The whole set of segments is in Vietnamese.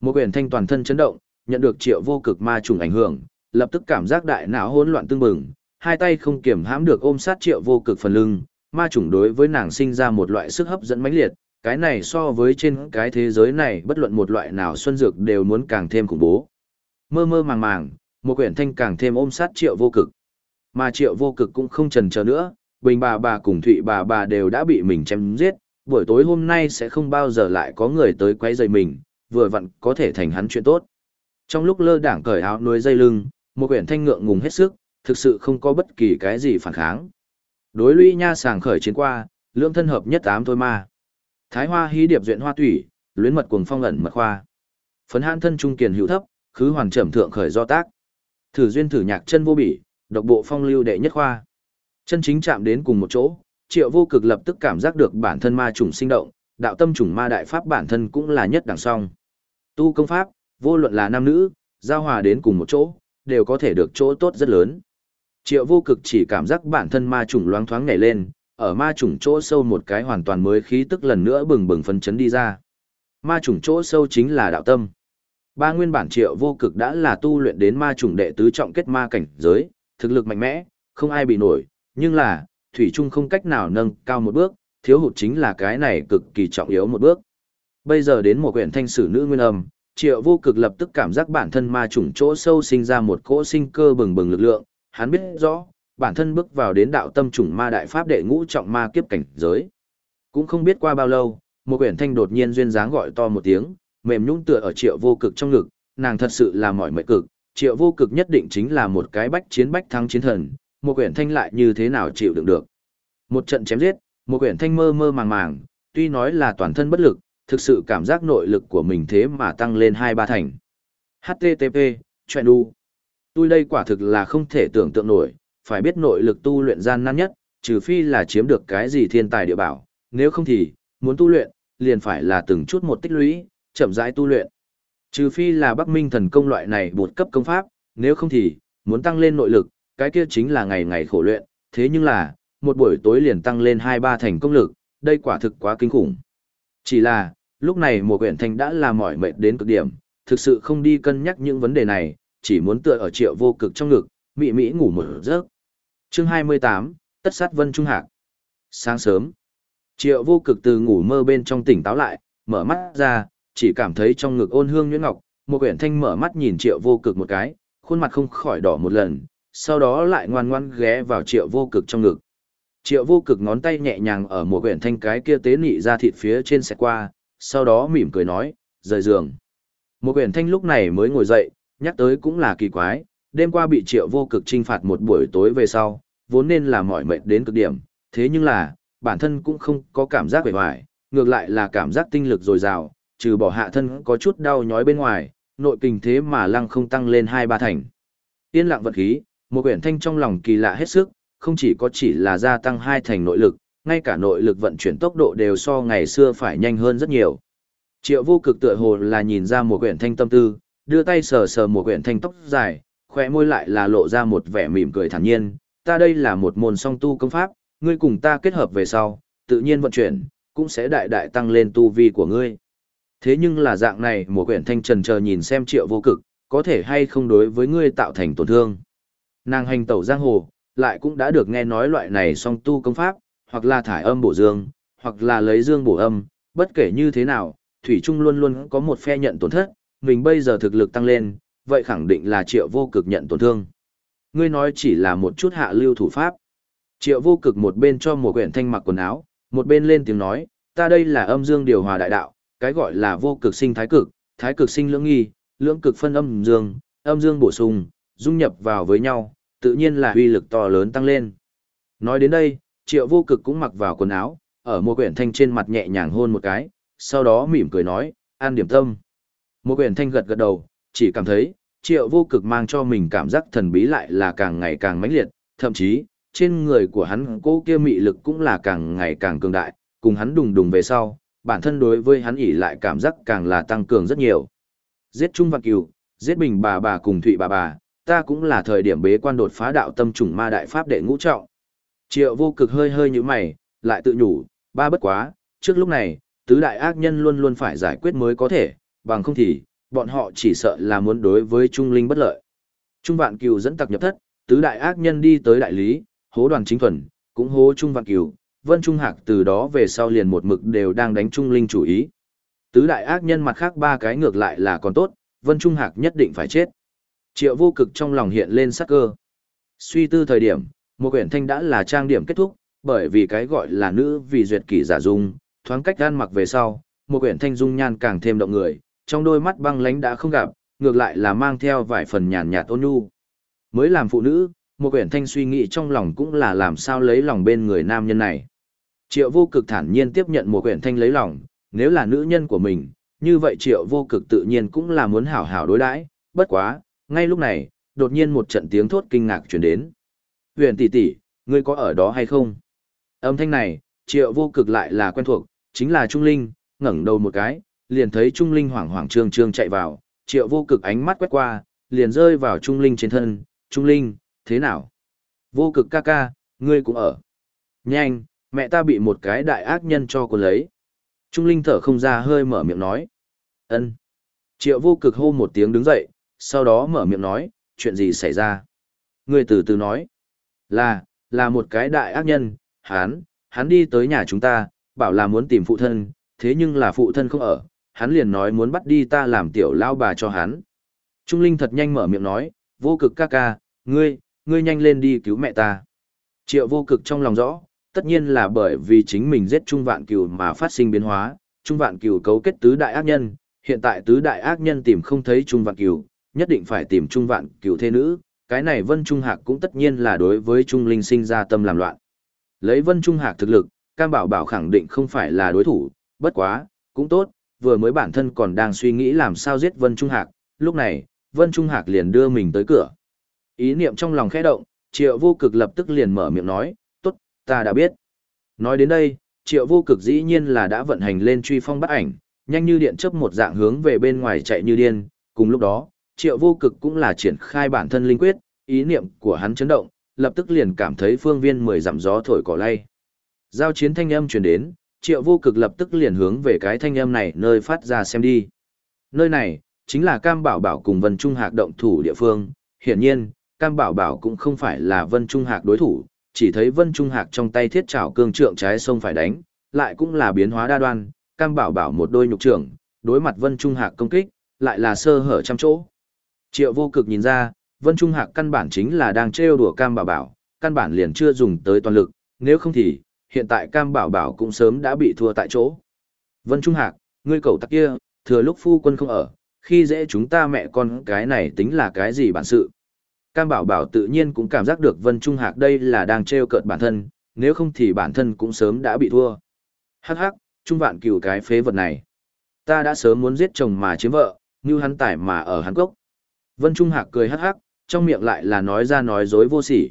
Một quyển thanh toàn thân chấn động, nhận được triệu vô cực ma trùng ảnh hưởng, lập tức cảm giác đại não hỗn loạn tương bừng, hai tay không kiểm hãm được ôm sát triệu vô cực phần lưng, ma trùng đối với nàng sinh ra một loại sức hấp dẫn mãnh liệt, cái này so với trên cái thế giới này bất luận một loại nào xuân dược đều muốn càng thêm khủng bố. Mơ mơ màng màng, một quyển thanh càng thêm ôm sát triệu vô cực. Mà triệu vô cực cũng không trần chờ nữa, bình bà bà cùng thụy bà bà đều đã bị mình chém giết, buổi tối hôm nay sẽ không bao giờ lại có người tới quấy rầy mình, vừa vặn có thể thành hắn chuyện tốt. Trong lúc lơ đảng cởi áo nuôi dây lưng, một quyển thanh ngượng ngùng hết sức, thực sự không có bất kỳ cái gì phản kháng. Đối lũy nha sàng khởi chiến qua, lượng thân hợp nhất ám thôi ma. Thái hoa hí điệp duyện hoa thủy, luyến mật cuồng phong ẩn mật khoa. Phấn hãn thân trung kiền hữu thấp, khứ hoàn trầm thượng khởi do tác. Thử duyên thử nhạc chân vô bỉ, độc bộ phong lưu đệ nhất khoa. Chân chính chạm đến cùng một chỗ, triệu vô cực lập tức cảm giác được bản thân ma trùng sinh động, đạo tâm trùng ma đại pháp bản thân cũng là nhất đẳng song. Tu công pháp, vô luận là nam nữ, giao hòa đến cùng một chỗ, đều có thể được chỗ tốt rất lớn. Triệu vô cực chỉ cảm giác bản thân ma trùng loáng thoáng nhảy lên, ở ma trùng chỗ sâu một cái hoàn toàn mới khí tức lần nữa bừng bừng phấn chấn đi ra. Ma trùng chỗ sâu chính là đạo tâm. Ba nguyên bản triệu vô cực đã là tu luyện đến ma trùng đệ tứ trọng kết ma cảnh giới, thực lực mạnh mẽ, không ai bị nổi, nhưng là, thủy trung không cách nào nâng cao một bước, thiếu hụt chính là cái này cực kỳ trọng yếu một bước. Bây giờ đến một quyển thanh sử nữ nguyên âm, triệu vô cực lập tức cảm giác bản thân ma trùng chỗ sâu sinh ra một cỗ sinh cơ bừng bừng lực lượng, hắn biết rõ, bản thân bước vào đến đạo tâm trùng ma đại pháp đệ ngũ trọng ma kiếp cảnh giới. Cũng không biết qua bao lâu, một quyển thanh đột nhiên duyên dáng gọi to một tiếng, mềm nhũn tựa ở triệu vô cực trong ngực, nàng thật sự là mỏi mệt cực, triệu vô cực nhất định chính là một cái bách chiến bách thắng chiến thần, một quyển thanh lại như thế nào chịu đựng được. Một trận chém giết, một quyển thanh mơ mơ màng màng, tuy nói là toàn thân bất lực, thực sự cảm giác nội lực của mình thế mà tăng lên hai ba thành. HTTP, chuyện đu. Tôi đây quả thực là không thể tưởng tượng nổi, phải biết nội lực tu luyện gian nan nhất, trừ phi là chiếm được cái gì thiên tài địa bảo, nếu không thì, muốn tu luyện, liền phải là từng chút một tích lũy, chậm rãi tu luyện. Trừ phi là Bắc Minh thần công loại này bột cấp công pháp, nếu không thì, muốn tăng lên nội lực, cái kia chính là ngày ngày khổ luyện, thế nhưng là, một buổi tối liền tăng lên 2-3 thành công lực, đây quả thực quá kinh khủng. Chỉ là, lúc này một quyển thanh đã là mỏi mệt đến cực điểm, thực sự không đi cân nhắc những vấn đề này, chỉ muốn tựa ở triệu vô cực trong ngực, mị mỹ ngủ một giấc. Chương 28, Tất sát Vân Trung Hạc. Sáng sớm, triệu vô cực từ ngủ mơ bên trong tỉnh táo lại, mở mắt ra, chỉ cảm thấy trong ngực ôn hương nhuyễn ngọc, một quyển thanh mở mắt nhìn triệu vô cực một cái, khuôn mặt không khỏi đỏ một lần, sau đó lại ngoan ngoan ghé vào triệu vô cực trong ngực. Triệu vô cực ngón tay nhẹ nhàng ở một quyển thanh cái kia tế nị ra thịt phía trên xe qua, sau đó mỉm cười nói, rời giường. Một quyển thanh lúc này mới ngồi dậy, nhắc tới cũng là kỳ quái, đêm qua bị triệu vô cực trinh phạt một buổi tối về sau, vốn nên là mỏi mệt đến cực điểm, thế nhưng là, bản thân cũng không có cảm giác vẻ vải, ngược lại là cảm giác tinh lực dồi dào, trừ bỏ hạ thân có chút đau nhói bên ngoài, nội kinh thế mà lăng không tăng lên hai ba thành. Yên lặng vật khí, một quyển thanh trong lòng kỳ lạ hết sức, không chỉ có chỉ là gia tăng hai thành nội lực, ngay cả nội lực vận chuyển tốc độ đều so ngày xưa phải nhanh hơn rất nhiều. Triệu vô cực tựa hồ là nhìn ra một quyển thanh tâm tư, đưa tay sờ sờ một quyển thanh tóc dài, khỏe môi lại là lộ ra một vẻ mỉm cười thản nhiên, ta đây là một môn song tu công pháp, ngươi cùng ta kết hợp về sau, tự nhiên vận chuyển, cũng sẽ đại đại tăng lên tu vi của ngươi. Thế nhưng là dạng này một quyển thanh trần chờ nhìn xem triệu vô cực, có thể hay không đối với ngươi tạo thành tổn thương. Nàng hành tẩu giang hồ, lại cũng đã được nghe nói loại này song tu công pháp, hoặc là thải âm bổ dương, hoặc là lấy dương bổ âm, bất kể như thế nào, Thủy Trung luôn luôn có một phe nhận tổn thất, mình bây giờ thực lực tăng lên, vậy khẳng định là triệu vô cực nhận tổn thương. Ngươi nói chỉ là một chút hạ lưu thủ pháp. Triệu vô cực một bên cho một quyển thanh mặc quần áo, một bên lên tiếng nói, ta đây là âm dương điều hòa đại đạo, cái gọi là vô cực sinh thái cực, thái cực sinh lưỡng nghi, lưỡng cực phân âm dương, âm dương bổ sung, dung nhập vào với nhau, tự nhiên là uy lực to lớn tăng lên. Nói đến đây, triệu vô cực cũng mặc vào quần áo, ở một quyển thanh trên mặt nhẹ nhàng hôn một cái, sau đó mỉm cười nói, an điểm tâm. Một quyển thanh gật gật đầu, chỉ cảm thấy, triệu vô cực mang cho mình cảm giác thần bí lại là càng ngày càng mãnh liệt, thậm chí, trên người của hắn cô kia mị lực cũng là càng ngày càng cường đại, cùng hắn đùng đùng về sau, bản thân đối với hắn ỉ lại cảm giác càng là tăng cường rất nhiều. Giết Trung Văn Cửu, giết Bình bà bà cùng Thụy bà bà, ta cũng là thời điểm bế quan đột phá đạo tâm trùng ma đại pháp đệ ngũ trọng. Triệu vô cực hơi hơi như mày, lại tự nhủ, ba bất quá, trước lúc này, tứ đại ác nhân luôn luôn phải giải quyết mới có thể, bằng không thì, bọn họ chỉ sợ là muốn đối với Trung Linh bất lợi. Trung Vạn Cừu dẫn tặc nhập thất, tứ đại ác nhân đi tới đại lý, hố đoàn chính thuần, cũng hố Trung Vạn Cừu, Vân Trung Hạc từ đó về sau liền một mực đều đang đánh Trung Linh chủ ý. Tứ đại ác nhân mặt khác ba cái ngược lại là còn tốt, Vân Trung Hạc nhất định phải chết. Triệu vô cực trong lòng hiện lên sắc cơ. Suy tư thời điểm, một quyển thanh đã là trang điểm kết thúc, bởi vì cái gọi là nữ vì duyệt kỷ giả dung, thoáng cách gan mặc về sau, một quyển thanh dung nhan càng thêm động người, trong đôi mắt băng lánh đã không gặp, ngược lại là mang theo vài phần nhàn nhạt ôn nhu. Mới làm phụ nữ, một quyển thanh suy nghĩ trong lòng cũng là làm sao lấy lòng bên người nam nhân này. Triệu vô cực thản nhiên tiếp nhận một quyển thanh lấy lòng, nếu là nữ nhân của mình, như vậy triệu vô cực tự nhiên cũng là muốn hảo hảo đối đãi bất quá, ngay lúc này, đột nhiên một trận tiếng thốt kinh ngạc chuyển đến. Huyền tỷ tỷ, ngươi có ở đó hay không? Âm thanh này, triệu vô cực lại là quen thuộc, chính là Trung Linh, ngẩng đầu một cái, liền thấy Trung Linh hoảng hoảng trương trương chạy vào, triệu vô cực ánh mắt quét qua, liền rơi vào Trung Linh trên thân, Trung Linh, thế nào? Vô cực ca ca, ngươi cũng ở. Nhanh, mẹ ta bị một cái đại ác nhân cho cô lấy. Trung Linh thở không ra hơi mở miệng nói. ân Triệu vô cực hô một tiếng đứng dậy, sau đó mở miệng nói, chuyện gì xảy ra? Ngươi từ từ nói. Là, là một cái đại ác nhân, hắn, hắn đi tới nhà chúng ta, bảo là muốn tìm phụ thân, thế nhưng là phụ thân không ở, hắn liền nói muốn bắt đi ta làm tiểu lao bà cho hắn. Trung Linh thật nhanh mở miệng nói, vô cực ca ca, ngươi, ngươi nhanh lên đi cứu mẹ ta. Triệu vô cực trong lòng rõ, tất nhiên là bởi vì chính mình giết Trung Vạn Cửu mà phát sinh biến hóa, Trung Vạn Cửu cấu kết tứ đại ác nhân, hiện tại tứ đại ác nhân tìm không thấy Trung Vạn Cửu, nhất định phải tìm Trung Vạn Cửu thế nữ, cái này Vân Trung Hạc cũng tất nhiên là đối với Trung Linh sinh ra tâm làm loạn. Lấy Vân Trung Hạc thực lực, Cam Bảo Bảo khẳng định không phải là đối thủ, bất quá, cũng tốt, vừa mới bản thân còn đang suy nghĩ làm sao giết Vân Trung Hạc, lúc này, Vân Trung Hạc liền đưa mình tới cửa. Ý niệm trong lòng khẽ động, Triệu Vô Cực lập tức liền mở miệng nói, tốt, ta đã biết. Nói đến đây, Triệu Vô Cực dĩ nhiên là đã vận hành lên truy phong bắt ảnh, nhanh như điện chớp một dạng hướng về bên ngoài chạy như điên, cùng lúc đó, Triệu Vô Cực cũng là triển khai bản thân linh quyết, ý niệm của hắn chấn động, lập tức liền cảm thấy phương viên mười dặm gió thổi cỏ lay. Giao chiến thanh âm truyền đến, triệu vô cực lập tức liền hướng về cái thanh âm này nơi phát ra xem đi. Nơi này, chính là Cam Bảo Bảo cùng Vân Trung Hạc động thủ địa phương. Hiển nhiên, Cam Bảo Bảo cũng không phải là Vân Trung Hạc đối thủ, chỉ thấy Vân Trung Hạc trong tay thiết trảo cương trượng trái sông phải đánh, lại cũng là biến hóa đa đoan, Cam Bảo Bảo một đôi nhục trưởng, đối mặt Vân Trung Hạc công kích, lại là sơ hở trăm chỗ. Triệu vô cực nhìn ra, Vân Trung Hạc căn bản chính là đang trêu đùa Cam Bảo Bảo, căn bản liền chưa dùng tới toàn lực, nếu không thì, hiện tại Cam Bảo Bảo cũng sớm đã bị thua tại chỗ. Vân Trung Hạc, ngươi cầu tắc kia, thừa lúc phu quân không ở, khi dễ chúng ta mẹ con cái này tính là cái gì bản sự. Cam Bảo Bảo tự nhiên cũng cảm giác được Vân Trung Hạc đây là đang trêu cợt bản thân, nếu không thì bản thân cũng sớm đã bị thua. Hắc hắc, Trung Vạn cửu cái phế vật này. Ta đã sớm muốn giết chồng mà chiếm vợ, như hắn tải mà ở Hàn Quốc. Vân Trung Hạc cười hắc hắc, trong miệng lại là nói ra nói dối vô sỉ.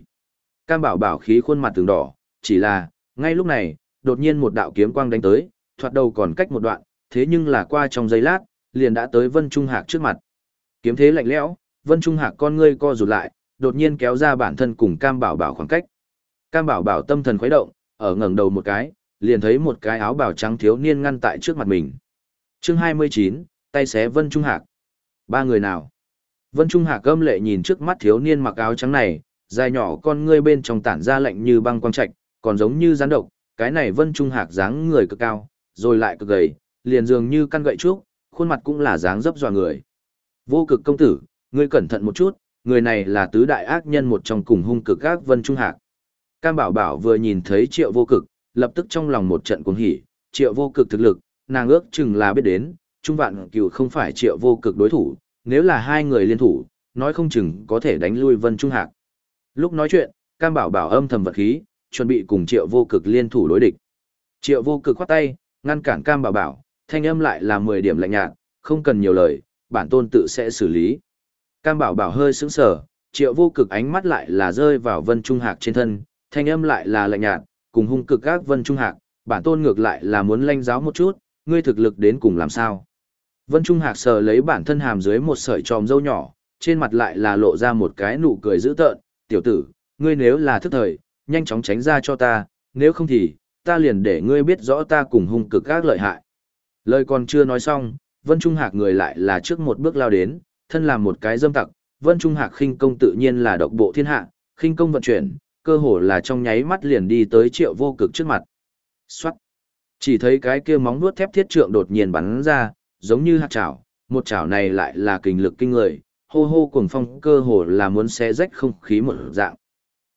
Cam Bảo Bảo khí khuôn mặt từng đỏ, chỉ là, ngay lúc này, đột nhiên một đạo kiếm quang đánh tới, thoạt đầu còn cách một đoạn, thế nhưng là qua trong giây lát, liền đã tới Vân Trung Hạc trước mặt. Kiếm thế lạnh lẽo, Vân Trung Hạc con ngươi co rụt lại, đột nhiên kéo ra bản thân cùng Cam Bảo Bảo khoảng cách. Cam Bảo Bảo tâm thần khuấy động, ở ngẩng đầu một cái, liền thấy một cái áo bào trắng thiếu niên ngăn tại trước mặt mình. Chương 29, tay xé Vân Trung Hạc. Ba người nào? Vân Trung Hạc gâm lệ nhìn trước mắt thiếu niên mặc áo trắng này, dài nhỏ con ngươi bên trong tản ra lạnh như băng quang trạch, còn giống như rắn độc, cái này Vân Trung Hạc dáng người cực cao, rồi lại cực gầy, liền dường như căn gậy trúc, khuôn mặt cũng là dáng dấp dọa người. Vô cực công tử, ngươi cẩn thận một chút, người này là tứ đại ác nhân một trong cùng hung cực ác Vân Trung Hạc. Cam Bảo Bảo vừa nhìn thấy Triệu Vô Cực, lập tức trong lòng một trận cuồng hỉ, Triệu Vô Cực thực lực, nàng ước chừng là biết đến, Trung Vạn Cửu không phải Triệu Vô Cực đối thủ, nếu là hai người liên thủ, nói không chừng có thể đánh lui Vân Trung Hạc. Lúc nói chuyện, Cam Bảo Bảo âm thầm vật khí, chuẩn bị cùng Triệu Vô Cực liên thủ đối địch. Triệu Vô Cực khoát tay, ngăn cản Cam Bảo Bảo, thanh âm lại là 10 điểm lạnh nhạt, không cần nhiều lời, bản tôn tự sẽ xử lý. Cam Bảo Bảo hơi sững sờ, Triệu Vô Cực ánh mắt lại là rơi vào Vân Trung Hạc trên thân, thanh âm lại là lạnh nhạt, cùng hung cực các Vân Trung Hạc, bản tôn ngược lại là muốn lanh giáo một chút, ngươi thực lực đến cùng làm sao? Vân Trung Hạc sờ lấy bản thân hàm dưới một sợi tròm dâu nhỏ, trên mặt lại là lộ ra một cái nụ cười dữ tợn, tiểu tử, ngươi nếu là thức thời, nhanh chóng tránh ra cho ta, nếu không thì, ta liền để ngươi biết rõ ta cùng hung cực các lợi hại. Lời còn chưa nói xong, Vân Trung Hạc người lại là trước một bước lao đến, thân làm một cái dâm tặc, Vân Trung Hạc khinh công tự nhiên là độc bộ thiên hạ, khinh công vận chuyển, cơ hồ là trong nháy mắt liền đi tới triệu vô cực trước mặt. Xoát! Chỉ thấy cái kia móng vuốt thép thiết trượng đột nhiên bắn ra, giống như hạt chảo, một chảo này lại là kình lực kinh người, hô hô cuồng phong cơ hồ là muốn xé rách không khí một dạng.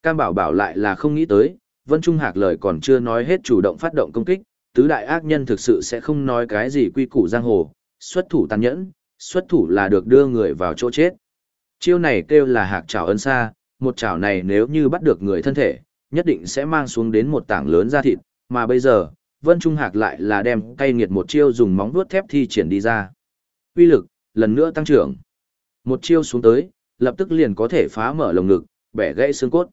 Cam bảo bảo lại là không nghĩ tới, Vân Trung Hạc lời còn chưa nói hết chủ động phát động công kích, tứ đại ác nhân thực sự sẽ không nói cái gì quy củ giang hồ, xuất thủ tàn nhẫn, xuất thủ là được đưa người vào chỗ chết. Chiêu này kêu là hạc chảo ân xa, một chảo này nếu như bắt được người thân thể, nhất định sẽ mang xuống đến một tảng lớn da thịt, mà bây giờ, Vân Trung Hạc lại là đem cay nghiệt một chiêu dùng móng vuốt thép thi triển đi ra. Uy lực, lần nữa tăng trưởng. Một chiêu xuống tới, lập tức liền có thể phá mở lồng ngực, bẻ gãy xương cốt.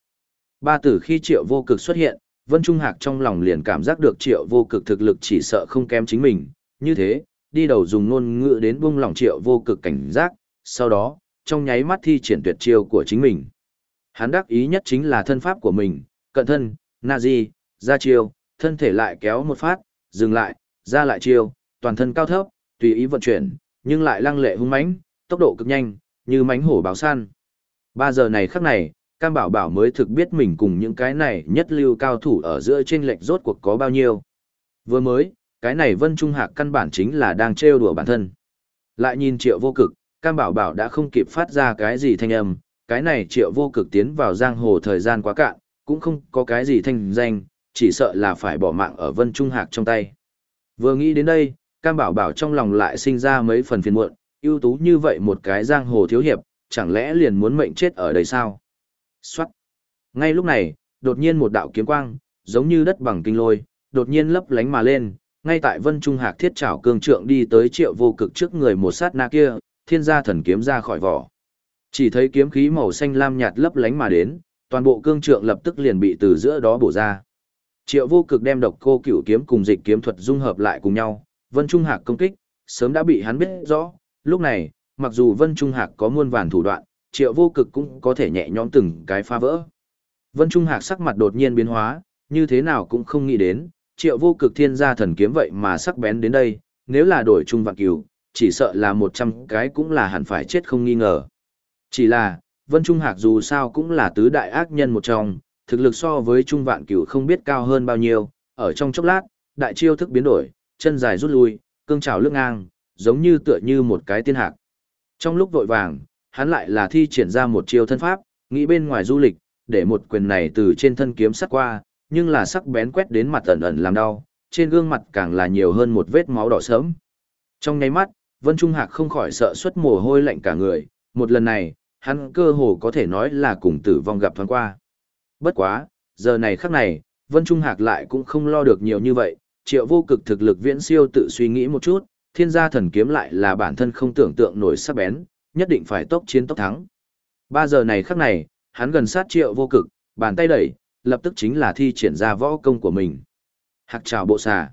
Ba tử khi triệu vô cực xuất hiện, Vân Trung Hạc trong lòng liền cảm giác được triệu vô cực thực lực chỉ sợ không kém chính mình, như thế, đi đầu dùng ngôn ngữ đến buông lỏng triệu vô cực cảnh giác, sau đó, trong nháy mắt thi triển tuyệt chiêu của chính mình. Hắn đắc ý nhất chính là thân pháp của mình, cận thân, na di, ra chiêu, thân thể lại kéo một phát, dừng lại, ra lại chiêu, toàn thân cao thấp, tùy ý vận chuyển, nhưng lại lăng lệ hung mãnh, tốc độ cực nhanh, như mãnh hổ báo săn. Ba giờ này khắc này, Cam Bảo Bảo mới thực biết mình cùng những cái này nhất lưu cao thủ ở giữa trên lệch rốt cuộc có bao nhiêu. Vừa mới, cái này Vân Trung Hạc căn bản chính là đang trêu đùa bản thân. Lại nhìn triệu vô cực, Cam Bảo Bảo đã không kịp phát ra cái gì thanh âm, cái này triệu vô cực tiến vào giang hồ thời gian quá cạn, cũng không có cái gì thanh danh, chỉ sợ là phải bỏ mạng ở Vân Trung Hạc trong tay. Vừa nghĩ đến đây, Cam Bảo Bảo trong lòng lại sinh ra mấy phần phiền muộn, ưu tú như vậy một cái giang hồ thiếu hiệp, chẳng lẽ liền muốn mệnh chết ở đây sao? Xoát! Ngay lúc này, đột nhiên một đạo kiếm quang, giống như đất bằng kinh lôi, đột nhiên lấp lánh mà lên, ngay tại Vân Trung Hạc thiết trảo cương trượng đi tới triệu vô cực trước người một sát na kia, thiên gia thần kiếm ra khỏi vỏ. Chỉ thấy kiếm khí màu xanh lam nhạt lấp lánh mà đến, toàn bộ cương trượng lập tức liền bị từ giữa đó bổ ra. Triệu vô cực đem độc cô cửu kiếm cùng dịch kiếm thuật dung hợp lại cùng nhau, Vân Trung Hạc công kích, sớm đã bị hắn biết rõ, lúc này, mặc dù Vân Trung Hạc có muôn vàn thủ đoạn, triệu vô cực cũng có thể nhẹ nhõm từng cái phá vỡ. Vân Trung Hạc sắc mặt đột nhiên biến hóa, như thế nào cũng không nghĩ đến, triệu vô cực thiên gia thần kiếm vậy mà sắc bén đến đây, nếu là đổi trung vạn cửu, chỉ sợ là một trăm cái cũng là hẳn phải chết không nghi ngờ. Chỉ là, Vân Trung Hạc dù sao cũng là tứ đại ác nhân một trong, thực lực so với Trung Vạn Cửu không biết cao hơn bao nhiêu, ở trong chốc lát, đại chiêu thức biến đổi, chân dài rút lui, cương trào lưng ngang, giống như tựa như một cái tiên hạc. Trong lúc vội vàng, hắn lại là thi triển ra một chiêu thân pháp, nghĩ bên ngoài du lịch, để một quyền này từ trên thân kiếm sắt qua, nhưng là sắc bén quét đến mặt ẩn ẩn làm đau, trên gương mặt càng là nhiều hơn một vết máu đỏ sớm. Trong nháy mắt, Vân Trung Hạc không khỏi sợ xuất mồ hôi lạnh cả người, một lần này, hắn cơ hồ có thể nói là cùng tử vong gặp thoáng qua. Bất quá, giờ này khắc này, Vân Trung Hạc lại cũng không lo được nhiều như vậy, triệu vô cực thực lực viễn siêu tự suy nghĩ một chút, thiên gia thần kiếm lại là bản thân không tưởng tượng nổi sắc bén, nhất định phải tốc chiến tốc thắng. Ba giờ này khắc này, hắn gần sát triệu vô cực, bàn tay đẩy, lập tức chính là thi triển ra võ công của mình. Hạc trào bộ xà.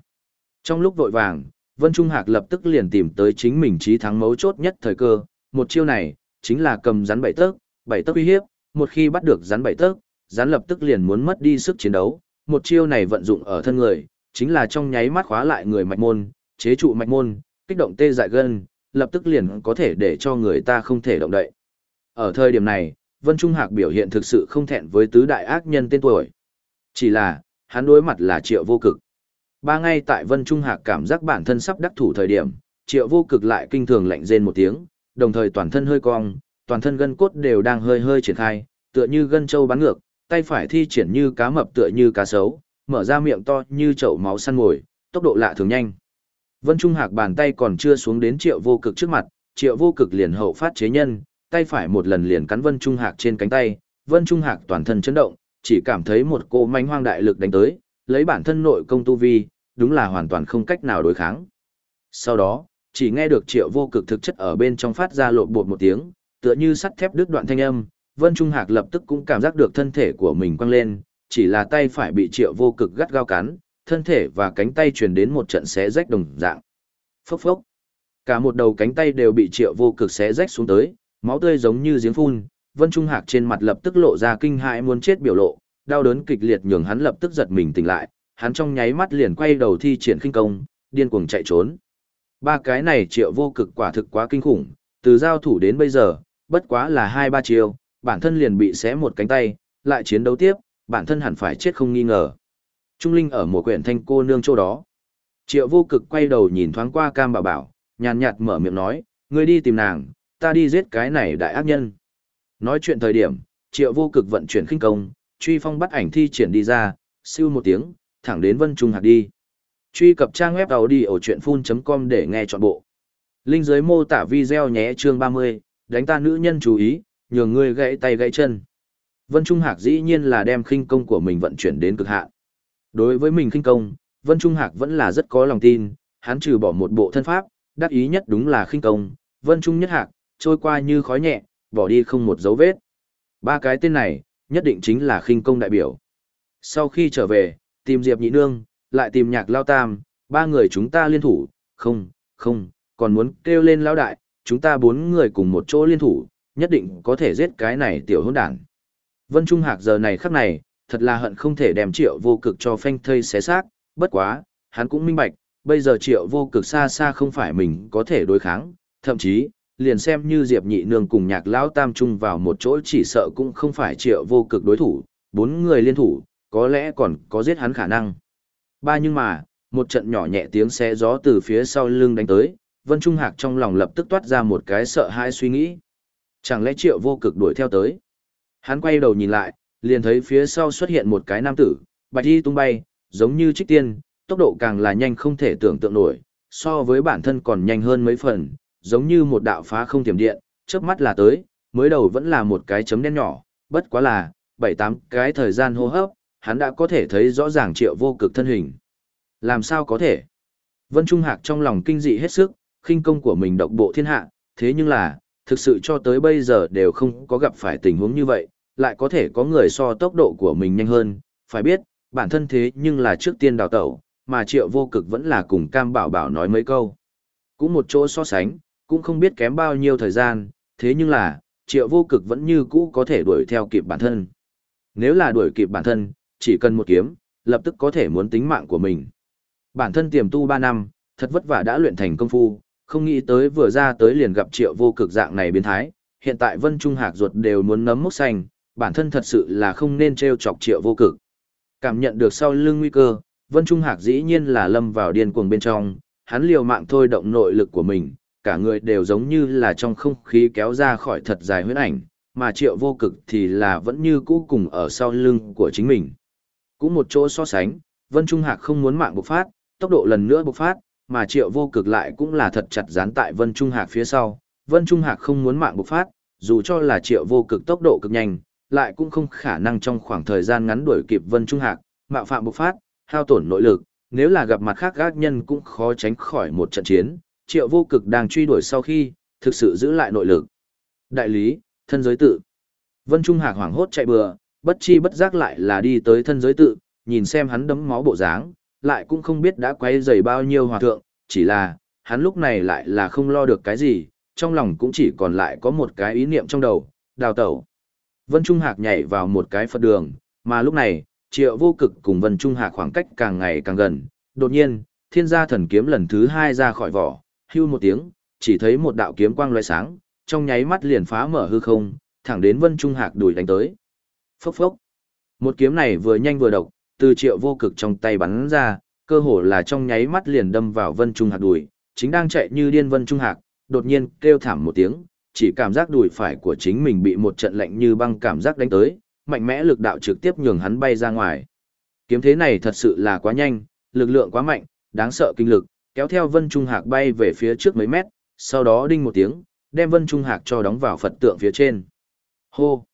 Trong lúc vội vàng, Vân Trung Hạc lập tức liền tìm tới chính mình trí thắng mấu chốt nhất thời cơ, một chiêu này, chính là cầm rắn bảy tấc, bảy tấc uy hiếp, một khi bắt được rắn bảy tấc, rắn lập tức liền muốn mất đi sức chiến đấu, một chiêu này vận dụng ở thân người, chính là trong nháy mắt khóa lại người mạch môn, chế trụ mạch môn, kích động tê dại gân, lập tức liền có thể để cho người ta không thể động đậy. Ở thời điểm này, Vân Trung Hạc biểu hiện thực sự không thẹn với tứ đại ác nhân tên tuổi. Chỉ là, hắn đối mặt là triệu vô cực. Ba ngày tại Vân Trung Hạc cảm giác bản thân sắp đắc thủ thời điểm, triệu vô cực lại kinh thường lạnh rên một tiếng, đồng thời toàn thân hơi cong, toàn thân gân cốt đều đang hơi hơi triển khai, tựa như gân châu bắn ngược, tay phải thi triển như cá mập tựa như cá sấu, mở ra miệng to như chậu máu săn mồi, tốc độ lạ thường nhanh. Vân Trung Hạc bàn tay còn chưa xuống đến triệu vô cực trước mặt, triệu vô cực liền hậu phát chế nhân, tay phải một lần liền cắn Vân Trung Hạc trên cánh tay, Vân Trung Hạc toàn thân chấn động, chỉ cảm thấy một cô manh hoang đại lực đánh tới, lấy bản thân nội công tu vi, đúng là hoàn toàn không cách nào đối kháng. Sau đó, chỉ nghe được triệu vô cực thực chất ở bên trong phát ra lộn bột một tiếng, tựa như sắt thép đứt đoạn thanh âm, Vân Trung Hạc lập tức cũng cảm giác được thân thể của mình quăng lên, chỉ là tay phải bị triệu vô cực gắt gao cắn, thân thể và cánh tay truyền đến một trận xé rách đồng dạng. Phốc phốc. Cả một đầu cánh tay đều bị triệu vô cực xé rách xuống tới, máu tươi giống như giếng phun, Vân Trung Hạc trên mặt lập tức lộ ra kinh hãi muốn chết biểu lộ, đau đớn kịch liệt nhường hắn lập tức giật mình tỉnh lại, hắn trong nháy mắt liền quay đầu thi triển khinh công, điên cuồng chạy trốn. ba cái này triệu vô cực quả thực quá kinh khủng, từ giao thủ đến bây giờ, bất quá là hai ba chiêu, bản thân liền bị xé một cánh tay, lại chiến đấu tiếp, bản thân hẳn phải chết không nghi ngờ. Trung Linh ở một quyển thanh cô nương chỗ đó. Triệu vô cực quay đầu nhìn thoáng qua cam bảo bảo, nhàn nhạt mở miệng nói, ngươi đi tìm nàng, ta đi giết cái này đại ác nhân. Nói chuyện thời điểm, triệu vô cực vận chuyển khinh công, truy phong bắt ảnh thi triển đi ra, siêu một tiếng, thẳng đến vân trung hạt đi. Truy cập trang web đầu đi ở chuyện full.com để nghe trọn bộ. Linh dưới mô tả video nhé chương 30, đánh ta nữ nhân chú ý, nhường ngươi gãy tay gãy chân. Vân Trung Hạc dĩ nhiên là đem khinh công của mình vận chuyển đến cực hạn. Đối với mình khinh công, Vân Trung Hạc vẫn là rất có lòng tin, hắn trừ bỏ một bộ thân pháp, đắc ý nhất đúng là khinh công, Vân Trung nhất Hạc, trôi qua như khói nhẹ, bỏ đi không một dấu vết. Ba cái tên này, nhất định chính là khinh công đại biểu. Sau khi trở về, tìm Diệp Nhị Nương, lại tìm Nhạc Lao Tam, ba người chúng ta liên thủ, không, không, còn muốn kêu lên Lao Đại, chúng ta bốn người cùng một chỗ liên thủ, nhất định có thể giết cái này tiểu hỗn đản. Vân Trung Hạc giờ này khắc này, thật là hận không thể đem triệu vô cực cho phanh thây xé xác, bất quá, hắn cũng minh bạch, bây giờ triệu vô cực xa xa không phải mình có thể đối kháng, thậm chí, liền xem như Diệp Nhị Nương cùng nhạc lão tam chung vào một chỗ chỉ sợ cũng không phải triệu vô cực đối thủ, bốn người liên thủ, có lẽ còn có giết hắn khả năng. Ba nhưng mà, một trận nhỏ nhẹ tiếng xé gió từ phía sau lưng đánh tới, Vân Trung Hạc trong lòng lập tức toát ra một cái sợ hãi suy nghĩ. Chẳng lẽ triệu vô cực đuổi theo tới? Hắn quay đầu nhìn lại, liền thấy phía sau xuất hiện một cái nam tử, bạch y tung bay, giống như trích tiên, tốc độ càng là nhanh không thể tưởng tượng nổi, so với bản thân còn nhanh hơn mấy phần, giống như một đạo phá không tiềm điện, chớp mắt là tới, mới đầu vẫn là một cái chấm đen nhỏ, bất quá là, bảy tám cái thời gian hô hấp, hắn đã có thể thấy rõ ràng triệu vô cực thân hình. Làm sao có thể? Vân Trung Hạc trong lòng kinh dị hết sức, khinh công của mình độc bộ thiên hạ, thế nhưng là, thực sự cho tới bây giờ đều không có gặp phải tình huống như vậy, lại có thể có người so tốc độ của mình nhanh hơn, phải biết, bản thân thế nhưng là trước tiên đào tẩu, mà triệu vô cực vẫn là cùng cam bảo bảo nói mấy câu. Cũng một chỗ so sánh, cũng không biết kém bao nhiêu thời gian, thế nhưng là, triệu vô cực vẫn như cũ có thể đuổi theo kịp bản thân. Nếu là đuổi kịp bản thân, chỉ cần một kiếm, lập tức có thể muốn tính mạng của mình. Bản thân tiềm tu 3 năm, thật vất vả đã luyện thành công phu, không nghĩ tới vừa ra tới liền gặp triệu vô cực dạng này biến thái, hiện tại Vân Trung Hạc ruột đều muốn nấm mốc xanh, bản thân thật sự là không nên treo chọc triệu vô cực. Cảm nhận được sau lưng nguy cơ, Vân Trung Hạc dĩ nhiên là lâm vào điên cuồng bên trong, hắn liều mạng thôi động nội lực của mình, cả người đều giống như là trong không khí kéo ra khỏi thật dài huyết ảnh, mà triệu vô cực thì là vẫn như cũ cùng ở sau lưng của chính mình. Cũng một chỗ so sánh, Vân Trung Hạc không muốn mạng bộc phát, tốc độ lần nữa bộc phát, mà triệu vô cực lại cũng là thật chặt dán tại Vân Trung Hạc phía sau. Vân Trung Hạc không muốn mạng bộc phát, dù cho là triệu vô cực tốc độ cực nhanh, lại cũng không khả năng trong khoảng thời gian ngắn đuổi kịp Vân Trung Hạc, mạo phạm bộc phát, hao tổn nội lực, nếu là gặp mặt khác gác nhân cũng khó tránh khỏi một trận chiến, triệu vô cực đang truy đuổi sau khi, thực sự giữ lại nội lực. Đại lý, thân giới tự. Vân Trung Hạc hoảng hốt chạy bừa, bất chi bất giác lại là đi tới thân giới tự, nhìn xem hắn đấm máu bộ dáng, lại cũng không biết đã quay dày bao nhiêu hòa thượng, chỉ là, hắn lúc này lại là không lo được cái gì, trong lòng cũng chỉ còn lại có một cái ý niệm trong đầu, đào tẩu. Vân Trung Hạc nhảy vào một cái Phật đường, mà lúc này, triệu vô cực cùng Vân Trung Hạc khoảng cách càng ngày càng gần. Đột nhiên, thiên gia thần kiếm lần thứ hai ra khỏi vỏ, hưu một tiếng, chỉ thấy một đạo kiếm quang loại sáng, trong nháy mắt liền phá mở hư không, thẳng đến Vân Trung Hạc đuổi đánh tới. Phốc phốc. Một kiếm này vừa nhanh vừa độc, từ triệu vô cực trong tay bắn ra, cơ hồ là trong nháy mắt liền đâm vào Vân Trung Hạc đùi, chính đang chạy như điên Vân Trung Hạc, đột nhiên kêu thảm một tiếng, chỉ cảm giác đùi phải của chính mình bị một trận lạnh như băng cảm giác đánh tới, mạnh mẽ lực đạo trực tiếp nhường hắn bay ra ngoài. Kiếm thế này thật sự là quá nhanh, lực lượng quá mạnh, đáng sợ kinh lực, kéo theo Vân Trung Hạc bay về phía trước mấy mét, sau đó đinh một tiếng, đem Vân Trung Hạc cho đóng vào Phật tượng phía trên. Hô!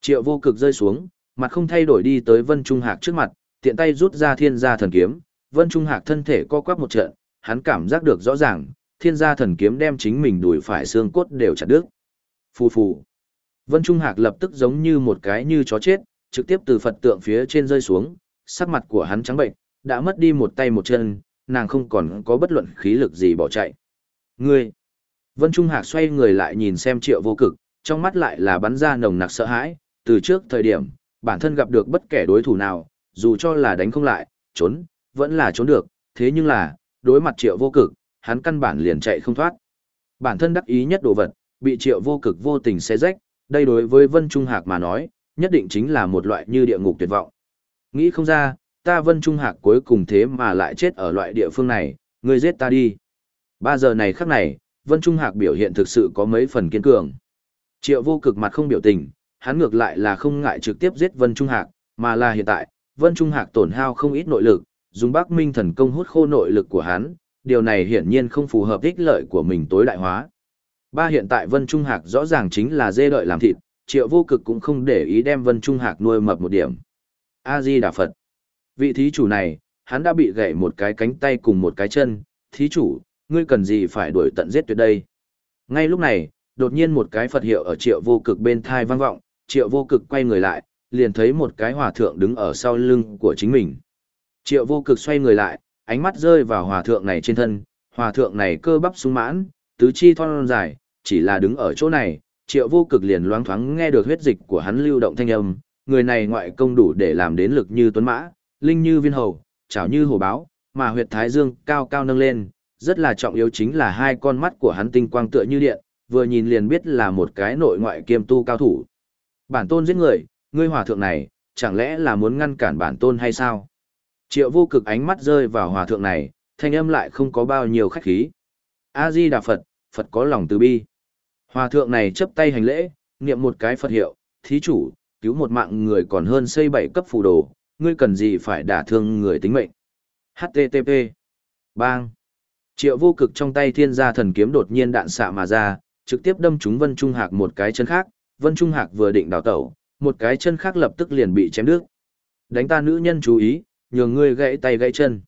Triệu vô cực rơi xuống, mặt không thay đổi đi tới Vân Trung Hạc trước mặt, tiện tay rút ra thiên gia thần kiếm, Vân Trung Hạc thân thể co quắp một trận, hắn cảm giác được rõ ràng, thiên gia thần kiếm đem chính mình đùi phải xương cốt đều chặt đứt. Phù phù. Vân Trung Hạc lập tức giống như một cái như chó chết, trực tiếp từ Phật tượng phía trên rơi xuống, sắc mặt của hắn trắng bệnh, đã mất đi một tay một chân, nàng không còn có bất luận khí lực gì bỏ chạy. Ngươi! Vân Trung Hạc xoay người lại nhìn xem triệu vô cực, trong mắt lại là bắn ra nồng nặc sợ hãi, từ trước thời điểm, bản thân gặp được bất kể đối thủ nào, dù cho là đánh không lại, trốn, vẫn là trốn được, thế nhưng là, đối mặt triệu vô cực, hắn căn bản liền chạy không thoát. Bản thân đắc ý nhất đồ vật, bị triệu vô cực vô tình xé rách, đây đối với Vân Trung Hạc mà nói, nhất định chính là một loại như địa ngục tuyệt vọng. Nghĩ không ra, ta Vân Trung Hạc cuối cùng thế mà lại chết ở loại địa phương này, ngươi giết ta đi. Ba giờ này khắc này, Vân Trung Hạc biểu hiện thực sự có mấy phần kiên cường. Triệu vô cực mặt không biểu tình, hắn ngược lại là không ngại trực tiếp giết Vân Trung Hạc, mà là hiện tại, Vân Trung Hạc tổn hao không ít nội lực, dùng Bắc Minh thần công hút khô nội lực của hắn, điều này hiển nhiên không phù hợp ích lợi của mình tối đại hóa. Ba hiện tại Vân Trung Hạc rõ ràng chính là dê đợi làm thịt, Triệu Vô Cực cũng không để ý đem Vân Trung Hạc nuôi mập một điểm. A Di Đà Phật. Vị thí chủ này, hắn đã bị gãy một cái cánh tay cùng một cái chân, thí chủ, ngươi cần gì phải đuổi tận giết tuyệt đây. Ngay lúc này, đột nhiên một cái Phật hiệu ở Triệu Vô Cực bên thai vang vọng, Triệu Vô Cực quay người lại, liền thấy một cái hòa thượng đứng ở sau lưng của chính mình. Triệu Vô Cực xoay người lại, ánh mắt rơi vào hòa thượng này trên thân, hòa thượng này cơ bắp sung mãn, tứ chi thon dài, chỉ là đứng ở chỗ này, triệu vô cực liền loáng thoáng nghe được huyết dịch của hắn lưu động thanh âm, người này ngoại công đủ để làm đến lực như tuấn mã, linh như viên hầu, chảo như hổ báo, mà huyệt thái dương cao cao nâng lên, rất là trọng yếu chính là hai con mắt của hắn tinh quang tựa như điện, vừa nhìn liền biết là một cái nội ngoại kiêm tu cao thủ. Bản tôn giết người, ngươi hòa thượng này, chẳng lẽ là muốn ngăn cản bản tôn hay sao? Triệu vô cực ánh mắt rơi vào hòa thượng này, thanh âm lại không có bao nhiêu khách khí. A-di Đà Phật, Phật có lòng từ bi. Hòa thượng này chấp tay hành lễ, niệm một cái Phật hiệu, thí chủ, cứu một mạng người còn hơn xây bảy cấp phù đồ, ngươi cần gì phải đả thương người tính mệnh. HTTP. Bang. Triệu vô cực trong tay thiên gia thần kiếm đột nhiên đạn xạ mà ra, trực tiếp đâm trúng Vân Trung Hạc một cái chân khác, Vân Trung Hạc vừa định đào tẩu, một cái chân khác lập tức liền bị chém đứt. Đánh ta nữ nhân chú ý, nhường ngươi gãy tay gãy chân.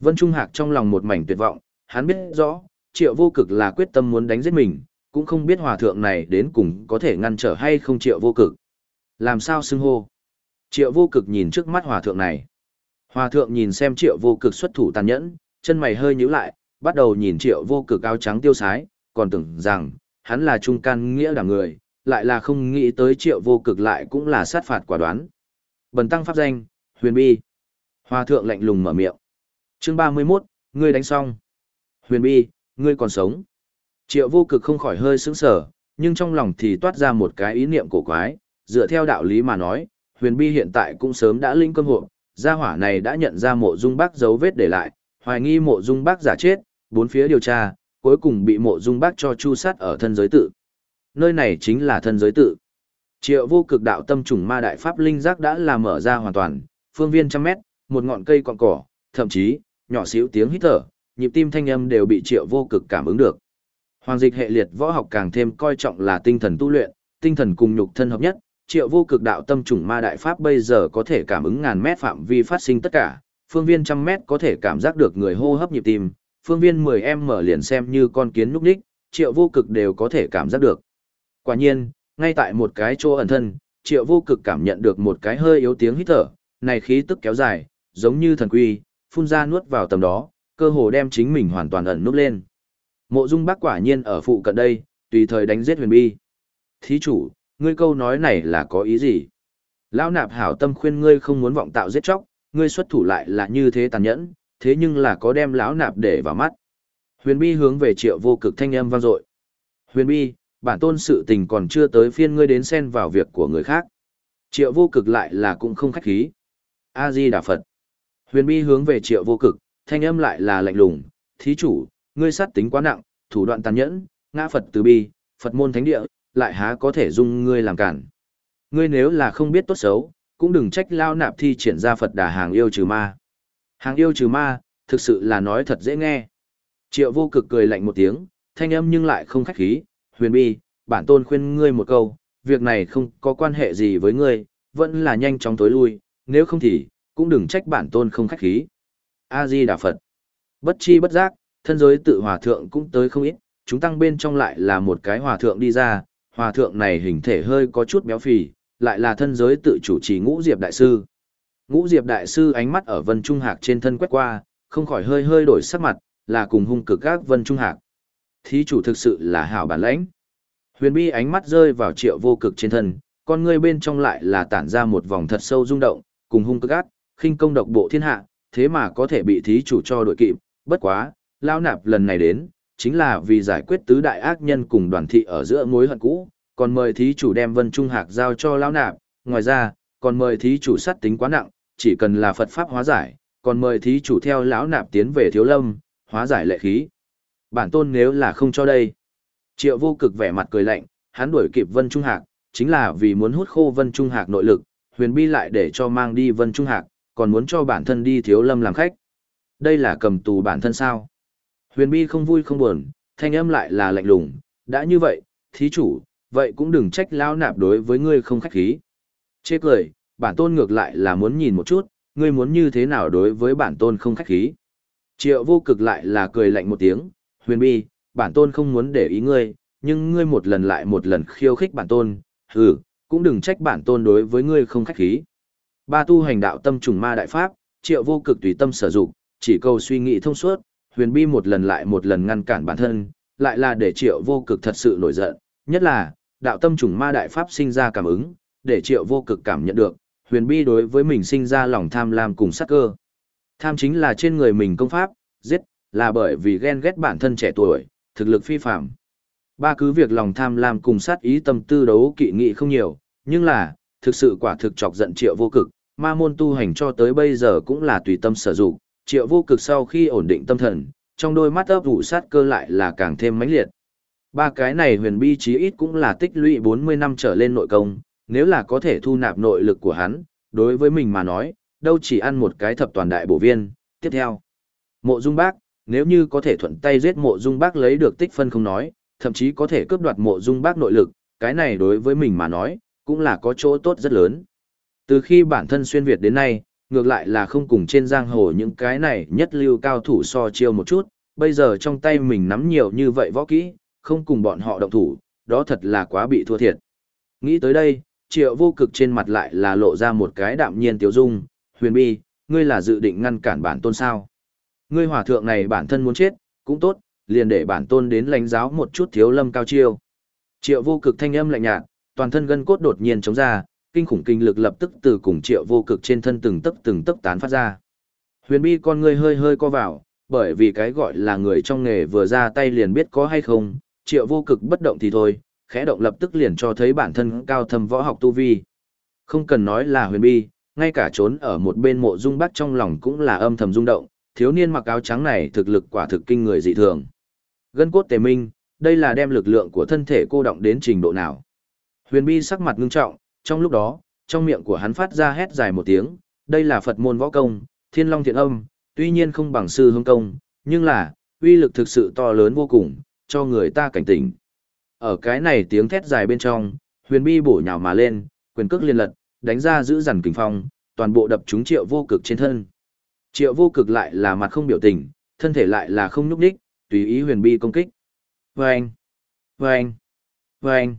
Vân Trung Hạc trong lòng một mảnh tuyệt vọng, hắn biết rõ, triệu vô cực là quyết tâm muốn đánh giết mình, cũng không biết hòa thượng này đến cùng có thể ngăn trở hay không triệu vô cực. Làm sao xưng hô? Triệu vô cực nhìn trước mắt hòa thượng này. Hòa thượng nhìn xem triệu vô cực xuất thủ tàn nhẫn, chân mày hơi nhíu lại, bắt đầu nhìn triệu vô cực áo trắng tiêu sái, còn tưởng rằng, hắn là trung can nghĩa đảm người, lại là không nghĩ tới triệu vô cực lại cũng là sát phạt quả đoán. Bần tăng pháp danh, huyền bi. Hòa thượng lạnh lùng mở miệng. Chương 31, ngươi đánh xong. Huyền bi, ngươi còn sống. Triệu vô cực không khỏi hơi sững sờ, nhưng trong lòng thì toát ra một cái ý niệm cổ quái, dựa theo đạo lý mà nói, huyền bi hiện tại cũng sớm đã linh cơm hộ, gia hỏa này đã nhận ra mộ dung bác dấu vết để lại, hoài nghi mộ dung bác giả chết, bốn phía điều tra, cuối cùng bị mộ dung bác cho chu sát ở thân giới tự. Nơi này chính là thân giới tự. Triệu vô cực đạo tâm trùng ma đại pháp linh giác đã là mở ra hoàn toàn, phương viên trăm mét, một ngọn cây cọn cỏ, thậm chí, nhỏ xíu tiếng hít thở, nhịp tim thanh âm đều bị triệu vô cực cảm ứng được. Hoàng dịch hệ liệt võ học càng thêm coi trọng là tinh thần tu luyện, tinh thần cùng nhục thân hợp nhất, triệu vô cực đạo tâm trùng ma đại pháp bây giờ có thể cảm ứng ngàn mét phạm vi phát sinh tất cả, phương viên trăm mét có thể cảm giác được người hô hấp nhịp tim, phương viên 10 em mở liền xem như con kiến núp đích, triệu vô cực đều có thể cảm giác được. Quả nhiên, ngay tại một cái chỗ ẩn thân, triệu vô cực cảm nhận được một cái hơi yếu tiếng hít thở, này khí tức kéo dài, giống như thần quy, phun ra nuốt vào tầm đó, cơ hồ đem chính mình hoàn toàn ẩn núp lên. Mộ Dung Bác quả nhiên ở phụ cận đây, tùy thời đánh giết Huyền Bi. Thí chủ, ngươi câu nói này là có ý gì? Lão nạp hảo tâm khuyên ngươi không muốn vọng tạo giết chóc, ngươi xuất thủ lại là như thế tàn nhẫn, thế nhưng là có đem lão nạp để vào mắt. Huyền Bi hướng về Triệu Vô Cực thanh âm vang dội. Huyền Bi, bản tôn sự tình còn chưa tới phiên ngươi đến xen vào việc của người khác. Triệu Vô Cực lại là cũng không khách khí. A Di Đà Phật. Huyền Bi hướng về Triệu Vô Cực, thanh âm lại là lạnh lùng, thí chủ, ngươi sát tính quá nặng, thủ đoạn tàn nhẫn, ngã Phật từ bi, Phật môn thánh địa, lại há có thể dung ngươi làm cản. Ngươi nếu là không biết tốt xấu, cũng đừng trách lao nạp thi triển ra Phật đà hàng yêu trừ ma. Hàng yêu trừ ma, thực sự là nói thật dễ nghe. Triệu vô cực cười lạnh một tiếng, thanh âm nhưng lại không khách khí, huyền bi, bản tôn khuyên ngươi một câu, việc này không có quan hệ gì với ngươi, vẫn là nhanh chóng tối lui, nếu không thì, cũng đừng trách bản tôn không khách khí. A-di Đà Phật. Bất chi bất giác, thân giới tự hòa thượng cũng tới không ít, chúng tăng bên trong lại là một cái hòa thượng đi ra, hòa thượng này hình thể hơi có chút béo phì, lại là thân giới tự chủ trì ngũ diệp đại sư. Ngũ diệp đại sư ánh mắt ở vân trung hạc trên thân quét qua, không khỏi hơi hơi đổi sắc mặt, là cùng hung cực các vân trung hạc. Thí chủ thực sự là hảo bản lãnh. Huyền bi ánh mắt rơi vào triệu vô cực trên thân, con ngươi bên trong lại là tản ra một vòng thật sâu rung động, cùng hung cực ác, khinh công độc bộ thiên hạ, thế mà có thể bị thí chủ cho đội kịp, bất quá, Lão nạp lần này đến, chính là vì giải quyết tứ đại ác nhân cùng đoàn thị ở giữa mối hận cũ, còn mời thí chủ đem Vân Trung Hạc giao cho lão nạp, ngoài ra, còn mời thí chủ sát tính quá nặng, chỉ cần là Phật pháp hóa giải, còn mời thí chủ theo lão nạp tiến về Thiếu Lâm, hóa giải lệ khí. Bản tôn nếu là không cho đây. Triệu vô cực vẻ mặt cười lạnh, hắn đuổi kịp Vân Trung Hạc, chính là vì muốn hút khô Vân Trung Hạc nội lực, huyền bi lại để cho mang đi Vân Trung Hạc, còn muốn cho bản thân đi Thiếu Lâm làm khách. Đây là cầm tù bản thân sao? Huyền bi không vui không buồn, thanh âm lại là lạnh lùng, đã như vậy, thí chủ, vậy cũng đừng trách lao nạp đối với ngươi không khách khí. Chê cười, bản tôn ngược lại là muốn nhìn một chút, ngươi muốn như thế nào đối với bản tôn không khách khí. Triệu vô cực lại là cười lạnh một tiếng, huyền bi, bản tôn không muốn để ý ngươi, nhưng ngươi một lần lại một lần khiêu khích bản tôn, hừ, cũng đừng trách bản tôn đối với ngươi không khách khí. Ba tu hành đạo tâm trùng ma đại pháp, triệu vô cực tùy tâm sử dụng, chỉ cầu suy nghĩ thông suốt, huyền bi một lần lại một lần ngăn cản bản thân, lại là để triệu vô cực thật sự nổi giận, nhất là, đạo tâm trùng ma đại pháp sinh ra cảm ứng, để triệu vô cực cảm nhận được, huyền bi đối với mình sinh ra lòng tham lam cùng sát cơ. Tham chính là trên người mình công pháp, giết, là bởi vì ghen ghét bản thân trẻ tuổi, thực lực phi phạm. Ba cứ việc lòng tham lam cùng sát ý tâm tư đấu kỵ nghị không nhiều, nhưng là, thực sự quả thực chọc giận triệu vô cực, ma môn tu hành cho tới bây giờ cũng là tùy tâm sở dụng, triệu vô cực sau khi ổn định tâm thần, trong đôi mắt ấp ủ sát cơ lại là càng thêm mãnh liệt. Ba cái này huyền bi chí ít cũng là tích lũy 40 năm trở lên nội công, nếu là có thể thu nạp nội lực của hắn, đối với mình mà nói, đâu chỉ ăn một cái thập toàn đại bổ viên, tiếp theo. Mộ Dung Bác, nếu như có thể thuận tay giết Mộ Dung Bác lấy được tích phân không nói, thậm chí có thể cướp đoạt Mộ Dung Bác nội lực, cái này đối với mình mà nói, cũng là có chỗ tốt rất lớn. Từ khi bản thân xuyên Việt đến nay, ngược lại là không cùng trên giang hồ những cái này nhất lưu cao thủ so chiêu một chút, bây giờ trong tay mình nắm nhiều như vậy võ kỹ, không cùng bọn họ động thủ, đó thật là quá bị thua thiệt. Nghĩ tới đây, triệu vô cực trên mặt lại là lộ ra một cái đạm nhiên tiêu dung, huyền bi, ngươi là dự định ngăn cản bản tôn sao. Ngươi hòa thượng này bản thân muốn chết, cũng tốt, liền để bản tôn đến lãnh giáo một chút thiếu lâm cao chiêu. Triệu vô cực thanh âm lạnh nhạt, toàn thân gân cốt đột nhiên chống ra, kinh khủng kinh lực lập tức từ cùng triệu vô cực trên thân từng tấc từng tấc tán phát ra. Huyền bi con ngươi hơi hơi co vào, bởi vì cái gọi là người trong nghề vừa ra tay liền biết có hay không, triệu vô cực bất động thì thôi, khẽ động lập tức liền cho thấy bản thân cao thâm võ học tu vi. Không cần nói là huyền bi, ngay cả trốn ở một bên mộ dung bắc trong lòng cũng là âm thầm rung động, thiếu niên mặc áo trắng này thực lực quả thực kinh người dị thường. Gân cốt tề minh, đây là đem lực lượng của thân thể cô động đến trình độ nào. Huyền bi sắc mặt ngưng trọng, trong lúc đó, trong miệng của hắn phát ra hét dài một tiếng, đây là Phật môn võ công, thiên long thiện âm, tuy nhiên không bằng sư hương công, nhưng là, uy lực thực sự to lớn vô cùng, cho người ta cảnh tỉnh. Ở cái này tiếng thét dài bên trong, huyền bi bổ nhào mà lên, quyền cước liên lật, đánh ra giữ dằn kình phong, toàn bộ đập trúng triệu vô cực trên thân. Triệu vô cực lại là mặt không biểu tình, thân thể lại là không nhúc đích, tùy ý huyền bi công kích. Vâng! Vâng! Vâng!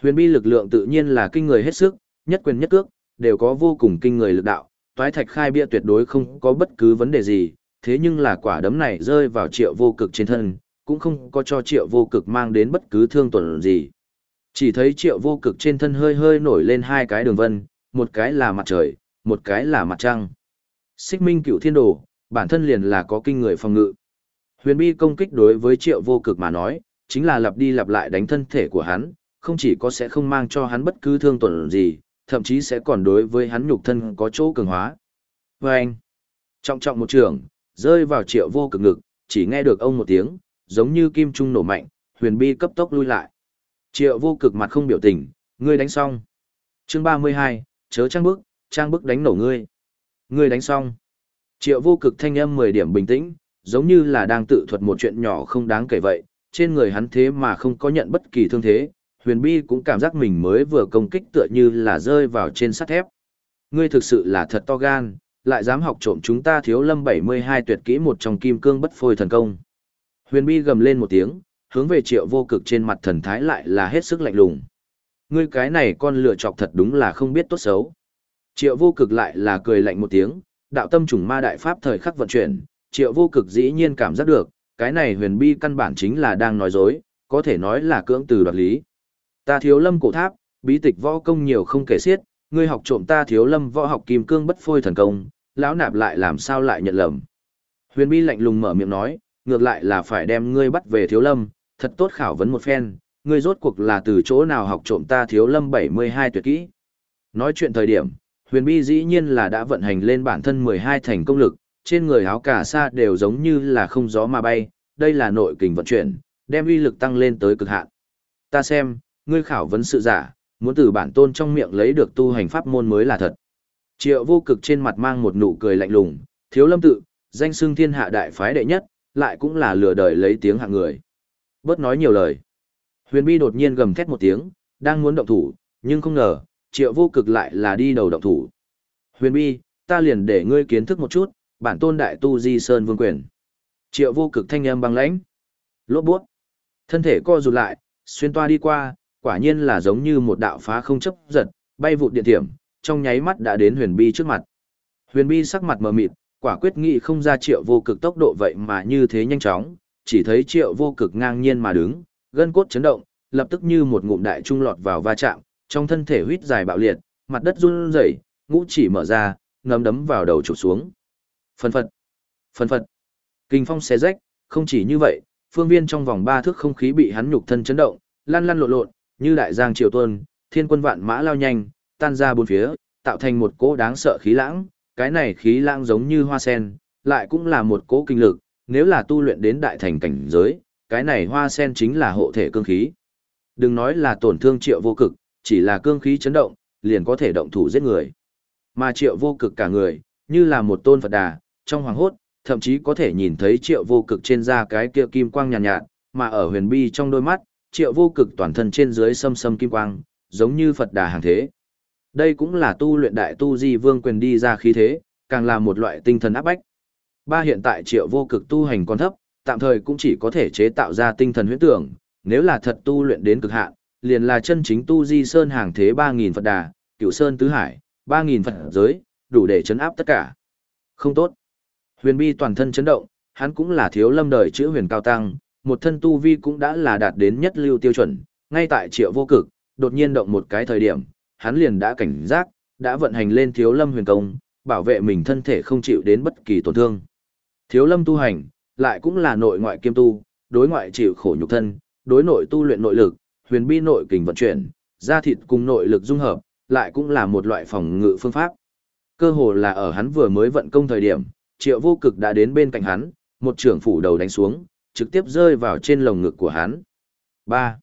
Huyền bi lực lượng tự nhiên là kinh người hết sức, nhất quyền nhất cước, đều có vô cùng kinh người lực đạo, toái thạch khai bia tuyệt đối không có bất cứ vấn đề gì, thế nhưng là quả đấm này rơi vào triệu vô cực trên thân, cũng không có cho triệu vô cực mang đến bất cứ thương tổn gì. Chỉ thấy triệu vô cực trên thân hơi hơi nổi lên hai cái đường vân, một cái là mặt trời, một cái là mặt trăng. Xích minh cựu thiên đồ, bản thân liền là có kinh người phòng ngự. Huyền bi công kích đối với triệu vô cực mà nói, chính là lặp đi lặp lại đánh thân thể của hắn, không chỉ có sẽ không mang cho hắn bất cứ thương tổn gì, thậm chí sẽ còn đối với hắn nhục thân có chỗ cường hóa. Và anh, trọng trọng một trường, rơi vào triệu vô cực ngực, chỉ nghe được ông một tiếng, giống như kim trung nổ mạnh, huyền bi cấp tốc lui lại. Triệu vô cực mặt không biểu tình, ngươi đánh xong. Chương 32, chớ trang bức, trang bức đánh nổ ngươi. Ngươi đánh xong. Triệu vô cực thanh âm 10 điểm bình tĩnh, giống như là đang tự thuật một chuyện nhỏ không đáng kể vậy, trên người hắn thế mà không có nhận bất kỳ thương thế, huyền bi cũng cảm giác mình mới vừa công kích tựa như là rơi vào trên sắt thép. Ngươi thực sự là thật to gan, lại dám học trộm chúng ta thiếu lâm 72 tuyệt kỹ một trong kim cương bất phôi thần công. Huyền bi gầm lên một tiếng, hướng về triệu vô cực trên mặt thần thái lại là hết sức lạnh lùng. Ngươi cái này con lựa chọc thật đúng là không biết tốt xấu. Triệu vô cực lại là cười lạnh một tiếng, đạo tâm trùng ma đại pháp thời khắc vận chuyển, triệu vô cực dĩ nhiên cảm giác được, cái này huyền bi căn bản chính là đang nói dối, có thể nói là cưỡng từ đoạt lý. Ta thiếu lâm cổ tháp, bí tịch võ công nhiều không kể xiết, ngươi học trộm ta thiếu lâm võ học kim cương bất phôi thần công, lão nạp lại làm sao lại nhận lầm. Huyền bi lạnh lùng mở miệng nói, ngược lại là phải đem ngươi bắt về thiếu lâm, thật tốt khảo vấn một phen, ngươi rốt cuộc là từ chỗ nào học trộm ta thiếu lâm 72 tuyệt kỹ. Nói chuyện thời điểm, huyền bi dĩ nhiên là đã vận hành lên bản thân 12 thành công lực, trên người áo cả sa đều giống như là không gió mà bay, đây là nội kình vận chuyển, đem uy lực tăng lên tới cực hạn. Ta xem, ngươi khảo vấn sự giả, muốn từ bản tôn trong miệng lấy được tu hành pháp môn mới là thật. Triệu vô cực trên mặt mang một nụ cười lạnh lùng, thiếu lâm tự, danh xưng thiên hạ đại phái đệ nhất, lại cũng là lừa đời lấy tiếng hạng người. Bớt nói nhiều lời. Huyền Bi đột nhiên gầm thét một tiếng, đang muốn động thủ, nhưng không ngờ, triệu vô cực lại là đi đầu động thủ. Huyền Bi, ta liền để ngươi kiến thức một chút, bản tôn đại tu di sơn vương quyền. Triệu vô cực thanh âm băng lãnh. Lốt buốt. Thân thể co rụt lại, xuyên toa đi qua, quả nhiên là giống như một đạo phá không chấp giật, bay vụt điện thiểm, trong nháy mắt đã đến huyền bi trước mặt. Huyền bi sắc mặt mờ mịt, quả quyết nghị không ra triệu vô cực tốc độ vậy mà như thế nhanh chóng, chỉ thấy triệu vô cực ngang nhiên mà đứng, gân cốt chấn động, lập tức như một ngụm đại trung lọt vào va chạm, trong thân thể huyết dài bạo liệt, mặt đất run rẩy, ngũ chỉ mở ra, ngấm đấm vào đầu chụp xuống. Phân phật, phân phật, kinh phong xé rách, không chỉ như vậy, phương viên trong vòng ba thước không khí bị hắn nhục thân chấn động, lăn lăn lộn lộn, như đại giang triều tuôn, thiên quân vạn mã lao nhanh, tan ra bốn phía, tạo thành một cỗ đáng sợ khí lãng, cái này khí lãng giống như hoa sen, lại cũng là một cỗ kinh lực, nếu là tu luyện đến đại thành cảnh giới, cái này hoa sen chính là hộ thể cương khí. Đừng nói là tổn thương triệu vô cực, chỉ là cương khí chấn động, liền có thể động thủ giết người. Mà triệu vô cực cả người, như là một tôn Phật đà, trong hoàng hốt, thậm chí có thể nhìn thấy triệu vô cực trên da cái kia kim quang nhàn nhạt, nhạt, mà ở huyền bi trong đôi mắt, triệu vô cực toàn thân trên dưới sâm sâm kim quang, giống như Phật đà hàng thế. Đây cũng là tu luyện đại tu di vương quyền đi ra khí thế, càng là một loại tinh thần áp bách. Ba hiện tại triệu vô cực tu hành còn thấp, tạm thời cũng chỉ có thể chế tạo ra tinh thần huyễn tưởng, nếu là thật tu luyện đến cực hạn, liền là chân chính tu di sơn hàng thế 3.000 Phật đà, cửu sơn tứ hải, 3.000 Phật giới, đủ để chấn áp tất cả. Không tốt. Huyền bi toàn thân chấn động, hắn cũng là thiếu lâm đời chữ huyền cao tăng, một thân tu vi cũng đã là đạt đến nhất lưu tiêu chuẩn, ngay tại triệu vô cực, đột nhiên động một cái thời điểm, hắn liền đã cảnh giác, đã vận hành lên thiếu lâm huyền công, bảo vệ mình thân thể không chịu đến bất kỳ tổn thương. Thiếu lâm tu hành, lại cũng là nội ngoại kiêm tu, đối ngoại chịu khổ nhục thân, đối nội tu luyện nội lực, huyền bi nội kình vận chuyển, da thịt cùng nội lực dung hợp, lại cũng là một loại phòng ngự phương pháp. Cơ hồ là ở hắn vừa mới vận công thời điểm, triệu vô cực đã đến bên cạnh hắn, một trưởng phủ đầu đánh xuống, trực tiếp rơi vào trên lồng ngực của hắn. 3.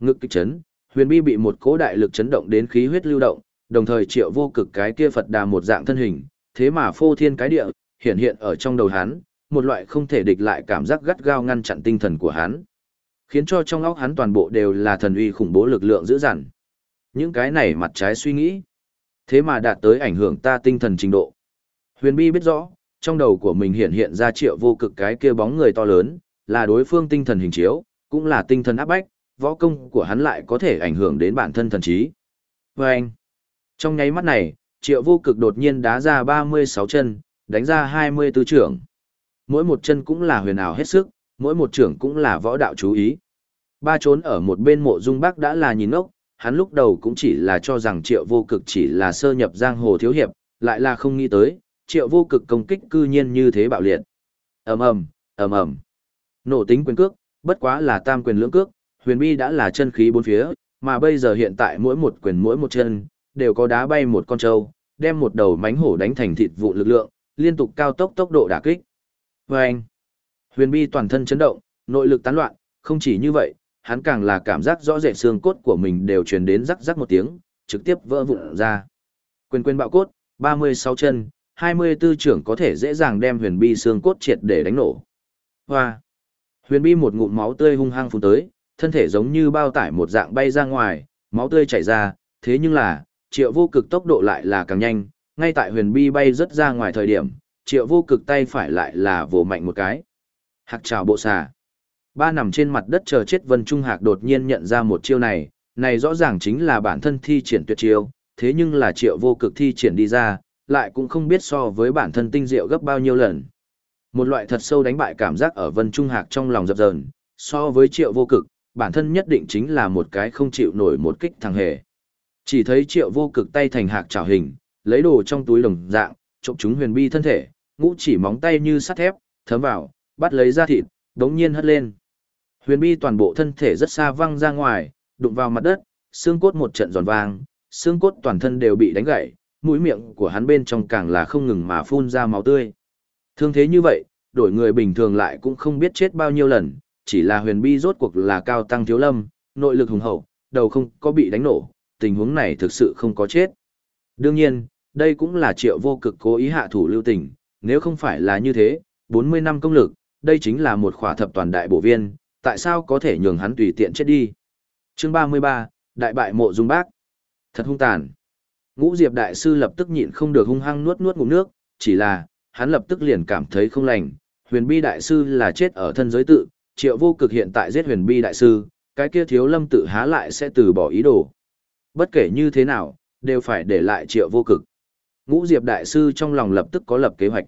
Ngực kích chấn, huyền bi bị một cố đại lực chấn động đến khí huyết lưu động, đồng thời triệu vô cực cái kia Phật đà một dạng thân hình, thế mà phô thiên cái địa, hiện hiện ở trong đầu hắn, một loại không thể địch lại cảm giác gắt gao ngăn chặn tinh thần của hắn. Khiến cho trong óc hắn toàn bộ đều là thần uy khủng bố lực lượng dữ dằn. Những cái này mặt trái suy nghĩ, thế mà đạt tới ảnh hưởng ta tinh thần trình độ. Huyền bi biết rõ, trong đầu của mình hiện hiện ra triệu vô cực cái kia bóng người to lớn, là đối phương tinh thần hình chiếu, cũng là tinh thần áp bách, võ công của hắn lại có thể ảnh hưởng đến bản thân thần trí. Và anh, trong nháy mắt này, triệu vô cực đột nhiên đá ra 36 chân, đánh ra 24 trưởng. Mỗi một chân cũng là huyền ảo hết sức, mỗi một trưởng cũng là võ đạo chú ý. Ba trốn ở một bên mộ dung bác đã là nhìn ốc, hắn lúc đầu cũng chỉ là cho rằng triệu vô cực chỉ là sơ nhập giang hồ thiếu hiệp, lại là không nghĩ tới, triệu vô cực công kích cư nhiên như thế bạo liệt. ầm ầm, ầm ầm. Nổ tính quyền cước, bất quá là tam quyền lưỡng cước, huyền bi đã là chân khí bốn phía, mà bây giờ hiện tại mỗi một quyền mỗi một chân, đều có đá bay một con trâu, đem một đầu mánh hổ đánh thành thịt vụ lực lượng, liên tục cao tốc tốc độ đả kích. Vâng! anh, huyền bi toàn thân chấn động, nội lực tán loạn, không chỉ như vậy, hắn càng là cảm giác rõ rệt xương cốt của mình đều truyền đến rắc rắc một tiếng, trực tiếp vỡ vụn ra. Quyền quyền bạo cốt, 36 chân, 24 trưởng có thể dễ dàng đem huyền bi xương cốt triệt để đánh nổ. Hoa! Huyền bi một ngụm máu tươi hung hăng phun tới, thân thể giống như bao tải một dạng bay ra ngoài, máu tươi chảy ra, thế nhưng là, triệu vô cực tốc độ lại là càng nhanh, ngay tại huyền bi bay rất ra ngoài thời điểm, triệu vô cực tay phải lại là vồ mạnh một cái. Hạc trào bộ xà. Ba nằm trên mặt đất chờ chết Vân Trung Hạc đột nhiên nhận ra một chiêu này, này rõ ràng chính là bản thân thi triển tuyệt chiêu, thế nhưng là triệu vô cực thi triển đi ra, lại cũng không biết so với bản thân tinh diệu gấp bao nhiêu lần. Một loại thật sâu đánh bại cảm giác ở Vân Trung Hạc trong lòng dập dờn, so với triệu vô cực, bản thân nhất định chính là một cái không chịu nổi một kích thằng hề. Chỉ thấy triệu vô cực tay thành hạc trảo hình, lấy đồ trong túi đồng dạng, trộm chúng huyền bi thân thể, ngũ chỉ móng tay như sắt thép, thấm vào, bắt lấy da thịt, đống nhiên hất lên. Huyền bi toàn bộ thân thể rất xa văng ra ngoài, đụng vào mặt đất, xương cốt một trận giòn vang, xương cốt toàn thân đều bị đánh gãy, mũi miệng của hắn bên trong càng là không ngừng mà phun ra máu tươi. Thương thế như vậy, đổi người bình thường lại cũng không biết chết bao nhiêu lần, chỉ là huyền bi rốt cuộc là cao tăng thiếu lâm, nội lực hùng hậu, đầu không có bị đánh nổ, tình huống này thực sự không có chết. Đương nhiên, đây cũng là triệu vô cực cố ý hạ thủ lưu tình, nếu không phải là như thế, 40 năm công lực, đây chính là một khỏa thập toàn đại bổ viên, tại sao có thể nhường hắn tùy tiện chết đi. Chương 33, Đại bại mộ dung bác. Thật hung tàn. Ngũ Diệp Đại Sư lập tức nhịn không được hung hăng nuốt nuốt ngụm nước, chỉ là, hắn lập tức liền cảm thấy không lành. Huyền Bi Đại Sư là chết ở thân giới tự, triệu vô cực hiện tại giết Huyền Bi Đại Sư, cái kia thiếu lâm tự há lại sẽ từ bỏ ý đồ. Bất kể như thế nào, đều phải để lại triệu vô cực. Ngũ Diệp Đại Sư trong lòng lập tức có lập kế hoạch.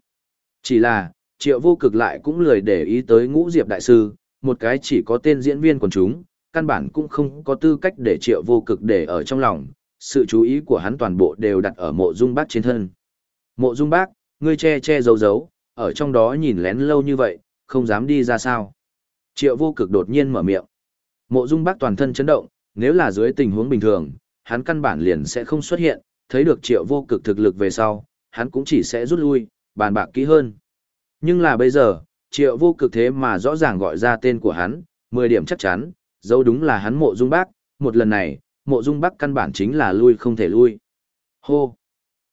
Chỉ là, triệu vô cực lại cũng lười để ý tới Ngũ Diệp Đại Sư, một cái chỉ có tên diễn viên quần chúng, căn bản cũng không có tư cách để triệu vô cực để ở trong lòng, sự chú ý của hắn toàn bộ đều đặt ở mộ dung bác trên thân. Mộ dung bác, ngươi che che giấu giấu, ở trong đó nhìn lén lâu như vậy, không dám đi ra sao. Triệu vô cực đột nhiên mở miệng. Mộ dung bác toàn thân chấn động, nếu là dưới tình huống bình thường, hắn căn bản liền sẽ không xuất hiện, thấy được triệu vô cực thực lực về sau, hắn cũng chỉ sẽ rút lui, bàn bạc kỹ hơn. Nhưng là bây giờ, triệu vô cực thế mà rõ ràng gọi ra tên của hắn, 10 điểm chắc chắn, dấu đúng là hắn mộ dung bác, một lần này, mộ dung bác căn bản chính là lui không thể lui. Hô!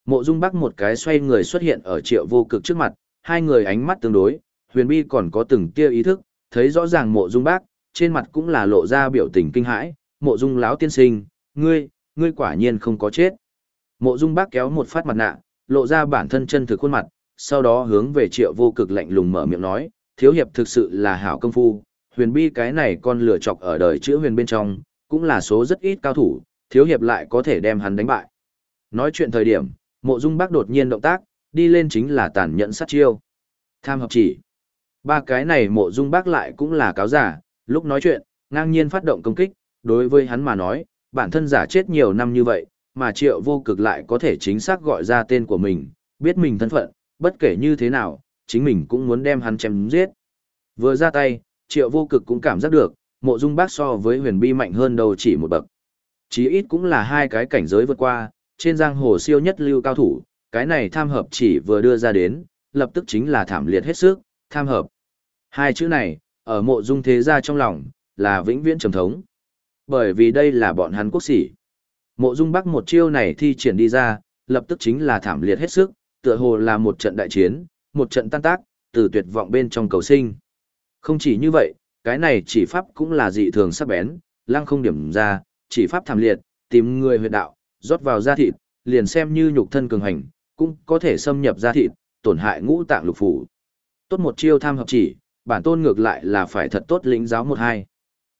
Mộ dung bác một cái xoay người xuất hiện ở triệu vô cực trước mặt, hai người ánh mắt tương đối, huyền bi còn có từng tia ý thức, thấy rõ ràng mộ dung bác, trên mặt cũng là lộ ra biểu tình kinh hãi, mộ dung láo tiên sinh, ngươi, ngươi quả nhiên không có chết. Mộ dung bác kéo một phát mặt nạ, lộ ra bản thân chân thực khuôn mặt, sau đó hướng về triệu vô cực lạnh lùng mở miệng nói, thiếu hiệp thực sự là hảo công phu, huyền bi cái này con lửa chọc ở đời chữ huyền bên trong, cũng là số rất ít cao thủ, thiếu hiệp lại có thể đem hắn đánh bại. Nói chuyện thời điểm, mộ dung bác đột nhiên động tác, đi lên chính là tàn nhẫn sát chiêu. Tham hợp chỉ. Ba cái này mộ dung bác lại cũng là cáo giả, lúc nói chuyện, ngang nhiên phát động công kích, đối với hắn mà nói, bản thân giả chết nhiều năm như vậy, mà triệu vô cực lại có thể chính xác gọi ra tên của mình, biết mình thân phận, bất kể như thế nào, chính mình cũng muốn đem hắn chém giết. Vừa ra tay, triệu vô cực cũng cảm giác được, mộ dung bác so với huyền bi mạnh hơn đầu chỉ một bậc. Chí ít cũng là hai cái cảnh giới vượt qua, trên giang hồ siêu nhất lưu cao thủ, cái này tham hợp chỉ vừa đưa ra đến, lập tức chính là thảm liệt hết sức, tham hợp. Hai chữ này, ở mộ dung thế gia trong lòng, là vĩnh viễn trầm thống. Bởi vì đây là bọn hắn quốc sĩ. Mộ dung bắc một chiêu này thi triển đi ra, lập tức chính là thảm liệt hết sức, tựa hồ là một trận đại chiến, một trận tan tác, từ tuyệt vọng bên trong cầu sinh. Không chỉ như vậy, cái này chỉ pháp cũng là dị thường sắc bén, lăng không điểm ra, chỉ pháp thảm liệt, tìm người huyệt đạo, rót vào da thịt, liền xem như nhục thân cường hành, cũng có thể xâm nhập da thịt, tổn hại ngũ tạng lục phủ. Tốt một chiêu tham hợp chỉ, bản tôn ngược lại là phải thật tốt lĩnh giáo một hai.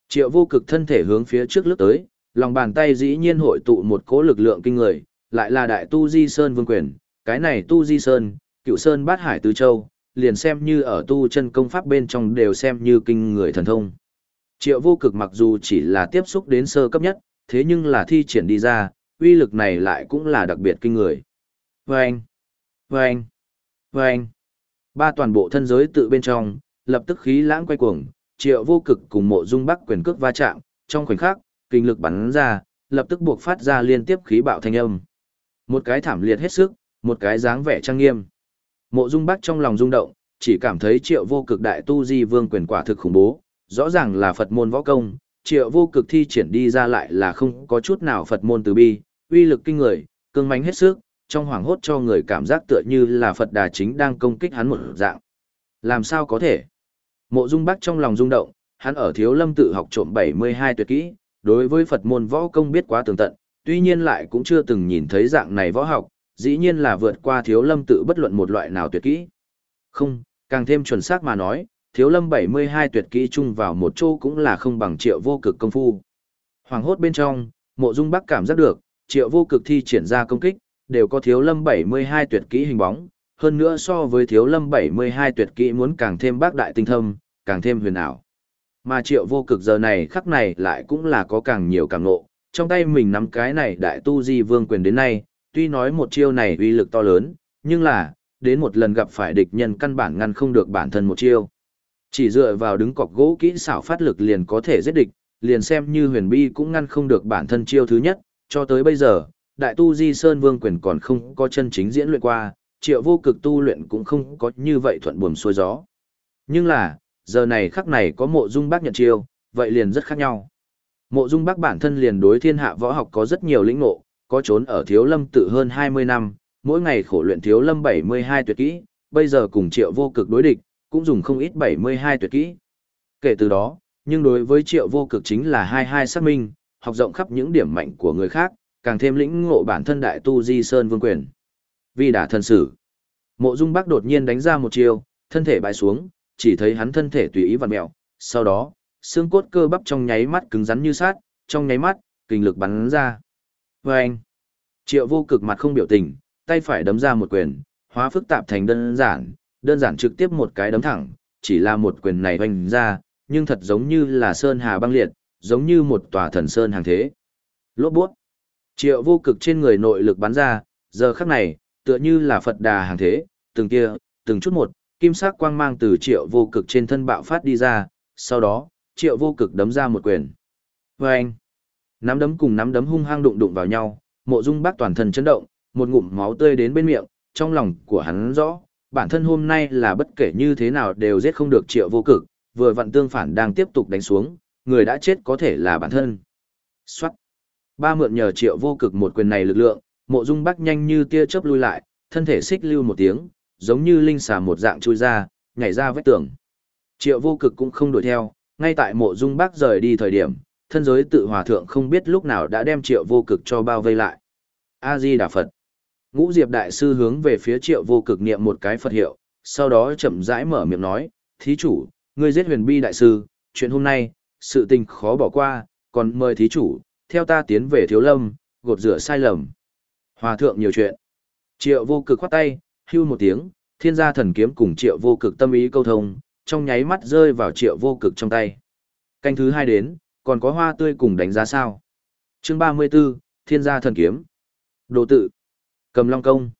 Triệu vô cực thân thể hướng phía trước lướt tới, lòng bàn tay dĩ nhiên hội tụ một cỗ lực lượng kinh người, lại là đại tu di sơn vương quyền, cái này tu di sơn, cựu sơn bát hải tứ châu, liền xem như ở tu chân công pháp bên trong đều xem như kinh người thần thông. Triệu vô cực mặc dù chỉ là tiếp xúc đến sơ cấp nhất, thế nhưng là thi triển đi ra, uy lực này lại cũng là đặc biệt kinh người. Vâng! Vâng! Vâng! Ba toàn bộ thân giới tự bên trong, lập tức khí lãng quay cuồng, triệu vô cực cùng mộ dung bắc quyền cước va chạm, trong khoảnh khắc, kinh lực bắn ra, lập tức buộc phát ra liên tiếp khí bạo thanh âm. Một cái thảm liệt hết sức, một cái dáng vẻ trang nghiêm. Mộ Dung Bắc trong lòng rung động, chỉ cảm thấy Triệu Vô Cực đại tu di vương quyền quả thực khủng bố, rõ ràng là Phật môn võ công, Triệu Vô Cực thi triển đi ra lại là không có chút nào Phật môn từ bi, uy lực kinh người, cương mãnh hết sức, trong hoàng hốt cho người cảm giác tựa như là Phật Đà chính đang công kích hắn một dạng. Làm sao có thể? Mộ Dung Bắc trong lòng rung động, hắn ở Thiếu Lâm tự học trộm 72 tuyệt kỹ, đối với Phật môn võ công biết quá tường tận, tuy nhiên lại cũng chưa từng nhìn thấy dạng này võ học, dĩ nhiên là vượt qua thiếu lâm tự bất luận một loại nào tuyệt kỹ. Không, càng thêm chuẩn xác mà nói, thiếu lâm 72 tuyệt kỹ chung vào một chỗ cũng là không bằng triệu vô cực công phu. Hoàng hốt bên trong, mộ dung bắc cảm giác được, triệu vô cực thi triển ra công kích, đều có thiếu lâm 72 tuyệt kỹ hình bóng, hơn nữa so với thiếu lâm 72 tuyệt kỹ muốn càng thêm bác đại tinh thâm, càng thêm huyền ảo. Mà triệu vô cực giờ này khắc này lại cũng là có càng nhiều càng ngộ, trong tay mình nắm cái này đại tu di vương quyền đến nay, tuy nói một chiêu này uy lực to lớn, nhưng là, đến một lần gặp phải địch nhân căn bản ngăn không được bản thân một chiêu. Chỉ dựa vào đứng cọc gỗ kỹ xảo phát lực liền có thể giết địch, liền xem như huyền bi cũng ngăn không được bản thân chiêu thứ nhất, cho tới bây giờ, đại tu di sơn vương quyền còn không có chân chính diễn luyện qua, triệu vô cực tu luyện cũng không có như vậy thuận buồm xuôi gió. Nhưng là, giờ này khắc này có mộ dung bác nhận chiêu, vậy liền rất khác nhau. Mộ dung bác bản thân liền đối thiên hạ võ học có rất nhiều lĩnh ngộ, có trốn ở thiếu lâm tự hơn 20 năm, mỗi ngày khổ luyện thiếu lâm 72 tuyệt kỹ, bây giờ cùng triệu vô cực đối địch, cũng dùng không ít 72 tuyệt kỹ. Kể từ đó, nhưng đối với triệu vô cực chính là hai hai xác minh, học rộng khắp những điểm mạnh của người khác, càng thêm lĩnh ngộ bản thân đại tu di sơn vương quyền. Vì đã thân sử, mộ dung bác đột nhiên đánh ra một chiều, thân thể bại xuống, chỉ thấy hắn thân thể tùy ý vặn mẹo, sau đó, xương cốt cơ bắp trong nháy mắt cứng rắn như sát, trong nháy mắt, kinh lực bắn ra. Và anh, triệu vô cực mặt không biểu tình, tay phải đấm ra một quyền, hóa phức tạp thành đơn giản, đơn giản trực tiếp một cái đấm thẳng, chỉ là một quyền này hoành ra, nhưng thật giống như là sơn hà băng liệt, giống như một tòa thần sơn hàng thế. Lốt buốt. Triệu vô cực trên người nội lực bắn ra, giờ khắc này, tựa như là Phật đà hàng thế, từng kia, từng chút một, kim sắc quang mang từ triệu vô cực trên thân bạo phát đi ra, sau đó, triệu vô cực đấm ra một quyền. Và anh, nắm đấm cùng nắm đấm hung hăng đụng đụng vào nhau, mộ dung bác toàn thân chấn động, một ngụm máu tươi đến bên miệng, trong lòng của hắn rõ, bản thân hôm nay là bất kể như thế nào đều giết không được triệu vô cực, vừa vặn tương phản đang tiếp tục đánh xuống, người đã chết có thể là bản thân. Xoát. Ba mượn nhờ triệu vô cực một quyền này lực lượng, mộ dung bắc nhanh như tia chớp lui lại, thân thể xích lưu một tiếng, giống như linh xà một dạng chui ra, nhảy ra vách tường. Triệu vô cực cũng không đuổi theo, ngay tại mộ dung bắc rời đi thời điểm, thân giới tự hòa thượng không biết lúc nào đã đem triệu vô cực cho bao vây lại. A-di Đà Phật. Ngũ Diệp Đại Sư hướng về phía triệu vô cực niệm một cái Phật hiệu, sau đó chậm rãi mở miệng nói, thí chủ, ngươi giết huyền bi đại sư, chuyện hôm nay, sự tình khó bỏ qua, còn mời thí chủ, theo ta tiến về thiếu lâm, gột rửa sai lầm. Hòa thượng nhiều chuyện. Triệu vô cực khoát tay, hưu một tiếng, thiên gia thần kiếm cùng triệu vô cực tâm ý câu thông, trong nháy mắt rơi vào triệu vô cực trong tay. Canh thứ hai đến, còn có hoa tươi cùng đánh giá sao. chương 34, thiên gia thần kiếm. Đồ tự. Cầm long công.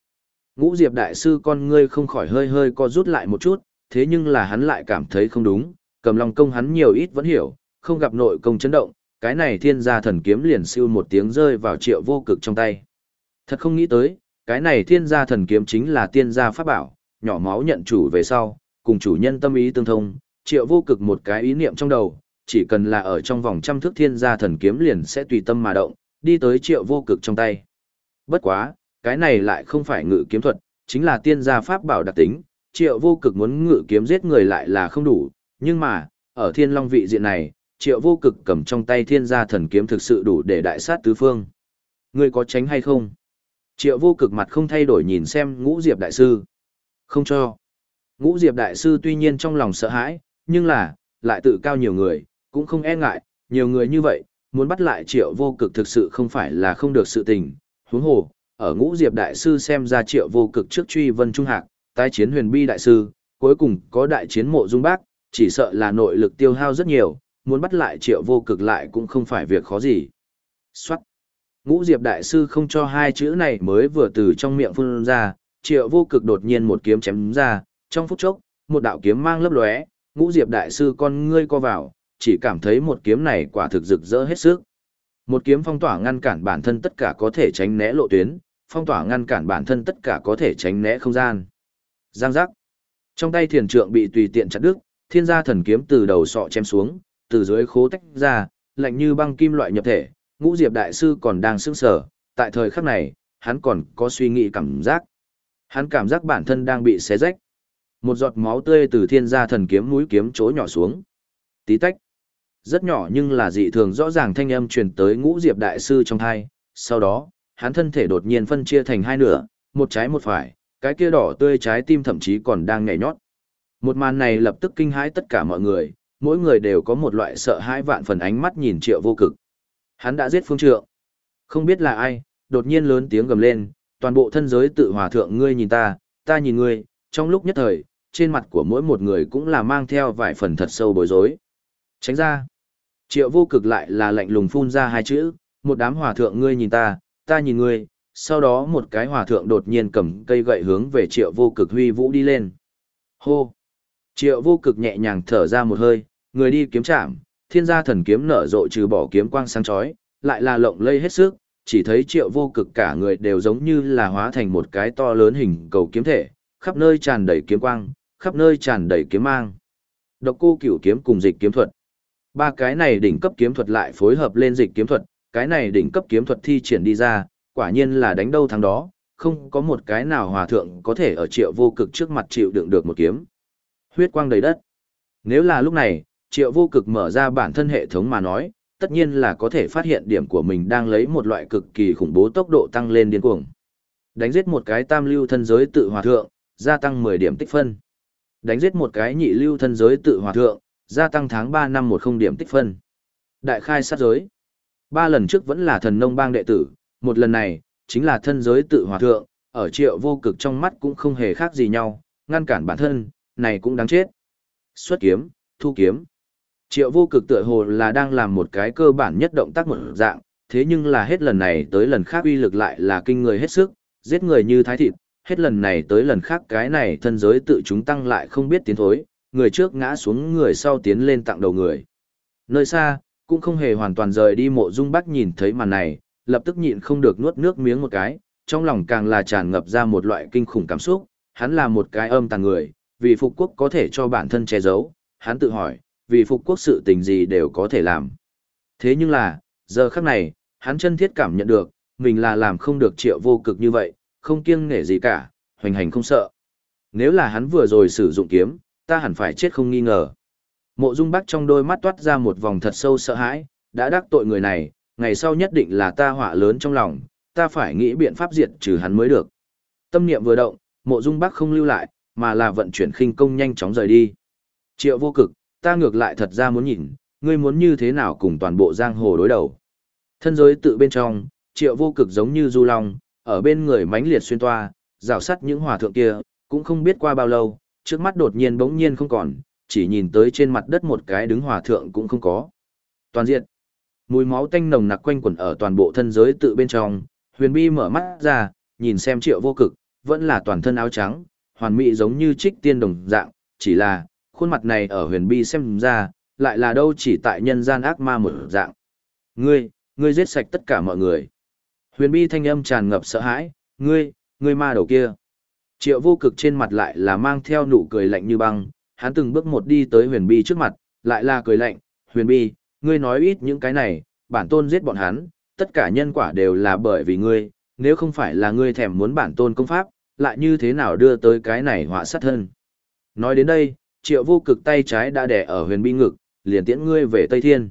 Ngũ diệp đại sư con ngươi không khỏi hơi hơi co rút lại một chút, thế nhưng là hắn lại cảm thấy không đúng, cầm long công hắn nhiều ít vẫn hiểu, không gặp nội công chấn động, cái này thiên gia thần kiếm liền siêu một tiếng rơi vào triệu vô cực trong tay. Thật không nghĩ tới, cái này thiên gia thần kiếm chính là tiên gia pháp bảo, nhỏ máu nhận chủ về sau, cùng chủ nhân tâm ý tương thông, triệu vô cực một cái ý niệm trong đầu, chỉ cần là ở trong vòng trăm thước thiên gia thần kiếm liền sẽ tùy tâm mà động, đi tới triệu vô cực trong tay. Bất quá, cái này lại không phải ngự kiếm thuật, chính là tiên gia pháp bảo đặc tính, triệu vô cực muốn ngự kiếm giết người lại là không đủ, nhưng mà, ở thiên long vị diện này, triệu vô cực cầm trong tay thiên gia thần kiếm thực sự đủ để đại sát tứ phương. Ngươi có tránh hay không? Triệu vô cực mặt không thay đổi nhìn xem ngũ diệp đại sư. Không cho. Ngũ diệp đại sư tuy nhiên trong lòng sợ hãi, nhưng là, lại tự cao nhiều người, cũng không e ngại, nhiều người như vậy, muốn bắt lại triệu vô cực thực sự không phải là không được sự tình. Huống hồ, ở ngũ diệp đại sư xem ra triệu vô cực trước truy vân trung hạc, tái chiến huyền bi đại sư, cuối cùng có đại chiến mộ dung bác, chỉ sợ là nội lực tiêu hao rất nhiều, muốn bắt lại triệu vô cực lại cũng không phải việc khó gì. Xoát! Ngũ Diệp Đại Sư không cho hai chữ này mới vừa từ trong miệng phun ra, triệu vô cực đột nhiên một kiếm chém ra, trong phút chốc, một đạo kiếm mang lấp lóe, Ngũ Diệp Đại Sư con ngươi co vào, chỉ cảm thấy một kiếm này quả thực rực rỡ hết sức. Một kiếm phong tỏa ngăn cản bản thân tất cả có thể tránh né lộ tuyến, phong tỏa ngăn cản bản thân tất cả có thể tránh né không gian. Giang giác. Trong tay thiền trượng bị tùy tiện chặt đứt, thiên gia thần kiếm từ đầu sọ chém xuống, từ dưới khố tách ra, lạnh như băng kim loại nhập thể, ngũ diệp đại sư còn đang sững sờ, tại thời khắc này, hắn còn có suy nghĩ cảm giác. Hắn cảm giác bản thân đang bị xé rách. Một giọt máu tươi từ thiên gia thần kiếm mũi kiếm chỗ nhỏ xuống. Tí tách. Rất nhỏ nhưng là dị thường rõ ràng thanh âm truyền tới ngũ diệp đại sư trong thai. Sau đó, hắn thân thể đột nhiên phân chia thành hai nửa, một trái một phải, cái kia đỏ tươi trái tim thậm chí còn đang nhảy nhót. Một màn này lập tức kinh hãi tất cả mọi người, mỗi người đều có một loại sợ hãi vạn phần ánh mắt nhìn triệu vô cực. Hắn đã giết phương trượng. Không biết là ai, đột nhiên lớn tiếng gầm lên, toàn bộ thân giới tự hòa thượng ngươi nhìn ta, ta nhìn ngươi, trong lúc nhất thời, trên mặt của mỗi một người cũng là mang theo vài phần thật sâu bối rối. Tránh ra. Triệu vô cực lại là lạnh lùng phun ra hai chữ, một đám hòa thượng ngươi nhìn ta, ta nhìn ngươi, sau đó một cái hòa thượng đột nhiên cầm cây gậy hướng về triệu vô cực huy vũ đi lên. Hô! Triệu vô cực nhẹ nhàng thở ra một hơi, người đi kiếm chạm, thiên gia thần kiếm nở rộ trừ bỏ kiếm quang sáng chói, lại là lộng lây hết sức, chỉ thấy triệu vô cực cả người đều giống như là hóa thành một cái to lớn hình cầu kiếm thể, khắp nơi tràn đầy kiếm quang, khắp nơi tràn đầy kiếm mang. Độc cô cửu kiếm cùng dịch kiếm thuật. Ba cái này đỉnh cấp kiếm thuật lại phối hợp lên dịch kiếm thuật, cái này đỉnh cấp kiếm thuật thi triển đi ra, quả nhiên là đánh đâu thắng đó, không có một cái nào hòa thượng có thể ở triệu vô cực trước mặt chịu đựng được một kiếm. Huyết quang đầy đất. Nếu là lúc này, triệu vô cực mở ra bản thân hệ thống mà nói, tất nhiên là có thể phát hiện điểm của mình đang lấy một loại cực kỳ khủng bố tốc độ tăng lên điên cuồng. Đánh giết một cái tam lưu thân giới tự hòa thượng, gia tăng 10 điểm tích phân. Đánh giết một cái nhị lưu thân giới tự hòa thượng, gia tăng tháng 3 năm 10 điểm tích phân. Đại khai sát giới. Ba lần trước vẫn là thần nông bang đệ tử, một lần này, chính là thân giới tự hòa thượng, ở triệu vô cực trong mắt cũng không hề khác gì nhau, ngăn cản bản thân, này cũng đáng chết. Xuất kiếm, thu kiếm. Triệu vô cực tựa hồ là đang làm một cái cơ bản nhất động tác một dạng, thế nhưng là hết lần này tới lần khác uy lực lại là kinh người hết sức, giết người như thái thịt, hết lần này tới lần khác cái này thân giới tự chúng tăng lại không biết tiến thối, người trước ngã xuống người sau tiến lên tặng đầu người. Nơi xa, cũng không hề hoàn toàn rời đi mộ dung bắc nhìn thấy màn này, lập tức nhịn không được nuốt nước miếng một cái, trong lòng càng là tràn ngập ra một loại kinh khủng cảm xúc, hắn là một cái âm tàng người, vì phục quốc có thể cho bản thân che giấu, hắn tự hỏi, vì phục quốc sự tình gì đều có thể làm. Thế nhưng là, giờ khắc này, hắn chân thiết cảm nhận được, mình là làm không được triệu vô cực như vậy, không kiêng nể gì cả, hoành hành không sợ. Nếu là hắn vừa rồi sử dụng kiếm, ta hẳn phải chết không nghi ngờ. Mộ Dung Bắc trong đôi mắt toát ra một vòng thật sâu sợ hãi, đã đắc tội người này, ngày sau nhất định là ta họa lớn trong lòng, ta phải nghĩ biện pháp diệt trừ hắn mới được. Tâm niệm vừa động, Mộ Dung Bắc không lưu lại, mà là vận chuyển khinh công nhanh chóng rời đi. Triệu vô cực, ta ngược lại thật ra muốn nhìn, ngươi muốn như thế nào cùng toàn bộ giang hồ đối đầu. Thân giới tự bên trong, triệu vô cực giống như du long, ở bên người mãnh liệt xuyên toa, rào sắt những hòa thượng kia, cũng không biết qua bao lâu, trước mắt đột nhiên bỗng nhiên không còn, chỉ nhìn tới trên mặt đất một cái đứng hòa thượng cũng không có. Toàn diện, mùi máu tanh nồng nặc quanh quẩn ở toàn bộ thân giới tự bên trong, huyền bi mở mắt ra, nhìn xem triệu vô cực, vẫn là toàn thân áo trắng, hoàn mỹ giống như trích tiên đồng dạng, chỉ là, khuôn mặt này ở huyền bi xem ra, lại là đâu chỉ tại nhân gian ác ma một dạng. Ngươi, ngươi giết sạch tất cả mọi người. Huyền bi thanh âm tràn ngập sợ hãi, ngươi, ngươi ma đầu kia. Triệu vô cực trên mặt lại là mang theo nụ cười lạnh như băng, hắn từng bước một đi tới huyền bi trước mặt, lại là cười lạnh, huyền bi, ngươi nói ít những cái này, bản tôn giết bọn hắn, tất cả nhân quả đều là bởi vì ngươi, nếu không phải là ngươi thèm muốn bản tôn công pháp, lại như thế nào đưa tới cái này họa sát thân. Nói đến đây, triệu vô cực tay trái đã đè ở huyền bi ngực, liền tiễn ngươi về Tây Thiên.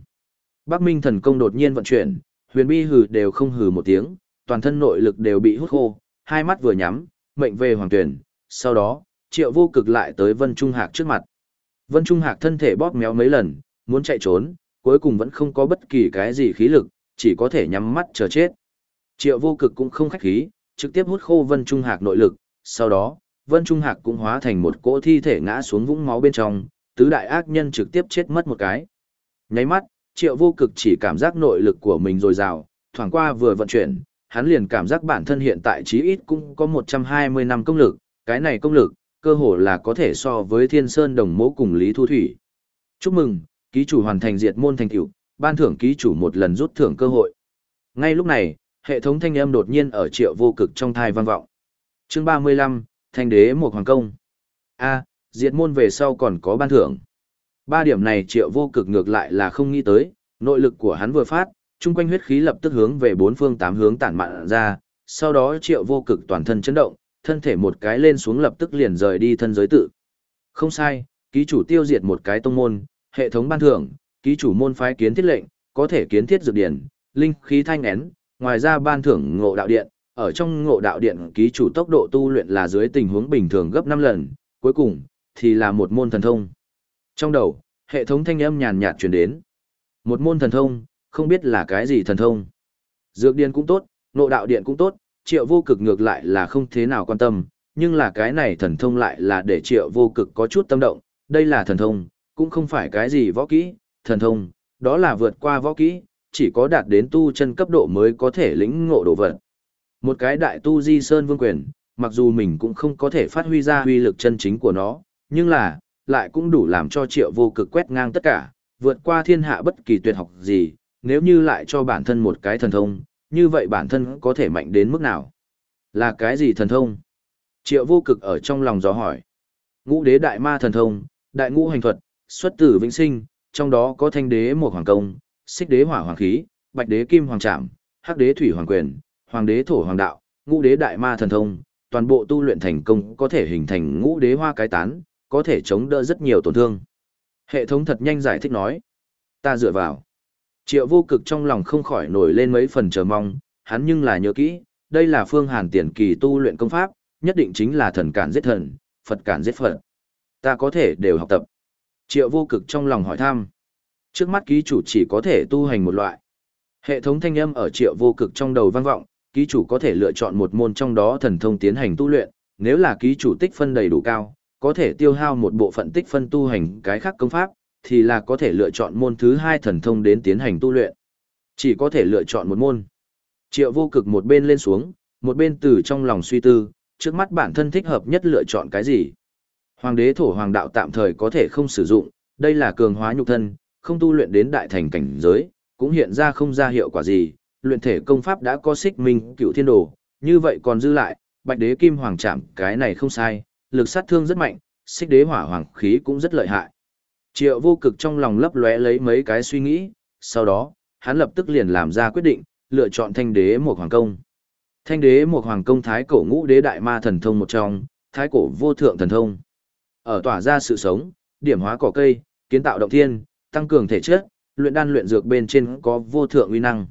Bắc Minh thần công đột nhiên vận chuyển, huyền bi hừ đều không hừ một tiếng, toàn thân nội lực đều bị hút khô, hai mắt vừa nhắm, mệnh về hoàng tuyển, sau đó, triệu vô cực lại tới Vân Trung Hạc trước mặt. Vân Trung Hạc thân thể bóp méo mấy lần, muốn chạy trốn, cuối cùng vẫn không có bất kỳ cái gì khí lực, chỉ có thể nhắm mắt chờ chết. Triệu vô cực cũng không khách khí, trực tiếp hút khô Vân Trung Hạc nội lực, sau đó, Vân Trung Hạc cũng hóa thành một cỗ thi thể ngã xuống vũng máu bên trong, tứ đại ác nhân trực tiếp chết mất một cái. Nháy mắt, Triệu vô cực chỉ cảm giác nội lực của mình dồi dào, thoảng qua vừa vận chuyển, hắn liền cảm giác bản thân hiện tại chí ít cũng có 120 năm công lực, cái này công lực, cơ hồ là có thể so với Thiên Sơn Đồng Mỗ cùng Lý Thu Thủy. Chúc mừng, ký chủ hoàn thành diệt môn thành tựu, ban thưởng ký chủ một lần rút thưởng cơ hội. Ngay lúc này, hệ thống thanh âm đột nhiên ở Triệu Vô Cực trong thai vang vọng. Chương 35, Thanh đế một hoàng công. A, diệt môn về sau còn có ban thưởng. Ba điểm này Triệu Vô Cực ngược lại là không nghĩ tới, nội lực của hắn vừa phát, chung quanh huyết khí lập tức hướng về bốn phương tám hướng tản mạn ra, sau đó triệu vô cực toàn thân chấn động, thân thể một cái lên xuống lập tức liền rời đi thân giới tự. Không sai, ký chủ tiêu diệt một cái tông môn, hệ thống ban thưởng, ký chủ môn phái kiến thiết lệnh, có thể kiến thiết dược điển, linh khí thanh én, ngoài ra ban thưởng ngộ đạo điện, ở trong ngộ đạo điện ký chủ tốc độ tu luyện là dưới tình huống bình thường gấp 5 lần, cuối cùng thì là một môn thần thông. Trong đầu, hệ thống thanh âm nhàn nhạt truyền đến. Một môn thần thông, không biết là cái gì thần thông. Dược điện cũng tốt, nộ đạo điện cũng tốt, triệu vô cực ngược lại là không thế nào quan tâm, nhưng là cái này thần thông lại là để triệu vô cực có chút tâm động, đây là thần thông, cũng không phải cái gì võ kỹ, thần thông, đó là vượt qua võ kỹ, chỉ có đạt đến tu chân cấp độ mới có thể lĩnh ngộ đồ vật. Một cái đại tu di sơn vương quyền, mặc dù mình cũng không có thể phát huy ra huy lực chân chính của nó, nhưng là, lại cũng đủ làm cho triệu vô cực quét ngang tất cả, vượt qua thiên hạ bất kỳ tuyệt học gì, nếu như lại cho bản thân một cái thần thông, như vậy bản thân có thể mạnh đến mức nào? Là cái gì thần thông? Triệu vô cực ở trong lòng gió hỏi. Ngũ đế đại ma thần thông, đại ngũ hành thuật, xuất tử vĩnh sinh, trong đó có thanh đế một hoàng công, xích đế hỏa hoàng khí, bạch đế kim hoàng trảm, hắc đế thủy hoàng quyền, hoàng đế thổ hoàng đạo, ngũ đế đại ma thần thông, toàn bộ tu luyện thành công có thể hình thành ngũ đế hoa cái tán, có thể chống đỡ rất nhiều tổn thương. Hệ thống thật nhanh giải thích nói. Ta dựa vào. Triệu vô cực trong lòng không khỏi nổi lên mấy phần chờ mong, hắn nhưng là nhớ kỹ, đây là phương hàn tiền kỳ tu luyện công pháp, nhất định chính là thần cản giết thần, Phật cản giết Phật. Ta có thể đều học tập. Triệu vô cực trong lòng hỏi thăm. Trước mắt ký chủ chỉ có thể tu hành một loại. Hệ thống thanh âm ở triệu vô cực trong đầu vang vọng, ký chủ có thể lựa chọn một môn trong đó thần thông tiến hành tu luyện, nếu là ký chủ tích phân đầy đủ cao, có thể tiêu hao một bộ phận tích phân tu hành cái khác công pháp, thì là có thể lựa chọn môn thứ hai thần thông đến tiến hành tu luyện. Chỉ có thể lựa chọn một môn. Triệu vô cực một bên lên xuống, một bên từ trong lòng suy tư, trước mắt bản thân thích hợp nhất lựa chọn cái gì. Hoàng đế thổ hoàng đạo tạm thời có thể không sử dụng, đây là cường hóa nhục thân, không tu luyện đến đại thành cảnh giới, cũng hiện ra không ra hiệu quả gì, luyện thể công pháp đã có xích minh cựu thiên đồ, như vậy còn dư lại, bạch đế kim hoàng chạm cái này không sai, lực sát thương rất mạnh, xích đế hỏa hoàng khí cũng rất lợi hại. Triệu vô cực trong lòng lấp lóe lấy mấy cái suy nghĩ, sau đó, hắn lập tức liền làm ra quyết định, lựa chọn thanh đế một hoàng công. Thanh đế một hoàng công thái cổ ngũ đế đại ma thần thông một trong, thái cổ vô thượng thần thông. Ở tỏa ra sự sống, điểm hóa cỏ cây, kiến tạo động thiên, tăng cường thể chất, luyện đan luyện dược bên trên có vô thượng uy năng.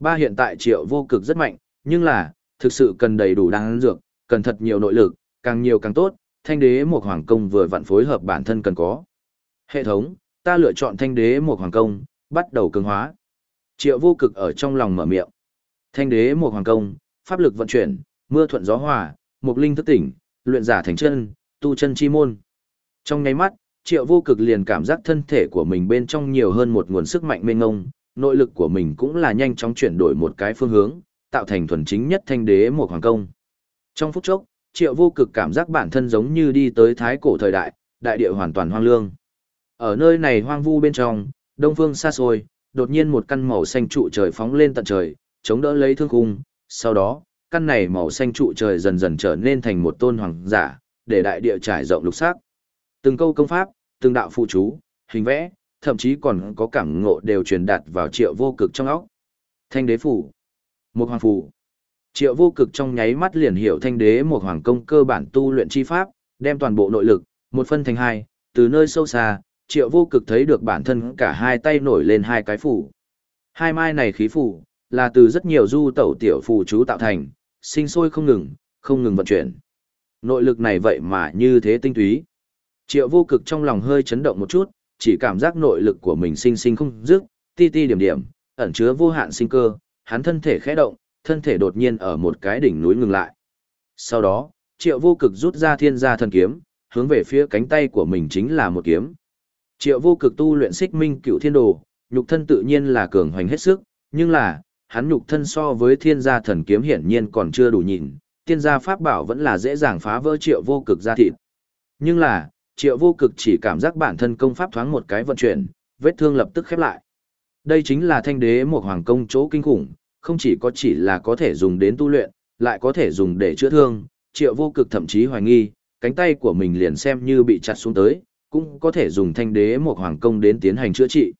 Ba hiện tại triệu vô cực rất mạnh, nhưng là, thực sự cần đầy đủ đan dược, cần thật nhiều nội lực, càng nhiều càng tốt, thanh đế một hoàng công vừa vặn phối hợp bản thân cần có. Hệ thống, ta lựa chọn thanh đế một hoàng công, bắt đầu cường hóa. Triệu vô cực ở trong lòng mở miệng. Thanh đế một hoàng công, pháp lực vận chuyển, mưa thuận gió hòa, mục linh thức tỉnh, luyện giả thành chân, tu chân chi môn. Trong nháy mắt, triệu vô cực liền cảm giác thân thể của mình bên trong nhiều hơn một nguồn sức mạnh mênh ngông, nội lực của mình cũng là nhanh chóng chuyển đổi một cái phương hướng, tạo thành thuần chính nhất thanh đế một hoàng công. Trong phút chốc, triệu vô cực cảm giác bản thân giống như đi tới thái cổ thời đại, đại địa hoàn toàn hoang lương. Ở nơi này hoang vu bên trong, đông phương xa xôi, đột nhiên một căn màu xanh trụ trời phóng lên tận trời, chống đỡ lấy thương khung, sau đó, căn này màu xanh trụ trời dần dần trở nên thành một tôn hoàng giả, để đại địa trải rộng lục sắc. Từng câu công pháp, từng đạo phụ chú, hình vẽ, thậm chí còn có cảm ngộ đều truyền đạt vào triệu vô cực trong óc. Thanh đế phủ, một hoàng phủ. Triệu vô cực trong nháy mắt liền hiểu thanh đế một hoàng công cơ bản tu luyện chi pháp, đem toàn bộ nội lực, một phân thành hai, từ nơi sâu xa, triệu vô cực thấy được bản thân cả hai tay nổi lên hai cái phủ. Hai mai này khí phủ, là từ rất nhiều du tẩu tiểu phù chú tạo thành, sinh sôi không ngừng, không ngừng vận chuyển. Nội lực này vậy mà như thế tinh túy. Triệu vô cực trong lòng hơi chấn động một chút, chỉ cảm giác nội lực của mình sinh sinh không dứt, ti ti điểm điểm, ẩn chứa vô hạn sinh cơ, hắn thân thể khẽ động, thân thể đột nhiên ở một cái đỉnh núi ngừng lại. Sau đó, triệu vô cực rút ra thiên gia thần kiếm, hướng về phía cánh tay của mình chính là một kiếm. Triệu vô cực tu luyện xích minh cựu thiên đồ, nhục thân tự nhiên là cường hoành hết sức, nhưng là, hắn nhục thân so với thiên gia thần kiếm hiển nhiên còn chưa đủ nhìn, thiên gia pháp bảo vẫn là dễ dàng phá vỡ triệu vô cực ra thịt. Nhưng là, triệu vô cực chỉ cảm giác bản thân công pháp thoáng một cái vận chuyển, vết thương lập tức khép lại. Đây chính là thanh đế một hoàng công chỗ kinh khủng, không chỉ có chỉ là có thể dùng đến tu luyện, lại có thể dùng để chữa thương, triệu vô cực thậm chí hoài nghi, cánh tay của mình liền xem như bị chặt xuống tới, cũng có thể dùng thanh đế một hoàng công đến tiến hành chữa trị.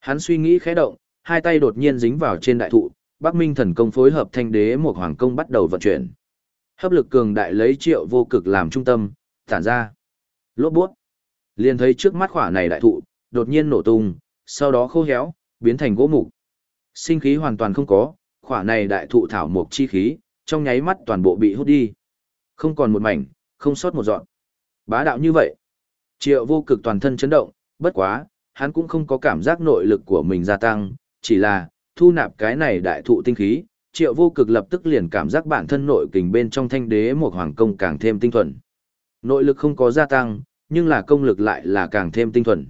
Hắn suy nghĩ khẽ động, hai tay đột nhiên dính vào trên đại thụ, Bắc Minh thần công phối hợp thanh đế một hoàng công bắt đầu vận chuyển. Hấp lực cường đại lấy triệu vô cực làm trung tâm, tản ra. Lốt buốt. Liền thấy trước mắt khỏa này đại thụ, đột nhiên nổ tung, sau đó khô héo, biến thành gỗ mục. Sinh khí hoàn toàn không có, khỏa này đại thụ thảo mục chi khí, trong nháy mắt toàn bộ bị hút đi. Không còn một mảnh, không sót một dọn. Bá đạo như vậy. Triệu vô cực toàn thân chấn động, bất quá, hắn cũng không có cảm giác nội lực của mình gia tăng, chỉ là, thu nạp cái này đại thụ tinh khí, triệu vô cực lập tức liền cảm giác bản thân nội kình bên trong thanh đế một hoàng công càng thêm tinh thuần. Nội lực không có gia tăng, nhưng là công lực lại là càng thêm tinh thuần.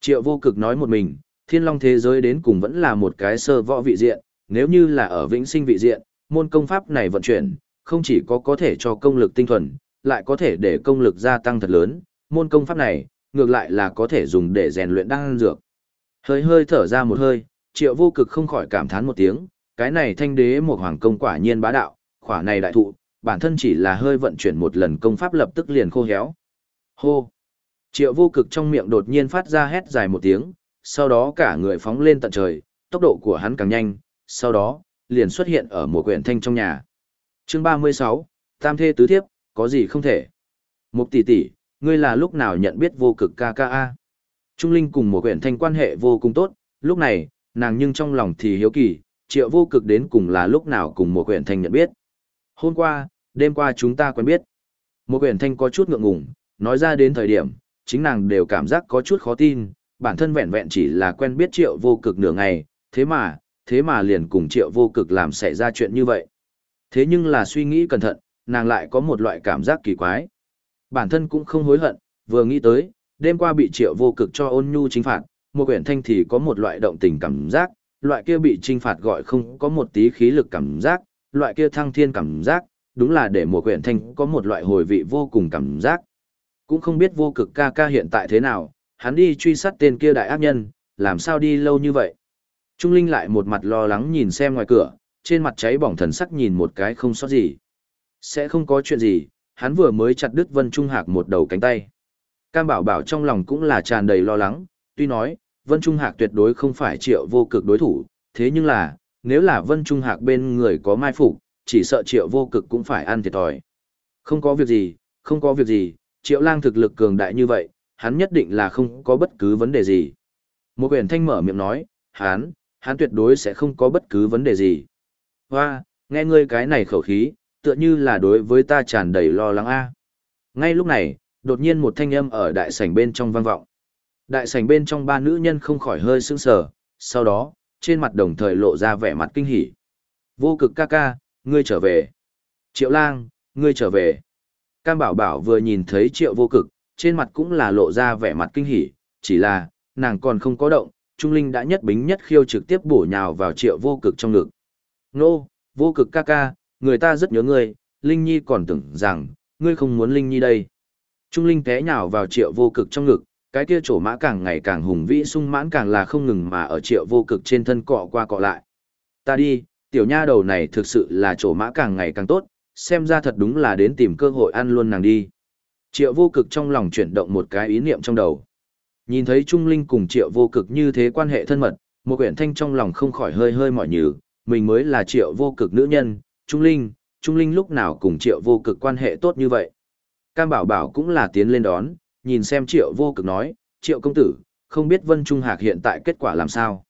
Triệu vô cực nói một mình, thiên long thế giới đến cùng vẫn là một cái sơ võ vị diện, nếu như là ở vĩnh sinh vị diện, môn công pháp này vận chuyển, không chỉ có có thể cho công lực tinh thuần, lại có thể để công lực gia tăng thật lớn, môn công pháp này, ngược lại là có thể dùng để rèn luyện đan dược. Hơi hơi thở ra một hơi, triệu vô cực không khỏi cảm thán một tiếng, cái này thanh đế một hoàng công quả nhiên bá đạo, khỏa này đại thụ, bản thân chỉ là hơi vận chuyển một lần công pháp lập tức liền khô héo. Hô! Triệu vô cực trong miệng đột nhiên phát ra hét dài một tiếng, sau đó cả người phóng lên tận trời, tốc độ của hắn càng nhanh, sau đó, liền xuất hiện ở một quyển thanh trong nhà. chương 36, Tam Thê Tứ Thiếp, có gì không thể. Một tỷ tỷ, ngươi là lúc nào nhận biết vô cực ca ca a Trung Linh cùng một quyển thanh quan hệ vô cùng tốt, lúc này, nàng nhưng trong lòng thì hiếu kỳ, triệu vô cực đến cùng là lúc nào cùng một quyển thanh nhận biết. Hôm qua, đêm qua chúng ta quen biết. Một quyển thanh có chút ngượng ngùng, nói ra đến thời điểm, chính nàng đều cảm giác có chút khó tin, bản thân vẹn vẹn chỉ là quen biết triệu vô cực nửa ngày, thế mà, thế mà liền cùng triệu vô cực làm xảy ra chuyện như vậy. Thế nhưng là suy nghĩ cẩn thận, nàng lại có một loại cảm giác kỳ quái. Bản thân cũng không hối hận, vừa nghĩ tới, đêm qua bị triệu vô cực cho ôn nhu chính phạt, một quyển thanh thì có một loại động tình cảm giác, loại kia bị trinh phạt gọi không có một tí khí lực cảm giác, loại kia thăng thiên cảm giác, đúng là để một quyển thanh có một loại hồi vị vô cùng cảm giác. Cũng không biết vô cực ca ca hiện tại thế nào, hắn đi truy sát tên kia đại ác nhân, làm sao đi lâu như vậy. Trung Linh lại một mặt lo lắng nhìn xem ngoài cửa, trên mặt cháy bỏng thần sắc nhìn một cái không sót gì. Sẽ không có chuyện gì, hắn vừa mới chặt đứt Vân Trung Hạc một đầu cánh tay. Cam Bảo Bảo trong lòng cũng là tràn đầy lo lắng, tuy nói, Vân Trung Hạc tuyệt đối không phải triệu vô cực đối thủ, thế nhưng là, nếu là Vân Trung Hạc bên người có mai phục, chỉ sợ triệu vô cực cũng phải ăn thiệt thòi. Không có việc gì, không có việc gì, triệu lang thực lực cường đại như vậy, hắn nhất định là không có bất cứ vấn đề gì. Một quyển thanh mở miệng nói, hắn, hắn tuyệt đối sẽ không có bất cứ vấn đề gì. Hoa, nghe ngươi cái này khẩu khí, tựa như là đối với ta tràn đầy lo lắng a. Ngay lúc này, đột nhiên một thanh âm ở đại sảnh bên trong vang vọng. Đại sảnh bên trong ba nữ nhân không khỏi hơi sững sờ, sau đó, trên mặt đồng thời lộ ra vẻ mặt kinh hỉ. Vô cực ca ca, ngươi trở về. Triệu lang, ngươi trở về. Cam bảo bảo vừa nhìn thấy triệu vô cực, trên mặt cũng là lộ ra vẻ mặt kinh hỉ, chỉ là, nàng còn không có động, Trung Linh đã nhất bính nhất khiêu trực tiếp bổ nhào vào triệu vô cực trong ngực. Nô, vô cực ca ca, người ta rất nhớ ngươi, Linh Nhi còn tưởng rằng, ngươi không muốn Linh Nhi đây. Trung Linh té nhào vào triệu vô cực trong ngực, cái kia trổ mã càng ngày càng hùng vĩ sung mãn càng là không ngừng mà ở triệu vô cực trên thân cọ qua cọ lại. Ta đi, tiểu nha đầu này thực sự là trổ mã càng ngày càng tốt, xem ra thật đúng là đến tìm cơ hội ăn luôn nàng đi. Triệu vô cực trong lòng chuyển động một cái ý niệm trong đầu. Nhìn thấy Trung Linh cùng triệu vô cực như thế quan hệ thân mật, một quyển thanh trong lòng không khỏi hơi hơi mỏi nhừ, mình mới là triệu vô cực nữ nhân, Trung Linh, Trung Linh lúc nào cùng triệu vô cực quan hệ tốt như vậy. Cam Bảo Bảo cũng là tiến lên đón, nhìn xem triệu vô cực nói, triệu công tử, không biết Vân Trung Hạc hiện tại kết quả làm sao.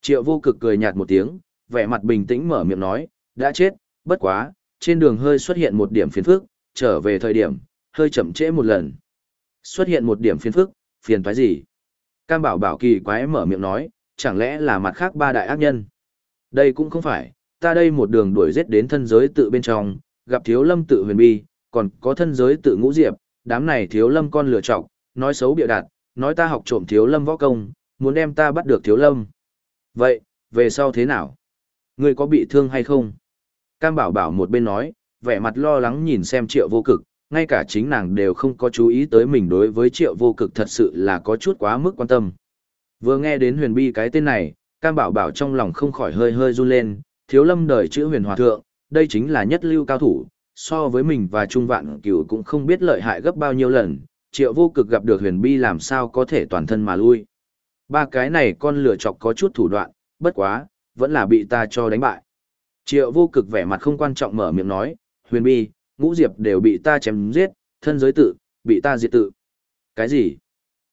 Triệu vô cực cười nhạt một tiếng, vẻ mặt bình tĩnh mở miệng nói, đã chết, bất quá, trên đường hơi xuất hiện một điểm phiền phức, trở về thời điểm, hơi chậm trễ một lần. Xuất hiện một điểm phiền phức, phiền toái gì? Cam bảo bảo kỳ quái mở miệng nói, chẳng lẽ là mặt khác ba đại ác nhân? Đây cũng không phải, ta đây một đường đuổi giết đến thân giới tự bên trong, gặp thiếu lâm tự huyền bi, còn có thân giới tự ngũ diệp, đám này thiếu lâm con lựa trọc, nói xấu bịa đặt, nói ta học trộm thiếu lâm võ công, muốn đem ta bắt được thiếu lâm. Vậy, về sau thế nào? Ngươi có bị thương hay không? Cam bảo bảo một bên nói, vẻ mặt lo lắng nhìn xem triệu vô cực, ngay cả chính nàng đều không có chú ý tới mình đối với triệu vô cực thật sự là có chút quá mức quan tâm. Vừa nghe đến huyền bi cái tên này, Cam bảo bảo trong lòng không khỏi hơi hơi run lên, thiếu lâm đời chữ huyền hòa thượng, đây chính là nhất lưu cao thủ, so với mình và trung vạn cửu cũng không biết lợi hại gấp bao nhiêu lần, triệu vô cực gặp được huyền bi làm sao có thể toàn thân mà lui. Ba cái này con lửa chọc có chút thủ đoạn, bất quá, vẫn là bị ta cho đánh bại. Triệu vô cực vẻ mặt không quan trọng mở miệng nói, huyền bi, ngũ diệp đều bị ta chém giết, thân giới tự, bị ta diệt tự. Cái gì?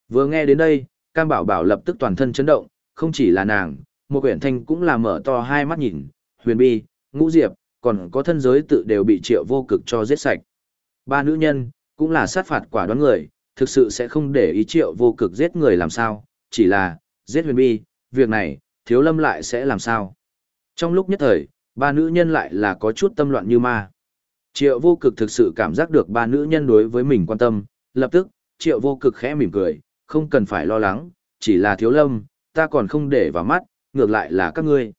Vừa nghe đến đây, Cam Bảo Bảo lập tức toàn thân chấn động, không chỉ là nàng, một quyển thanh cũng là mở to hai mắt nhìn, huyền bi, ngũ diệp, còn có thân giới tự đều bị triệu vô cực cho giết sạch. Ba nữ nhân, cũng là sát phạt quả đoán người, thực sự sẽ không để ý triệu vô cực giết người làm sao, chỉ là, giết huyền bi, việc này, thiếu lâm lại sẽ làm sao. Trong lúc nhất thời, ba nữ nhân lại là có chút tâm loạn như ma. Triệu vô cực thực sự cảm giác được ba nữ nhân đối với mình quan tâm, lập tức, triệu vô cực khẽ mỉm cười, không cần phải lo lắng, chỉ là thiếu lâm, ta còn không để vào mắt, ngược lại là các ngươi.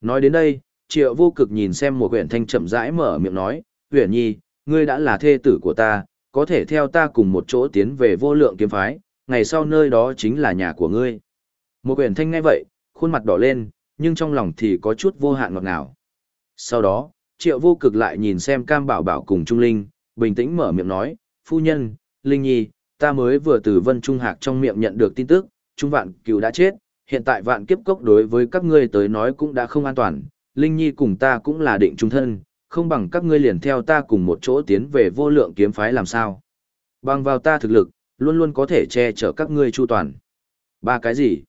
Nói đến đây, triệu vô cực nhìn xem một huyện thanh chậm rãi mở miệng nói, huyện nhi, ngươi đã là thê tử của ta, có thể theo ta cùng một chỗ tiến về vô lượng kiếm phái, ngày sau nơi đó chính là nhà của ngươi. Một quyển thanh ngay vậy, khuôn mặt đỏ lên, nhưng trong lòng thì có chút vô hạn ngọt ngào. Sau đó, triệu vô cực lại nhìn xem cam bảo bảo cùng Trung Linh, bình tĩnh mở miệng nói, phu nhân, Linh Nhi, ta mới vừa từ Vân Trung Hạc trong miệng nhận được tin tức, Trung Vạn Cửu đã chết, hiện tại vạn kiếp cốc đối với các ngươi tới nói cũng đã không an toàn, Linh Nhi cùng ta cũng là định trung thân, không bằng các ngươi liền theo ta cùng một chỗ tiến về vô lượng kiếm phái làm sao. Bằng vào ta thực lực, luôn luôn có thể che chở các ngươi chu toàn. Ba cái gì?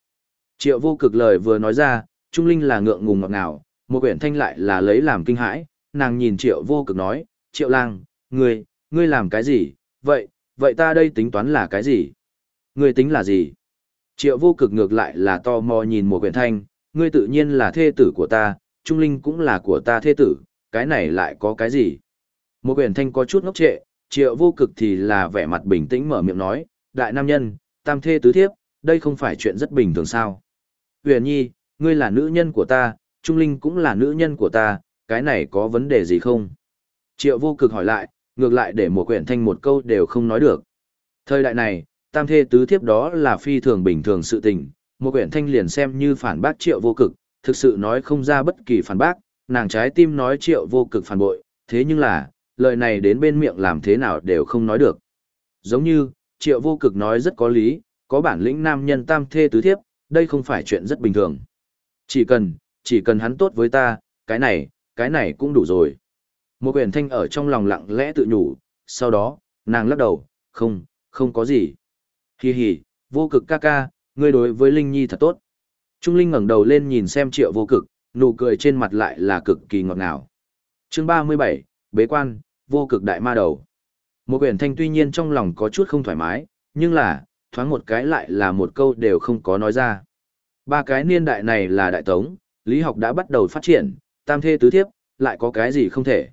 Triệu vô cực lời vừa nói ra, Trung Linh là ngượng ngùng ngọt ngào, một quyển thanh lại là lấy làm kinh hãi, nàng nhìn triệu vô cực nói, triệu lang, ngươi, ngươi làm cái gì, vậy, vậy ta đây tính toán là cái gì? Ngươi tính là gì? Triệu vô cực ngược lại là to mò nhìn một quyển thanh, ngươi tự nhiên là thê tử của ta, Trung Linh cũng là của ta thê tử, cái này lại có cái gì? Một quyển thanh có chút ngốc trệ, triệu vô cực thì là vẻ mặt bình tĩnh mở miệng nói, đại nam nhân, tam thê tứ thiếp, đây không phải chuyện rất bình thường sao? Huyền nhi, ngươi là nữ nhân của ta, Trung Linh cũng là nữ nhân của ta, cái này có vấn đề gì không? Triệu vô cực hỏi lại, ngược lại để một quyển thanh một câu đều không nói được. Thời đại này, tam thê tứ thiếp đó là phi thường bình thường sự tình, một quyển thanh liền xem như phản bác triệu vô cực, thực sự nói không ra bất kỳ phản bác, nàng trái tim nói triệu vô cực phản bội, thế nhưng là, lời này đến bên miệng làm thế nào đều không nói được. Giống như, triệu vô cực nói rất có lý, có bản lĩnh nam nhân tam thê tứ thiếp, đây không phải chuyện rất bình thường. Chỉ cần, chỉ cần hắn tốt với ta, cái này, cái này cũng đủ rồi. Một quyển thanh ở trong lòng lặng lẽ tự nhủ, sau đó, nàng lắc đầu, không, không có gì. Hi hi, vô cực ca ca, ngươi đối với Linh Nhi thật tốt. Trung Linh ngẩng đầu lên nhìn xem triệu vô cực, nụ cười trên mặt lại là cực kỳ ngọt ngào. Chương 37, Bế quan, vô cực đại ma đầu. Một quyển thanh tuy nhiên trong lòng có chút không thoải mái, nhưng là, thoáng một cái lại là một câu đều không có nói ra. Ba cái niên đại này là đại tống, lý học đã bắt đầu phát triển, tam thê tứ thiếp, lại có cái gì không thể.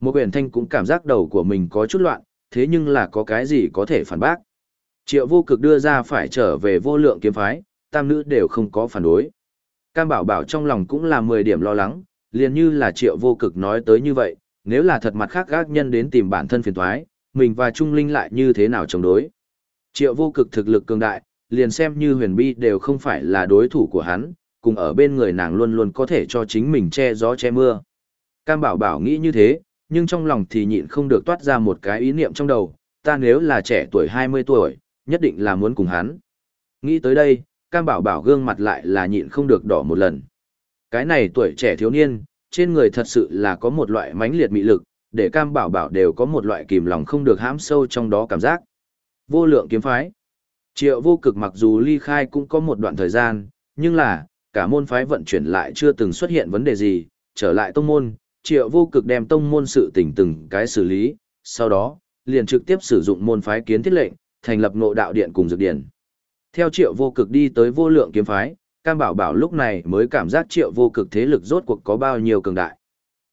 Một quyển thanh cũng cảm giác đầu của mình có chút loạn, thế nhưng là có cái gì có thể phản bác. Triệu vô cực đưa ra phải trở về vô lượng kiếm phái, tam nữ đều không có phản đối. Cam bảo bảo trong lòng cũng là 10 điểm lo lắng, liền như là triệu vô cực nói tới như vậy, nếu là thật mặt khác gác nhân đến tìm bản thân phiền thoái, mình và Trung Linh lại như thế nào chống đối. Triệu vô cực thực lực cường đại, liền xem như huyền bi đều không phải là đối thủ của hắn, cùng ở bên người nàng luôn luôn có thể cho chính mình che gió che mưa. Cam bảo bảo nghĩ như thế, nhưng trong lòng thì nhịn không được toát ra một cái ý niệm trong đầu, ta nếu là trẻ tuổi 20 tuổi, nhất định là muốn cùng hắn. Nghĩ tới đây, Cam bảo bảo gương mặt lại là nhịn không được đỏ một lần. Cái này tuổi trẻ thiếu niên, trên người thật sự là có một loại mãnh liệt mị lực, để Cam bảo bảo đều có một loại kìm lòng không được hãm sâu trong đó cảm giác. Vô lượng kiếm phái. Triệu vô cực mặc dù ly khai cũng có một đoạn thời gian, nhưng là, cả môn phái vận chuyển lại chưa từng xuất hiện vấn đề gì, trở lại tông môn, triệu vô cực đem tông môn sự tình từng cái xử lý, sau đó, liền trực tiếp sử dụng môn phái kiến thiết lệnh, thành lập ngộ đạo điện cùng dược điện. Theo triệu vô cực đi tới vô lượng kiếm phái, Cam Bảo Bảo lúc này mới cảm giác triệu vô cực thế lực rốt cuộc có bao nhiêu cường đại.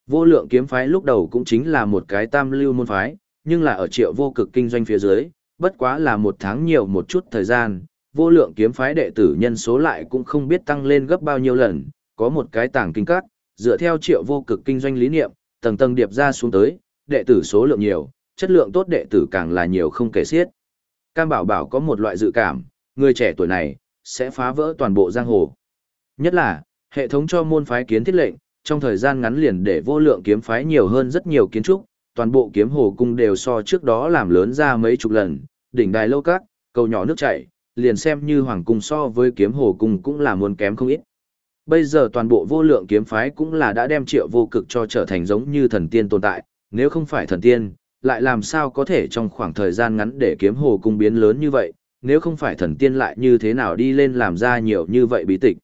Vô lượng kiếm phái lúc đầu cũng chính là một cái tam lưu môn phái, nhưng là ở triệu vô cực kinh doanh phía dưới, bất quá là một tháng nhiều một chút thời gian, vô lượng kiếm phái đệ tử nhân số lại cũng không biết tăng lên gấp bao nhiêu lần, có một cái tảng kinh cắt, dựa theo triệu vô cực kinh doanh lý niệm, tầng tầng điệp ra xuống tới, đệ tử số lượng nhiều, chất lượng tốt đệ tử càng là nhiều không kể xiết. Cam Bảo Bảo có một loại dự cảm, người trẻ tuổi này sẽ phá vỡ toàn bộ giang hồ. Nhất là, hệ thống cho môn phái kiến thiết lệnh, trong thời gian ngắn liền để vô lượng kiếm phái nhiều hơn rất nhiều kiến trúc, toàn bộ kiếm hồ cung đều so trước đó làm lớn ra mấy chục lần, đỉnh đài lâu các, cầu nhỏ nước chảy, liền xem như hoàng cung so với kiếm hồ cung cũng là muốn kém không ít. Bây giờ toàn bộ vô lượng kiếm phái cũng là đã đem triệu vô cực cho trở thành giống như thần tiên tồn tại, nếu không phải thần tiên, lại làm sao có thể trong khoảng thời gian ngắn để kiếm hồ cung biến lớn như vậy, nếu không phải thần tiên lại như thế nào đi lên làm ra nhiều như vậy bí tịch.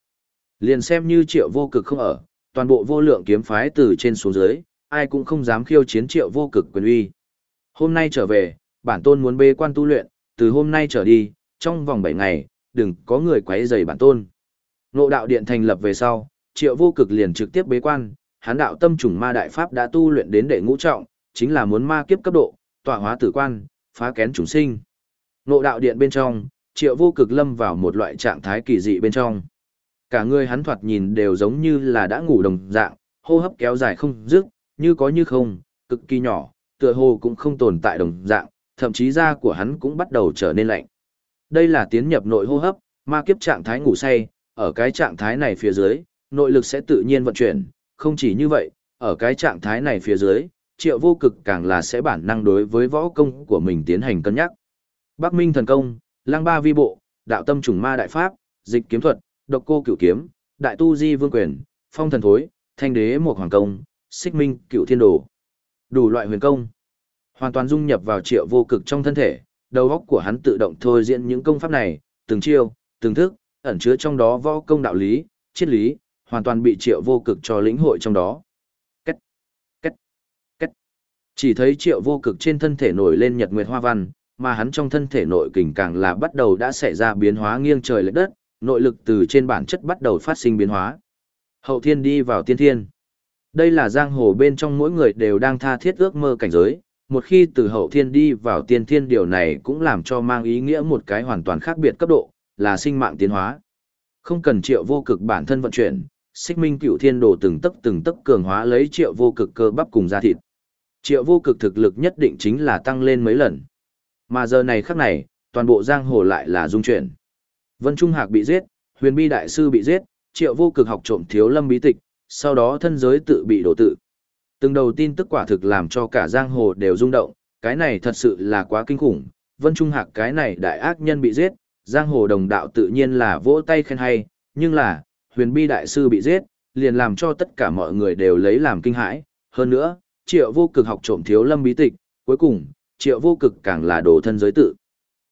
Liền xem như triệu vô cực không ở, toàn bộ vô lượng kiếm phái từ trên xuống dưới, ai cũng không dám khiêu chiến triệu vô cực quyền uy. Hôm nay trở về, bản tôn muốn bê quan tu luyện, từ hôm nay trở đi, trong vòng 7 ngày, đừng có người quấy rầy bản tôn. Nộ đạo điện thành lập về sau, triệu vô cực liền trực tiếp bế quan, hán đạo tâm trùng ma đại pháp đã tu luyện đến đệ ngũ trọng, chính là muốn ma kiếp cấp độ, tọa hóa tử quan, phá kén chúng sinh. Ngộ đạo điện bên trong, triệu vô cực lâm vào một loại trạng thái kỳ dị bên trong. Cả người hắn thoạt nhìn đều giống như là đã ngủ đồng dạng, hô hấp kéo dài không dứt, như có như không, cực kỳ nhỏ, tựa hồ cũng không tồn tại đồng dạng, thậm chí da của hắn cũng bắt đầu trở nên lạnh. Đây là tiến nhập nội hô hấp, ma kiếp trạng thái ngủ say, ở cái trạng thái này phía dưới, nội lực sẽ tự nhiên vận chuyển, không chỉ như vậy, ở cái trạng thái này phía dưới, triệu vô cực càng là sẽ bản năng đối với võ công của mình tiến hành cân nhắc. Bắc Minh thần công, lang ba vi bộ, đạo tâm trùng ma đại pháp, dịch kiếm thuật, độc cô cửu kiếm, đại tu di vương quyền, phong thần thối, thanh đế một hoàng công, xích minh cửu thiên đồ. Đủ loại huyền công. Hoàn toàn dung nhập vào triệu vô cực trong thân thể, đầu óc của hắn tự động thôi diễn những công pháp này, từng chiêu, từng thức, ẩn chứa trong đó võ công đạo lý, triết lý, hoàn toàn bị triệu vô cực cho lĩnh hội trong đó. Cách, cách, cách. Chỉ thấy triệu vô cực trên thân thể nổi lên nhật nguyệt hoa văn, mà hắn trong thân thể nội kình càng là bắt đầu đã xảy ra biến hóa nghiêng trời lệch đất, nội lực từ trên bản chất bắt đầu phát sinh biến hóa. Hậu thiên đi vào tiên thiên. Đây là giang hồ bên trong mỗi người đều đang tha thiết ước mơ cảnh giới, một khi từ hậu thiên đi vào tiên thiên điều này cũng làm cho mang ý nghĩa một cái hoàn toàn khác biệt cấp độ, là sinh mạng tiến hóa. Không cần triệu vô cực bản thân vận chuyển, xích minh cựu thiên đồ từng tấc từng tấc cường hóa lấy triệu vô cực cơ bắp cùng da thịt. Triệu vô cực thực lực nhất định chính là tăng lên mấy lần. Mà giờ này khắc này, toàn bộ giang hồ lại là dung chuyển. Vân Trung Hạc bị giết, huyền bi đại sư bị giết, triệu vô cực học trộm thiếu lâm bí tịch, sau đó thân giới tự bị đổ tự. Từng đầu tin tức quả thực làm cho cả giang hồ đều rung động, cái này thật sự là quá kinh khủng. Vân Trung Hạc cái này đại ác nhân bị giết, giang hồ đồng đạo tự nhiên là vỗ tay khen hay, nhưng là, huyền bi đại sư bị giết, liền làm cho tất cả mọi người đều lấy làm kinh hãi. Hơn nữa, triệu vô cực học trộm thiếu lâm bí tịch, cuối cùng, triệu vô cực càng là đồ thân giới tự.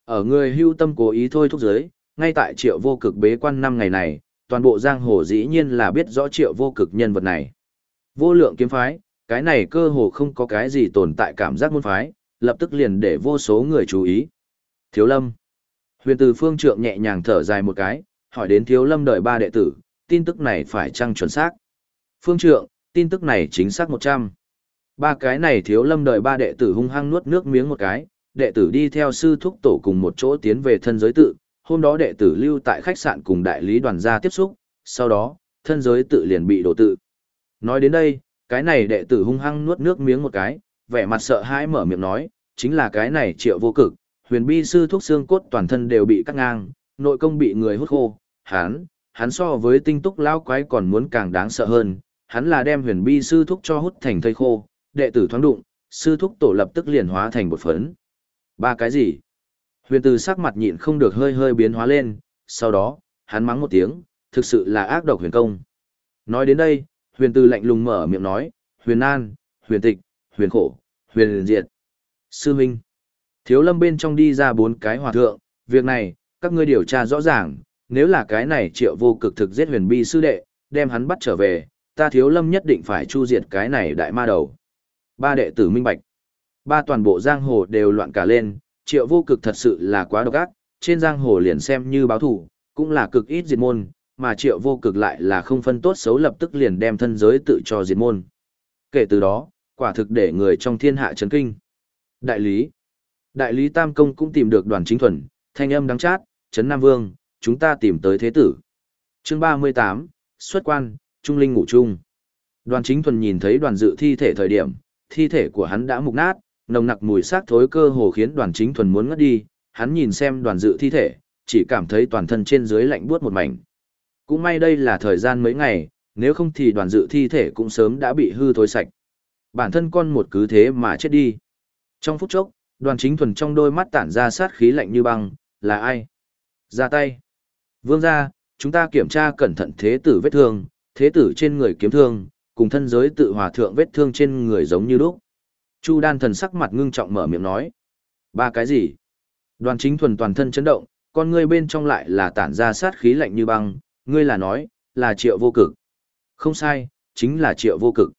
Ở người hưu tâm cố ý thôi thúc giới, ngay tại triệu vô cực bế quan năm ngày này, toàn bộ giang hồ dĩ nhiên là biết rõ triệu vô cực nhân vật này. Vô lượng kiếm phái, cái này cơ hồ không có cái gì tồn tại cảm giác môn phái, lập tức liền để vô số người chú ý. Thiếu lâm. Huyền từ phương trượng nhẹ nhàng thở dài một cái, hỏi đến thiếu lâm đợi ba đệ tử, tin tức này phải chăng chuẩn xác? Phương trượng, tin tức này chính xác 100. Ba cái này thiếu lâm đợi ba đệ tử hung hăng nuốt nước miếng một cái, đệ tử đi theo sư thúc tổ cùng một chỗ tiến về thân giới tự, hôm đó đệ tử lưu tại khách sạn cùng đại lý đoàn gia tiếp xúc, sau đó, thân giới tự liền bị đổ tự. Nói đến đây, cái này đệ tử hung hăng nuốt nước miếng một cái, vẻ mặt sợ hãi mở miệng nói, chính là cái này triệu vô cực, huyền bi sư thuốc xương cốt toàn thân đều bị cắt ngang, nội công bị người hút khô, hắn, hắn so với tinh túc lao quái còn muốn càng đáng sợ hơn, hắn là đem huyền bi sư thuốc cho hút thành thây khô, đệ tử thoáng đụng, sư thuốc tổ lập tức liền hóa thành một phấn. Ba cái gì? Huyền từ sắc mặt nhịn không được hơi hơi biến hóa lên, sau đó, hắn mắng một tiếng, thực sự là ác độc huyền công. Nói đến đây, huyền từ lạnh lùng mở miệng nói, huyền an, huyền tịch, huyền khổ, huyền diệt. Sư Minh. Thiếu lâm bên trong đi ra bốn cái hòa thượng, việc này, các ngươi điều tra rõ ràng, nếu là cái này triệu vô cực thực giết huyền bi sư đệ, đem hắn bắt trở về, ta thiếu lâm nhất định phải chu diệt cái này đại ma đầu. Ba đệ tử minh bạch. Ba toàn bộ giang hồ đều loạn cả lên, triệu vô cực thật sự là quá độc ác, trên giang hồ liền xem như báo thủ, cũng là cực ít diệt môn, mà triệu vô cực lại là không phân tốt xấu lập tức liền đem thân giới tự cho diệt môn. Kể từ đó, quả thực để người trong thiên hạ chấn kinh. Đại lý Đại lý Tam Công cũng tìm được đoàn chính thuần, thanh âm đắng chát, Trấn Nam Vương, chúng ta tìm tới thế tử. chương 38, xuất quan, Trung Linh ngủ chung. Đoàn chính thuần nhìn thấy đoàn dự thi thể thời điểm, thi thể của hắn đã mục nát, nồng nặc mùi xác thối cơ hồ khiến đoàn chính thuần muốn ngất đi, hắn nhìn xem đoàn dự thi thể, chỉ cảm thấy toàn thân trên dưới lạnh buốt một mảnh. Cũng may đây là thời gian mấy ngày, nếu không thì đoàn dự thi thể cũng sớm đã bị hư thối sạch. Bản thân con một cứ thế mà chết đi. Trong phút chốc, đoàn chính thuần trong đôi mắt tản ra sát khí lạnh như băng, là ai? Ra tay. Vương ra, chúng ta kiểm tra cẩn thận thế tử vết thương, thế tử trên người kiếm thương, cùng thân giới tự hòa thượng vết thương trên người giống như lúc. Chu đan thần sắc mặt ngưng trọng mở miệng nói. Ba cái gì? Đoàn chính thuần toàn thân chấn động, con ngươi bên trong lại là tản ra sát khí lạnh như băng, ngươi là nói, là triệu vô cực. Không sai, chính là triệu vô cực.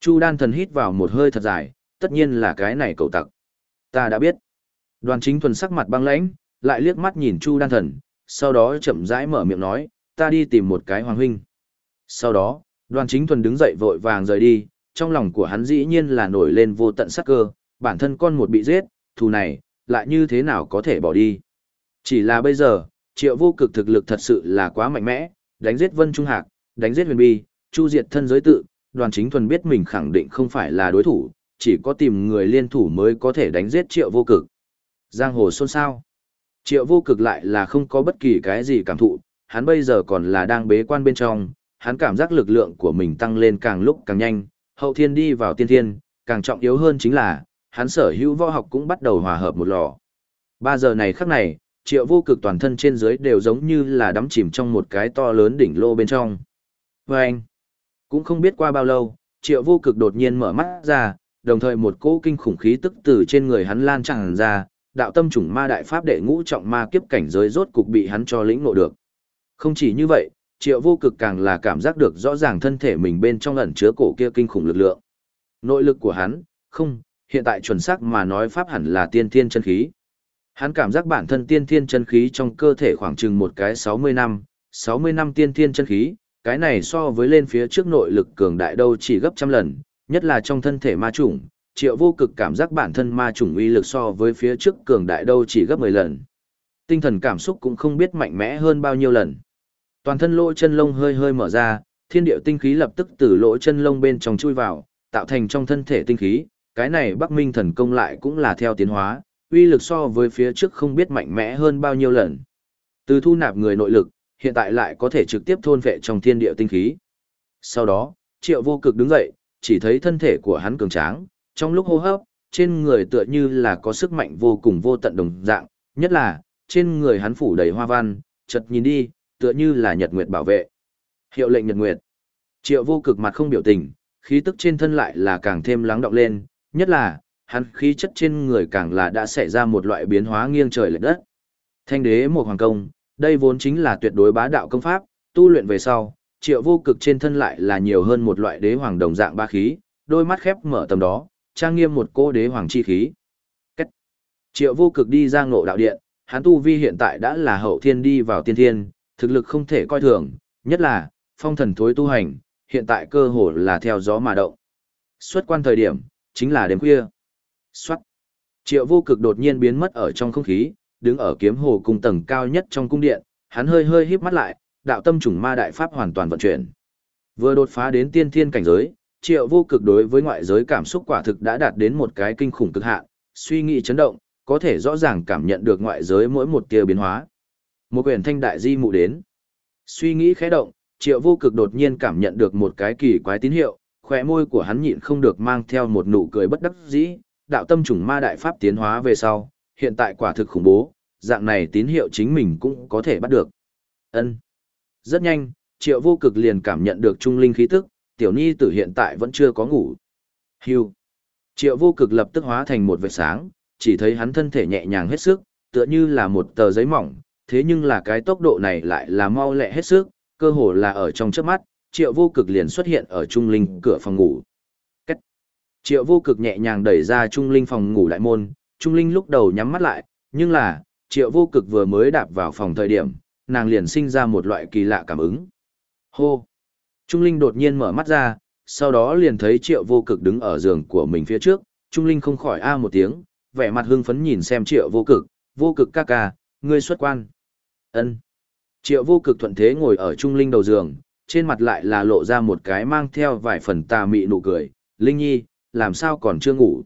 Chu đan thần hít vào một hơi thật dài, tất nhiên là cái này cậu tặc. Ta đã biết. Đoàn chính thuần sắc mặt băng lãnh, lại liếc mắt nhìn Chu đan thần, sau đó chậm rãi mở miệng nói, ta đi tìm một cái hoàng huynh. Sau đó, đoàn chính thuần đứng dậy vội vàng rời đi, trong lòng của hắn dĩ nhiên là nổi lên vô tận sắc cơ, bản thân con một bị giết, thù này, lại như thế nào có thể bỏ đi. Chỉ là bây giờ, triệu vô cực thực lực thật sự là quá mạnh mẽ, đánh giết Vân Trung Hạc, đánh giết huyền bi, chu diệt thân giới tự, đoàn chính thuần biết mình khẳng định không phải là đối thủ, chỉ có tìm người liên thủ mới có thể đánh giết triệu vô cực. Giang hồ xôn xao. Triệu vô cực lại là không có bất kỳ cái gì cảm thụ, hắn bây giờ còn là đang bế quan bên trong, hắn cảm giác lực lượng của mình tăng lên càng lúc càng nhanh, hậu thiên đi vào tiên thiên, càng trọng yếu hơn chính là, hắn sở hữu võ học cũng bắt đầu hòa hợp một lò. Ba giờ này khắc này, triệu vô cực toàn thân trên dưới đều giống như là đắm chìm trong một cái to lớn đỉnh lô bên trong. Và anh, cũng không biết qua bao lâu, triệu vô cực đột nhiên mở mắt ra, đồng thời một cỗ kinh khủng khí tức từ trên người hắn lan tràn ra, đạo tâm chủng ma đại pháp đệ ngũ trọng ma kiếp cảnh giới rốt cục bị hắn cho lĩnh ngộ được. Không chỉ như vậy, triệu vô cực càng là cảm giác được rõ ràng thân thể mình bên trong ẩn chứa cổ kia kinh khủng lực lượng. Nội lực của hắn, không, hiện tại chuẩn xác mà nói pháp hẳn là tiên thiên chân khí. Hắn cảm giác bản thân tiên thiên chân khí trong cơ thể khoảng chừng một cái 60 năm, 60 năm tiên thiên chân khí, cái này so với lên phía trước nội lực cường đại đâu chỉ gấp trăm lần, nhất là trong thân thể ma chủng, triệu vô cực cảm giác bản thân ma chủng uy lực so với phía trước cường đại đâu chỉ gấp 10 lần. Tinh thần cảm xúc cũng không biết mạnh mẽ hơn bao nhiêu lần. Toàn thân lỗ chân lông hơi hơi mở ra, thiên điệu tinh khí lập tức từ lỗ chân lông bên trong chui vào, tạo thành trong thân thể tinh khí, cái này Bắc Minh thần công lại cũng là theo tiến hóa, uy lực so với phía trước không biết mạnh mẽ hơn bao nhiêu lần. Từ thu nạp người nội lực, hiện tại lại có thể trực tiếp thôn vệ trong thiên địa tinh khí. Sau đó, Triệu Vô Cực đứng dậy, chỉ thấy thân thể của hắn cường tráng, trong lúc hô hấp, trên người tựa như là có sức mạnh vô cùng vô tận đồng dạng, nhất là, trên người hắn phủ đầy hoa văn, chợt nhìn đi, tựa như là nhật nguyệt bảo vệ. Hiệu lệnh nhật nguyệt. Triệu Vô Cực mặt không biểu tình, khí tức trên thân lại là càng thêm lắng động lên, nhất là, hắn khí chất trên người càng là đã xảy ra một loại biến hóa nghiêng trời lệch đất. Thanh đế một hoàng công, đây vốn chính là tuyệt đối bá đạo công pháp, tu luyện về sau, triệu vô cực trên thân lại là nhiều hơn một loại đế hoàng đồng dạng ba khí, đôi mắt khép mở tầm đó, trang nghiêm một cô đế hoàng chi khí. Cách. Triệu vô cực đi ra ngộ đạo điện, hắn tu vi hiện tại đã là hậu thiên đi vào tiên thiên, thực lực không thể coi thường, nhất là, phong thần thối tu hành, hiện tại cơ hồ là theo gió mà động. Xuất quan thời điểm, chính là đêm khuya. Xoát. Triệu vô cực đột nhiên biến mất ở trong không khí, đứng ở kiếm hồ cung tầng cao nhất trong cung điện, hắn hơi hơi híp mắt lại, đạo tâm trùng ma đại pháp hoàn toàn vận chuyển. Vừa đột phá đến tiên thiên cảnh giới, triệu vô cực đối với ngoại giới cảm xúc quả thực đã đạt đến một cái kinh khủng cực hạn, suy nghĩ chấn động, có thể rõ ràng cảm nhận được ngoại giới mỗi một tia biến hóa. Một quyển thanh đại di mụ đến. Suy nghĩ khẽ động, triệu vô cực đột nhiên cảm nhận được một cái kỳ quái tín hiệu, khỏe môi của hắn nhịn không được mang theo một nụ cười bất đắc dĩ, đạo tâm trùng ma đại pháp tiến hóa về sau, hiện tại quả thực khủng bố, dạng này tín hiệu chính mình cũng có thể bắt được. Ân. Rất nhanh, triệu vô cực liền cảm nhận được trung linh khí tức, tiểu ni tử hiện tại vẫn chưa có ngủ. Hưu. Triệu vô cực lập tức hóa thành một vệt sáng, chỉ thấy hắn thân thể nhẹ nhàng hết sức, tựa như là một tờ giấy mỏng, thế nhưng là cái tốc độ này lại là mau lẹ hết sức, cơ hồ là ở trong chớp mắt, triệu vô cực liền xuất hiện ở trung linh cửa phòng ngủ. Cách. Triệu vô cực nhẹ nhàng đẩy ra trung linh phòng ngủ đại môn, trung linh lúc đầu nhắm mắt lại, nhưng là, triệu vô cực vừa mới đạp vào phòng thời điểm, nàng liền sinh ra một loại kỳ lạ cảm ứng. Hô! Trung linh đột nhiên mở mắt ra, sau đó liền thấy triệu vô cực đứng ở giường của mình phía trước, trung linh không khỏi a một tiếng, vẻ mặt hưng phấn nhìn xem triệu vô cực, vô cực ca ca, ngươi xuất quan ân Triệu vô cực thuận thế ngồi ở trung linh đầu giường, trên mặt lại là lộ ra một cái mang theo vài phần tà mị nụ cười, Linh Nhi, làm sao còn chưa ngủ.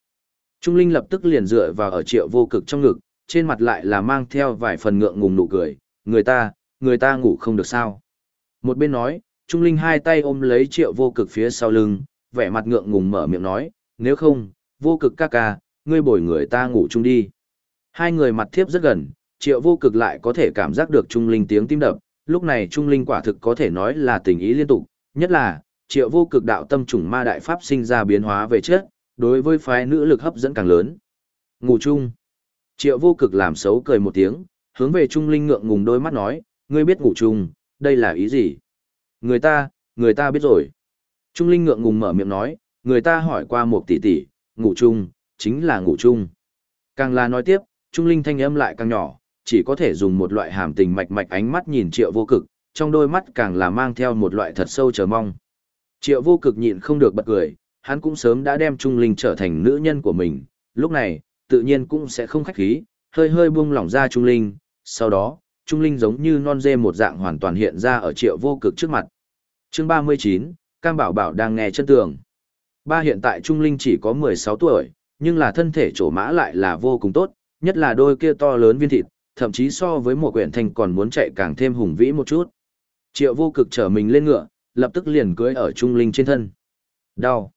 Trung Linh lập tức liền dựa vào ở triệu vô cực trong ngực, trên mặt lại là mang theo vài phần ngượng ngùng nụ cười, người ta, người ta ngủ không được sao. Một bên nói, Trung Linh hai tay ôm lấy triệu vô cực phía sau lưng, vẻ mặt ngượng ngùng mở miệng nói, nếu không, vô cực ca ca, ngươi bồi người ta ngủ chung đi. Hai người mặt thiếp rất gần, triệu vô cực lại có thể cảm giác được Trung Linh tiếng tim đập, lúc này Trung Linh quả thực có thể nói là tình ý liên tục, nhất là, triệu vô cực đạo tâm trùng ma đại pháp sinh ra biến hóa về chết, đối với phái nữ lực hấp dẫn càng lớn. Ngủ chung. Triệu vô cực làm xấu cười một tiếng, hướng về Trung Linh ngượng ngùng đôi mắt nói, ngươi biết ngủ chung, đây là ý gì? Người ta, người ta biết rồi. Trung Linh ngượng ngùng mở miệng nói, người ta hỏi qua một tỷ tỷ, ngủ chung, chính là ngủ chung. Càng là nói tiếp, Trung Linh thanh âm lại càng nhỏ, chỉ có thể dùng một loại hàm tình mạch mạch ánh mắt nhìn triệu vô cực, trong đôi mắt càng là mang theo một loại thật sâu chờ mong. Triệu vô cực nhịn không được bật cười, hắn cũng sớm đã đem Trung Linh trở thành nữ nhân của mình, lúc này, tự nhiên cũng sẽ không khách khí, hơi hơi buông lỏng ra Trung Linh, sau đó, Trung Linh giống như non dê một dạng hoàn toàn hiện ra ở triệu vô cực trước mặt. chương 39, Cam Bảo Bảo đang nghe chân tường. Ba hiện tại Trung Linh chỉ có 16 tuổi, nhưng là thân thể trổ mã lại là vô cùng tốt, nhất là đôi kia to lớn viên thịt, thậm chí so với một quyển thành còn muốn chạy càng thêm hùng vĩ một chút. Triệu vô cực trở mình lên ngựa, lập tức liền cưỡi ở Trung Linh trên thân. Đau.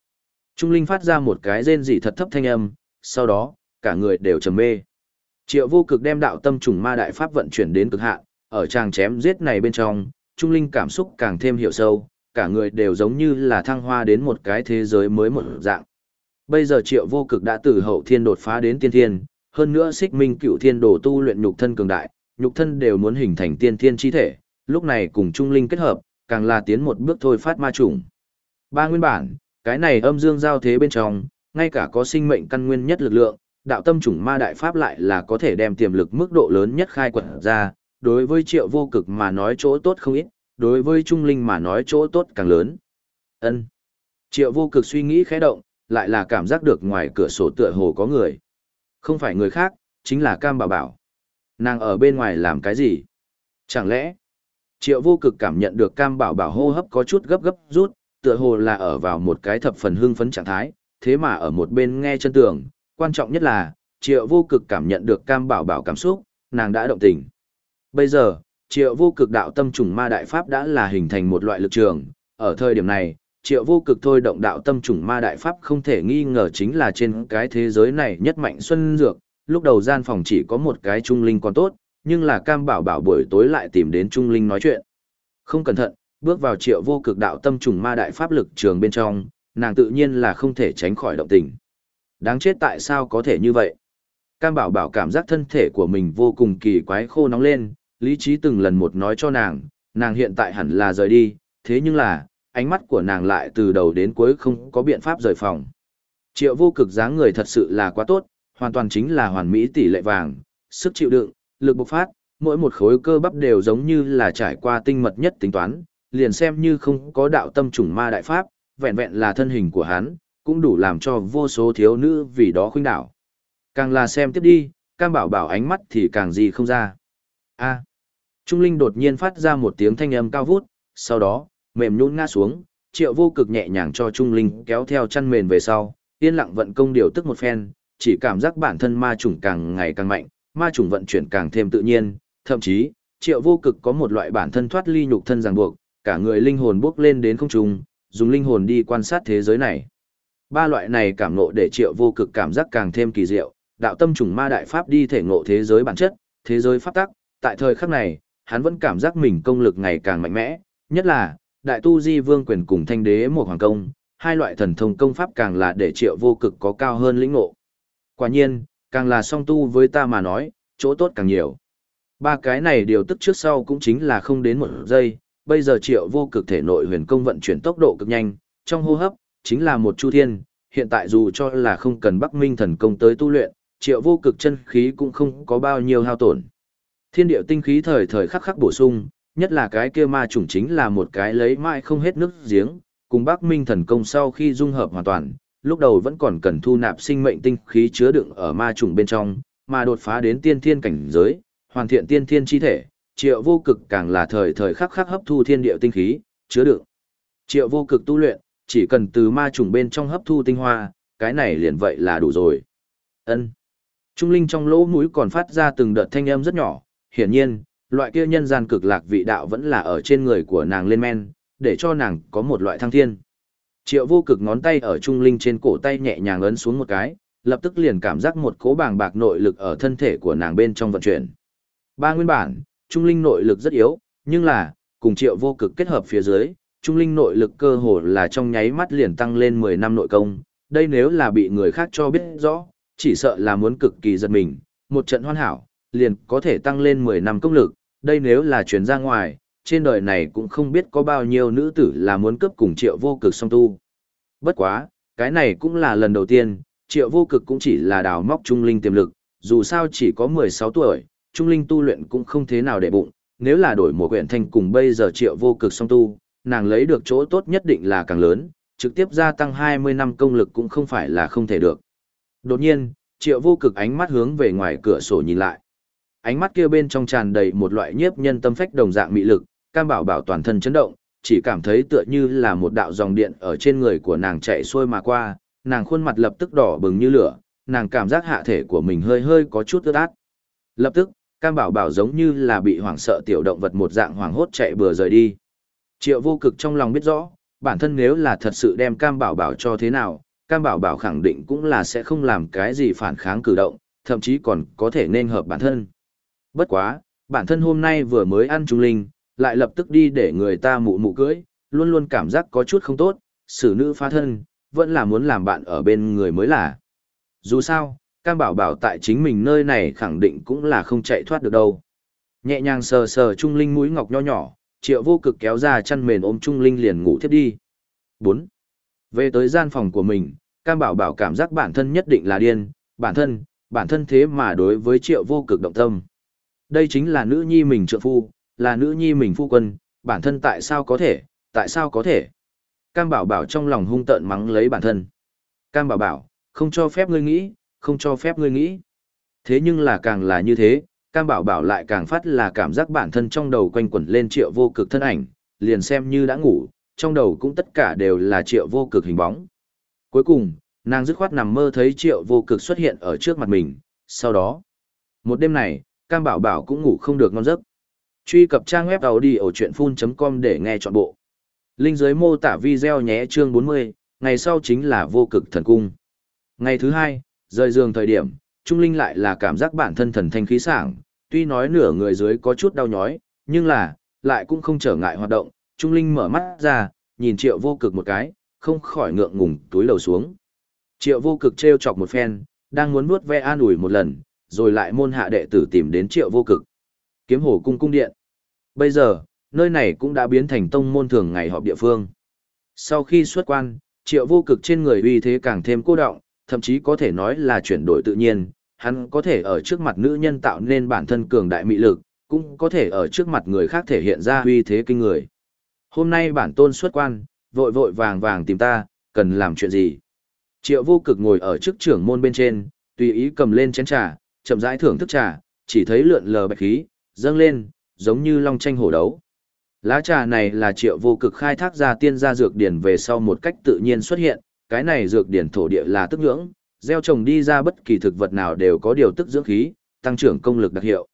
Trung Linh phát ra một cái rên rỉ thật thấp thanh âm, sau đó, cả người đều trầm mê. Triệu vô cực đem đạo tâm trùng ma đại pháp vận chuyển đến cực hạn, ở tràng chém giết này bên trong, Trung Linh cảm xúc càng thêm hiểu sâu, cả người đều giống như là thăng hoa đến một cái thế giới mới một dạng. Bây giờ triệu vô cực đã từ hậu thiên đột phá đến tiên thiên, hơn nữa xích minh cựu thiên đồ tu luyện nhục thân cường đại, nhục thân đều muốn hình thành tiên thiên chi thể, lúc này cùng trung linh kết hợp, càng là tiến một bước thôi phát ma trùng. Ba nguyên bản, cái này âm dương giao thế bên trong, ngay cả có sinh mệnh căn nguyên nhất lực lượng, đạo tâm chủng ma đại pháp lại là có thể đem tiềm lực mức độ lớn nhất khai quật ra, đối với triệu vô cực mà nói chỗ tốt không ít, đối với trung linh mà nói chỗ tốt càng lớn. ân Triệu vô cực suy nghĩ khẽ động, lại là cảm giác được ngoài cửa sổ tựa hồ có người. Không phải người khác, chính là Cam Bảo Bảo. Nàng ở bên ngoài làm cái gì? Chẳng lẽ, triệu vô cực cảm nhận được Cam Bảo Bảo hô hấp có chút gấp gấp rút, tựa hồ là ở vào một cái thập phần hưng phấn trạng thái, thế mà ở một bên nghe chân tường, quan trọng nhất là, triệu vô cực cảm nhận được Cam Bảo Bảo cảm xúc, nàng đã động tình. Bây giờ, triệu vô cực đạo tâm trùng ma đại pháp đã là hình thành một loại lực trường, ở thời điểm này, triệu vô cực thôi động đạo tâm trùng ma đại pháp không thể nghi ngờ chính là trên cái thế giới này nhất mạnh xuân dược, lúc đầu gian phòng chỉ có một cái trung linh còn tốt, nhưng là cam bảo bảo buổi tối lại tìm đến trung linh nói chuyện. Không cẩn thận, bước vào triệu vô cực đạo tâm trùng ma đại pháp lực trường bên trong, nàng tự nhiên là không thể tránh khỏi động tình. Đáng chết tại sao có thể như vậy? Cam bảo bảo cảm giác thân thể của mình vô cùng kỳ quái khô nóng lên, lý trí từng lần một nói cho nàng, nàng hiện tại hẳn là rời đi, thế nhưng là, ánh mắt của nàng lại từ đầu đến cuối không có biện pháp rời phòng. Triệu vô cực dáng người thật sự là quá tốt, hoàn toàn chính là hoàn mỹ tỷ lệ vàng, sức chịu đựng, lực bộc phát, mỗi một khối cơ bắp đều giống như là trải qua tinh mật nhất tính toán, liền xem như không có đạo tâm trùng ma đại pháp, vẹn vẹn là thân hình của hắn, cũng đủ làm cho vô số thiếu nữ vì đó khuynh đảo. Càng là xem tiếp đi, cam bảo bảo ánh mắt thì càng gì không ra. A. Trung Linh đột nhiên phát ra một tiếng thanh âm cao vút, sau đó, mềm nhũn ngã xuống, triệu vô cực nhẹ nhàng cho Trung Linh kéo theo chăn mền về sau, yên lặng vận công điều tức một phen, chỉ cảm giác bản thân ma trùng càng ngày càng mạnh, ma trùng vận chuyển càng thêm tự nhiên, thậm chí, triệu vô cực có một loại bản thân thoát ly nhục thân ràng buộc, cả người linh hồn bước lên đến không trung, dùng linh hồn đi quan sát thế giới này. Ba loại này cảm ngộ để triệu vô cực cảm giác càng thêm kỳ diệu, đạo tâm trùng ma đại pháp đi thể ngộ thế giới bản chất, thế giới pháp tắc, tại thời khắc này, hắn vẫn cảm giác mình công lực ngày càng mạnh mẽ, nhất là, đại tu di vương quyền cùng thanh đế một hoàng công, hai loại thần thông công pháp càng là để triệu vô cực có cao hơn lĩnh ngộ. Quả nhiên, càng là song tu với ta mà nói, chỗ tốt càng nhiều. Ba cái này điều tức trước sau cũng chính là không đến một giây, bây giờ triệu vô cực thể nội huyền công vận chuyển tốc độ cực nhanh, trong hô hấp, chính là một chu thiên, hiện tại dù cho là không cần Bắc Minh thần công tới tu luyện, triệu vô cực chân khí cũng không có bao nhiêu hao tổn. Thiên điệu tinh khí thời thời khắc khắc bổ sung, nhất là cái kia ma chủng chính là một cái lấy mãi không hết nước giếng, cùng Bắc Minh thần công sau khi dung hợp hoàn toàn, lúc đầu vẫn còn cần thu nạp sinh mệnh tinh khí chứa đựng ở ma chủng bên trong, mà đột phá đến tiên thiên cảnh giới, hoàn thiện tiên thiên chi thể, triệu vô cực càng là thời thời khắc khắc hấp thu thiên địa tinh khí, chứa đựng. Triệu vô cực tu luyện, chỉ cần từ ma chủng bên trong hấp thu tinh hoa, cái này liền vậy là đủ rồi. Ân. Trung linh trong lỗ mũi còn phát ra từng đợt thanh âm rất nhỏ, hiển nhiên, loại kia nhân gian cực lạc vị đạo vẫn là ở trên người của nàng lên men, để cho nàng có một loại thăng thiên. Triệu vô cực ngón tay ở trung linh trên cổ tay nhẹ nhàng ấn xuống một cái, lập tức liền cảm giác một cố bàng bạc nội lực ở thân thể của nàng bên trong vận chuyển. Ba nguyên bản, trung linh nội lực rất yếu, nhưng là, cùng triệu vô cực kết hợp phía dưới, trung linh nội lực cơ hồ là trong nháy mắt liền tăng lên 10 năm nội công, đây nếu là bị người khác cho biết rõ, chỉ sợ là muốn cực kỳ giật mình, một trận hoàn hảo, liền có thể tăng lên 10 năm công lực, đây nếu là chuyển ra ngoài, trên đời này cũng không biết có bao nhiêu nữ tử là muốn cấp cùng triệu vô cực song tu. Bất quá, cái này cũng là lần đầu tiên, triệu vô cực cũng chỉ là đào móc trung linh tiềm lực, dù sao chỉ có 16 tuổi, trung linh tu luyện cũng không thế nào để bụng, nếu là đổi một quyển thành cùng bây giờ triệu vô cực song tu, nàng lấy được chỗ tốt nhất định là càng lớn, trực tiếp gia tăng 20 năm công lực cũng không phải là không thể được. Đột nhiên, triệu vô cực ánh mắt hướng về ngoài cửa sổ nhìn lại ánh mắt kia bên trong tràn đầy một loại nhiếp nhân tâm phách đồng dạng mị lực, cam bảo bảo toàn thân chấn động, chỉ cảm thấy tựa như là một đạo dòng điện ở trên người của nàng chạy xuôi mà qua, nàng khuôn mặt lập tức đỏ bừng như lửa, nàng cảm giác hạ thể của mình hơi hơi có chút ướt át. Lập tức, Cam Bảo Bảo giống như là bị hoảng sợ tiểu động vật một dạng hoảng hốt chạy bừa rời đi. Triệu vô cực trong lòng biết rõ, bản thân nếu là thật sự đem Cam Bảo Bảo cho thế nào, Cam Bảo Bảo khẳng định cũng là sẽ không làm cái gì phản kháng cử động, thậm chí còn có thể nên hợp bản thân. Bất quá, bản thân hôm nay vừa mới ăn trung linh, lại lập tức đi để người ta mụ mụ cưới, luôn luôn cảm giác có chút không tốt, xử nữ phá thân, vẫn là muốn làm bạn ở bên người mới là. Dù sao, Cam Bảo Bảo tại chính mình nơi này khẳng định cũng là không chạy thoát được đâu. Nhẹ nhàng sờ sờ Trung Linh mũi ngọc nho nhỏ, triệu vô cực kéo ra chăn mền ôm Trung Linh liền ngủ thiếp đi. 4. Về tới gian phòng của mình, Cam Bảo Bảo cảm giác bản thân nhất định là điên, bản thân, bản thân thế mà đối với triệu vô cực động tâm. Đây chính là nữ nhi mình trợ phu, là nữ nhi mình phu quân, bản thân tại sao có thể, tại sao có thể. Cam Bảo Bảo trong lòng hung tợn mắng lấy bản thân. Cam Bảo Bảo, không cho phép ngươi nghĩ, không cho phép ngươi nghĩ. Thế nhưng là càng là như thế, Cam Bảo Bảo lại càng phát là cảm giác bản thân trong đầu quanh quẩn lên triệu vô cực thân ảnh, liền xem như đã ngủ, trong đầu cũng tất cả đều là triệu vô cực hình bóng. Cuối cùng, nàng dứt khoát nằm mơ thấy triệu vô cực xuất hiện ở trước mặt mình, sau đó. Một đêm này, Cam Bảo Bảo cũng ngủ không được ngon giấc. Truy cập trang web đầu đi ở chuyện full.com để nghe trọn bộ. Linh dưới mô tả video nhé chương 40, ngày sau chính là vô cực thần cung. Ngày thứ hai, rời giường thời điểm, Trung Linh lại là cảm giác bản thân thần thanh khí sảng, tuy nói nửa người dưới có chút đau nhói, nhưng là, lại cũng không trở ngại hoạt động. Trung Linh mở mắt ra, nhìn triệu vô cực một cái, không khỏi ngượng ngùng túi lầu xuống. Triệu vô cực treo chọc một phen, đang muốn nuốt ve an ủi một lần, rồi lại môn hạ đệ tử tìm đến triệu vô cực. Kiếm hồ cung cung điện. Bây giờ, nơi này cũng đã biến thành tông môn thường ngày họp địa phương. Sau khi xuất quan, triệu vô cực trên người uy thế càng thêm cô động, thậm chí có thể nói là chuyển đổi tự nhiên, hắn có thể ở trước mặt nữ nhân tạo nên bản thân cường đại mị lực, cũng có thể ở trước mặt người khác thể hiện ra uy thế kinh người. Hôm nay bản tôn xuất quan, vội vội vàng vàng tìm ta, cần làm chuyện gì? Triệu vô cực ngồi ở trước trưởng môn bên trên, tùy ý cầm lên chén trà, chậm rãi thưởng thức trà, chỉ thấy lượn lờ bạch khí, dâng lên, giống như long tranh hổ đấu. Lá trà này là triệu vô cực khai thác ra tiên gia dược điển về sau một cách tự nhiên xuất hiện, cái này dược điển thổ địa là tức nhưỡng, gieo trồng đi ra bất kỳ thực vật nào đều có điều tức dưỡng khí, tăng trưởng công lực đặc hiệu.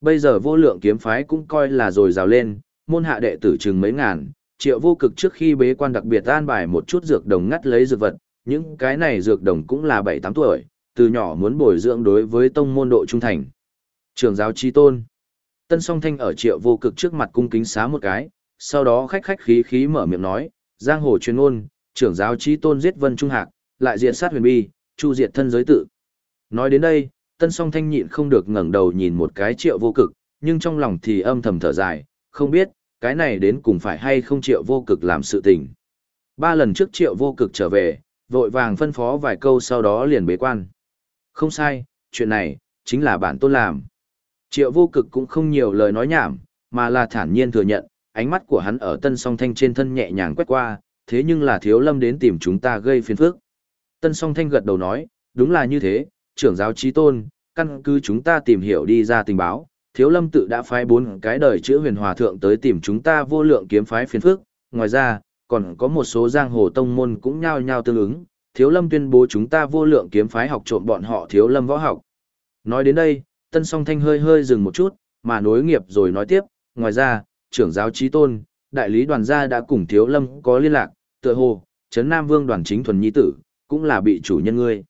Bây giờ vô lượng kiếm phái cũng coi là rồi rào lên, môn hạ đệ tử chừng mấy ngàn, triệu vô cực trước khi bế quan đặc biệt an bài một chút dược đồng ngắt lấy dược vật, những cái này dược đồng cũng là 7-8 tuổi, từ nhỏ muốn bồi dưỡng đối với tông môn độ trung thành. Trường giáo chi tôn. Tân song thanh ở triệu vô cực trước mặt cung kính xá một cái, sau đó khách khách khí khí mở miệng nói, giang hồ chuyên ngôn, trưởng giáo chi tôn giết vân trung hạc, lại diện sát huyền bi, chu diệt thân giới tự. Nói đến đây, tân song thanh nhịn không được ngẩng đầu nhìn một cái triệu vô cực, nhưng trong lòng thì âm thầm thở dài, không biết, cái này đến cùng phải hay không triệu vô cực làm sự tình. Ba lần trước triệu vô cực trở về, vội vàng phân phó vài câu sau đó liền bế quan. Không sai, chuyện này, chính là bản tôn làm. Triệu vô cực cũng không nhiều lời nói nhảm, mà là thản nhiên thừa nhận, ánh mắt của hắn ở tân song thanh trên thân nhẹ nhàng quét qua, thế nhưng là thiếu lâm đến tìm chúng ta gây phiền phức. Tân song thanh gật đầu nói, đúng là như thế, trưởng giáo trí tôn, căn cứ chúng ta tìm hiểu đi ra tình báo, thiếu lâm tự đã phái bốn cái đời chữ huyền hòa thượng tới tìm chúng ta vô lượng kiếm phái phiền phức, ngoài ra, còn có một số giang hồ tông môn cũng nhao nhao tương ứng, thiếu lâm tuyên bố chúng ta vô lượng kiếm phái học trộm bọn họ thiếu lâm võ học. Nói đến đây, tân song thanh hơi hơi dừng một chút, mà nối nghiệp rồi nói tiếp, ngoài ra, trưởng giáo trí tôn, đại lý đoàn gia đã cùng thiếu lâm có liên lạc, tựa hồ, Trấn Nam Vương đoàn chính thuần nhi tử, cũng là bị chủ nhân ngươi.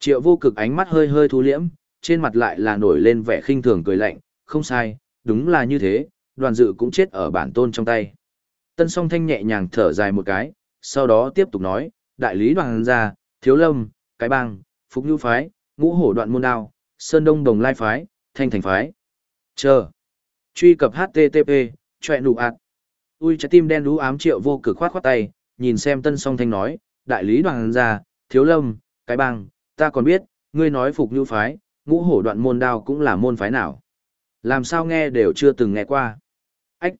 Triệu vô cực ánh mắt hơi hơi thu liễm, trên mặt lại là nổi lên vẻ khinh thường cười lạnh, không sai, đúng là như thế, đoàn dự cũng chết ở bản tôn trong tay. Tân song thanh nhẹ nhàng thở dài một cái, sau đó tiếp tục nói, đại lý đoàn gia, thiếu lâm, cái bang, phục nhu phái, ngũ hổ đoạn môn đao, sơn đông đồng lai phái, thanh thành phái. Chờ. Truy cập HTTP, chọe nụ ạt. Ui trái tim đen đú ám triệu vô cực khoát khoát tay, nhìn xem tân song thanh nói, đại lý đoàn gia, thiếu lâm, cái bang, ta còn biết, ngươi nói phục nhu phái, ngũ hổ đoạn môn đao cũng là môn phái nào. Làm sao nghe đều chưa từng nghe qua. Ách!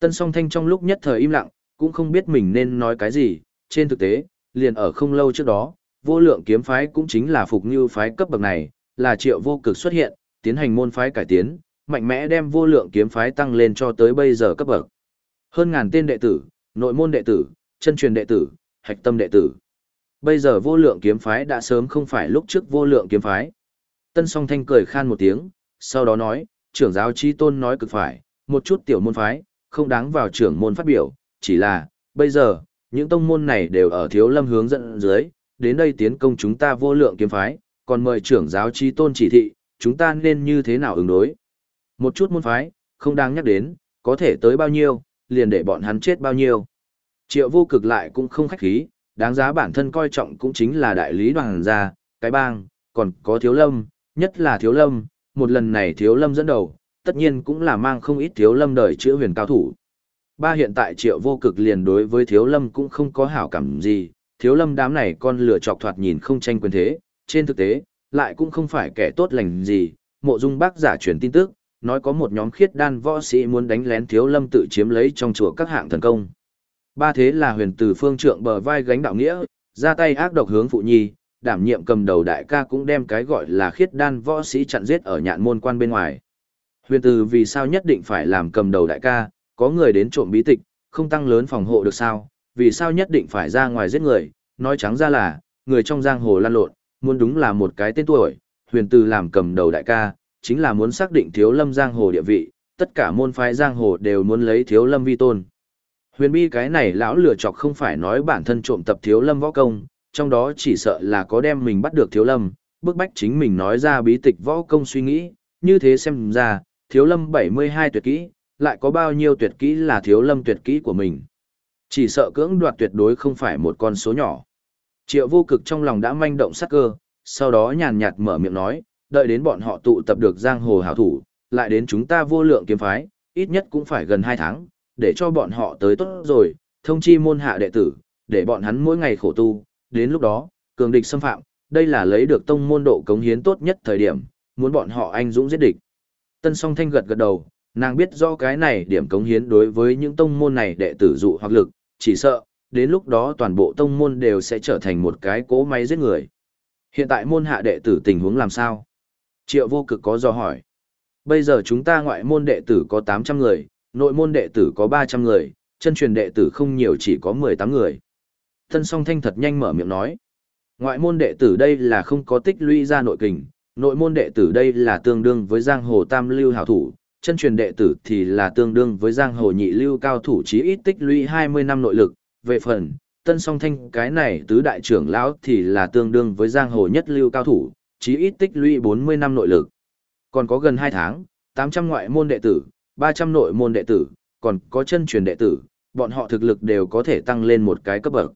Tân song thanh trong lúc nhất thời im lặng, cũng không biết mình nên nói cái gì, trên thực tế, liền ở không lâu trước đó, vô lượng kiếm phái cũng chính là phục như phái cấp bậc này, là triệu vô cực xuất hiện, tiến hành môn phái cải tiến, mạnh mẽ đem vô lượng kiếm phái tăng lên cho tới bây giờ cấp bậc. Hơn ngàn tên đệ tử, nội môn đệ tử, chân truyền đệ tử, hạch tâm đệ tử. Bây giờ vô lượng kiếm phái đã sớm không phải lúc trước vô lượng kiếm phái. Tân song thanh cười khan một tiếng, sau đó nói, trưởng giáo chi tôn nói cực phải, một chút tiểu môn phái, không đáng vào trưởng môn phát biểu, chỉ là, bây giờ, những tông môn này đều ở thiếu lâm hướng dẫn dưới, đến đây tiến công chúng ta vô lượng kiếm phái, còn mời trưởng giáo chi tôn chỉ thị, chúng ta nên như thế nào ứng đối. Một chút môn phái, không đáng nhắc đến, có thể tới bao nhiêu, liền để bọn hắn chết bao nhiêu. Triệu vô cực lại cũng không khách khí, đáng giá bản thân coi trọng cũng chính là đại lý đoàn gia, cái bang, còn có thiếu lâm, nhất là thiếu lâm, một lần này thiếu lâm dẫn đầu, tất nhiên cũng là mang không ít thiếu lâm đời chữa huyền cao thủ. Ba hiện tại triệu vô cực liền đối với thiếu lâm cũng không có hảo cảm gì, thiếu lâm đám này con lửa chọc thoạt nhìn không tranh quyền thế, trên thực tế, lại cũng không phải kẻ tốt lành gì, mộ dung bác giả truyền tin tức, nói có một nhóm khiết đan võ sĩ muốn đánh lén thiếu lâm tự chiếm lấy trong chùa các hạng thần công. Ba thế là huyền từ phương trượng bờ vai gánh đạo nghĩa, ra tay ác độc hướng phụ nhi, đảm nhiệm cầm đầu đại ca cũng đem cái gọi là khiết đan võ sĩ chặn giết ở nhạn môn quan bên ngoài. Huyền từ vì sao nhất định phải làm cầm đầu đại ca, có người đến trộm bí tịch, không tăng lớn phòng hộ được sao, vì sao nhất định phải ra ngoài giết người, nói trắng ra là, người trong giang hồ lan lộn, muốn đúng là một cái tên tuổi, huyền từ làm cầm đầu đại ca, chính là muốn xác định thiếu lâm giang hồ địa vị, tất cả môn phái giang hồ đều muốn lấy thiếu lâm vi tôn. Huyền bi cái này lão lừa chọc không phải nói bản thân trộm tập thiếu lâm võ công, trong đó chỉ sợ là có đem mình bắt được thiếu lâm, bức bách chính mình nói ra bí tịch võ công suy nghĩ, như thế xem ra, thiếu lâm 72 tuyệt kỹ, lại có bao nhiêu tuyệt kỹ là thiếu lâm tuyệt kỹ của mình. Chỉ sợ cưỡng đoạt tuyệt đối không phải một con số nhỏ. Triệu vô cực trong lòng đã manh động sắc cơ, sau đó nhàn nhạt mở miệng nói, đợi đến bọn họ tụ tập được giang hồ hảo thủ, lại đến chúng ta vô lượng kiếm phái, ít nhất cũng phải gần 2 tháng, để cho bọn họ tới tốt rồi, thông chi môn hạ đệ tử, để bọn hắn mỗi ngày khổ tu, đến lúc đó, cường địch xâm phạm, đây là lấy được tông môn độ cống hiến tốt nhất thời điểm, muốn bọn họ anh dũng giết địch. Tân song thanh gật gật đầu, nàng biết do cái này điểm cống hiến đối với những tông môn này đệ tử dụ hoặc lực, chỉ sợ, đến lúc đó toàn bộ tông môn đều sẽ trở thành một cái cỗ máy giết người. Hiện tại môn hạ đệ tử tình huống làm sao? Triệu vô cực có do hỏi. Bây giờ chúng ta ngoại môn đệ tử có 800 người, nội môn đệ tử có 300 người, chân truyền đệ tử không nhiều chỉ có 18 người. Tân song thanh thật nhanh mở miệng nói. Ngoại môn đệ tử đây là không có tích lũy ra nội kình, nội môn đệ tử đây là tương đương với giang hồ tam lưu hảo thủ, chân truyền đệ tử thì là tương đương với giang hồ nhị lưu cao thủ chí ít tích lũy 20 năm nội lực. Về phần, tân song thanh cái này tứ đại trưởng lão thì là tương đương với giang hồ nhất lưu cao thủ, chí ít tích lũy 40 năm nội lực. Còn có gần 2 tháng, 800 ngoại môn đệ tử, 300 nội môn đệ tử, còn có chân truyền đệ tử, bọn họ thực lực đều có thể tăng lên một cái cấp bậc.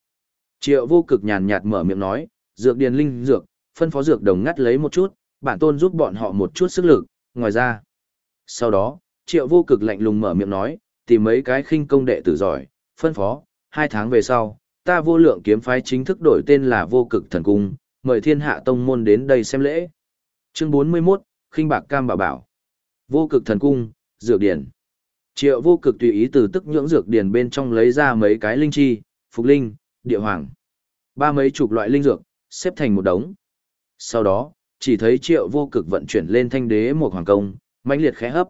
Triệu vô cực nhàn nhạt mở miệng nói, dược điền linh dược, phân phó dược đồng ngắt lấy một chút, bản tôn giúp bọn họ một chút sức lực, ngoài ra. Sau đó, triệu vô cực lạnh lùng mở miệng nói, tìm mấy cái khinh công đệ tử giỏi, phân phó, hai tháng về sau, ta vô lượng kiếm phái chính thức đổi tên là vô cực thần cung, mời thiên hạ tông môn đến đây xem lễ. Chương 41, khinh bạc cam bảo bảo. Vô cực thần cung, dược điển. Triệu vô cực tùy ý từ tức nhưỡng dược điển bên trong lấy ra mấy cái linh chi, phục linh, địa hoàng. Ba mấy chục loại linh dược, xếp thành một đống. Sau đó, chỉ thấy triệu vô cực vận chuyển lên thanh đế một hoàng công, mãnh liệt khẽ hấp.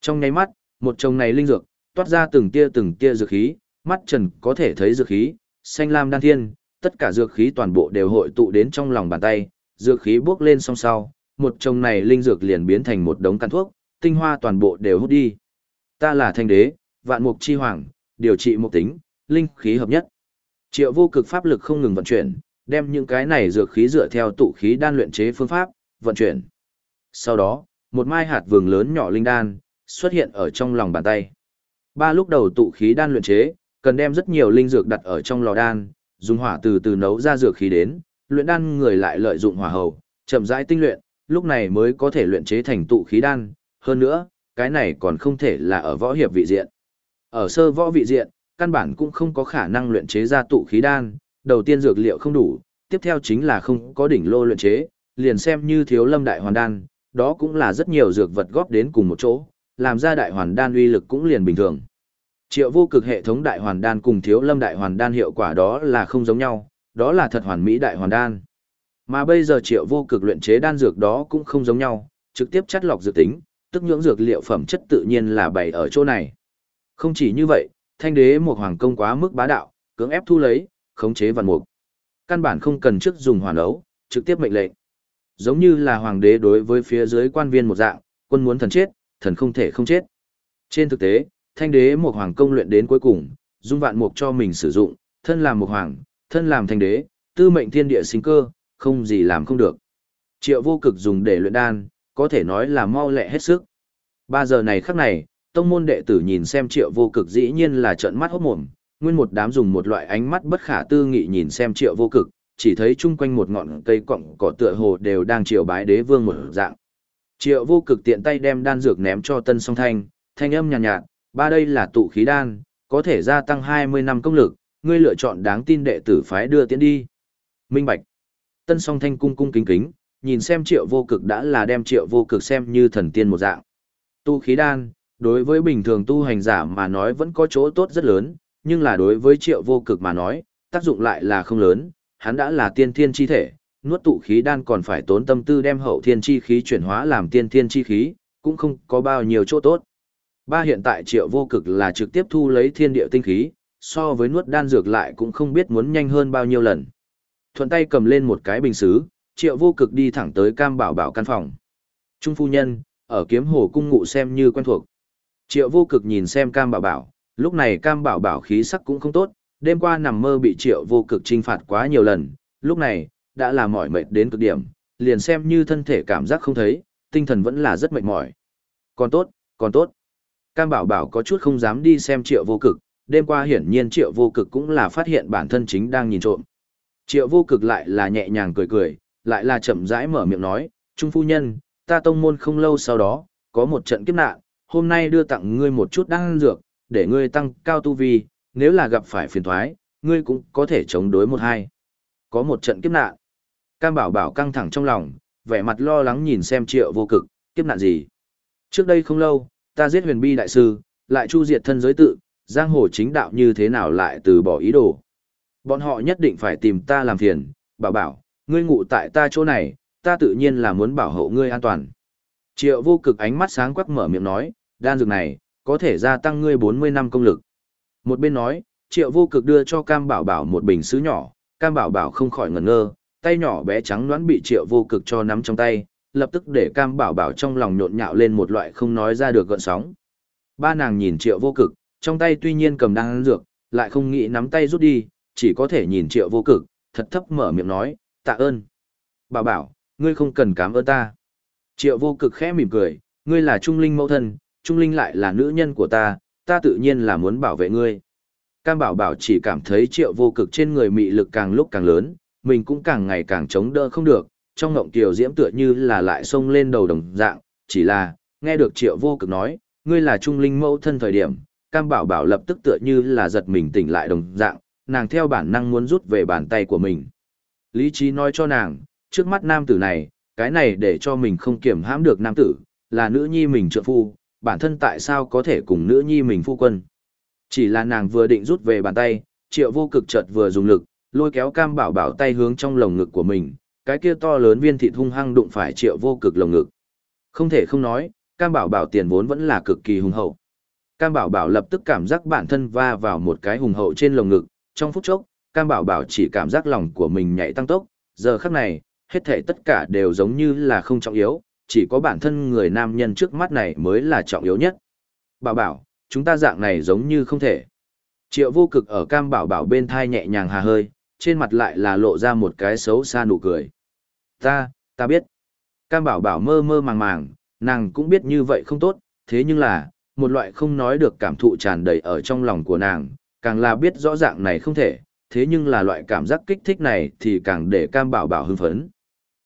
Trong nháy mắt, một chồng này linh dược, toát ra từng tia từng tia dược khí, mắt trần có thể thấy dược khí, xanh lam đan thiên, tất cả dược khí toàn bộ đều hội tụ đến trong lòng bàn tay, dược khí bước lên song sau, một chồng này linh dược liền biến thành một đống căn thuốc, tinh hoa toàn bộ đều hút đi. Ta là thanh đế, vạn mục chi hoàng, điều trị một tính, linh khí hợp nhất. Triệu vô cực pháp lực không ngừng vận chuyển, đem những cái này dược khí dựa theo tụ khí đan luyện chế phương pháp, vận chuyển. Sau đó, một mai hạt vừng lớn nhỏ linh đan, xuất hiện ở trong lòng bàn tay. Ba lúc đầu tụ khí đan luyện chế, cần đem rất nhiều linh dược đặt ở trong lò đan, dùng hỏa từ từ nấu ra dược khí đến, luyện đan người lại lợi dụng hỏa hầu, chậm rãi tinh luyện, lúc này mới có thể luyện chế thành tụ khí đan, hơn nữa, cái này còn không thể là ở võ hiệp vị diện. Ở sơ võ vị diện, căn bản cũng không có khả năng luyện chế ra tụ khí đan, đầu tiên dược liệu không đủ, tiếp theo chính là không có đỉnh lô luyện chế, liền xem như thiếu lâm đại hoàn đan, đó cũng là rất nhiều dược vật góp đến cùng một chỗ, làm ra đại hoàn đan uy lực cũng liền bình thường. Triệu vô cực hệ thống đại hoàn đan cùng thiếu lâm đại hoàn đan hiệu quả đó là không giống nhau, đó là thật hoàn mỹ đại hoàn đan. Mà bây giờ triệu vô cực luyện chế đan dược đó cũng không giống nhau, trực tiếp chất lọc dược tính, tức nhưỡng dược liệu phẩm chất tự nhiên là bày ở chỗ này. Không chỉ như vậy, thanh đế một hoàng công quá mức bá đạo, cưỡng ép thu lấy, khống chế vạn mục. căn bản không cần trước dùng hoàn ấu, trực tiếp mệnh lệnh. Giống như là hoàng đế đối với phía dưới quan viên một dạng, quân muốn thần chết, thần không thể không chết. Trên thực tế, thanh đế một hoàng công luyện đến cuối cùng, dung vạn mục cho mình sử dụng, thân làm một hoàng, thân làm thanh đế, tư mệnh thiên địa sinh cơ, không gì làm không được. Triệu vô cực dùng để luyện đan, có thể nói là mau lẹ hết sức. Ba giờ này khắc này, tông môn đệ tử nhìn xem triệu vô cực dĩ nhiên là trợn mắt hốt mồm, nguyên một đám dùng một loại ánh mắt bất khả tư nghị nhìn xem triệu vô cực, chỉ thấy chung quanh một ngọn cây cọng cỏ tựa hồ đều đang triều bái đế vương một dạng. Triệu vô cực tiện tay đem đan dược ném cho tân song thanh, thanh âm nhàn nhạt, nhạt, ba đây là tụ khí đan, có thể gia tăng 20 năm công lực, ngươi lựa chọn đáng tin đệ tử phái đưa tiến đi. Minh Bạch. Tân song thanh cung cung kính kính, nhìn xem triệu vô cực đã là đem triệu vô cực xem như thần tiên một dạng. Tu khí đan, đối với bình thường tu hành giả mà nói vẫn có chỗ tốt rất lớn, nhưng là đối với triệu vô cực mà nói, tác dụng lại là không lớn, hắn đã là tiên thiên chi thể, nuốt tụ khí đan còn phải tốn tâm tư đem hậu thiên chi khí chuyển hóa làm tiên thiên chi khí, cũng không có bao nhiêu chỗ tốt. Ba hiện tại triệu vô cực là trực tiếp thu lấy thiên địa tinh khí, so với nuốt đan dược lại cũng không biết muốn nhanh hơn bao nhiêu lần. Thuận tay cầm lên một cái bình xứ, triệu vô cực đi thẳng tới cam bảo bảo căn phòng. Trung phu nhân, ở kiếm hồ cung ngụ xem như quen thuộc. Triệu vô cực nhìn xem cam bảo bảo, lúc này cam bảo bảo khí sắc cũng không tốt, đêm qua nằm mơ bị triệu vô cực trinh phạt quá nhiều lần, lúc này, đã là mỏi mệt đến cực điểm, liền xem như thân thể cảm giác không thấy, tinh thần vẫn là rất mệt mỏi. Còn tốt, còn tốt. Cam bảo bảo có chút không dám đi xem triệu vô cực, đêm qua hiển nhiên triệu vô cực cũng là phát hiện bản thân chính đang nhìn trộm. Triệu vô cực lại là nhẹ nhàng cười cười, lại là chậm rãi mở miệng nói, Trung phu nhân, ta tông môn không lâu sau đó, có một trận kiếp nạn, hôm nay đưa tặng ngươi một chút đan dược, để ngươi tăng cao tu vi, nếu là gặp phải phiền thoái, ngươi cũng có thể chống đối một hai. Có một trận kiếp nạn. Cam bảo bảo căng thẳng trong lòng, vẻ mặt lo lắng nhìn xem triệu vô cực, kiếp nạn gì. Trước đây không lâu, ta giết huyền bi đại sư, lại chu diệt thân giới tự, giang hồ chính đạo như thế nào lại từ bỏ ý đồ. Bọn họ nhất định phải tìm ta làm phiền, bảo bảo, ngươi ngủ tại ta chỗ này, ta tự nhiên là muốn bảo hộ ngươi an toàn. Triệu vô cực ánh mắt sáng quắc mở miệng nói, đan dược này, có thể gia tăng ngươi 40 năm công lực. Một bên nói, triệu vô cực đưa cho cam bảo bảo một bình sứ nhỏ, cam bảo bảo không khỏi ngẩn ngơ, tay nhỏ bé trắng đoán bị triệu vô cực cho nắm trong tay, lập tức để cam bảo bảo trong lòng nhộn nhạo lên một loại không nói ra được gợn sóng. Ba nàng nhìn triệu vô cực, trong tay tuy nhiên cầm đang ăn dược, lại không nghĩ nắm tay rút đi, chỉ có thể nhìn triệu vô cực, thật thấp mở miệng nói, tạ ơn. Bảo bảo, ngươi không cần cảm ơn ta. Triệu vô cực khẽ mỉm cười, ngươi là trung linh mẫu thân, trung linh lại là nữ nhân của ta, ta tự nhiên là muốn bảo vệ ngươi. Cam bảo bảo chỉ cảm thấy triệu vô cực trên người mị lực càng lúc càng lớn, mình cũng càng ngày càng chống đỡ không được, trong ngộng tiểu diễm tựa như là lại xông lên đầu đồng dạng, chỉ là, nghe được triệu vô cực nói, ngươi là trung linh mẫu thân thời điểm, cam bảo bảo lập tức tựa như là giật mình tỉnh lại đồng dạng, nàng theo bản năng muốn rút về bàn tay của mình. Lý trí nói cho nàng, trước mắt nam tử này, cái này để cho mình không kiểm hãm được nam tử, là nữ nhi mình trợ phu, bản thân tại sao có thể cùng nữ nhi mình phu quân. Chỉ là nàng vừa định rút về bàn tay, triệu vô cực chợt vừa dùng lực, lôi kéo cam bảo bảo tay hướng trong lồng ngực của mình, cái kia to lớn viên thịt hung hăng đụng phải triệu vô cực lồng ngực. Không thể không nói, cam bảo bảo tiền vốn vẫn là cực kỳ hùng hậu. Cam bảo bảo lập tức cảm giác bản thân va vào một cái hùng hậu trên lồng ngực, trong phút chốc, cam bảo bảo chỉ cảm giác lòng của mình nhảy tăng tốc, giờ khắc này, hết thảy tất cả đều giống như là không trọng yếu, chỉ có bản thân người nam nhân trước mắt này mới là trọng yếu nhất. Bảo bảo, chúng ta dạng này giống như không thể. Triệu vô cực ở cam bảo bảo bên thai nhẹ nhàng hà hơi, trên mặt lại là lộ ra một cái xấu xa nụ cười. Ta, ta biết. Cam bảo bảo mơ mơ màng màng, nàng cũng biết như vậy không tốt, thế nhưng là, một loại không nói được cảm thụ tràn đầy ở trong lòng của nàng, càng là biết rõ dạng này không thể, thế nhưng là loại cảm giác kích thích này thì càng để cam bảo bảo hưng phấn.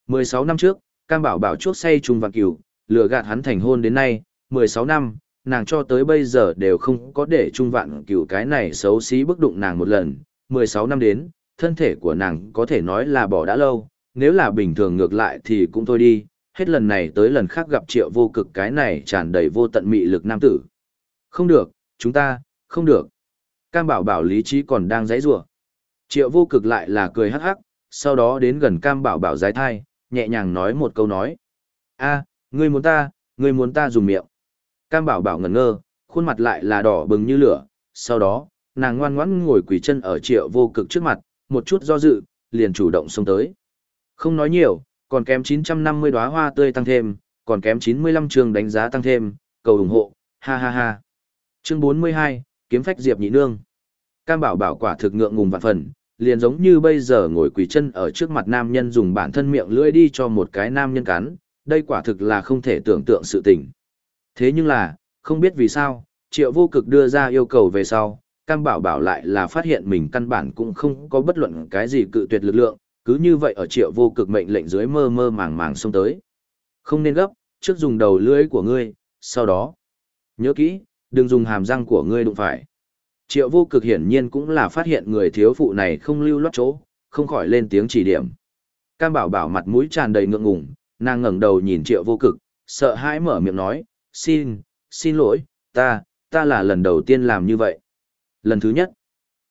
16 năm trước, cam bảo bảo chuốc say trùng vạn cửu, lừa gạt hắn thành hôn đến nay, 16 năm, nàng cho tới bây giờ đều không có để trung vạn cửu cái này xấu xí bức đụng nàng một lần, 16 năm đến, thân thể của nàng có thể nói là bỏ đã lâu, nếu là bình thường ngược lại thì cũng thôi đi, hết lần này tới lần khác gặp triệu vô cực cái này tràn đầy vô tận mị lực nam tử. Không được, chúng ta, không được. Cam bảo bảo lý trí còn đang dãy rủa Triệu vô cực lại là cười hắc hắc, sau đó đến gần cam bảo bảo giái thai, nhẹ nhàng nói một câu nói. a ngươi muốn ta, ngươi muốn ta dùng miệng. Cam bảo bảo ngẩn ngơ, khuôn mặt lại là đỏ bừng như lửa, sau đó, nàng ngoan ngoãn ngồi quỳ chân ở triệu vô cực trước mặt, một chút do dự, liền chủ động xông tới. Không nói nhiều, còn kém 950 đóa hoa tươi tăng thêm, còn kém 95 trường đánh giá tăng thêm, cầu ủng hộ, ha ha ha. Chương 42, kiếm phách diệp nhị nương. Cam bảo bảo quả thực ngượng ngùng vạn phần, liền giống như bây giờ ngồi quỳ chân ở trước mặt nam nhân dùng bản thân miệng lưỡi đi cho một cái nam nhân cắn, đây quả thực là không thể tưởng tượng sự tình. Thế nhưng là, không biết vì sao, triệu vô cực đưa ra yêu cầu về sau, Cam Bảo Bảo lại là phát hiện mình căn bản cũng không có bất luận cái gì cự tuyệt lực lượng, cứ như vậy ở triệu vô cực mệnh lệnh dưới mơ mơ màng màng xông tới. Không nên gấp, trước dùng đầu lưỡi của ngươi, sau đó. Nhớ kỹ, đừng dùng hàm răng của ngươi đụng phải. Triệu vô cực hiển nhiên cũng là phát hiện người thiếu phụ này không lưu loát chỗ, không khỏi lên tiếng chỉ điểm. Cam bảo bảo mặt mũi tràn đầy ngượng ngùng, nàng ngẩng đầu nhìn triệu vô cực, sợ hãi mở miệng nói, xin, xin lỗi, ta, ta là lần đầu tiên làm như vậy. Lần thứ nhất,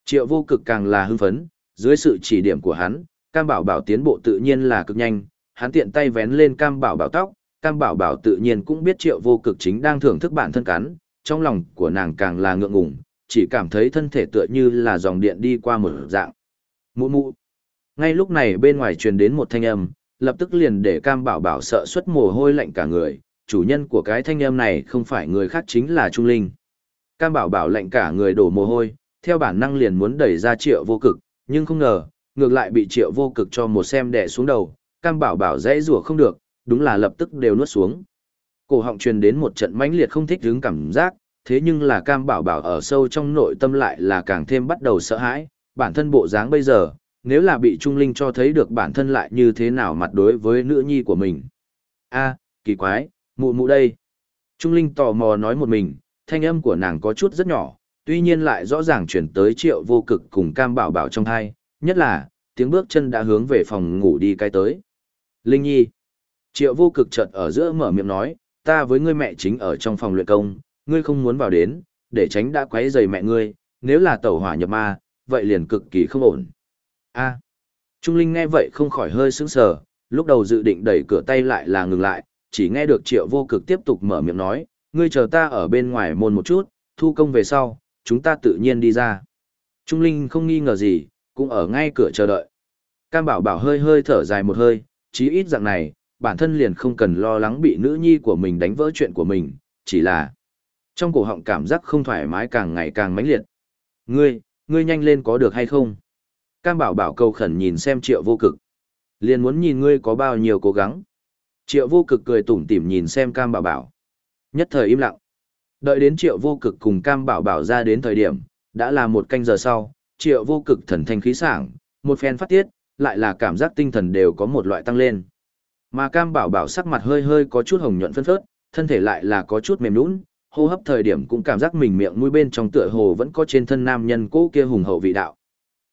triệu vô cực càng là hưng phấn, dưới sự chỉ điểm của hắn, cam bảo bảo tiến bộ tự nhiên là cực nhanh, hắn tiện tay vén lên cam bảo bảo tóc, cam bảo bảo tự nhiên cũng biết triệu vô cực chính đang thưởng thức bản thân cắn, trong lòng của nàng càng là ngượng ngùng, chỉ cảm thấy thân thể tựa như là dòng điện đi qua một dạng. Mụ mụ. Ngay lúc này bên ngoài truyền đến một thanh âm, lập tức liền để cam bảo bảo sợ xuất mồ hôi lạnh cả người, chủ nhân của cái thanh âm này không phải người khác chính là Trung Linh. Cam bảo bảo lạnh cả người đổ mồ hôi, theo bản năng liền muốn đẩy ra triệu vô cực, nhưng không ngờ, ngược lại bị triệu vô cực cho một xem đè xuống đầu, cam bảo bảo dãy rủa không được, đúng là lập tức đều nuốt xuống. Cổ họng truyền đến một trận mãnh liệt không thích hứng cảm giác, thế nhưng là cam bảo bảo ở sâu trong nội tâm lại là càng thêm bắt đầu sợ hãi, bản thân bộ dáng bây giờ, nếu là bị Trung Linh cho thấy được bản thân lại như thế nào mặt đối với nữ nhi của mình. a kỳ quái, mụ mụ đây. Trung Linh tò mò nói một mình, thanh âm của nàng có chút rất nhỏ, tuy nhiên lại rõ ràng chuyển tới triệu vô cực cùng cam bảo bảo trong hai nhất là, tiếng bước chân đã hướng về phòng ngủ đi cái tới. Linh Nhi. Triệu vô cực chợt ở giữa mở miệng nói, ta với ngươi mẹ chính ở trong phòng luyện công, ngươi không muốn vào đến, để tránh đã quấy rầy mẹ ngươi, nếu là tẩu hỏa nhập ma, vậy liền cực kỳ không ổn. A. Trung Linh nghe vậy không khỏi hơi sững sờ, lúc đầu dự định đẩy cửa tay lại là ngừng lại, chỉ nghe được Triệu Vô Cực tiếp tục mở miệng nói, ngươi chờ ta ở bên ngoài môn một chút, thu công về sau, chúng ta tự nhiên đi ra. Trung Linh không nghi ngờ gì, cũng ở ngay cửa chờ đợi. Cam Bảo Bảo hơi hơi thở dài một hơi, chí ít dạng này, bản thân liền không cần lo lắng bị nữ nhi của mình đánh vỡ chuyện của mình, chỉ là trong cổ họng cảm giác không thoải mái càng ngày càng mãnh liệt. Ngươi, ngươi nhanh lên có được hay không? Cam bảo bảo cầu khẩn nhìn xem triệu vô cực. Liền muốn nhìn ngươi có bao nhiêu cố gắng. Triệu vô cực cười tủm tỉm nhìn xem cam bảo bảo. Nhất thời im lặng. Đợi đến triệu vô cực cùng cam bảo bảo ra đến thời điểm, đã là một canh giờ sau, triệu vô cực thần thanh khí sảng, một phen phát tiết, lại là cảm giác tinh thần đều có một loại tăng lên. Mà cam bảo bảo sắc mặt hơi hơi có chút hồng nhuận phân phớt, thân thể lại là có chút mềm nũng, hô hấp thời điểm cũng cảm giác mình miệng mũi bên trong tựa hồ vẫn có trên thân nam nhân cũ kia hùng hậu vị đạo.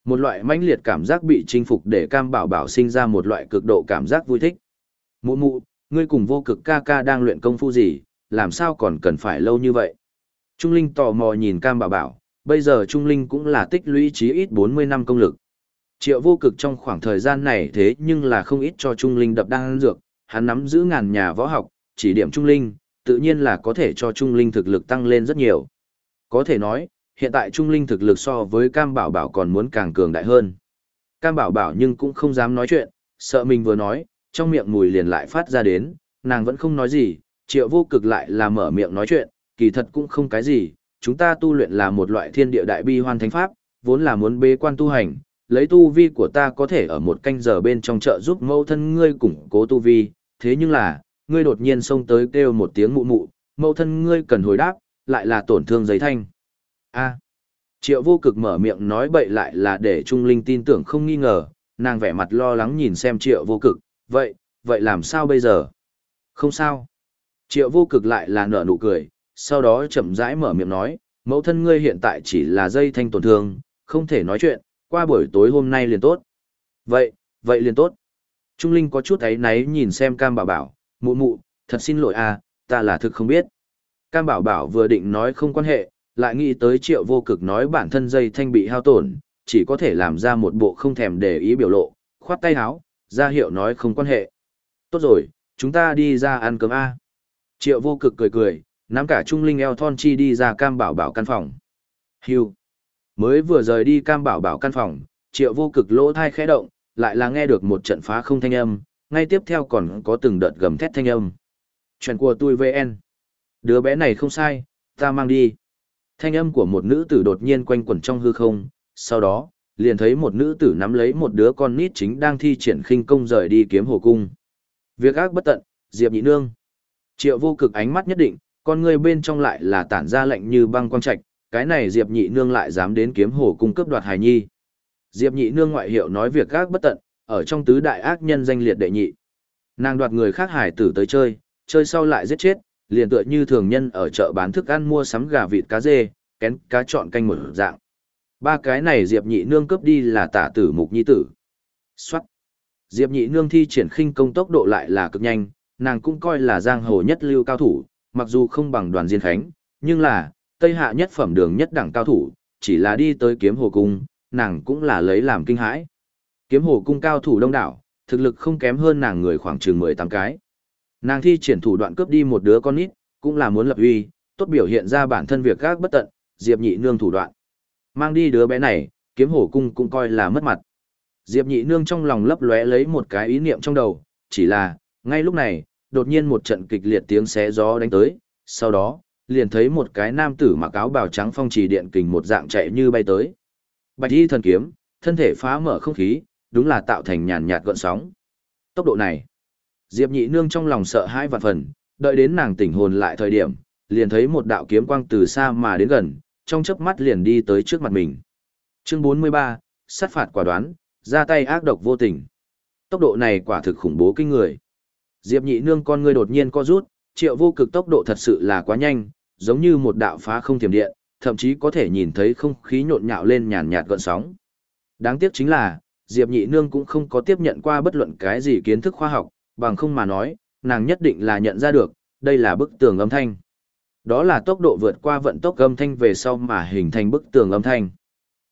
Một loại mãnh liệt cảm giác bị chinh phục để cam bảo bảo sinh ra một loại cực độ cảm giác vui thích. Mụ mụ, ngươi cùng vô cực ca ca đang luyện công phu gì, làm sao còn cần phải lâu như vậy? Trung Linh tò mò nhìn cam bảo bảo, bây giờ Trung Linh cũng là tích lũy chí ít 40 năm công lực. Triệu vô cực trong khoảng thời gian này thế nhưng là không ít cho Trung Linh đập đang dược, hắn nắm giữ ngàn nhà võ học, chỉ điểm Trung Linh, tự nhiên là có thể cho Trung Linh thực lực tăng lên rất nhiều. Có thể nói, hiện tại Trung Linh thực lực so với Cam Bảo Bảo còn muốn càng cường đại hơn. Cam Bảo Bảo nhưng cũng không dám nói chuyện, sợ mình vừa nói, trong miệng mùi liền lại phát ra đến, nàng vẫn không nói gì, triệu vô cực lại là mở miệng nói chuyện, kỳ thật cũng không cái gì, chúng ta tu luyện là một loại thiên địa đại bi hoan thánh pháp, vốn là muốn bế quan tu hành, lấy tu vi của ta có thể ở một canh giờ bên trong chợ giúp mẫu thân ngươi củng cố tu vi, thế nhưng là, ngươi đột nhiên xông tới kêu một tiếng mụ mụ, mẫu thân ngươi cần hồi đáp, lại là tổn thương giấy thanh. A. Triệu vô cực mở miệng nói bậy lại là để Trung Linh tin tưởng không nghi ngờ, nàng vẻ mặt lo lắng nhìn xem triệu vô cực, vậy, vậy làm sao bây giờ? Không sao. Triệu vô cực lại là nở nụ cười, sau đó chậm rãi mở miệng nói, mẫu thân ngươi hiện tại chỉ là dây thanh tổn thương, không thể nói chuyện, qua buổi tối hôm nay liền tốt. Vậy, vậy liền tốt. Trung Linh có chút ấy náy nhìn xem cam bảo bảo, mụ mụ, thật xin lỗi à, ta là thực không biết. Cam bảo bảo vừa định nói không quan hệ, lại nghĩ tới triệu vô cực nói bản thân dây thanh bị hao tổn, chỉ có thể làm ra một bộ không thèm để ý biểu lộ, khoát tay háo, ra hiệu nói không quan hệ. Tốt rồi, chúng ta đi ra ăn cơm A. Triệu vô cực cười cười, nắm cả Trung Linh eo thon chi đi ra cam bảo bảo căn phòng. Hưu. Mới vừa rời đi cam bảo bảo căn phòng, triệu vô cực lỗ thai khẽ động, lại là nghe được một trận phá không thanh âm, ngay tiếp theo còn có từng đợt gầm thét thanh âm. Chuyện của tôi VN. Đứa bé này không sai, ta mang đi. Thanh âm của một nữ tử đột nhiên quanh quẩn trong hư không, sau đó, liền thấy một nữ tử nắm lấy một đứa con nít chính đang thi triển khinh công rời đi kiếm hồ cung. Việc ác bất tận, Diệp Nhị Nương. Triệu vô cực ánh mắt nhất định, con người bên trong lại là tản ra lệnh như băng quang trạch, cái này Diệp Nhị Nương lại dám đến kiếm hồ cung cấp đoạt hài nhi. Diệp Nhị Nương ngoại hiệu nói việc ác bất tận, ở trong tứ đại ác nhân danh liệt đệ nhị. Nàng đoạt người khác hải tử tới chơi, chơi sau lại giết chết, liền tựa như thường nhân ở chợ bán thức ăn mua sắm gà vịt cá dê, kén cá chọn canh một dạng. Ba cái này Diệp Nhị Nương cướp đi là tả tử mục nhi tử. Xoát. Diệp Nhị Nương thi triển khinh công tốc độ lại là cực nhanh, nàng cũng coi là giang hồ nhất lưu cao thủ, mặc dù không bằng đoàn diên khánh, nhưng là, tây hạ nhất phẩm đường nhất đẳng cao thủ, chỉ là đi tới kiếm hồ cung, nàng cũng là lấy làm kinh hãi. Kiếm hồ cung cao thủ đông đảo, thực lực không kém hơn nàng người khoảng chừng 18 cái. Nàng thi triển thủ đoạn cướp đi một đứa con nít, cũng là muốn lập uy, tốt biểu hiện ra bản thân việc gác bất tận, Diệp Nhị Nương thủ đoạn. Mang đi đứa bé này, kiếm hổ cung cũng coi là mất mặt. Diệp Nhị Nương trong lòng lấp lóe lấy một cái ý niệm trong đầu, chỉ là, ngay lúc này, đột nhiên một trận kịch liệt tiếng xé gió đánh tới, sau đó, liền thấy một cái nam tử mặc áo bào trắng phong trì điện kình một dạng chạy như bay tới. Bạch y thần kiếm, thân thể phá mở không khí, đúng là tạo thành nhàn nhạt gợn sóng. Tốc độ này, Diệp Nhị Nương trong lòng sợ hãi vạn phần, đợi đến nàng tỉnh hồn lại thời điểm, liền thấy một đạo kiếm quang từ xa mà đến gần, trong chớp mắt liền đi tới trước mặt mình. Chương 43, sát phạt quả đoán, ra tay ác độc vô tình. Tốc độ này quả thực khủng bố kinh người. Diệp Nhị Nương con ngươi đột nhiên co rút, triệu vô cực tốc độ thật sự là quá nhanh, giống như một đạo phá không thiểm điện, thậm chí có thể nhìn thấy không khí nhộn nhạo lên nhàn nhạt gợn sóng. Đáng tiếc chính là, Diệp Nhị Nương cũng không có tiếp nhận qua bất luận cái gì kiến thức khoa học, bằng không mà nói, nàng nhất định là nhận ra được, đây là bức tường âm thanh. Đó là tốc độ vượt qua vận tốc âm thanh về sau mà hình thành bức tường âm thanh.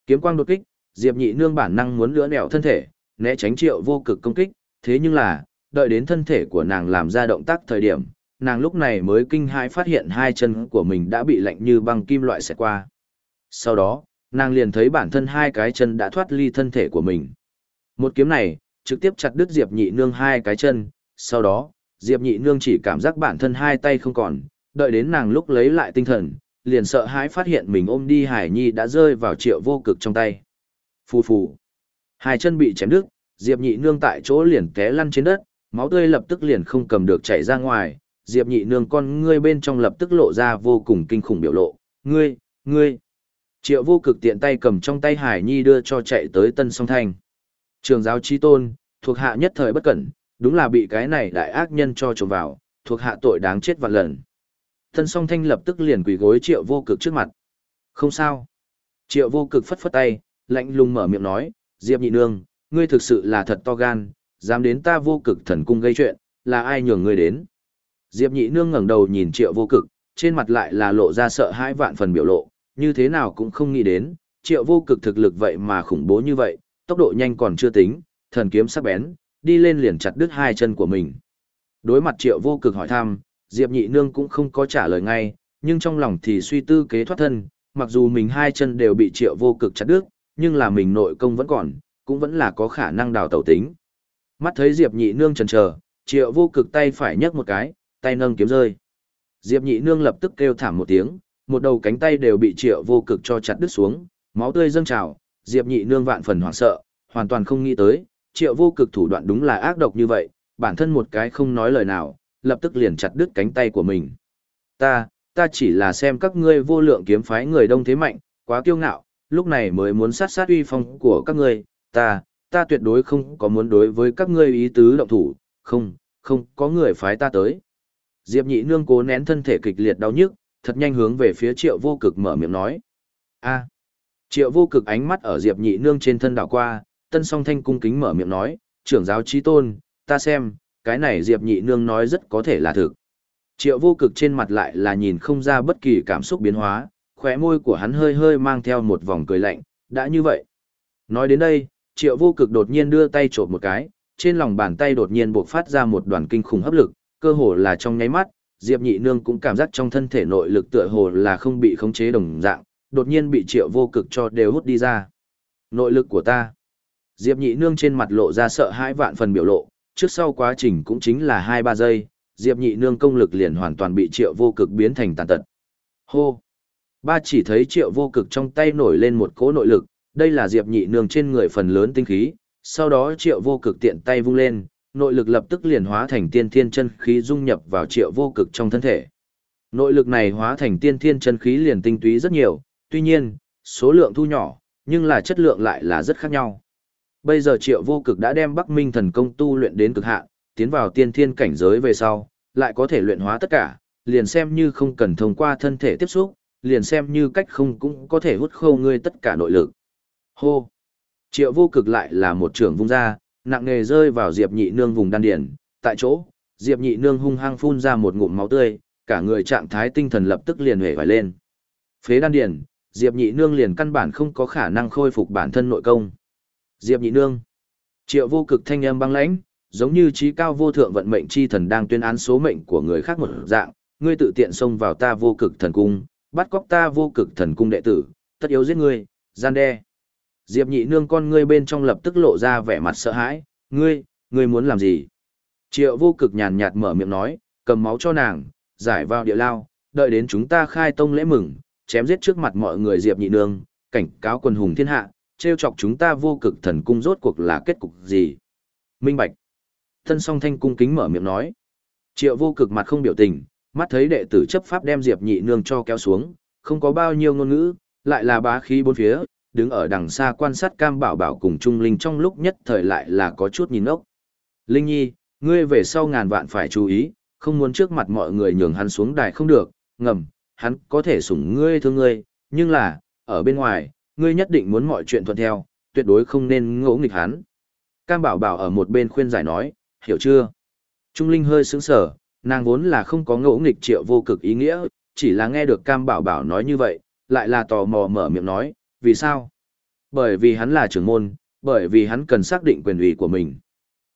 Kiếm quang đột kích, Diệp Nhị Nương bản năng muốn lửa nẹo thân thể, né tránh triệu vô cực công kích, thế nhưng là, đợi đến thân thể của nàng làm ra động tác thời điểm, nàng lúc này mới kinh hãi phát hiện hai chân của mình đã bị lạnh như băng kim loại xẹt qua. Sau đó, nàng liền thấy bản thân hai cái chân đã thoát ly thân thể của mình. Một kiếm này, trực tiếp chặt đứt Diệp Nhị Nương hai cái chân, sau đó, Diệp Nhị Nương chỉ cảm giác bản thân hai tay không còn, đợi đến nàng lúc lấy lại tinh thần, liền sợ hãi phát hiện mình ôm đi Hải Nhi đã rơi vào triệu vô cực trong tay. Phù phù. Hai chân bị chém đứt, Diệp Nhị Nương tại chỗ liền té lăn trên đất, máu tươi lập tức liền không cầm được chảy ra ngoài, Diệp Nhị Nương con ngươi bên trong lập tức lộ ra vô cùng kinh khủng biểu lộ, "Ngươi, ngươi." Triệu Vô Cực tiện tay cầm trong tay Hải Nhi đưa cho chạy tới Tân Song Thanh. Trường giáo chi tôn, thuộc hạ nhất thời bất cẩn, đúng là bị cái này đại ác nhân cho trộm vào, thuộc hạ tội đáng chết vạn lần. Thân Song Thanh lập tức liền quỳ gối Triệu Vô Cực trước mặt. "Không sao." Triệu Vô Cực phất phất tay, lạnh lùng mở miệng nói, "Diệp Nhị Nương, ngươi thực sự là thật to gan, dám đến ta Vô Cực thần cung gây chuyện, là ai nhường ngươi đến?" Diệp nhị nương ngẩng đầu nhìn triệu vô cực, trên mặt lại là lộ ra sợ hãi vạn phần biểu lộ, như thế nào cũng không nghĩ đến, triệu vô cực thực lực vậy mà khủng bố như vậy, tốc độ nhanh còn chưa tính, thần kiếm sắc bén, đi lên liền chặt đứt hai chân của mình. Đối mặt triệu vô cực hỏi thăm, Diệp nhị nương cũng không có trả lời ngay, nhưng trong lòng thì suy tư kế thoát thân, mặc dù mình hai chân đều bị triệu vô cực chặt đứt, nhưng là mình nội công vẫn còn, cũng vẫn là có khả năng đào tẩu tính. Mắt thấy Diệp nhị nương chần chờ, triệu vô cực tay phải nhấc một cái, tay nâng kiếm rơi. Diệp nhị nương lập tức kêu thảm một tiếng, một đầu cánh tay đều bị triệu vô cực cho chặt đứt xuống, máu tươi dâng trào, Diệp nhị nương vạn phần hoảng sợ, hoàn toàn không nghĩ tới, triệu vô cực thủ đoạn đúng là ác độc như vậy, bản thân một cái không nói lời nào, lập tức liền chặt đứt cánh tay của mình. Ta, ta chỉ là xem các ngươi vô lượng kiếm phái người đông thế mạnh, quá kiêu ngạo, lúc này mới muốn sát sát uy phong của các ngươi, ta, ta tuyệt đối không có muốn đối với các ngươi ý tứ động thủ, không, không có người phái ta tới. Diệp nhị nương cố nén thân thể kịch liệt đau nhức, thật nhanh hướng về phía triệu vô cực mở miệng nói. a Triệu vô cực ánh mắt ở Diệp nhị nương trên thân đảo qua, tân song thanh cung kính mở miệng nói, trưởng giáo trí tôn, ta xem, cái này Diệp nhị nương nói rất có thể là thực. Triệu vô cực trên mặt lại là nhìn không ra bất kỳ cảm xúc biến hóa, khóe môi của hắn hơi hơi mang theo một vòng cười lạnh, đã như vậy. Nói đến đây, triệu vô cực đột nhiên đưa tay trộm một cái, trên lòng bàn tay đột nhiên bộc phát ra một đoàn kinh khủng hấp lực, cơ hồ là trong nháy mắt, Diệp Nhị Nương cũng cảm giác trong thân thể nội lực tựa hồ là không bị khống chế đồng dạng, đột nhiên bị triệu vô cực cho đều hút đi ra. Nội lực của ta. Diệp nhị nương trên mặt lộ ra sợ hãi vạn phần biểu lộ, trước sau quá trình cũng chính là 2-3 giây, Diệp nhị nương công lực liền hoàn toàn bị triệu vô cực biến thành tàn tật. Hô! Ba chỉ thấy triệu vô cực trong tay nổi lên một cỗ nội lực, đây là Diệp nhị nương trên người phần lớn tinh khí, sau đó triệu vô cực tiện tay vung lên, nội lực lập tức liền hóa thành tiên thiên chân khí dung nhập vào triệu vô cực trong thân thể. Nội lực này hóa thành tiên thiên chân khí liền tinh túy rất nhiều, tuy nhiên, số lượng thu nhỏ, nhưng là chất lượng lại là rất khác nhau. Bây giờ triệu vô cực đã đem Bắc Minh thần công tu luyện đến cực hạn, tiến vào tiên thiên cảnh giới về sau, lại có thể luyện hóa tất cả, liền xem như không cần thông qua thân thể tiếp xúc, liền xem như cách không cũng có thể hút khô ngươi tất cả nội lực. Hô! Triệu vô cực lại là một trưởng vung ra, nặng nghề rơi vào Diệp nhị nương vùng đan điển, tại chỗ, Diệp nhị nương hung hăng phun ra một ngụm máu tươi, cả người trạng thái tinh thần lập tức liền hề vải lên. Phế đan điển, Diệp nhị nương liền căn bản không có khả năng khôi phục bản thân nội công. Diệp nhị nương. Triệu vô cực thanh âm băng lãnh, giống như trí cao vô thượng vận mệnh chi thần đang tuyên án số mệnh của người khác một dạng, ngươi tự tiện xông vào ta vô cực thần cung, bắt cóc ta vô cực thần cung đệ tử, tất yếu giết ngươi, gian đe. Diệp nhị nương con ngươi bên trong lập tức lộ ra vẻ mặt sợ hãi, ngươi, ngươi muốn làm gì? Triệu vô cực nhàn nhạt mở miệng nói, cầm máu cho nàng, giải vào địa lao, đợi đến chúng ta khai tông lễ mừng, chém giết trước mặt mọi người Diệp nhị nương, cảnh cáo quần hùng thiên hạ, trêu chọc chúng ta vô cực thần cung rốt cuộc là kết cục gì? Minh Bạch. Thân song thanh cung kính mở miệng nói. Triệu vô cực mặt không biểu tình, mắt thấy đệ tử chấp pháp đem Diệp nhị nương cho kéo xuống, không có bao nhiêu ngôn ngữ, lại là bá khí bốn phía, đứng ở đằng xa quan sát cam bảo bảo cùng Trung Linh trong lúc nhất thời lại là có chút nhìn ốc. Linh Nhi, ngươi về sau ngàn vạn phải chú ý, không muốn trước mặt mọi người nhường hắn xuống đài không được, ngầm, hắn có thể sủng ngươi thương ngươi, nhưng là, ở bên ngoài, ngươi nhất định muốn mọi chuyện thuận theo, tuyệt đối không nên ngỗ nghịch hắn. Cam bảo bảo ở một bên khuyên giải nói, hiểu chưa? Trung Linh hơi sững sờ, nàng vốn là không có ngỗ nghịch triệu vô cực ý nghĩa, chỉ là nghe được Cam bảo bảo nói như vậy, lại là tò mò mở miệng nói, vì sao? Bởi vì hắn là trưởng môn, bởi vì hắn cần xác định quyền ủy của mình.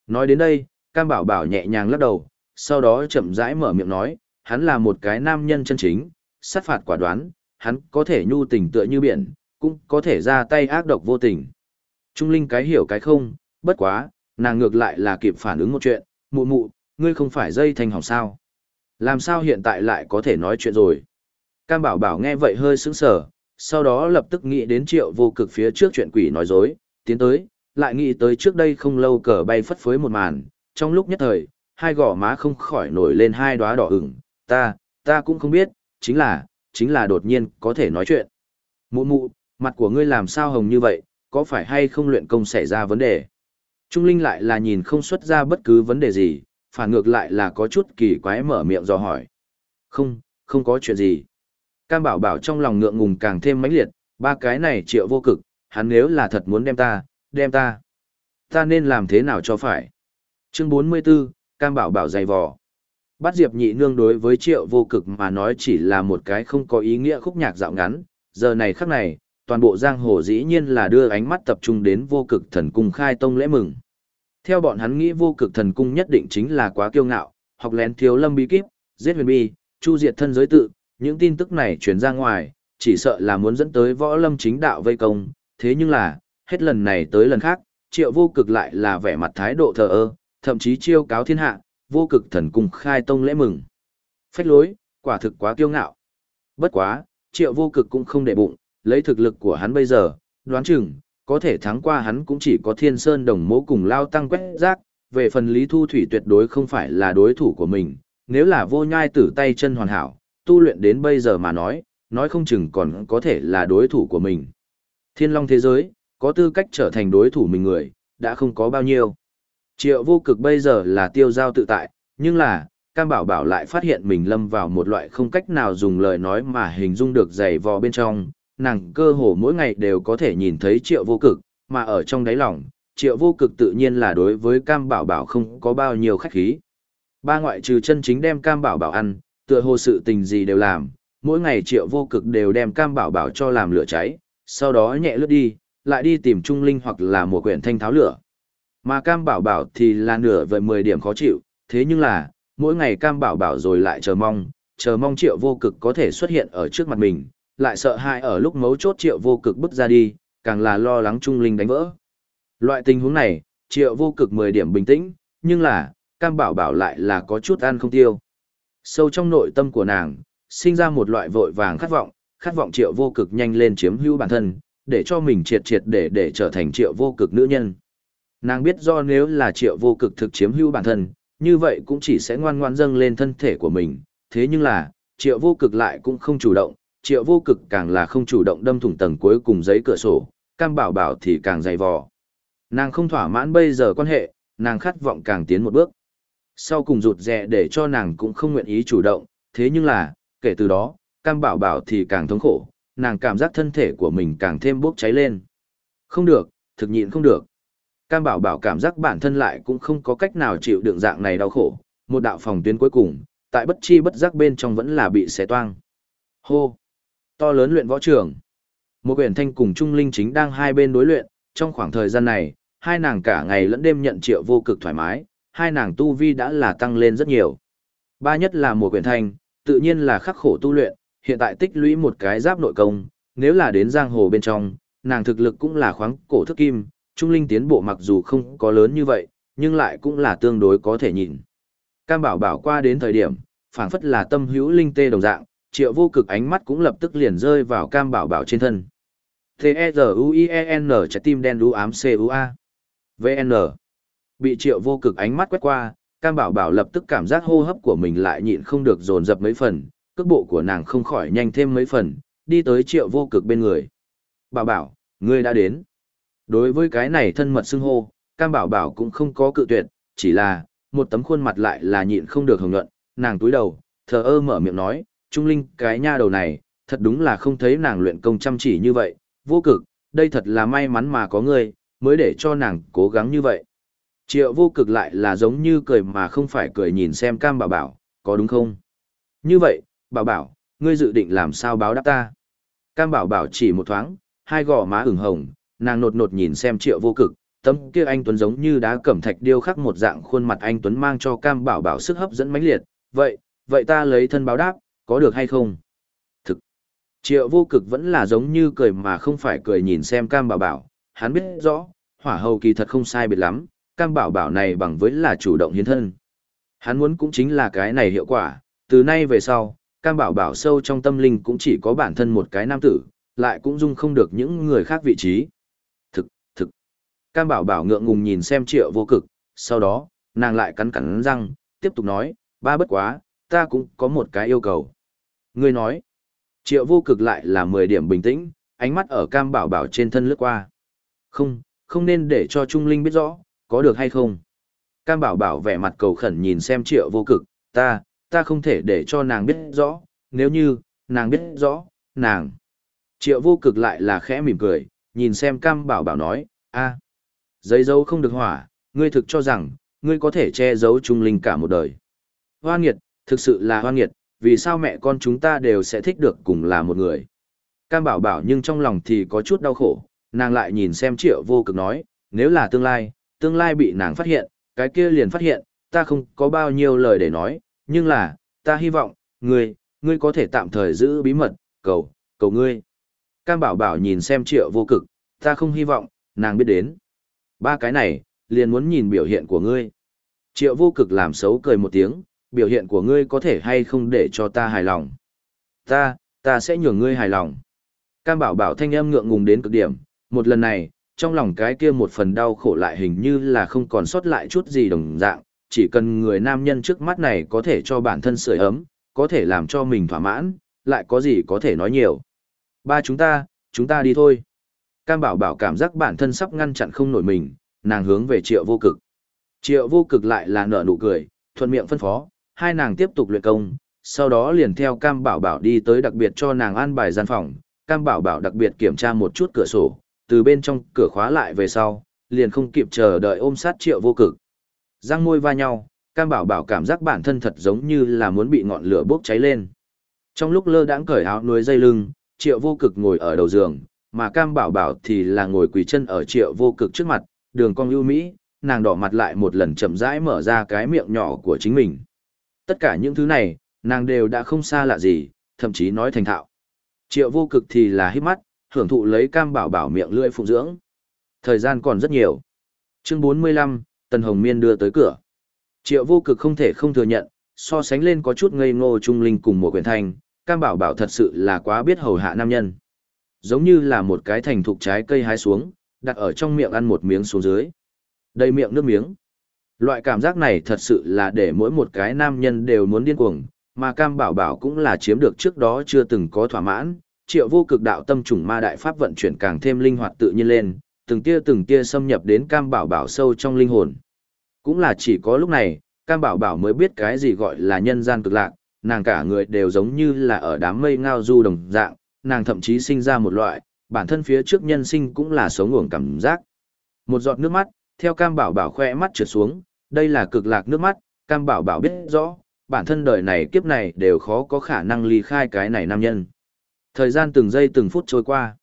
Nói đến đây, Cam Bảo Bảo nhẹ nhàng lắc đầu, sau đó chậm rãi mở miệng nói, hắn là một cái nam nhân chân chính, sát phạt quả đoán, hắn có thể nhu tình tựa như biển, cũng có thể ra tay ác độc vô tình. Trung Linh cái hiểu cái không, bất quá, nàng ngược lại là kịp phản ứng một chuyện, mụ mụ, ngươi không phải dây thành hỏng sao. Làm sao hiện tại lại có thể nói chuyện rồi? Cam Bảo Bảo nghe vậy hơi sững sờ, sau đó lập tức nghĩ đến triệu vô cực phía trước chuyện quỷ nói dối, tiến tới, lại nghĩ tới trước đây không lâu cờ bay phất phới một màn, trong lúc nhất thời, hai gò má không khỏi nổi lên hai đóa đỏ ửng, ta, ta cũng không biết, chính là, chính là đột nhiên có thể nói chuyện. Mụ mụ, mặt của ngươi làm sao hồng như vậy, có phải hay không luyện công xảy ra vấn đề? Trung Linh lại là nhìn không xuất ra bất cứ vấn đề gì, phản ngược lại là có chút kỳ quái mở miệng dò hỏi. Không, không có chuyện gì. Cam bảo bảo trong lòng ngượng ngùng càng thêm mãnh liệt, ba cái này triệu vô cực, hắn nếu là thật muốn đem ta, đem ta. Ta nên làm thế nào cho phải? Chương 44, Cam bảo bảo dày vò. Bắt Diệp nhị nương đối với triệu vô cực mà nói chỉ là một cái không có ý nghĩa khúc nhạc dạo ngắn, giờ này khắc này, toàn bộ giang hồ dĩ nhiên là đưa ánh mắt tập trung đến vô cực thần cung khai tông lễ mừng. Theo bọn hắn nghĩ vô cực thần cung nhất định chính là quá kiêu ngạo, học lén thiếu lâm bí kíp, giết huyền bi, chu diệt thân giới tự, những tin tức này truyền ra ngoài, chỉ sợ là muốn dẫn tới võ lâm chính đạo vây công, thế nhưng là, hết lần này tới lần khác, triệu vô cực lại là vẻ mặt thái độ thờ ơ, thậm chí chiêu cáo thiên hạ, vô cực thần cung khai tông lễ mừng. Phách lối, quả thực quá kiêu ngạo. Bất quá, triệu vô cực cũng không để bụng, lấy thực lực của hắn bây giờ, đoán chừng, có thể thắng qua hắn cũng chỉ có thiên sơn đồng mố cùng lao tăng quét rác, về phần lý thu thủy tuyệt đối không phải là đối thủ của mình, nếu là vô nhai tử tay chân hoàn hảo, tu luyện đến bây giờ mà nói, nói không chừng còn có thể là đối thủ của mình. Thiên long thế giới, có tư cách trở thành đối thủ mình người, đã không có bao nhiêu. Triệu vô cực bây giờ là tiêu giao tự tại, nhưng là, Cam Bảo Bảo lại phát hiện mình lâm vào một loại không cách nào dùng lời nói mà hình dung được dày vò bên trong, nàng cơ hồ mỗi ngày đều có thể nhìn thấy triệu vô cực, mà ở trong đáy lòng, triệu vô cực tự nhiên là đối với Cam Bảo Bảo không có bao nhiêu khách khí. Ba ngoại trừ chân chính đem Cam Bảo Bảo ăn, tựa hồ sự tình gì đều làm, mỗi ngày triệu vô cực đều đem cam bảo bảo cho làm lửa cháy, sau đó nhẹ lướt đi, lại đi tìm trung linh hoặc là một quyển thanh tháo lửa. Mà cam bảo bảo thì là nửa vời 10 điểm khó chịu, thế nhưng là, mỗi ngày cam bảo bảo rồi lại chờ mong, chờ mong triệu vô cực có thể xuất hiện ở trước mặt mình, lại sợ hãi ở lúc mấu chốt triệu vô cực bước ra đi, càng là lo lắng trung linh đánh vỡ. Loại tình huống này, triệu vô cực 10 điểm bình tĩnh, nhưng là, cam bảo bảo lại là có chút ăn không tiêu. Sâu trong nội tâm của nàng, sinh ra một loại vội vàng khát vọng, khát vọng triệu vô cực nhanh lên chiếm hữu bản thân, để cho mình triệt triệt để để trở thành triệu vô cực nữ nhân. Nàng biết do nếu là triệu vô cực thực chiếm hữu bản thân, như vậy cũng chỉ sẽ ngoan ngoan dâng lên thân thể của mình. Thế nhưng là, triệu vô cực lại cũng không chủ động, triệu vô cực càng là không chủ động đâm thủng tầng cuối cùng giấy cửa sổ, cam bảo bảo thì càng dày vò. Nàng không thỏa mãn bây giờ quan hệ, nàng khát vọng càng tiến một bước. Sau cùng rụt rè để cho nàng cũng không nguyện ý chủ động, thế nhưng là, kể từ đó, cam bảo bảo thì càng thống khổ, nàng cảm giác thân thể của mình càng thêm bốc cháy lên. Không được, thực nhịn không được. Cam bảo bảo cảm giác bản thân lại cũng không có cách nào chịu đựng dạng này đau khổ, một đạo phòng tuyến cuối cùng, tại bất chi bất giác bên trong vẫn là bị xé toang. Hô! To lớn luyện võ trường. Một quyển thanh cùng Trung Linh chính đang hai bên đối luyện, trong khoảng thời gian này, hai nàng cả ngày lẫn đêm nhận triệu vô cực thoải mái, hai nàng tu vi đã là tăng lên rất nhiều. Ba nhất là một quyển thanh, tự nhiên là khắc khổ tu luyện, hiện tại tích lũy một cái giáp nội công, nếu là đến giang hồ bên trong, nàng thực lực cũng là khoáng cổ thức kim, trung linh tiến bộ mặc dù không có lớn như vậy, nhưng lại cũng là tương đối có thể nhìn. Cam bảo bảo qua đến thời điểm, phảng phất là tâm hữu linh tê đồng dạng, triệu vô cực ánh mắt cũng lập tức liền rơi vào cam bảo bảo trên thân. T-E-Z-U-I-E-N trái tim đen đu ám C-U-A. V-N. Bị triệu vô cực ánh mắt quét qua, cam bảo bảo lập tức cảm giác hô hấp của mình lại nhịn không được dồn dập mấy phần, cước bộ của nàng không khỏi nhanh thêm mấy phần, đi tới triệu vô cực bên người. Bảo bảo, ngươi đã đến. Đối với cái này thân mật xưng hô, cam bảo bảo cũng không có cự tuyệt, chỉ là, một tấm khuôn mặt lại là nhịn không được hồng nhuận, nàng túi đầu, thờ ơ mở miệng nói, Trung Linh cái nha đầu này, thật đúng là không thấy nàng luyện công chăm chỉ như vậy, vô cực, đây thật là may mắn mà có ngươi, mới để cho nàng cố gắng như vậy. Triệu vô cực lại là giống như cười mà không phải cười nhìn xem cam bảo bảo, có đúng không? Như vậy, bảo bảo, ngươi dự định làm sao báo đáp ta? Cam bảo bảo chỉ một thoáng, hai gò má ửng hồng, nàng nột nột nhìn xem triệu vô cực, tấm kia anh Tuấn giống như đá cẩm thạch điêu khắc một dạng khuôn mặt anh Tuấn mang cho cam bảo bảo sức hấp dẫn mãnh liệt, vậy, vậy ta lấy thân báo đáp, có được hay không? Thực, triệu vô cực vẫn là giống như cười mà không phải cười nhìn xem cam bảo bảo, hắn biết rõ, hỏa hầu kỳ thật không sai biệt lắm, cam bảo bảo này bằng với là chủ động hiến thân. Hắn muốn cũng chính là cái này hiệu quả, từ nay về sau, cam bảo bảo sâu trong tâm linh cũng chỉ có bản thân một cái nam tử, lại cũng dung không được những người khác vị trí. Cam bảo bảo ngượng ngùng nhìn xem triệu vô cực, sau đó, nàng lại cắn cắn răng, tiếp tục nói, ba bất quá, ta cũng có một cái yêu cầu. Ngươi nói, triệu vô cực lại là 10 điểm bình tĩnh, ánh mắt ở cam bảo bảo trên thân lướt qua. Không, không nên để cho Trung Linh biết rõ, có được hay không? Cam bảo bảo vẻ mặt cầu khẩn nhìn xem triệu vô cực, ta, ta không thể để cho nàng biết rõ, nếu như, nàng biết rõ, nàng. Triệu vô cực lại là khẽ mỉm cười, nhìn xem cam bảo bảo nói, a, giấy dấu không được hỏa, ngươi thực cho rằng, ngươi có thể che giấu trung linh cả một đời. Hoa nghiệt, thực sự là hoa nghiệt, vì sao mẹ con chúng ta đều sẽ thích được cùng là một người. Cam bảo bảo nhưng trong lòng thì có chút đau khổ, nàng lại nhìn xem triệu vô cực nói, nếu là tương lai, tương lai bị nàng phát hiện, cái kia liền phát hiện, ta không có bao nhiêu lời để nói, nhưng là, ta hy vọng, ngươi, ngươi có thể tạm thời giữ bí mật, cầu, cầu ngươi. Cam bảo bảo nhìn xem triệu vô cực, ta không hy vọng, nàng biết đến. Ba cái này, liền muốn nhìn biểu hiện của ngươi. Triệu vô cực làm xấu cười một tiếng, biểu hiện của ngươi có thể hay không để cho ta hài lòng. Ta, ta sẽ nhường ngươi hài lòng. Cam bảo bảo thanh âm ngượng ngùng đến cực điểm, một lần này, trong lòng cái kia một phần đau khổ lại hình như là không còn sót lại chút gì đồng dạng, chỉ cần người nam nhân trước mắt này có thể cho bản thân sưởi ấm, có thể làm cho mình thỏa mãn, lại có gì có thể nói nhiều. Ba chúng ta, chúng ta đi thôi. Cam bảo bảo cảm giác bản thân sắp ngăn chặn không nổi mình, nàng hướng về triệu vô cực. Triệu vô cực lại là nở nụ cười, thuận miệng phân phó, hai nàng tiếp tục luyện công, sau đó liền theo Cam bảo bảo đi tới đặc biệt cho nàng an bài gian phòng. Cam bảo bảo đặc biệt kiểm tra một chút cửa sổ, từ bên trong cửa khóa lại về sau, liền không kịp chờ đợi ôm sát triệu vô cực. Răng môi va nhau, Cam Bảo Bảo cảm giác bản thân thật giống như là muốn bị ngọn lửa bốc cháy lên. Trong lúc lơ đãng cởi áo nuôi dây lưng, Triệu Vô Cực ngồi ở đầu giường, mà Cam Bảo Bảo thì là ngồi quỳ chân ở Triệu Vô Cực trước mặt, đường cong ưu mỹ, nàng đỏ mặt lại một lần chậm rãi mở ra cái miệng nhỏ của chính mình. Tất cả những thứ này, nàng đều đã không xa lạ gì, thậm chí nói thành thạo. Triệu Vô Cực thì là hít mắt, hưởng thụ lấy Cam Bảo Bảo miệng lưỡi phụng dưỡng. Thời gian còn rất nhiều. Chương 45, Tần Hồng Miên đưa tới cửa. Triệu vô cực không thể không thừa nhận, so sánh lên có chút ngây ngô trung linh cùng một quyển thanh, Cam Bảo Bảo thật sự là quá biết hầu hạ nam nhân. Giống như là một cái thành thục trái cây hái xuống, đặt ở trong miệng ăn một miếng xuống dưới. Đầy miệng nước miếng. Loại cảm giác này thật sự là để mỗi một cái nam nhân đều muốn điên cuồng, mà Cam Bảo Bảo cũng là chiếm được trước đó chưa từng có thỏa mãn, triệu vô cực đạo tâm trùng ma đại pháp vận chuyển càng thêm linh hoạt tự nhiên lên, từng tia từng tia xâm nhập đến Cam Bảo Bảo sâu trong linh hồn. Cũng là chỉ có lúc này, Cam Bảo Bảo mới biết cái gì gọi là nhân gian cực lạc, nàng cả người đều giống như là ở đám mây ngao du đồng dạng, nàng thậm chí sinh ra một loại, bản thân phía trước nhân sinh cũng là sống ngủng cảm giác. Một giọt nước mắt, theo Cam Bảo Bảo khoe mắt trượt xuống, đây là cực lạc nước mắt, Cam Bảo Bảo biết rõ, bản thân đời này kiếp này đều khó có khả năng ly khai cái này nam nhân. Thời gian từng giây từng phút trôi qua.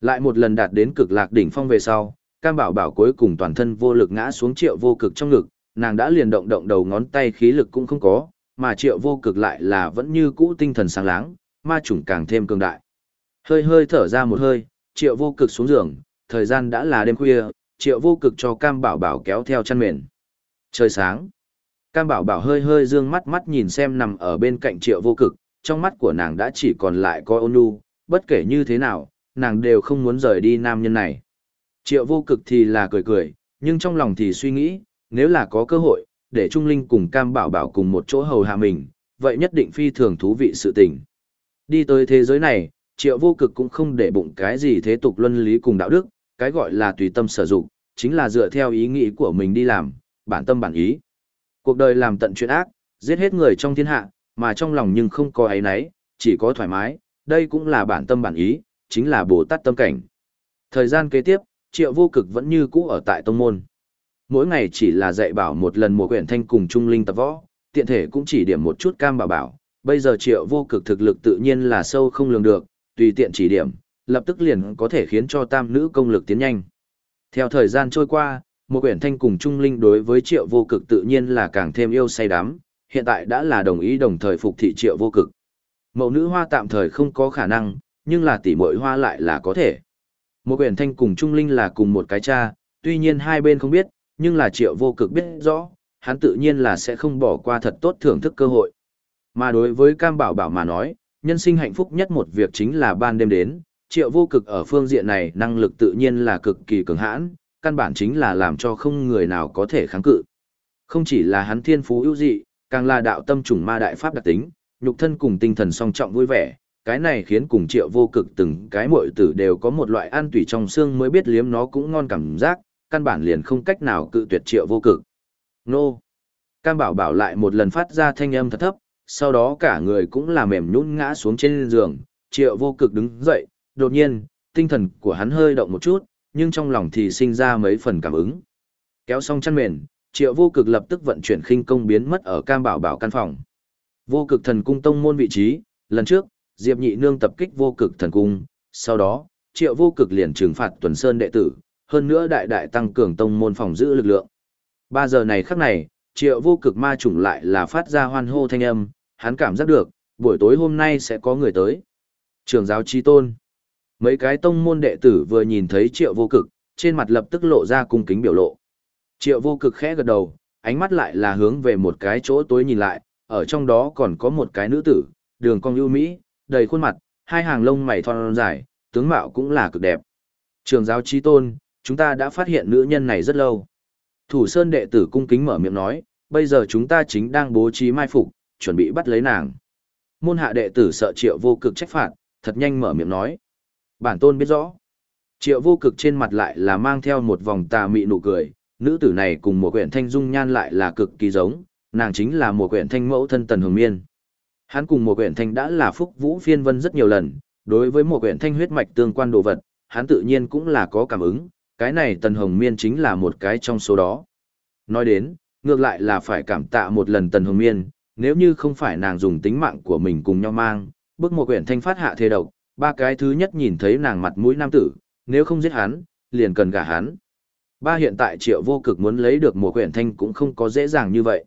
Lại một lần đạt đến cực lạc đỉnh phong về sau, Cam Bảo Bảo cuối cùng toàn thân vô lực ngã xuống triệu vô cực trong ngực, nàng đã liền động động đầu ngón tay khí lực cũng không có, mà triệu vô cực lại là vẫn như cũ tinh thần sáng láng, ma chủng càng thêm cường đại. Hơi hơi thở ra một hơi, triệu vô cực xuống giường, thời gian đã là đêm khuya, triệu vô cực cho Cam Bảo Bảo kéo theo chăn mền. Trời sáng. Cam Bảo Bảo hơi hơi dương mắt mắt nhìn xem nằm ở bên cạnh triệu vô cực, trong mắt của nàng đã chỉ còn lại coi ôn nhu, bất kể như thế nào, nàng đều không muốn rời đi nam nhân này. Triệu vô cực thì là cười cười, nhưng trong lòng thì suy nghĩ, nếu là có cơ hội, để Trung Linh cùng Cam Bảo Bảo cùng một chỗ hầu hạ mình, vậy nhất định phi thường thú vị sự tình. Đi tới thế giới này, triệu vô cực cũng không để bụng cái gì thế tục luân lý cùng đạo đức, cái gọi là tùy tâm sở dụng, chính là dựa theo ý nghĩ của mình đi làm, bản tâm bản ý. Cuộc đời làm tận chuyện ác, giết hết người trong thiên hạ, mà trong lòng nhưng không có ấy nấy, chỉ có thoải mái, đây cũng là bản tâm bản ý, chính là Bồ Tát tâm cảnh. Thời gian kế tiếp, Triệu Vô Cực vẫn như cũ ở tại tông môn. Mỗi ngày chỉ là dạy bảo một lần mùa quyển thanh cùng trung linh tập võ, tiện thể cũng chỉ điểm một chút cam bảo bảo. Bây giờ Triệu Vô Cực thực lực tự nhiên là sâu không lường được, tùy tiện chỉ điểm, lập tức liền có thể khiến cho tam nữ công lực tiến nhanh. Theo thời gian trôi qua, một quyển thanh cùng trung linh đối với Triệu Vô Cực tự nhiên là càng thêm yêu say đắm, hiện tại đã là đồng ý đồng thời phục thị Triệu Vô Cực. Mẫu nữ hoa tạm thời không có khả năng, nhưng là tỷ muội hoa lại là có thể. Một quyển thanh cùng Trung Linh là cùng một cái cha, tuy nhiên hai bên không biết, nhưng là triệu vô cực biết rõ, hắn tự nhiên là sẽ không bỏ qua thật tốt thưởng thức cơ hội. Mà đối với Cam Bảo Bảo mà nói, nhân sinh hạnh phúc nhất một việc chính là ban đêm đến, triệu vô cực ở phương diện này năng lực tự nhiên là cực kỳ cường hãn, căn bản chính là làm cho không người nào có thể kháng cự. Không chỉ là hắn thiên phú ưu dị, càng là đạo tâm trùng ma đại pháp đặc tính, nhục thân cùng tinh thần song trọng vui vẻ, cái này khiến cùng triệu vô cực từng cái muội tử đều có một loại ăn tủy trong xương mới biết liếm nó cũng ngon cảm giác, căn bản liền không cách nào cự tuyệt triệu vô cực. Nô! Cam bảo bảo lại một lần phát ra thanh âm thật thấp, sau đó cả người cũng là mềm nhũn ngã xuống trên giường, triệu vô cực đứng dậy, đột nhiên, tinh thần của hắn hơi động một chút, nhưng trong lòng thì sinh ra mấy phần cảm ứng. Kéo xong chăn mền, triệu vô cực lập tức vận chuyển khinh công biến mất ở cam bảo bảo căn phòng. Vô cực thần cung tông môn vị trí, lần trước, Diệp Nhị Nương tập kích vô cực thần cung, sau đó, triệu vô cực liền trừng phạt tuần sơn đệ tử, hơn nữa đại đại tăng cường tông môn phòng giữ lực lượng. Ba giờ này khắc này, triệu vô cực ma chủng lại là phát ra hoan hô thanh âm, hắn cảm giác được, buổi tối hôm nay sẽ có người tới. Trường giáo chi tôn. Mấy cái tông môn đệ tử vừa nhìn thấy triệu vô cực, trên mặt lập tức lộ ra cung kính biểu lộ. Triệu vô cực khẽ gật đầu, ánh mắt lại là hướng về một cái chỗ tối nhìn lại, ở trong đó còn có một cái nữ tử, đường cong ưu mỹ, đầy khuôn mặt, hai hàng lông mày thon dài, tướng mạo cũng là cực đẹp. Trường giáo chi tôn, chúng ta đã phát hiện nữ nhân này rất lâu. Thủ Sơn đệ tử cung kính mở miệng nói, bây giờ chúng ta chính đang bố trí mai phục, chuẩn bị bắt lấy nàng. Môn hạ đệ tử sợ triệu vô cực trách phạt, thật nhanh mở miệng nói. Bản tôn biết rõ. Triệu vô cực trên mặt lại là mang theo một vòng tà mị nụ cười, nữ tử này cùng một quyển thanh dung nhan lại là cực kỳ giống, nàng chính là một quyển thanh mẫu thân tần hồng miên. Hắn cùng một quyển thanh đã là phúc vũ phiên vân rất nhiều lần, đối với một quyển thanh huyết mạch tương quan đồ vật, hắn tự nhiên cũng là có cảm ứng, cái này Tần Hồng Miên chính là một cái trong số đó. Nói đến, ngược lại là phải cảm tạ một lần Tần Hồng Miên, nếu như không phải nàng dùng tính mạng của mình cùng nhau mang, bức một quyển thanh phát hạ thế độc, ba cái thứ nhất nhìn thấy nàng mặt mũi nam tử, nếu không giết hắn, liền cần gả hắn. Ba hiện tại triệu vô cực muốn lấy được một quyển thanh cũng không có dễ dàng như vậy.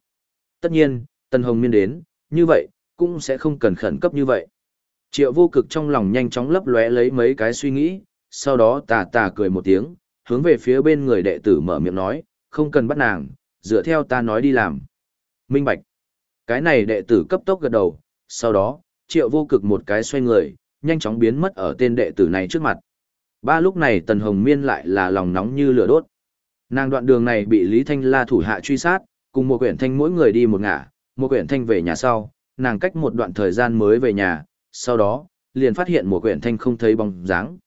Tất nhiên, tân Hồng Miên đến, như vậy, cũng sẽ không cần khẩn cấp như vậy. Triệu vô cực trong lòng nhanh chóng lấp lóe lấy mấy cái suy nghĩ, sau đó tà tà cười một tiếng, hướng về phía bên người đệ tử mở miệng nói, không cần bắt nàng, dựa theo ta nói đi làm. Minh Bạch. Cái này đệ tử cấp tốc gật đầu, sau đó, triệu vô cực một cái xoay người, nhanh chóng biến mất ở tên đệ tử này trước mặt. Ba lúc này Tần Hồng Miên lại là lòng nóng như lửa đốt. Nàng đoạn đường này bị Lý Thanh La thủ hạ truy sát, cùng một quyển thanh mỗi người đi một ngả, một quyển thanh về nhà sau, nàng cách một đoạn thời gian mới về nhà, sau đó, liền phát hiện một quyển thanh không thấy bóng dáng.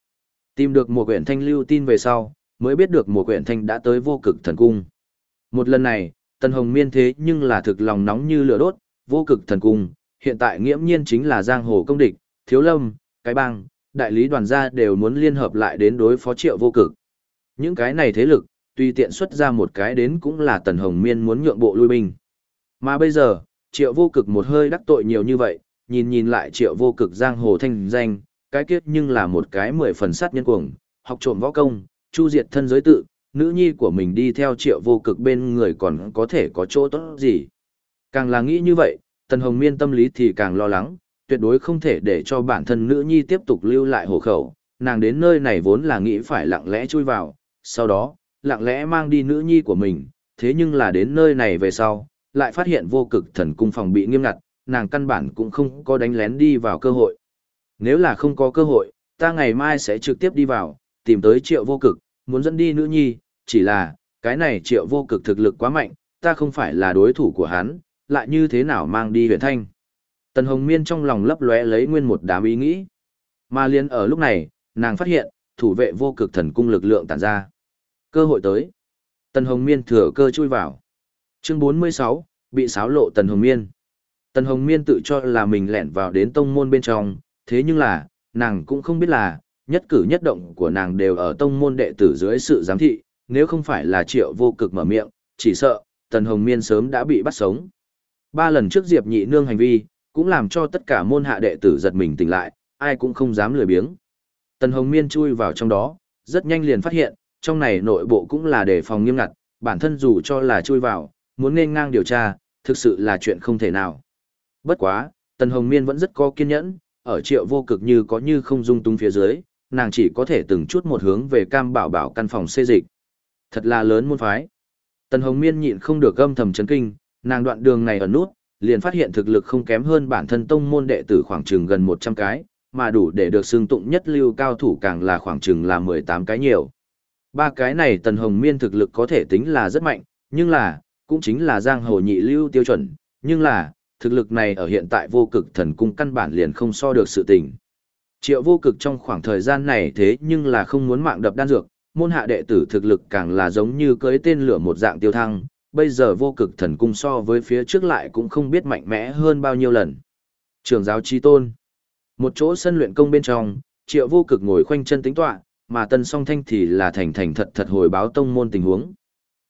Tìm được một quyển thanh lưu tin về sau, mới biết được một quyển thanh đã tới vô cực thần cung. Một lần này, Tần Hồng Miên thế nhưng là thực lòng nóng như lửa đốt, vô cực thần cung, hiện tại nghiễm nhiên chính là giang hồ công địch, thiếu lâm, cái bang, đại lý đoàn gia đều muốn liên hợp lại đến đối phó triệu vô cực. Những cái này thế lực, tùy tiện xuất ra một cái đến cũng là Tần Hồng Miên muốn nhượng bộ lui binh. Mà bây giờ, triệu vô cực một hơi đắc tội nhiều như vậy, nhìn nhìn lại triệu vô cực giang hồ thanh danh, cái kiết nhưng là một cái mười phần sát nhân cuồng, học trộm võ công, chu diệt thân giới tự, nữ nhi của mình đi theo triệu vô cực bên người còn có thể có chỗ tốt gì. Càng là nghĩ như vậy, Tần Hồng Miên tâm lý thì càng lo lắng, tuyệt đối không thể để cho bản thân nữ nhi tiếp tục lưu lại hồ khẩu, nàng đến nơi này vốn là nghĩ phải lặng lẽ chui vào, sau đó, lặng lẽ mang đi nữ nhi của mình, thế nhưng là đến nơi này về sau, lại phát hiện vô cực thần cung phòng bị nghiêm ngặt, nàng căn bản cũng không có đánh lén đi vào cơ hội. Nếu là không có cơ hội, ta ngày mai sẽ trực tiếp đi vào, tìm tới triệu vô cực, muốn dẫn đi nữ nhi, chỉ là, cái này triệu vô cực thực lực quá mạnh, ta không phải là đối thủ của hắn, lại như thế nào mang đi huyện thanh. Tần Hồng Miên trong lòng lấp lóe lấy nguyên một đám ý nghĩ. Mà liên ở lúc này, nàng phát hiện, thủ vệ vô cực thần cung lực lượng tản ra. Cơ hội tới. Tần Hồng Miên thừa cơ chui vào. Chương 46, bị xáo lộ Tần Hồng Miên. Tần Hồng Miên tự cho là mình lẻn vào đến tông môn bên trong, thế nhưng là, nàng cũng không biết là, nhất cử nhất động của nàng đều ở tông môn đệ tử dưới sự giám thị, nếu không phải là triệu vô cực mở miệng, chỉ sợ, Tần Hồng Miên sớm đã bị bắt sống. Ba lần trước Diệp nhị nương hành vi, cũng làm cho tất cả môn hạ đệ tử giật mình tỉnh lại, ai cũng không dám lười biếng. Tần Hồng Miên chui vào trong đó, rất nhanh liền phát hiện, trong này nội bộ cũng là đề phòng nghiêm ngặt, bản thân dù cho là chui vào, muốn nên ngang điều tra, thực sự là chuyện không thể nào. Bất quá, Tần Hồng Miên vẫn rất có kiên nhẫn, ở triệu vô cực như có như không dung tung phía dưới, nàng chỉ có thể từng chút một hướng về cam bảo bảo căn phòng xê dịch. Thật là lớn môn phái. Tần Hồng Miên nhịn không được âm thầm chấn kinh, nàng đoạn đường này ở nút, liền phát hiện thực lực không kém hơn bản thân tông môn đệ tử khoảng chừng gần 100 cái, mà đủ để được xưng tụng nhất lưu cao thủ càng là khoảng chừng là 18 cái nhiều. Ba cái này Tần Hồng Miên thực lực có thể tính là rất mạnh, nhưng là, cũng chính là giang hồ nhị lưu tiêu chuẩn, nhưng là, thực lực này ở hiện tại vô cực thần cung căn bản liền không so được sự tình. Triệu vô cực trong khoảng thời gian này thế nhưng là không muốn mạng đập đan dược, môn hạ đệ tử thực lực càng là giống như cưới tên lửa một dạng tiêu thăng, bây giờ vô cực thần cung so với phía trước lại cũng không biết mạnh mẽ hơn bao nhiêu lần. Trường giáo chi tôn. Một chỗ sân luyện công bên trong, triệu vô cực ngồi khoanh chân tính tọa, mà tân song thanh thì là thành thành thật thật hồi báo tông môn tình huống.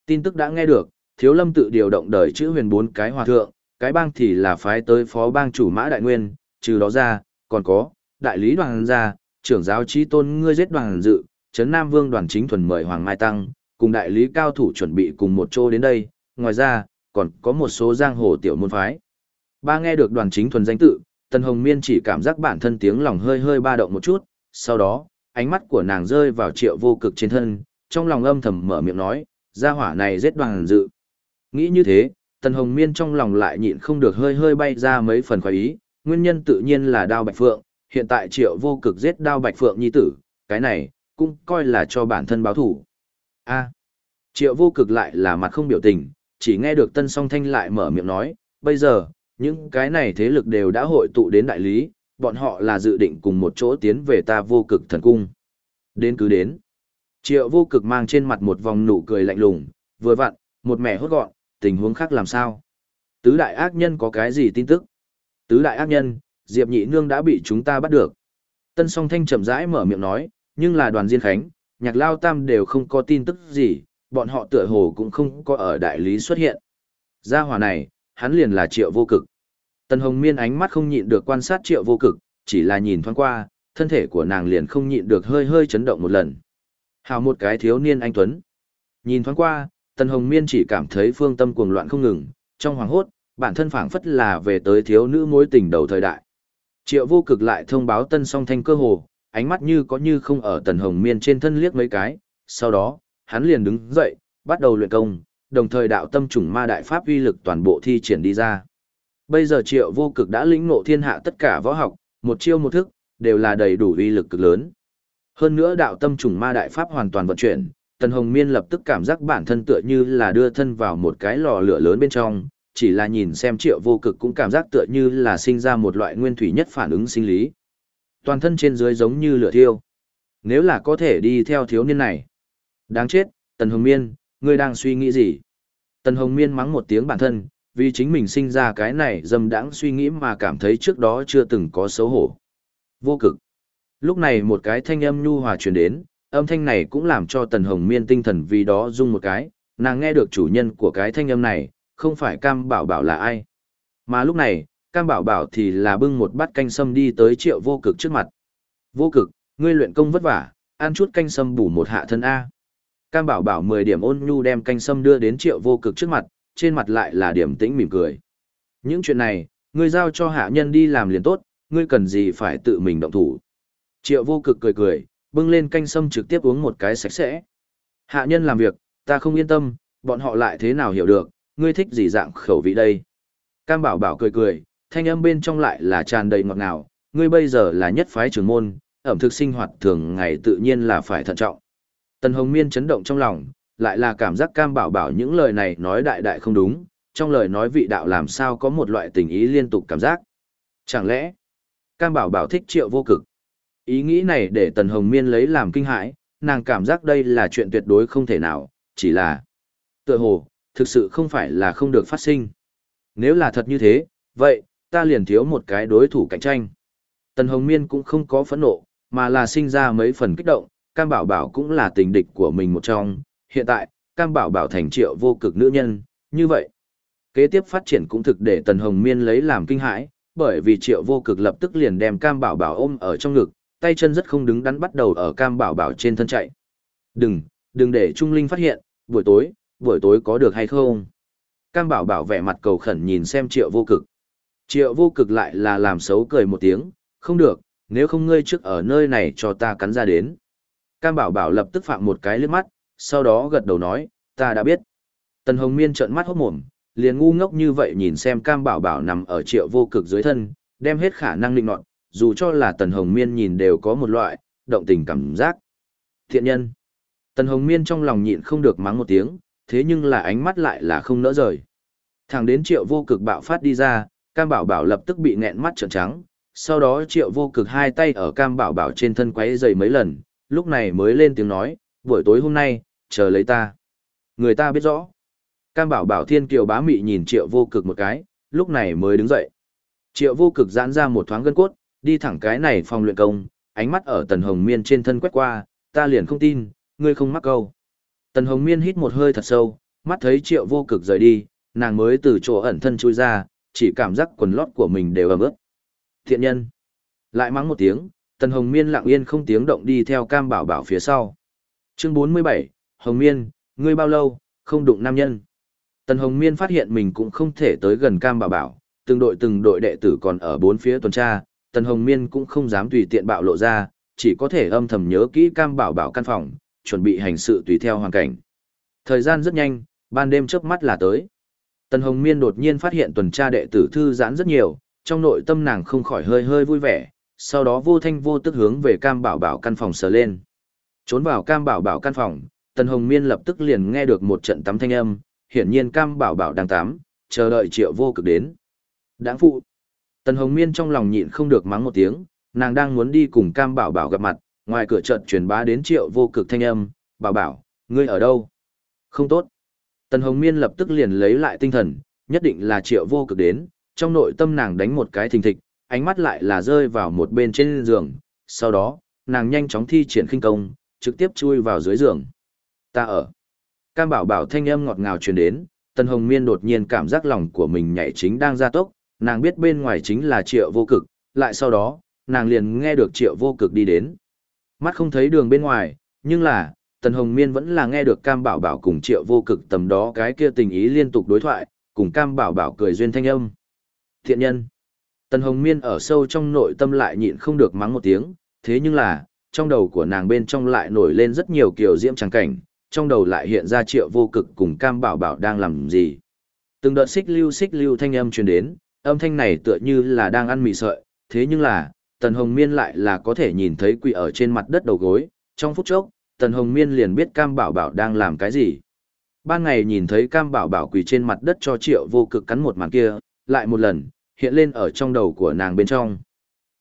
Tin tức đã nghe được, thiếu lâm tự điều động đời chữ huyền bốn cái hòa thượng, cái bang thì là phái tới phó bang chủ mã đại nguyên, trừ đó ra, còn có, đại lý đoàn gia, trưởng giáo chi tôn ngươi giết đoàn dự, Trấn Nam Vương đoàn chính thuần mời Hoàng Mai Tăng, cùng đại lý cao thủ chuẩn bị cùng một chỗ đến đây, ngoài ra, còn có một số giang hồ tiểu môn phái. Ba nghe được đoàn chính thuần danh tự, Tần Hồng Miên chỉ cảm giác bản thân tiếng lòng hơi hơi ba động một chút, sau đó, ánh mắt của nàng rơi vào triệu vô cực trên thân, trong lòng âm thầm mở miệng nói, gia hỏa này giết đoàn dự. Nghĩ như thế, Tần Hồng Miên trong lòng lại nhịn không được hơi hơi bay ra mấy phần khoái ý, nguyên nhân tự nhiên là đao bạch phượng, hiện tại triệu vô cực giết đao bạch phượng nhi tử, cái này, cũng coi là cho bản thân báo thủ. a triệu vô cực lại là mặt không biểu tình, chỉ nghe được tân song thanh lại mở miệng nói, bây giờ, những cái này thế lực đều đã hội tụ đến đại lý, bọn họ là dự định cùng một chỗ tiến về ta vô cực thần cung. Đến cứ đến. Triệu vô cực mang trên mặt một vòng nụ cười lạnh lùng, vừa vặn, một mẻ hốt gọn, tình huống khác làm sao? Tứ đại ác nhân có cái gì tin tức? Tứ đại ác nhân, Diệp Nhị Nương đã bị chúng ta bắt được. Tân song thanh chậm rãi mở miệng nói, nhưng là đoàn Diên Khánh, nhạc lao tam đều không có tin tức gì, bọn họ tựa hồ cũng không có ở đại lý xuất hiện. Gia hỏa này, hắn liền là triệu vô cực. Tân Hồng Miên ánh mắt không nhịn được quan sát triệu vô cực, chỉ là nhìn thoáng qua, thân thể của nàng liền không nhịn được hơi hơi chấn động một lần. Hào một cái thiếu niên anh Tuấn. Nhìn thoáng qua, Tân Hồng Miên chỉ cảm thấy phương tâm cuồng loạn không ngừng, trong hoàng hốt, bản thân phảng phất là về tới thiếu nữ mối tình đầu thời đại. Triệu vô cực lại thông báo tân song thanh cơ hồ, ánh mắt như có như không ở Tần Hồng Miên trên thân liếc mấy cái, sau đó, hắn liền đứng dậy, bắt đầu luyện công, đồng thời đạo tâm trùng ma đại pháp uy lực toàn bộ thi triển đi ra. Bây giờ triệu vô cực đã lĩnh ngộ thiên hạ tất cả võ học, một chiêu một thức, đều là đầy đủ uy lực cực lớn. Hơn nữa đạo tâm trùng ma đại pháp hoàn toàn vận chuyển, Tần Hồng Miên lập tức cảm giác bản thân tựa như là đưa thân vào một cái lò lửa lớn bên trong, chỉ là nhìn xem triệu vô cực cũng cảm giác tựa như là sinh ra một loại nguyên thủy nhất phản ứng sinh lý. Toàn thân trên dưới giống như lửa thiêu. Nếu là có thể đi theo thiếu niên này. Đáng chết, Tần Hồng Miên, ngươi đang suy nghĩ gì? Tần Hồng Miên mắng một tiếng bản thân, vì chính mình sinh ra cái này dâm đãng suy nghĩ mà cảm thấy trước đó chưa từng có xấu hổ. Vô cực. Lúc này một cái thanh âm nhu hòa truyền đến, âm thanh này cũng làm cho Tần Hồng Miên tinh thần vì đó rung một cái, nàng nghe được chủ nhân của cái thanh âm này, không phải Cam Bảo Bảo là ai. Mà lúc này, Cam Bảo Bảo thì là bưng một bát canh sâm đi tới triệu vô cực trước mặt. Vô cực, ngươi luyện công vất vả, ăn chút canh sâm bù một hạ thân A. Cam Bảo Bảo 10 điểm ôn nhu đem canh sâm đưa đến triệu vô cực trước mặt, trên mặt lại là điểm tĩnh mỉm cười. Những chuyện này, ngươi giao cho hạ nhân đi làm liền tốt, ngươi cần gì phải tự mình động thủ. Triệu vô cực cười cười, bưng lên canh sâm trực tiếp uống một cái sạch sẽ. Hạ nhân làm việc, ta không yên tâm, bọn họ lại thế nào hiểu được, ngươi thích gì dạng khẩu vị đây. Cam bảo bảo cười cười, thanh âm bên trong lại là tràn đầy ngọt ngào, ngươi bây giờ là nhất phái trưởng môn, ẩm thực sinh hoạt thường ngày tự nhiên là phải thận trọng. Tần Hồng Miên chấn động trong lòng, lại là cảm giác cam bảo bảo những lời này nói đại đại không đúng, trong lời nói vị đạo làm sao có một loại tình ý liên tục cảm giác. Chẳng lẽ, cam bảo bảo thích triệu vô cực. Ý nghĩ này để Tần Hồng Miên lấy làm kinh hãi, nàng cảm giác đây là chuyện tuyệt đối không thể nào, chỉ là tựa hồ, thực sự không phải là không được phát sinh. Nếu là thật như thế, vậy, ta liền thiếu một cái đối thủ cạnh tranh. Tần Hồng Miên cũng không có phẫn nộ, mà là sinh ra mấy phần kích động, Cam Bảo Bảo cũng là tình địch của mình một trong, hiện tại, Cam Bảo Bảo thành triệu vô cực nữ nhân, như vậy. Kế tiếp phát triển cũng thực để Tần Hồng Miên lấy làm kinh hãi, bởi vì triệu vô cực lập tức liền đem Cam Bảo Bảo ôm ở trong ngực, tay chân rất không đứng đắn bắt đầu ở Cam Bảo Bảo trên thân chạy. Đừng, đừng để Trung Linh phát hiện, buổi tối, buổi tối có được hay không? Cam Bảo Bảo vẻ mặt cầu khẩn nhìn xem triệu vô cực. Triệu vô cực lại là làm xấu cười một tiếng, không được, nếu không ngươi trước ở nơi này cho ta cắn ra đến. Cam Bảo Bảo lập tức phạm một cái lướt mắt, sau đó gật đầu nói, ta đã biết. Tần Hồng Miên trợn mắt hốt mồm, liền ngu ngốc như vậy nhìn xem Cam Bảo Bảo nằm ở triệu vô cực dưới thân, đem hết khả năng định nọt, dù cho là Tần Hồng Miên nhìn đều có một loại, động tình cảm giác. Thiện nhân. Tần Hồng Miên trong lòng nhịn không được mắng một tiếng, thế nhưng là ánh mắt lại là không nỡ rời. Thẳng đến triệu vô cực bạo phát đi ra, Cam Bảo Bảo lập tức bị nghẹn mắt trợn trắng, sau đó triệu vô cực hai tay ở Cam Bảo Bảo trên thân quấy dày mấy lần, lúc này mới lên tiếng nói, buổi tối hôm nay, chờ lấy ta. Người ta biết rõ. Cam Bảo Bảo thiên kiều bá mị nhìn triệu vô cực một cái, lúc này mới đứng dậy. Triệu vô cực giãn ra một thoáng gân cốt, đi thẳng cái này phòng luyện công, ánh mắt ở Tần Hồng Miên trên thân quét qua, ta liền không tin, ngươi không mắc câu. Tần Hồng Miên hít một hơi thật sâu, mắt thấy triệu vô cực rời đi, nàng mới từ chỗ ẩn thân chui ra, chỉ cảm giác quần lót của mình đều ẩm ướt. Thiện nhân. Lại mắng một tiếng, Tần Hồng Miên lặng yên không tiếng động đi theo Cam Bảo Bảo phía sau. Chương 47, Hồng Miên, ngươi bao lâu, không đụng nam nhân. Tần Hồng Miên phát hiện mình cũng không thể tới gần Cam Bảo Bảo, từng đội từng đội đệ tử còn ở bốn phía tuần tra, Tần Hồng Miên cũng không dám tùy tiện bạo lộ ra, chỉ có thể âm thầm nhớ kỹ Cam Bảo Bảo căn phòng, chuẩn bị hành sự tùy theo hoàn cảnh. Thời gian rất nhanh, ban đêm chớp mắt là tới. Tần Hồng Miên đột nhiên phát hiện tuần tra đệ tử thư giãn rất nhiều, trong nội tâm nàng không khỏi hơi hơi vui vẻ, sau đó vô thanh vô tức hướng về Cam Bảo Bảo căn phòng sờ lên. Trốn vào Cam Bảo Bảo căn phòng, Tần Hồng Miên lập tức liền nghe được một trận tắm thanh âm, hiển nhiên Cam Bảo Bảo đang tắm, chờ đợi Triệu Vô Cực đến. Đáng phụ. Tần Hồng Miên trong lòng nhịn không được mắng một tiếng, nàng đang muốn đi cùng Cam Bảo Bảo gặp mặt, ngoài cửa chợt truyền bá đến Triệu Vô Cực thanh âm, "Bảo Bảo, ngươi ở đâu?" "Không tốt." Tần Hồng Miên lập tức liền lấy lại tinh thần, nhất định là Triệu Vô Cực đến, trong nội tâm nàng đánh một cái thình thịch, ánh mắt lại là rơi vào một bên trên giường, sau đó, nàng nhanh chóng thi triển khinh công, trực tiếp chui vào dưới giường. "Ta ở." Cam Bảo Bảo thanh âm ngọt ngào truyền đến, Tần Hồng Miên đột nhiên cảm giác lòng của mình nhảy chính đang gia tốc, nàng biết bên ngoài chính là triệu vô cực, lại sau đó, nàng liền nghe được triệu vô cực đi đến. Mắt không thấy đường bên ngoài, nhưng là, Tần Hồng Miên vẫn là nghe được Cam Bảo Bảo cùng triệu vô cực tầm đó cái kia tình ý liên tục đối thoại, cùng Cam Bảo Bảo cười duyên thanh âm. Thiện nhân. Tần Hồng Miên ở sâu trong nội tâm lại nhịn không được mắng một tiếng, thế nhưng là, trong đầu của nàng bên trong lại nổi lên rất nhiều kiểu diễm trắng cảnh, trong đầu lại hiện ra triệu vô cực cùng cam bảo bảo đang làm gì. Từng đợt xích lưu xích lưu thanh âm truyền đến, âm thanh này tựa như là đang ăn mì sợi, thế nhưng là, Tần Hồng Miên lại là có thể nhìn thấy quỷ ở trên mặt đất đầu gối, trong phút chốc, Tần Hồng Miên liền biết Cam Bảo Bảo đang làm cái gì. Ban ngày nhìn thấy Cam Bảo Bảo quỳ trên mặt đất cho Triệu Vô Cực cắn một màn kia, lại một lần, hiện lên ở trong đầu của nàng bên trong.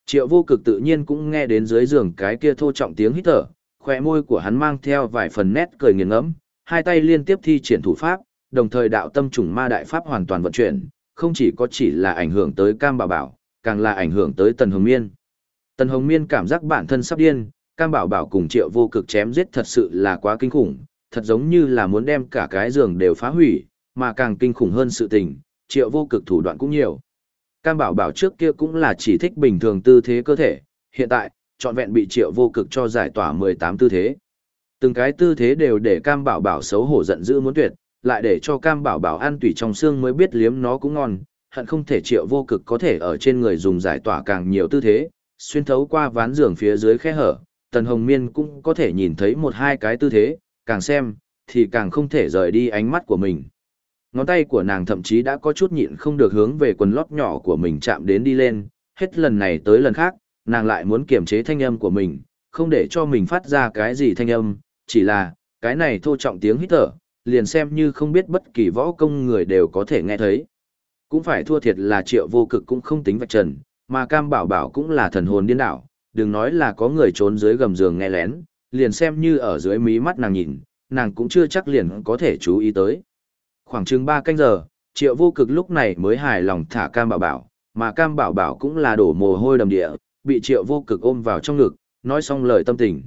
Triệu Vô Cực tự nhiên cũng nghe đến dưới giường cái kia thô trọng tiếng hít thở, khóe môi của hắn mang theo vài phần nét cười nghiền ngẫm, hai tay liên tiếp thi triển thủ pháp, đồng thời đạo tâm trùng ma đại pháp hoàn toàn vận chuyển, không chỉ có chỉ là ảnh hưởng tới Cam Bảo Bảo, càng là ảnh hưởng tới Tần Hồng Miên. Tần Hồng Miên cảm giác bản thân sắp điên, Cam Bảo Bảo cùng Triệu Vô Cực chém giết thật sự là quá kinh khủng, thật giống như là muốn đem cả cái giường đều phá hủy, mà càng kinh khủng hơn sự tình, Triệu Vô Cực thủ đoạn cũng nhiều. Cam Bảo Bảo trước kia cũng là chỉ thích bình thường tư thế cơ thể, hiện tại, trọn vẹn bị Triệu Vô Cực cho giải tỏa 18 tư thế. Từng cái tư thế đều để Cam Bảo Bảo xấu hổ giận dữ muốn tuyệt, lại để cho Cam Bảo Bảo ăn tủy trong xương mới biết liếm nó cũng ngon, hận không thể Triệu Vô Cực có thể ở trên người dùng giải tỏa càng nhiều tư thế, xuyên thấu qua ván giường phía dưới khe hở, Tần Hồng Miên cũng có thể nhìn thấy một hai cái tư thế, càng xem, thì càng không thể rời đi ánh mắt của mình. Ngón tay của nàng thậm chí đã có chút nhịn không được hướng về quần lót nhỏ của mình chạm đến đi lên, hết lần này tới lần khác, nàng lại muốn kiềm chế thanh âm của mình, không để cho mình phát ra cái gì thanh âm, chỉ là, cái này thô trọng tiếng hít thở, liền xem như không biết bất kỳ võ công người đều có thể nghe thấy. Cũng phải thua thiệt là triệu vô cực cũng không tính vạch trần, mà cam bảo bảo cũng là thần hồn điên đảo, đừng nói là có người trốn dưới gầm giường nghe lén, liền xem như ở dưới mí mắt nàng nhìn, nàng cũng chưa chắc liền có thể chú ý tới. Khoảng chừng 3 canh giờ, triệu vô cực lúc này mới hài lòng thả cam bảo bảo, mà cam bảo bảo cũng là đổ mồ hôi đầm địa, bị triệu vô cực ôm vào trong ngực, nói xong lời tâm tình.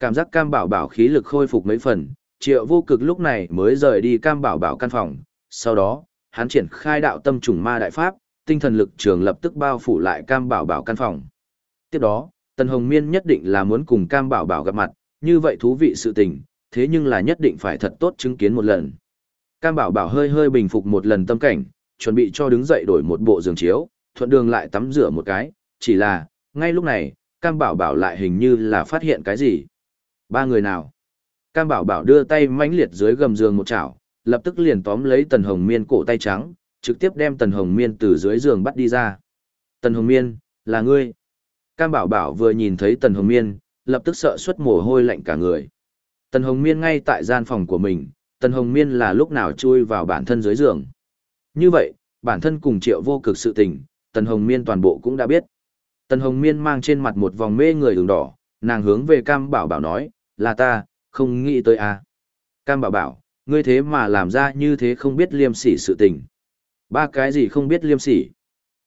Cảm giác cam bảo bảo khí lực khôi phục mấy phần, triệu vô cực lúc này mới rời đi cam bảo bảo căn phòng, sau đó, hắn triển khai đạo tâm trùng ma đại pháp, tinh thần lực trường lập tức bao phủ lại cam bảo bảo căn phòng. Tiếp đó, Tần Hồng Miên nhất định là muốn cùng Cam Bảo Bảo gặp mặt, như vậy thú vị sự tình, thế nhưng là nhất định phải thật tốt chứng kiến một lần. Cam Bảo Bảo hơi hơi bình phục một lần tâm cảnh, chuẩn bị cho đứng dậy đổi một bộ giường chiếu, thuận đường lại tắm rửa một cái, chỉ là, ngay lúc này, Cam Bảo Bảo lại hình như là phát hiện cái gì. Ba người nào? Cam Bảo Bảo đưa tay mãnh liệt dưới gầm giường một chảo, lập tức liền tóm lấy Tần Hồng Miên cổ tay trắng, trực tiếp đem Tần Hồng Miên từ dưới giường bắt đi ra. Tần Hồng Miên, là ngươi. Cam Bảo Bảo vừa nhìn thấy Tần Hồng Miên, lập tức sợ xuất mồ hôi lạnh cả người. Tần Hồng Miên ngay tại gian phòng của mình, Tần Hồng Miên là lúc nào chui vào bản thân dưới giường. Như vậy, bản thân cùng triệu vô cực sự tình, Tần Hồng Miên toàn bộ cũng đã biết. Tần Hồng Miên mang trên mặt một vòng mê người đường đỏ, nàng hướng về Cam Bảo Bảo nói, là ta, không nghĩ tới à. Cam Bảo Bảo, ngươi thế mà làm ra như thế không biết liêm sỉ sự tình. Ba cái gì không biết liêm sỉ.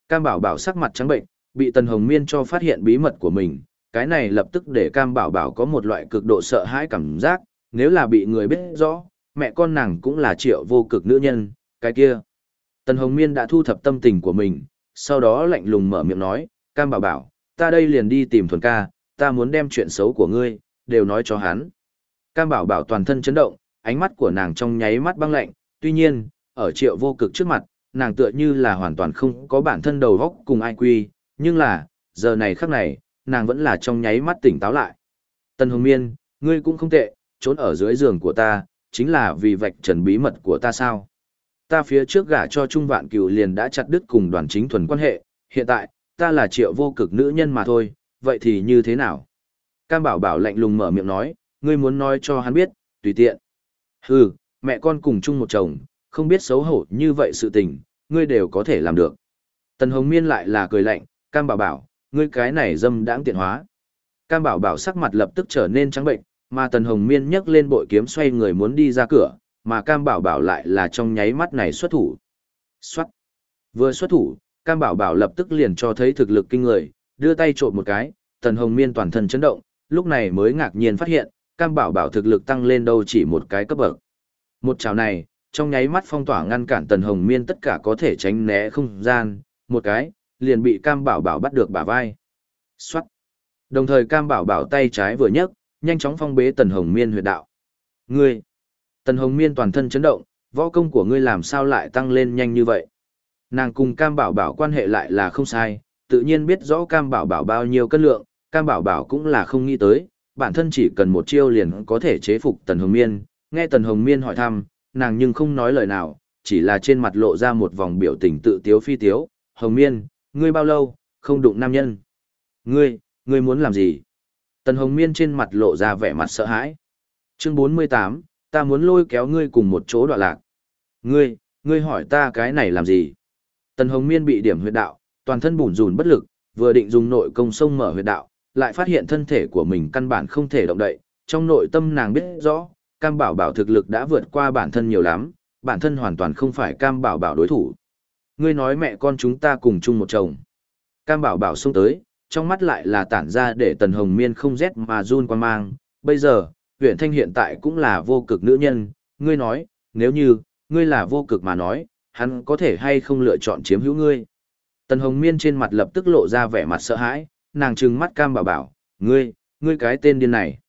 Cam Bảo Bảo sắc mặt trắng bệnh, bị Tần Hồng Miên cho phát hiện bí mật của mình, cái này lập tức để Cam Bảo Bảo có một loại cực độ sợ hãi cảm giác, nếu là bị người biết rõ, mẹ con nàng cũng là triệu vô cực nữ nhân, cái kia. Tần Hồng Miên đã thu thập tâm tình của mình, sau đó lạnh lùng mở miệng nói, Cam Bảo Bảo, ta đây liền đi tìm thuần ca, ta muốn đem chuyện xấu của ngươi, đều nói cho hắn. Cam Bảo Bảo toàn thân chấn động, ánh mắt của nàng trong nháy mắt băng lạnh, tuy nhiên, ở triệu vô cực trước mặt, nàng tựa như là hoàn toàn không có bản thân đầu góc cùng ai quy, nhưng là, giờ này khắc này, nàng vẫn là trong nháy mắt tỉnh táo lại. Tần Hồng Miên, ngươi cũng không tệ, trốn ở dưới giường của ta, chính là vì vạch trần bí mật của ta sao. Ta phía trước gả cho Trung Vạn Cửu liền đã chặt đứt cùng đoàn chính thuần quan hệ, hiện tại, ta là triệu vô cực nữ nhân mà thôi, vậy thì như thế nào? Cam Bảo Bảo lạnh lùng mở miệng nói, ngươi muốn nói cho hắn biết, tùy tiện. Hừ, mẹ con cùng chung một chồng, không biết xấu hổ như vậy sự tình, ngươi đều có thể làm được. Tần Hồng Miên lại là cười lạnh, Cam Bảo Bảo, ngươi cái này dâm đãng tiện hóa. Cam Bảo Bảo sắc mặt lập tức trở nên trắng bệnh, mà Tần Hồng Miên nhấc lên bội kiếm xoay người muốn đi ra cửa, mà Cam Bảo Bảo lại là trong nháy mắt này xuất thủ. Xuất. Vừa xuất thủ, Cam Bảo Bảo lập tức liền cho thấy thực lực kinh người, đưa tay trộn một cái, Tần Hồng Miên toàn thân chấn động, lúc này mới ngạc nhiên phát hiện, Cam Bảo Bảo thực lực tăng lên đâu chỉ một cái cấp bậc. Một chảo này, trong nháy mắt phong tỏa ngăn cản Tần Hồng Miên tất cả có thể tránh né không gian, một cái, liền bị Cam Bảo Bảo bắt được bả vai. Xoát. Đồng thời Cam Bảo Bảo tay trái vừa nhấc, nhanh chóng phong bế Tần Hồng Miên huyệt đạo. Ngươi! Tần Hồng Miên toàn thân chấn động, võ công của ngươi làm sao lại tăng lên nhanh như vậy? Nàng cùng Cam Bảo Bảo quan hệ lại là không sai, tự nhiên biết rõ Cam Bảo Bảo bao nhiêu cân lượng, Cam Bảo Bảo cũng là không nghĩ tới, bản thân chỉ cần một chiêu liền có thể chế phục Tần Hồng Miên, Nghe Tần Hồng Miên hỏi thăm, nàng nhưng không nói lời nào, chỉ là trên mặt lộ ra một vòng biểu tình tự tiếu phi tiếu. Hồng Miên, ngươi bao lâu, không đụng nam nhân. Ngươi, ngươi muốn làm gì? Tần Hồng Miên trên mặt lộ ra vẻ mặt sợ hãi. Chương 48, ta muốn lôi kéo ngươi cùng một chỗ đoạn lạc. Ngươi, ngươi hỏi ta cái này làm gì? Tần Hồng Miên bị điểm huyệt đạo, toàn thân bủn rủn bất lực, vừa định dùng nội công sông mở huyệt đạo, lại phát hiện thân thể của mình căn bản không thể động đậy, trong nội tâm nàng biết rõ, Cam Bảo Bảo thực lực đã vượt qua bản thân nhiều lắm, bản thân hoàn toàn không phải Cam Bảo Bảo đối thủ. Ngươi nói mẹ con chúng ta cùng chung một chồng. Cam Bảo Bảo xông tới, trong mắt lại là tản ra để Tần Hồng Miên không rét mà run quan mang. Bây giờ, huyện thanh hiện tại cũng là vô cực nữ nhân, ngươi nói, nếu như, ngươi là vô cực mà nói, hắn có thể hay không lựa chọn chiếm hữu ngươi. Tần Hồng Miên trên mặt lập tức lộ ra vẻ mặt sợ hãi, nàng trừng mắt Cam Bảo Bảo, ngươi, ngươi cái tên điên này.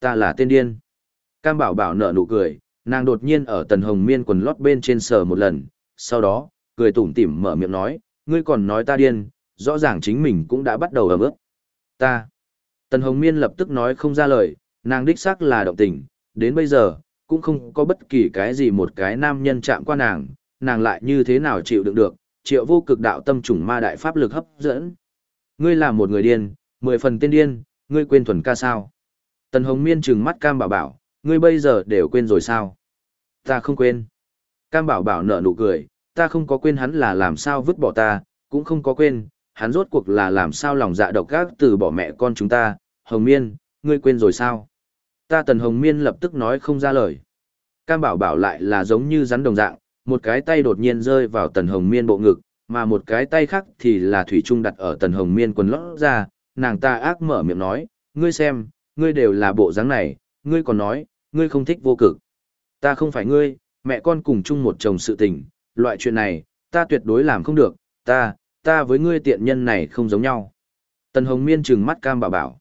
Ta là tên điên. Cam Bảo Bảo nở nụ cười, nàng đột nhiên ở Tần Hồng Miên quần lót bên trên sờ một lần, sau đó, cười tủm tỉm mở miệng nói, ngươi còn nói ta điên, rõ ràng chính mình cũng đã bắt đầu ấm ướp. Ta. Tần Hồng Miên lập tức nói không ra lời, nàng đích xác là động tình, đến bây giờ, cũng không có bất kỳ cái gì một cái nam nhân chạm qua nàng, nàng lại như thế nào chịu đựng được, triệu vô cực đạo tâm trùng ma đại pháp lực hấp dẫn. Ngươi là một người điên, mười phần tiên điên, ngươi quên thuần ca sao. Tần Hồng Miên trừng mắt cam bảo bảo, ngươi bây giờ đều quên rồi sao? Ta không quên. Cam bảo bảo nở nụ cười, ta không có quên hắn là làm sao vứt bỏ ta, cũng không có quên, hắn rốt cuộc là làm sao lòng dạ độc ác từ bỏ mẹ con chúng ta, Hồng Miên, ngươi quên rồi sao? Ta Tần Hồng Miên lập tức nói không ra lời. Cam bảo bảo lại là giống như rắn đồng dạng, một cái tay đột nhiên rơi vào Tần Hồng Miên bộ ngực, mà một cái tay khác thì là Thủy Trung đặt ở Tần Hồng Miên quần lót ra, nàng ta ác mở miệng nói, ngươi xem, ngươi đều là bộ dáng này, ngươi còn nói, ngươi không thích vô cực. Ta không phải ngươi, mẹ con cùng chung một chồng sự tình, loại chuyện này, ta tuyệt đối làm không được, ta, ta với ngươi tiện nhân này không giống nhau. Tần Hồng Miên trừng mắt cam bảo bảo.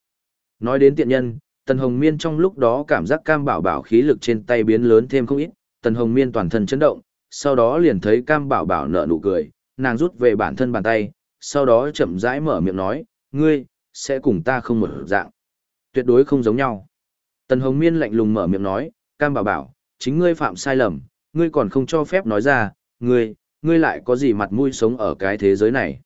Nói đến tiện nhân, Tần Hồng Miên trong lúc đó cảm giác cam bảo bảo khí lực trên tay biến lớn thêm không ít, Tần Hồng Miên toàn thân chấn động, sau đó liền thấy cam bảo bảo nở nụ cười, nàng rút về bản thân bàn tay, sau đó chậm rãi mở miệng nói, ngươi, sẽ cùng ta không một dạng. Tuyệt đối không giống nhau. Tần Hồng Miên lạnh lùng mở miệng nói, cam bảo bảo, chính ngươi phạm sai lầm, ngươi còn không cho phép nói ra, ngươi, ngươi lại có gì mặt mũi sống ở cái thế giới này.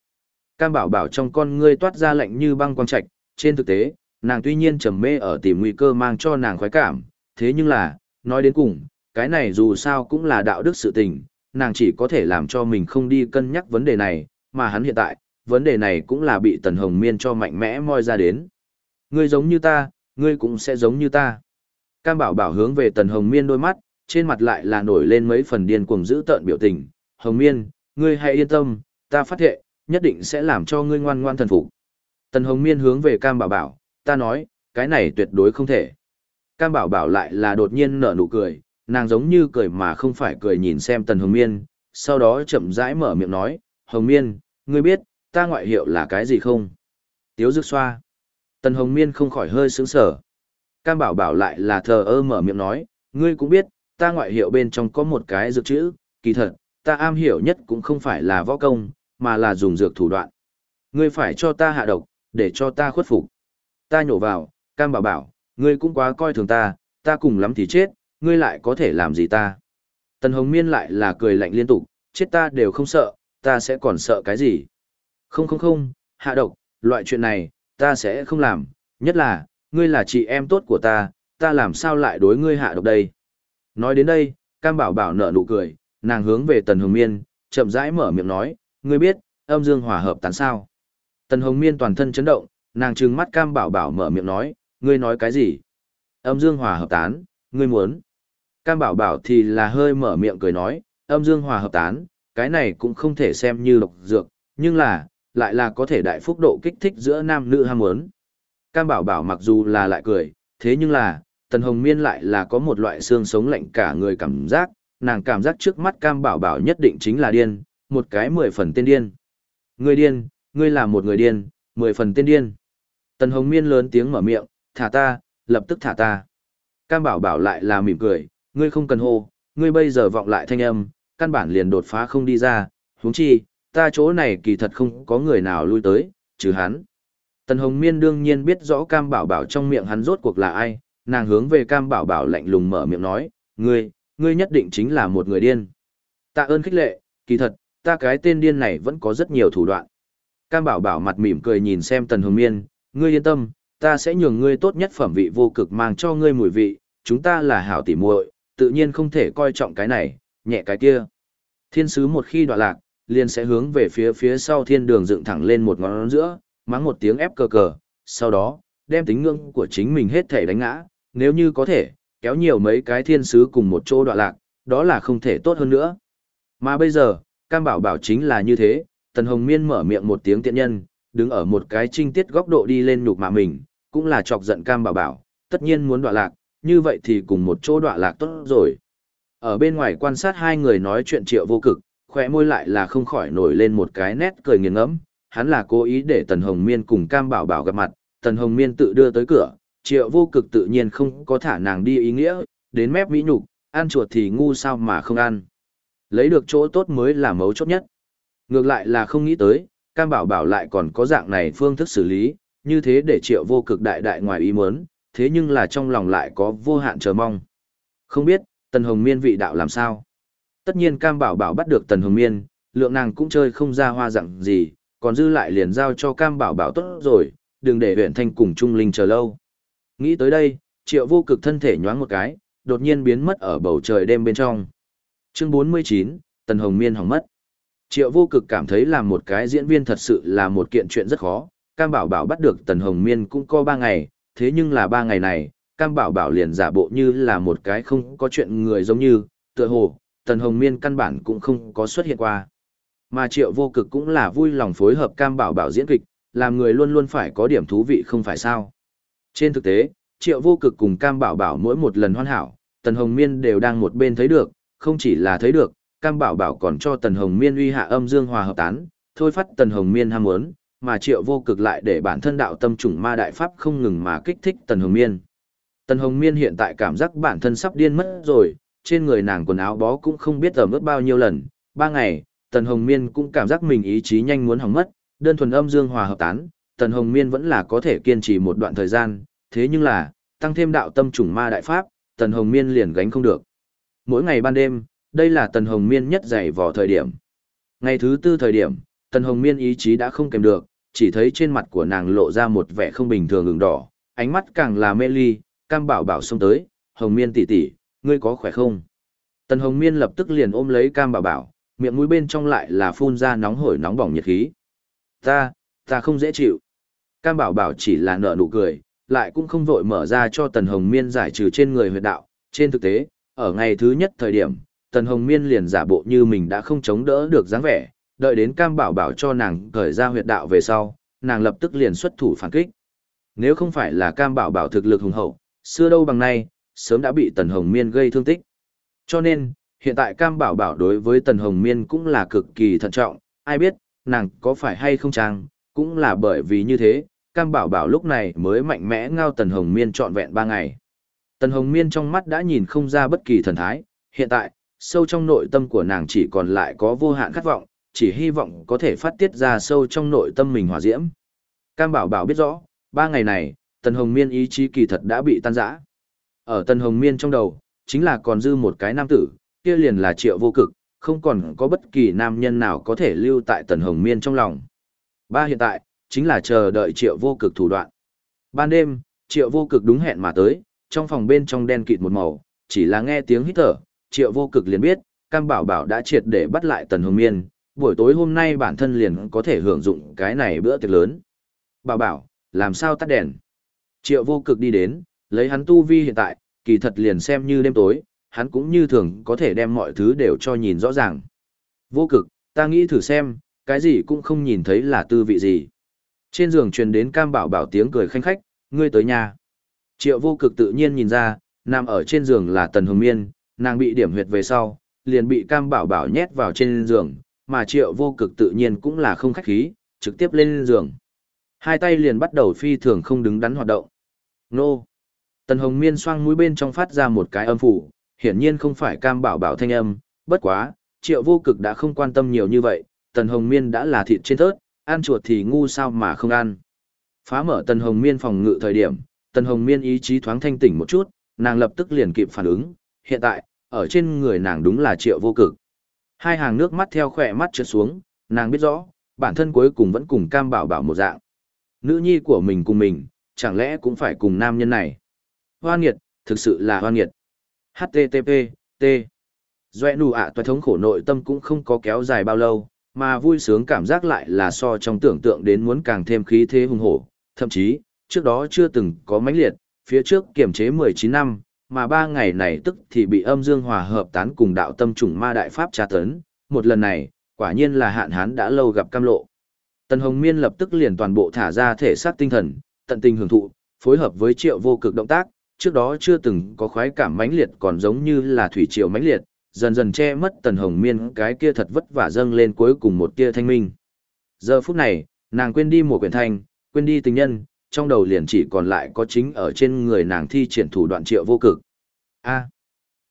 Cam bảo bảo trong con ngươi toát ra lạnh như băng quang trạch, trên thực tế, nàng tuy nhiên trầm mê ở tìm nguy cơ mang cho nàng khoái cảm, thế nhưng là, nói đến cùng, cái này dù sao cũng là đạo đức sự tình, nàng chỉ có thể làm cho mình không đi cân nhắc vấn đề này, mà hắn hiện tại, vấn đề này cũng là bị Tần Hồng Miên cho mạnh mẽ moi ra đến. Ngươi giống như ta, ngươi cũng sẽ giống như ta. Cam bảo bảo hướng về Tần Hồng Miên đôi mắt, trên mặt lại là nổi lên mấy phần điên cuồng dữ tợn biểu tình. Hồng Miên, ngươi hãy yên tâm, ta phát thệ, nhất định sẽ làm cho ngươi ngoan ngoan thần phục. Tần Hồng Miên hướng về Cam bảo bảo, ta nói, cái này tuyệt đối không thể. Cam bảo bảo lại là đột nhiên nở nụ cười, nàng giống như cười mà không phải cười nhìn xem Tần Hồng Miên, sau đó chậm rãi mở miệng nói, Hồng Miên, ngươi biết, ta ngoại hiệu là cái gì không? Tiếu dực xoa. Tần Hồng Miên không khỏi hơi sững sờ, Cam bảo bảo lại là thờ ơ mở miệng nói, ngươi cũng biết, ta ngoại hiệu bên trong có một cái dược chữ, kỳ thật, ta am hiểu nhất cũng không phải là võ công, mà là dùng dược thủ đoạn. Ngươi phải cho ta hạ độc, để cho ta khuất phục. Ta nhổ vào, Cam bảo bảo, ngươi cũng quá coi thường ta, ta cùng lắm thì chết, ngươi lại có thể làm gì ta. Tần Hồng Miên lại là cười lạnh liên tục, chết ta đều không sợ, ta sẽ còn sợ cái gì. Không không không, hạ độc, loại chuyện này, ta sẽ không làm, nhất là, ngươi là chị em tốt của ta, ta làm sao lại đối ngươi hạ độc đây. Nói đến đây, Cam Bảo Bảo nở nụ cười, nàng hướng về Tần Hồng Miên, chậm rãi mở miệng nói, ngươi biết, âm dương hòa hợp tán sao. Tần Hồng Miên toàn thân chấn động, nàng trừng mắt Cam Bảo Bảo mở miệng nói, ngươi nói cái gì? Âm dương hòa hợp tán, ngươi muốn. Cam Bảo Bảo thì là hơi mở miệng cười nói, âm dương hòa hợp tán, cái này cũng không thể xem như độc dược, nhưng là, lại là có thể đại phúc độ kích thích giữa nam nữ ham muốn. Cam Bảo Bảo mặc dù là lại cười, thế nhưng là, Tần Hồng Miên lại là có một loại xương sống lạnh cả người cảm giác, nàng cảm giác trước mắt Cam Bảo Bảo nhất định chính là điên, một cái mười phần tên điên. Người điên, ngươi là một người điên, mười phần tên điên. Tần Hồng Miên lớn tiếng mở miệng, thả ta, lập tức thả ta. Cam Bảo Bảo lại là mỉm cười, ngươi không cần hô, ngươi bây giờ vọng lại thanh âm, căn bản liền đột phá không đi ra, huống chi, ta chỗ này kỳ thật không có người nào lui tới, trừ hắn. Tần Hồng Miên đương nhiên biết rõ Cam Bảo Bảo trong miệng hắn rốt cuộc là ai, nàng hướng về Cam Bảo Bảo lạnh lùng mở miệng nói, ngươi, ngươi nhất định chính là một người điên. Tạ ơn khích lệ, kỳ thật, ta cái tên điên này vẫn có rất nhiều thủ đoạn. Cam bảo bảo mặt mỉm cười nhìn xem tần hồng miên, ngươi yên tâm, ta sẽ nhường ngươi tốt nhất phẩm vị vô cực mang cho ngươi mùi vị, chúng ta là hảo tỉ muội, tự nhiên không thể coi trọng cái này, nhẹ cái kia. Thiên sứ một khi đoạn lạc, liền sẽ hướng về phía phía sau thiên đường dựng thẳng lên một ngón giữa, mắng một tiếng ép cờ cờ, sau đó, đem tính ngưỡng của chính mình hết thể đánh ngã, nếu như có thể, kéo nhiều mấy cái thiên sứ cùng một chỗ đoạn lạc, đó là không thể tốt hơn nữa. Mà bây giờ, Cam Bảo Bảo chính là như thế, Tần Hồng Miên mở miệng một tiếng tiện nhân, đứng ở một cái trinh tiết góc độ đi lên nhục mạ mình, cũng là chọc giận Cam Bảo Bảo, tất nhiên muốn đoạn lạc, như vậy thì cùng một chỗ đoạn lạc tốt rồi. Ở bên ngoài quan sát hai người nói chuyện triệu vô cực, khỏe môi lại là không khỏi nổi lên một cái nét cười nghiền ngẫm hắn là cố ý để Tần Hồng Miên cùng Cam Bảo Bảo gặp mặt, Tần Hồng Miên tự đưa tới cửa, triệu vô cực tự nhiên không có thả nàng đi ý nghĩa, đến mép mỹ nhục, ăn chuột thì ngu sao mà không ăn. Lấy được chỗ tốt mới là mấu chốt nhất. Ngược lại là không nghĩ tới, Cam Bảo Bảo lại còn có dạng này phương thức xử lý, như thế để triệu vô cực đại đại ngoài ý muốn, thế nhưng là trong lòng lại có vô hạn chờ mong. Không biết, Tần Hồng Miên vị đạo làm sao? Tất nhiên Cam Bảo Bảo bắt được Tần Hồng Miên, lượng nàng cũng chơi không ra hoa dạng gì, còn dư lại liền giao cho Cam Bảo Bảo tốt rồi, đừng để huyện thanh cùng Trung Linh chờ lâu. Nghĩ tới đây, triệu vô cực thân thể nhoáng một cái, đột nhiên biến mất ở bầu trời đêm bên trong. Chương 49, Tần Hồng Miên hỏng mất. Triệu vô cực cảm thấy làm một cái diễn viên thật sự là một kiện chuyện rất khó, Cam Bảo Bảo bắt được Tần Hồng Miên cũng có 3 ngày, thế nhưng là 3 ngày này, Cam Bảo Bảo liền giả bộ như là một cái không có chuyện người giống như, tựa hồ, Tần Hồng Miên căn bản cũng không có xuất hiện qua. Mà Triệu vô cực cũng là vui lòng phối hợp Cam Bảo Bảo diễn kịch, làm người luôn luôn phải có điểm thú vị không phải sao. Trên thực tế, Triệu vô cực cùng Cam Bảo Bảo mỗi một lần hoàn hảo, Tần Hồng Miên đều đang một bên thấy được, không chỉ là thấy được, Cam Bảo Bảo còn cho Tần Hồng Miên uy hạ âm dương hòa hợp tán, thôi phát Tần Hồng Miên ham muốn, mà Triệu vô cực lại để bản thân đạo tâm trùng ma đại pháp không ngừng mà kích thích Tần Hồng Miên. Tần Hồng Miên hiện tại cảm giác bản thân sắp điên mất rồi, trên người nàng quần áo bó cũng không biết ẩm ướt bao nhiêu lần, ba ngày, Tần Hồng Miên cũng cảm giác mình ý chí nhanh muốn hỏng mất, đơn thuần âm dương hòa hợp tán, Tần Hồng Miên vẫn là có thể kiên trì một đoạn thời gian, thế nhưng là, tăng thêm đạo tâm trùng ma đại pháp, Tần Hồng Miên liền gánh không được. Mỗi ngày ban đêm, đây là Tần Hồng Miên nhất dày vò thời điểm. Ngày thứ tư thời điểm, Tần Hồng Miên ý chí đã không kèm được, chỉ thấy trên mặt của nàng lộ ra một vẻ không bình thường ửng đỏ, ánh mắt càng là mê ly, cam bảo bảo xông tới, Hồng Miên tỷ tỷ, ngươi có khỏe không? Tần Hồng Miên lập tức liền ôm lấy cam bảo bảo, miệng mũi bên trong lại là phun ra nóng hổi nóng bỏng nhiệt khí. Ta, ta không dễ chịu. Cam bảo bảo chỉ là nở nụ cười, lại cũng không vội mở ra cho Tần Hồng Miên giải trừ trên người huyệt đạo. Trên thực tế, ở ngày thứ nhất thời điểm, Tần Hồng Miên liền giả bộ như mình đã không chống đỡ được dáng vẻ, đợi đến Cam bảo bảo cho nàng cởi ra huyệt đạo về sau, nàng lập tức liền xuất thủ phản kích. Nếu không phải là Cam bảo bảo thực lực hùng hậu, xưa đâu bằng nay, sớm đã bị Tần Hồng Miên gây thương tích. Cho nên, hiện tại Cam Bảo Bảo đối với Tần Hồng Miên cũng là cực kỳ thận trọng, ai biết, nàng có phải hay không chăng, cũng là bởi vì như thế, Cam Bảo Bảo lúc này mới mạnh mẽ ngao Tần Hồng Miên trọn vẹn ba ngày. Tần Hồng Miên trong mắt đã nhìn không ra bất kỳ thần thái, hiện tại, sâu trong nội tâm của nàng chỉ còn lại có vô hạn khát vọng, chỉ hy vọng có thể phát tiết ra sâu trong nội tâm mình hòa diễm. Cam Bảo Bảo biết rõ, ba ngày này, Tần Hồng Miên ý chí kỳ thật đã bị tan rã. Ở Tần Hồng Miên trong đầu, chính là còn dư một cái nam tử, kia liền là triệu vô cực, không còn có bất kỳ nam nhân nào có thể lưu tại Tần Hồng Miên trong lòng. Ba hiện tại, chính là chờ đợi triệu vô cực thủ đoạn. Ban đêm, triệu vô cực đúng hẹn mà tới, trong phòng bên trong đen kịt một màu, chỉ là nghe tiếng hít thở, triệu vô cực liền biết, Cam Bảo Bảo đã triệt để bắt lại Tần Hồng Miên, buổi tối hôm nay bản thân liền có thể hưởng dụng cái này bữa tiệc lớn. Bảo Bảo, làm sao tắt đèn? Triệu vô cực đi đến, lấy hắn tu vi hiện tại, kỳ thật liền xem như đêm tối, hắn cũng như thường có thể đem mọi thứ đều cho nhìn rõ ràng. Vô cực, ta nghĩ thử xem, cái gì cũng không nhìn thấy là tư vị gì. Trên giường truyền đến cam bảo bảo tiếng cười khanh khách, ngươi tới nhà. Triệu vô cực tự nhiên nhìn ra, nằm ở trên giường là Tần Hồng Miên, nàng bị điểm huyệt về sau, liền bị cam bảo bảo nhét vào trên giường, mà triệu vô cực tự nhiên cũng là không khách khí, trực tiếp lên giường. Hai tay liền bắt đầu phi thường không đứng đắn hoạt động. Nô! Tần Hồng Miên xoang mũi bên trong phát ra một cái âm phủ, hiển nhiên không phải cam bảo bảo thanh âm, bất quá, triệu vô cực đã không quan tâm nhiều như vậy, Tần Hồng Miên đã là thịt trên thớt, ăn chuột thì ngu sao mà không ăn. Phá mở Tần Hồng Miên phòng ngự thời điểm, Tần Hồng Miên ý chí thoáng thanh tỉnh một chút, nàng lập tức liền kịp phản ứng, hiện tại, ở trên người nàng đúng là triệu vô cực. Hai hàng nước mắt theo khỏe mắt trượt xuống, nàng biết rõ, bản thân cuối cùng vẫn cùng cam bảo bảo một dạng. Nữ nhi của mình cùng mình, chẳng lẽ cũng phải cùng nam nhân này. Hoan nghiệt, thực sự là hoan nghiệt. HTTP, T. Doe nụ ạ toại thống khổ nội tâm cũng không có kéo dài bao lâu, mà vui sướng cảm giác lại là so trong tưởng tượng đến muốn càng thêm khí thế hùng hổ, thậm chí, trước đó chưa từng có mãnh liệt, phía trước kiểm chế 19 năm, mà ba ngày này tức thì bị âm dương hòa hợp tán cùng đạo tâm trùng ma đại pháp tra tấn, một lần này, quả nhiên là hạn hán đã lâu gặp cam lộ. Tần Hồng Miên lập tức liền toàn bộ thả ra thể xác tinh thần, tận tình hưởng thụ, phối hợp với triệu vô cực động tác, trước đó chưa từng có khoái cảm mãnh liệt còn giống như là thủy triều mãnh liệt, dần dần che mất Tần Hồng Miên cái kia thật vất vả dâng lên cuối cùng một tia thanh minh. Giờ phút này, nàng quên đi mùa quyển thanh, quên đi tình nhân, trong đầu liền chỉ còn lại có chính ở trên người nàng thi triển thủ đoạn triệu vô cực. A. À,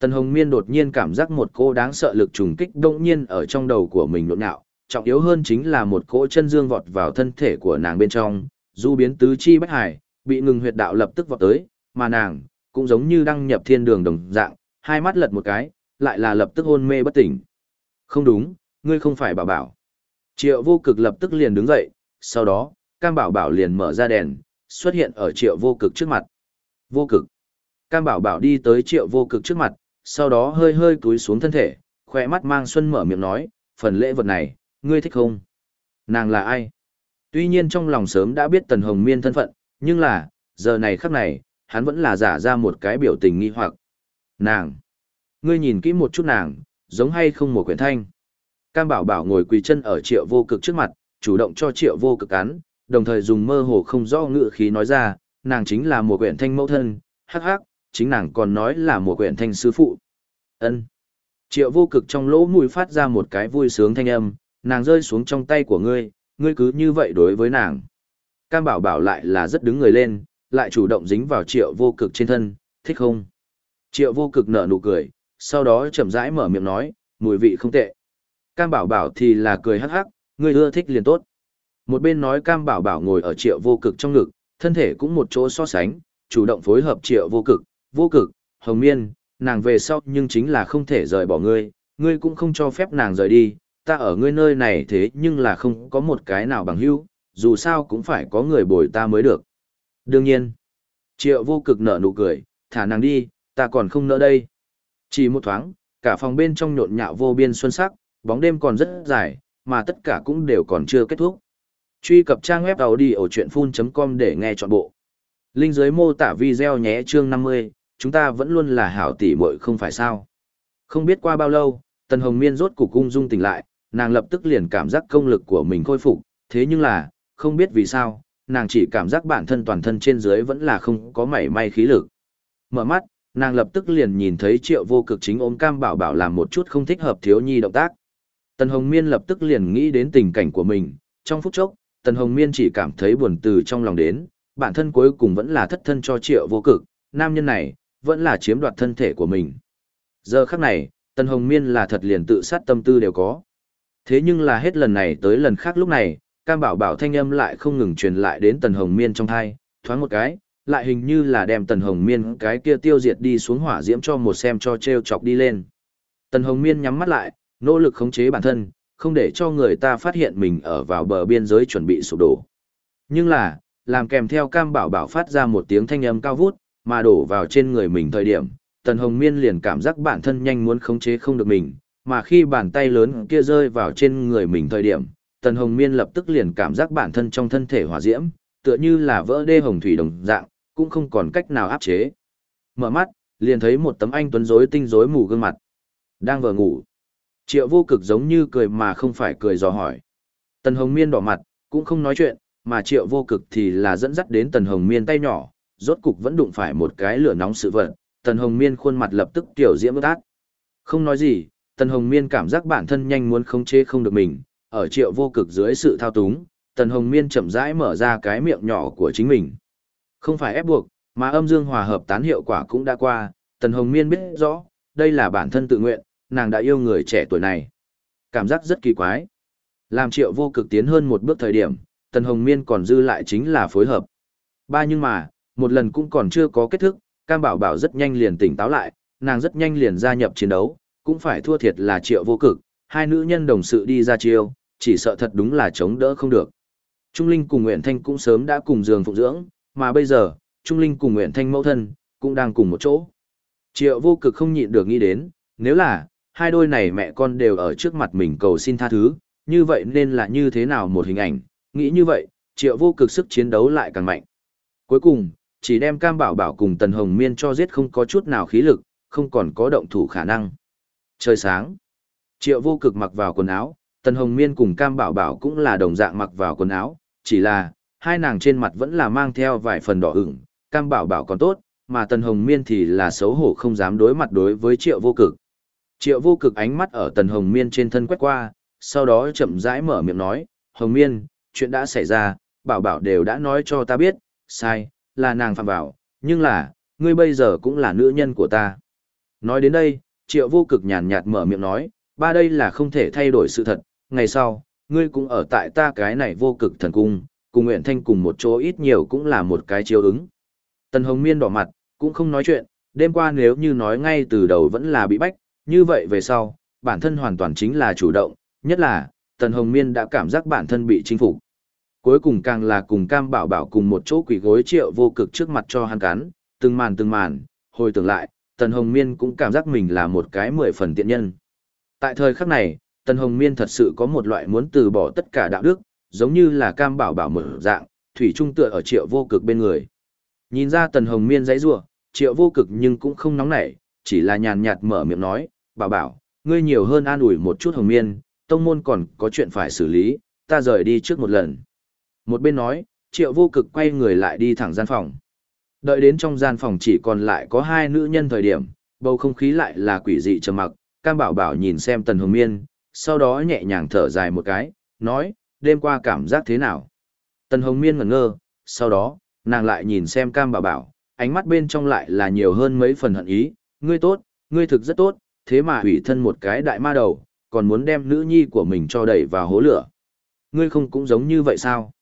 tần Hồng Miên đột nhiên cảm giác một cô đáng sợ lực trùng kích đông nhiên ở trong đầu của mình nộn nạo, trọng yếu hơn chính là một cỗ chân dương vọt vào thân thể của nàng bên trong, du biến tứ chi bách hải, bị ngừng huyệt đạo lập tức vọt tới, mà nàng, cũng giống như đăng nhập thiên đường đồng dạng, hai mắt lật một cái, lại là lập tức hôn mê bất tỉnh. Không đúng, ngươi không phải bảo bảo. Triệu vô cực lập tức liền đứng dậy, sau đó, cam bảo bảo liền mở ra đèn, xuất hiện ở triệu vô cực trước mặt. Vô cực. Cam bảo bảo đi tới triệu vô cực trước mặt, sau đó hơi hơi cúi xuống thân thể, khỏe mắt mang xuân mở miệng nói, phần lễ vật này, ngươi thích không? Nàng là ai? Tuy nhiên trong lòng sớm đã biết Tần Hồng Miên thân phận, nhưng là, giờ này khắc này, hắn vẫn là giả ra một cái biểu tình nghi hoặc. Nàng! Ngươi nhìn kỹ một chút nàng, giống hay không một quyển thanh. Cam bảo bảo ngồi quỳ chân ở triệu vô cực trước mặt, chủ động cho triệu vô cực cắn, đồng thời dùng mơ hồ không rõ ngữ khí nói ra, nàng chính là một quyển thanh mẫu thân, hắc hắc, chính nàng còn nói là một quyển thanh sư phụ. ân Triệu vô cực trong lỗ mũi phát ra một cái vui sướng thanh âm, nàng rơi xuống trong tay của ngươi, ngươi cứ như vậy đối với nàng. Cam bảo bảo lại là rất đứng người lên, lại chủ động dính vào triệu vô cực trên thân, thích không? Triệu vô cực nở nụ cười, sau đó chậm rãi mở miệng nói, mùi vị không tệ. Cam bảo bảo thì là cười hắc hắc, ngươi ưa thích liền tốt. Một bên nói cam bảo bảo ngồi ở triệu vô cực trong ngực, thân thể cũng một chỗ so sánh, chủ động phối hợp triệu vô cực, vô cực, hồng miên, nàng về sau nhưng chính là không thể rời bỏ ngươi, ngươi cũng không cho phép nàng rời đi, ta ở ngươi nơi này thế nhưng là không có một cái nào bằng hữu, dù sao cũng phải có người bồi ta mới được. Đương nhiên, triệu vô cực nở nụ cười, thả nàng đi, ta còn không nỡ đây. Chỉ một thoáng, cả phòng bên trong nhộn nhạo vô biên xuân sắc, bóng đêm còn rất dài, mà tất cả cũng đều còn chưa kết thúc. Truy cập trang web đầu đi ở chuyện full.com để nghe trọn bộ. Linh dưới mô tả video nhé chương 50, chúng ta vẫn luôn là hảo tỷ muội không phải sao. Không biết qua bao lâu, Tần Hồng Miên rốt cục cung dung tỉnh lại, nàng lập tức liền cảm giác công lực của mình khôi phục, thế nhưng là, không biết vì sao, nàng chỉ cảm giác bản thân toàn thân trên dưới vẫn là không có mảy may khí lực. Mở mắt, nàng lập tức liền nhìn thấy triệu vô cực chính ôm cam bảo bảo làm một chút không thích hợp thiếu nhi động tác. Tần Hồng Miên lập tức liền nghĩ đến tình cảnh của mình, trong phút chốc, Tần Hồng Miên chỉ cảm thấy buồn từ trong lòng đến, bản thân cuối cùng vẫn là thất thân cho triệu vô cực, nam nhân này, vẫn là chiếm đoạt thân thể của mình. Giờ khắc này, Tần Hồng Miên là thật liền tự sát tâm tư đều có. Thế nhưng là hết lần này tới lần khác lúc này, Cam Bảo Bảo thanh âm lại không ngừng truyền lại đến Tần Hồng Miên trong thai, thoáng một cái, lại hình như là đem Tần Hồng Miên cái kia tiêu diệt đi xuống hỏa diễm cho một xem cho treo chọc đi lên. Tần Hồng Miên nhắm mắt lại, nỗ lực khống chế bản thân, không để cho người ta phát hiện mình ở vào bờ biên giới chuẩn bị sụp đổ. Nhưng là, làm kèm theo Cam Bảo Bảo phát ra một tiếng thanh âm cao vút, mà đổ vào trên người mình thời điểm, Tần Hồng Miên liền cảm giác bản thân nhanh muốn khống chế không được mình, mà khi bàn tay lớn kia rơi vào trên người mình thời điểm, Tần Hồng Miên lập tức liền cảm giác bản thân trong thân thể hỏa diễm, tựa như là vỡ đê hồng thủy đồng dạng, cũng không còn cách nào áp chế. Mở mắt, liền thấy một tấm anh tuấn rối tinh rối mù gương mặt. Đang vừa ngủ. Triệu vô cực giống như cười mà không phải cười dò hỏi. Tần Hồng Miên đỏ mặt, cũng không nói chuyện, mà triệu vô cực thì là dẫn dắt đến Tần Hồng Miên tay nhỏ, rốt cục vẫn đụng phải một cái lửa nóng sự vật. Tần Hồng Miên khuôn mặt lập tức tiểu diễm ướt át. Không nói gì, Tần Hồng Miên cảm giác bản thân nhanh muốn khống chế không được mình, ở triệu vô cực dưới sự thao túng, Tần Hồng Miên chậm rãi mở ra cái miệng nhỏ của chính mình. Không phải ép buộc, mà âm dương hòa hợp tán hiệu quả cũng đã qua, Tần Hồng Miên biết rõ, đây là bản thân tự nguyện, nàng đã yêu người trẻ tuổi này. Cảm giác rất kỳ quái. Làm triệu vô cực tiến hơn một bước thời điểm, Tần Hồng Miên còn dư lại chính là phối hợp. Ba nhưng mà, một lần cũng còn chưa có kết thúc, Cam Bảo Bảo rất nhanh liền tỉnh táo lại, nàng rất nhanh liền gia nhập chiến đấu, cũng phải thua thiệt là triệu vô cực, hai nữ nhân đồng sự đi ra chiêu, chỉ sợ thật đúng là chống đỡ không được. Trung Linh cùng Nguyễn Thanh cũng sớm đã cùng giường phụng dưỡng, mà bây giờ, Trung Linh cùng Nguyễn Thanh mẫu thân, cũng đang cùng một chỗ. Triệu vô cực không nhịn được nghĩ đến, nếu là, hai đôi này mẹ con đều ở trước mặt mình cầu xin tha thứ, như vậy nên là như thế nào một hình ảnh, nghĩ như vậy, triệu vô cực sức chiến đấu lại càng mạnh. Cuối cùng, chỉ đem Cam Bảo Bảo cùng Tần Hồng Miên cho giết không có chút nào khí lực, không còn có động thủ khả năng. Trời sáng, triệu vô cực mặc vào quần áo, Tần Hồng Miên cùng Cam Bảo Bảo cũng là đồng dạng mặc vào quần áo, chỉ là, hai nàng trên mặt vẫn là mang theo vài phần đỏ ửng, Cam Bảo Bảo còn tốt, mà Tần Hồng Miên thì là xấu hổ không dám đối mặt đối với triệu vô cực. Triệu vô cực ánh mắt ở Tần Hồng Miên trên thân quét qua, sau đó chậm rãi mở miệng nói, Hồng Miên, chuyện đã xảy ra, Bảo Bảo đều đã nói cho ta biết, sai, là nàng phạm vào, nhưng là, ngươi bây giờ cũng là nữ nhân của ta. Nói đến đây, triệu vô cực nhàn nhạt mở miệng nói, ba đây là không thể thay đổi sự thật, ngày sau, ngươi cũng ở tại ta cái này vô cực thần cung, cùng nguyện thanh cùng một chỗ ít nhiều cũng là một cái chiếu ứng. Tần Hồng Miên đỏ mặt, cũng không nói chuyện, đêm qua nếu như nói ngay từ đầu vẫn là bị bách, như vậy về sau, bản thân hoàn toàn chính là chủ động, nhất là, Tần Hồng Miên đã cảm giác bản thân bị chinh phục. Cuối cùng càng là cùng Cam Bảo Bảo cùng một chỗ quỷ gối triệu vô cực trước mặt cho hắn cắn, từng màn từng màn, hồi tưởng lại, Tần Hồng Miên cũng cảm giác mình là một cái mười phần tiện nhân. Tại thời khắc này, Tần Hồng Miên thật sự có một loại muốn từ bỏ tất cả đạo đức, giống như là Cam Bảo Bảo mở dạng, thủy trung tựa ở triệu vô cực bên người. Nhìn ra Tần Hồng Miên dãy rủa, triệu vô cực nhưng cũng không nóng nảy, chỉ là nhàn nhạt mở miệng nói, bảo bảo, ngươi nhiều hơn an ủi một chút Hồng Miên, tông môn còn có chuyện phải xử lý, ta rời đi trước một lần. Một bên nói, triệu vô cực quay người lại đi thẳng gian phòng. Đợi đến trong gian phòng chỉ còn lại có hai nữ nhân thời điểm, bầu không khí lại là quỷ dị trầm mặc, Cam Bảo Bảo nhìn xem Tần Hồng Miên, sau đó nhẹ nhàng thở dài một cái, nói, đêm qua cảm giác thế nào? Tần Hồng Miên ngẩn ngơ, sau đó, nàng lại nhìn xem Cam Bảo Bảo, ánh mắt bên trong lại là nhiều hơn mấy phần hận ý, ngươi tốt, ngươi thực rất tốt, thế mà hủy thân một cái đại ma đầu, còn muốn đem nữ nhi của mình cho đẩy vào hố lửa. Ngươi không cũng giống như vậy sao?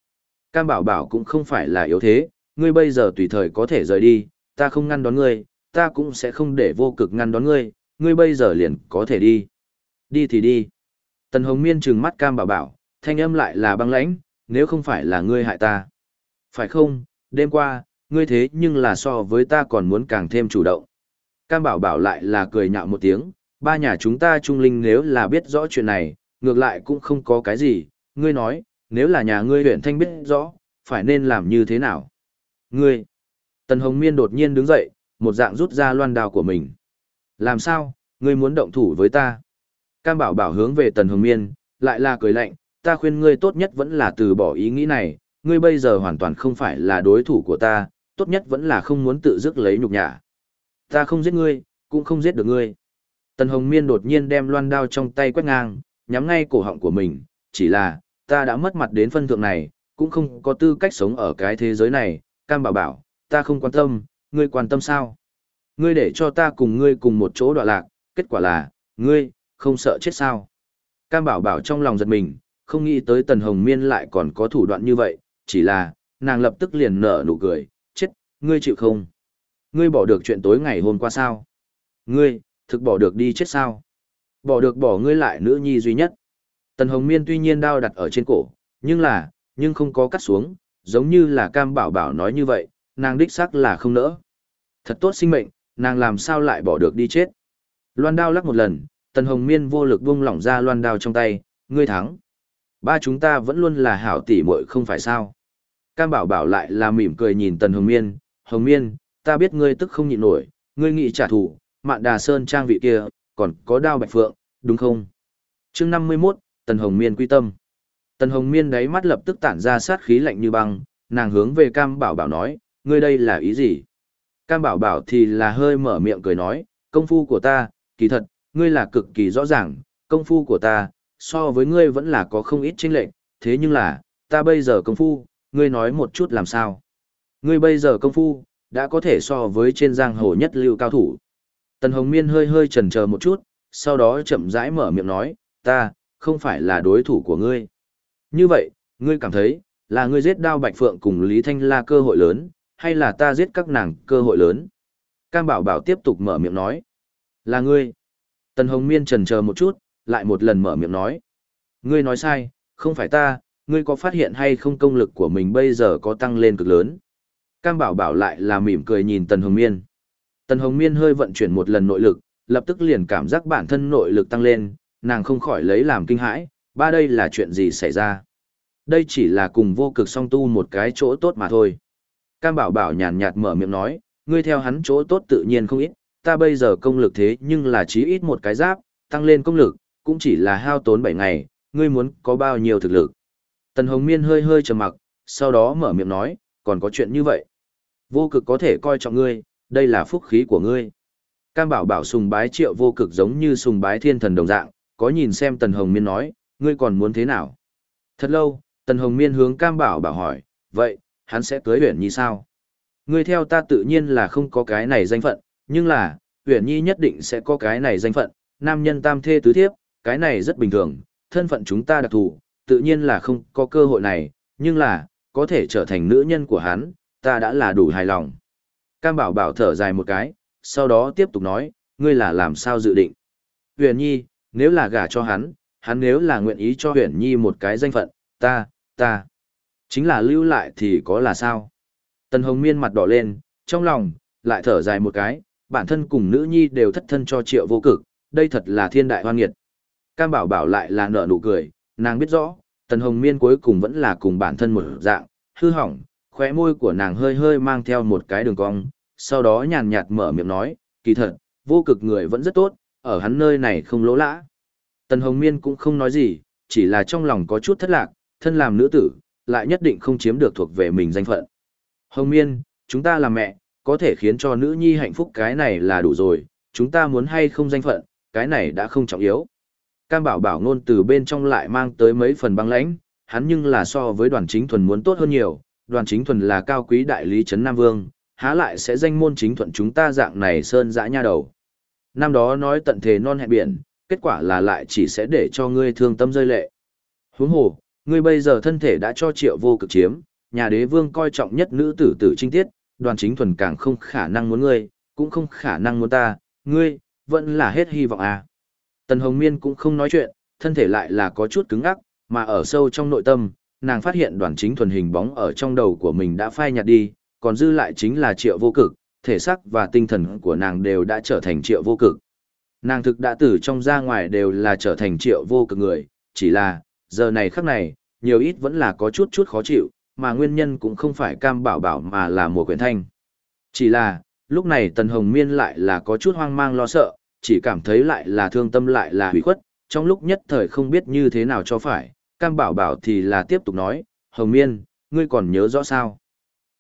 Cam Bảo Bảo cũng không phải là yếu thế, ngươi bây giờ tùy thời có thể rời đi, ta không ngăn đón ngươi, ta cũng sẽ không để vô cực ngăn đón ngươi, ngươi bây giờ liền có thể đi. Đi thì đi. Tần Hồng Miên trừng mắt Cam Bảo Bảo, thanh âm lại là băng lãnh, nếu không phải là ngươi hại ta. Phải không, đêm qua, ngươi thế nhưng là so với ta còn muốn càng thêm chủ động. Cam Bảo Bảo lại là cười nhạo một tiếng, ba nhà chúng ta trung linh nếu là biết rõ chuyện này, ngược lại cũng không có cái gì, ngươi nói, nếu là nhà ngươi huyện thanh biết rõ, phải nên làm như thế nào? Ngươi! Tần Hồng Miên đột nhiên đứng dậy, một dạng rút ra loan đào của mình. Làm sao, ngươi muốn động thủ với ta? Cam Bảo Bảo hướng về Tần Hồng Miên, lại là cười lạnh, ta khuyên ngươi tốt nhất vẫn là từ bỏ ý nghĩ này, ngươi bây giờ hoàn toàn không phải là đối thủ của ta, tốt nhất vẫn là không muốn tự dứt lấy nhục nhã. Ta không giết ngươi, cũng không giết được ngươi. Tần Hồng Miên đột nhiên đem loan đao trong tay quét ngang, nhắm ngay cổ họng của mình, chỉ là, ta đã mất mặt đến phân thượng này, cũng không có tư cách sống ở cái thế giới này, cam bảo bảo, ta không quan tâm, ngươi quan tâm sao? Ngươi để cho ta cùng ngươi cùng một chỗ đọa lạc, kết quả là, ngươi, không sợ chết sao? Cam bảo bảo trong lòng giật mình, không nghĩ tới tần hồng miên lại còn có thủ đoạn như vậy, chỉ là, nàng lập tức liền nở nụ cười, chết, ngươi chịu không? Ngươi bỏ được chuyện tối ngày hôm qua sao? Ngươi, thực bỏ được đi chết sao? Bỏ được bỏ ngươi lại nữ nhi duy nhất. Tần Hồng Miên tuy nhiên đao đặt ở trên cổ, nhưng là, nhưng không có cắt xuống, giống như là Cam Bảo Bảo nói như vậy, nàng đích xác là không nỡ. Thật tốt sinh mệnh, nàng làm sao lại bỏ được đi chết. Loan đao lắc một lần, Tần Hồng Miên vô lực buông lỏng ra loan đao trong tay, ngươi thắng. Ba chúng ta vẫn luôn là hảo tỷ muội không phải sao. Cam Bảo Bảo lại là mỉm cười nhìn Tần Hồng Miên, Hồng Miên, ta biết ngươi tức không nhịn nổi, ngươi nghĩ trả thù, mạn đà sơn trang vị kia, còn có đao bạch phượng, đúng không? chương 51, Tần Hồng Miên quy tâm. Tần Hồng Miên đáy mắt lập tức tản ra sát khí lạnh như băng, nàng hướng về Cam Bảo Bảo nói, ngươi đây là ý gì? Cam Bảo Bảo thì là hơi mở miệng cười nói, công phu của ta, kỳ thật, ngươi là cực kỳ rõ ràng, công phu của ta, so với ngươi vẫn là có không ít chênh lệch, thế nhưng là, ta bây giờ công phu, ngươi nói một chút làm sao? Ngươi bây giờ công phu, đã có thể so với trên giang hồ nhất lưu cao thủ. Tần Hồng Miên hơi hơi chần chờ một chút, sau đó chậm rãi mở miệng nói, ta, không phải là đối thủ của ngươi. Như vậy, ngươi cảm thấy, là ngươi giết đao Bạch Phượng cùng Lý Thanh La cơ hội lớn, hay là ta giết các nàng cơ hội lớn? Cam Bảo Bảo tiếp tục mở miệng nói. Là ngươi. Tần Hồng Miên trần chờ một chút, lại một lần mở miệng nói. Ngươi nói sai, không phải ta, ngươi có phát hiện hay không công lực của mình bây giờ có tăng lên cực lớn. Cam Bảo Bảo lại là mỉm cười nhìn Tần Hồng Miên. Tần Hồng Miên hơi vận chuyển một lần nội lực, lập tức liền cảm giác bản thân nội lực tăng lên, nàng không khỏi lấy làm kinh hãi, ba đây là chuyện gì xảy ra. Đây chỉ là cùng vô cực song tu một cái chỗ tốt mà thôi. Cam Bảo Bảo nhàn nhạt mở miệng nói, ngươi theo hắn chỗ tốt tự nhiên không ít, ta bây giờ công lực thế nhưng là chí ít một cái giáp, tăng lên công lực, cũng chỉ là hao tốn 7 ngày, ngươi muốn có bao nhiêu thực lực. Tần Hồng Miên hơi hơi trầm mặc, sau đó mở miệng nói, còn có chuyện như vậy. Vô cực có thể coi trọng ngươi, đây là phúc khí của ngươi. Cam bảo bảo sùng bái triệu vô cực giống như sùng bái thiên thần đồng dạng, có nhìn xem Tần Hồng Miên nói, ngươi còn muốn thế nào? Thật lâu, Tần Hồng Miên hướng Cam bảo bảo hỏi, vậy, hắn sẽ cưới huyển như sao? Ngươi theo ta tự nhiên là không có cái này danh phận, nhưng là, Uyển Nhi nhất định sẽ có cái này danh phận, nam nhân tam thê tứ thiếp, cái này rất bình thường, thân phận chúng ta đặc thù, tự nhiên là không có cơ hội này, nhưng là, có thể trở thành nữ nhân của hắn, ta đã là đủ hài lòng. Cam bảo bảo thở dài một cái, sau đó tiếp tục nói, ngươi là làm sao dự định. Huyền Nhi, nếu là gả cho hắn, hắn nếu là nguyện ý cho Huyền Nhi một cái danh phận, ta, ta, chính là lưu lại thì có là sao. Tần Hồng Miên mặt đỏ lên, trong lòng, lại thở dài một cái, bản thân cùng nữ nhi đều thất thân cho triệu vô cực, đây thật là thiên đại hoan nghiệt. Cam bảo bảo lại là nở nụ cười, nàng biết rõ, Tần Hồng Miên cuối cùng vẫn là cùng bản thân một dạng, hư hỏng, khóe môi của nàng hơi hơi mang theo một cái đường cong, sau đó nhàn nhạt mở miệng nói, kỳ thật, vô cực người vẫn rất tốt, ở hắn nơi này không lỗ lã. Tần Hồng Miên cũng không nói gì, chỉ là trong lòng có chút thất lạc, thân làm nữ tử, lại nhất định không chiếm được thuộc về mình danh phận. Hồng Miên, chúng ta là mẹ, có thể khiến cho nữ nhi hạnh phúc cái này là đủ rồi, chúng ta muốn hay không danh phận, cái này đã không trọng yếu. Cam bảo bảo ngôn từ bên trong lại mang tới mấy phần băng lãnh, hắn nhưng là so với đoàn chính thuần muốn tốt hơn nhiều, đoàn chính thuần là cao quý đại lý Trấn Nam Vương, há lại sẽ danh môn chính thuận chúng ta dạng này sơn dã nha đầu. Năm đó nói tận thế non hẹn biển, kết quả là lại chỉ sẽ để cho ngươi thương tâm rơi lệ. Huống hồ, ngươi bây giờ thân thể đã cho triệu vô cực chiếm, nhà đế vương coi trọng nhất nữ tử tử trinh tiết, đoàn chính thuần càng không khả năng muốn ngươi, cũng không khả năng muốn ta, ngươi, vẫn là hết hy vọng à. Tần Hồng Miên cũng không nói chuyện, thân thể lại là có chút cứng ngắc, mà ở sâu trong nội tâm, nàng phát hiện đoàn chính thuần hình bóng ở trong đầu của mình đã phai nhạt đi, còn dư lại chính là triệu vô cực, thể xác và tinh thần của nàng đều đã trở thành triệu vô cực. Nàng thực đã từ trong ra ngoài đều là trở thành triệu vô cực người, chỉ là, giờ này khắc này, nhiều ít vẫn là có chút chút khó chịu, mà nguyên nhân cũng không phải cam bảo bảo mà là mùa quyển thanh. Chỉ là, lúc này Tần Hồng Miên lại là có chút hoang mang lo sợ, chỉ cảm thấy lại là thương tâm lại là hủy khuất, trong lúc nhất thời không biết như thế nào cho phải, cam bảo bảo thì là tiếp tục nói, Hồng Miên, ngươi còn nhớ rõ sao?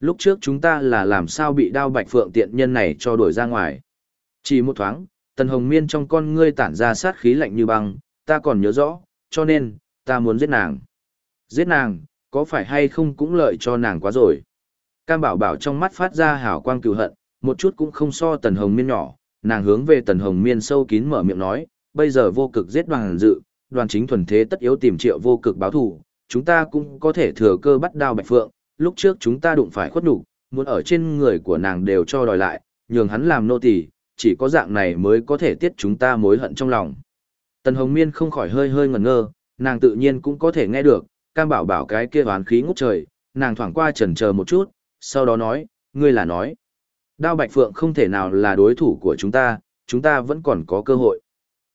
Lúc trước chúng ta là làm sao bị đao bạch phượng tiện nhân này cho đuổi ra ngoài. Chỉ một thoáng, tần hồng miên trong con ngươi tản ra sát khí lạnh như băng, ta còn nhớ rõ, cho nên, ta muốn giết nàng. Giết nàng, có phải hay không cũng lợi cho nàng quá rồi. Cam bảo bảo trong mắt phát ra hào quang cựu hận, một chút cũng không so tần hồng miên nhỏ, nàng hướng về tần hồng miên sâu kín mở miệng nói, bây giờ vô cực giết đoàn dự, đoàn chính thuần thế tất yếu tìm triệu vô cực báo thù, chúng ta cũng có thể thừa cơ bắt đao bạch phượng, lúc trước chúng ta đụng phải khuất đủ, muốn ở trên người của nàng đều cho đòi lại, nhường hắn làm nô tỳ, chỉ có dạng này mới có thể tiết chúng ta mối hận trong lòng. Tần Hồng Miên không khỏi hơi hơi ngẩn ngơ, nàng tự nhiên cũng có thể nghe được, cam bảo bảo cái kia oán khí ngút trời, nàng thoảng qua chần chờ một chút, sau đó nói, ngươi là nói. Đao Bạch Phượng không thể nào là đối thủ của chúng ta, chúng ta vẫn còn có cơ hội.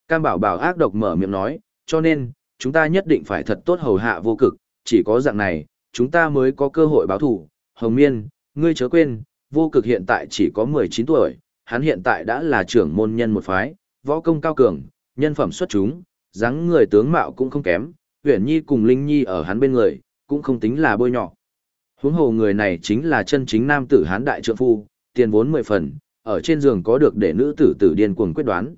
Cam bảo bảo ác độc mở miệng nói, cho nên, chúng ta nhất định phải thật tốt hầu hạ vô cực, chỉ có dạng này, chúng ta mới có cơ hội báo thủ. Hồng Miên, ngươi chớ quên, vô cực hiện tại chỉ có 19 tuổi, hắn hiện tại đã là trưởng môn nhân một phái, võ công cao cường, nhân phẩm xuất chúng, dáng người tướng mạo cũng không kém, Uyển Nhi cùng Linh Nhi ở hắn bên người, cũng không tính là bôi nhọ. Huống hồ người này chính là chân chính nam tử hán đại trượng phu, tiền vốn mười phần, ở trên giường có được để nữ tử tử điên cuồng quyết đoán.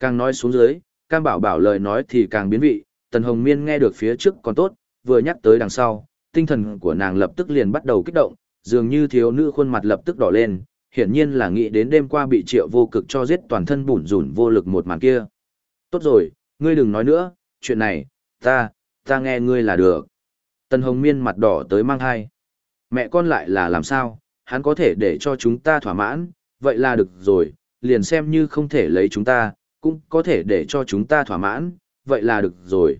Càng nói xuống dưới, Cam Bảo Bảo lời nói thì càng biến vị, Tần Hồng Miên nghe được phía trước còn tốt, vừa nhắc tới đằng sau, tinh thần của nàng lập tức liền bắt đầu kích động, dường như thiếu nữ khuôn mặt lập tức đỏ lên, hiển nhiên là nghĩ đến đêm qua bị triệu vô cực cho giết toàn thân bủn rủn vô lực một màn kia. Tốt rồi, ngươi đừng nói nữa, chuyện này, ta, ta nghe ngươi là được. Tần Hồng Miên mặt đỏ tới mang hai. Mẹ con lại là làm sao, hắn có thể để cho chúng ta thỏa mãn, vậy là được rồi, liền xem như không thể lấy chúng ta, cũng có thể để cho chúng ta thỏa mãn, vậy là được rồi.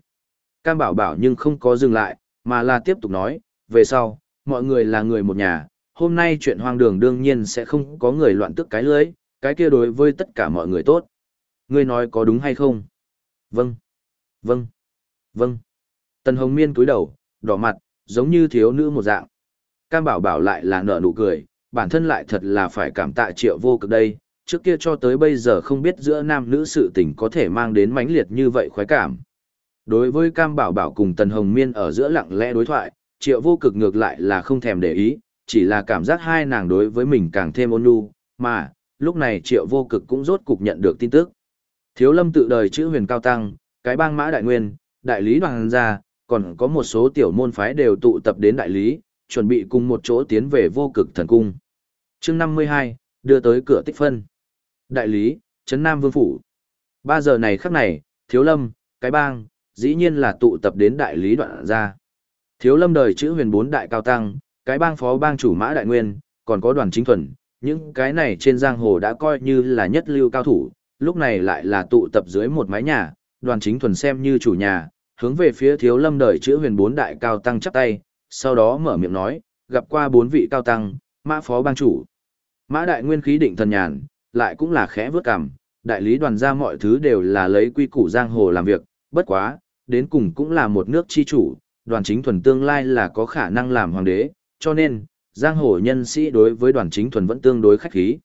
Cam bảo bảo nhưng không có dừng lại, mà là tiếp tục nói, về sau, mọi người là người một nhà, hôm nay chuyện hoang đường đương nhiên sẽ không có người loạn tức cái lưới, cái kia đối với tất cả mọi người tốt. Ngươi nói có đúng hay không? Vâng. Vâng. Vâng. Tần Hồng Miên cúi đầu, đỏ mặt, giống như thiếu nữ một dạng. Cam bảo bảo lại là nở nụ cười, bản thân lại thật là phải cảm tạ triệu vô cực đây, trước kia cho tới bây giờ không biết giữa nam nữ sự tình có thể mang đến mãnh liệt như vậy khoái cảm. Đối với Cam Bảo Bảo cùng Tần Hồng Miên ở giữa lặng lẽ đối thoại, triệu vô cực ngược lại là không thèm để ý, chỉ là cảm giác hai nàng đối với mình càng thêm ôn nhu, mà, lúc này triệu vô cực cũng rốt cục nhận được tin tức. Thiếu lâm tự đời chữ huyền cao tăng, cái bang mã đại nguyên, đại lý đoàn gia, còn có một số tiểu môn phái đều tụ tập đến đại lý, chuẩn bị cùng một chỗ tiến về vô cực thần cung. chương 52, đưa tới cửa tích phân. Đại lý, Trấn Nam Vương Phủ. Ba giờ này khắc này, thiếu lâm, cái bang, dĩ nhiên là tụ tập đến đại lý đoạn gia. Thiếu lâm đời chữ huyền bốn đại cao tăng, cái bang phó bang chủ mã đại nguyên, còn có đoàn chính thuần, những cái này trên giang hồ đã coi như là nhất lưu cao thủ, lúc này lại là tụ tập dưới một mái nhà, đoàn chính thuần xem như chủ nhà, hướng về phía thiếu lâm đời chữ huyền bốn đại cao tăng chắp tay, sau đó mở miệng nói, gặp qua bốn vị cao tăng, mã phó bang chủ. Mã đại nguyên khí định thần nhàn, lại cũng là khẽ vớt cằm, đại lý đoàn ra mọi thứ đều là lấy quy củ giang hồ làm việc, bất quá, đến cùng cũng là một nước chi chủ, đoàn chính thuần tương lai là có khả năng làm hoàng đế, cho nên, giang hồ nhân sĩ đối với đoàn chính thuần vẫn tương đối khách khí.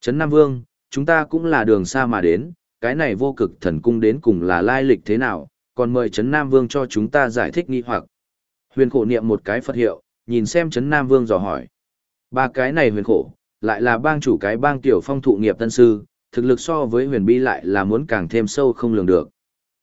Trấn Nam Vương, chúng ta cũng là đường xa mà đến, cái này vô cực thần cung đến cùng là lai lịch thế nào, còn mời Trấn Nam Vương cho chúng ta giải thích nghi hoặc. Huyền khổ niệm một cái Phật hiệu, nhìn xem Trấn Nam Vương dò hỏi. Ba cái này huyền khổ, lại là bang chủ cái bang tiểu phong thụ nghiệp tân sư, thực lực so với huyền bi lại là muốn càng thêm sâu không lường được.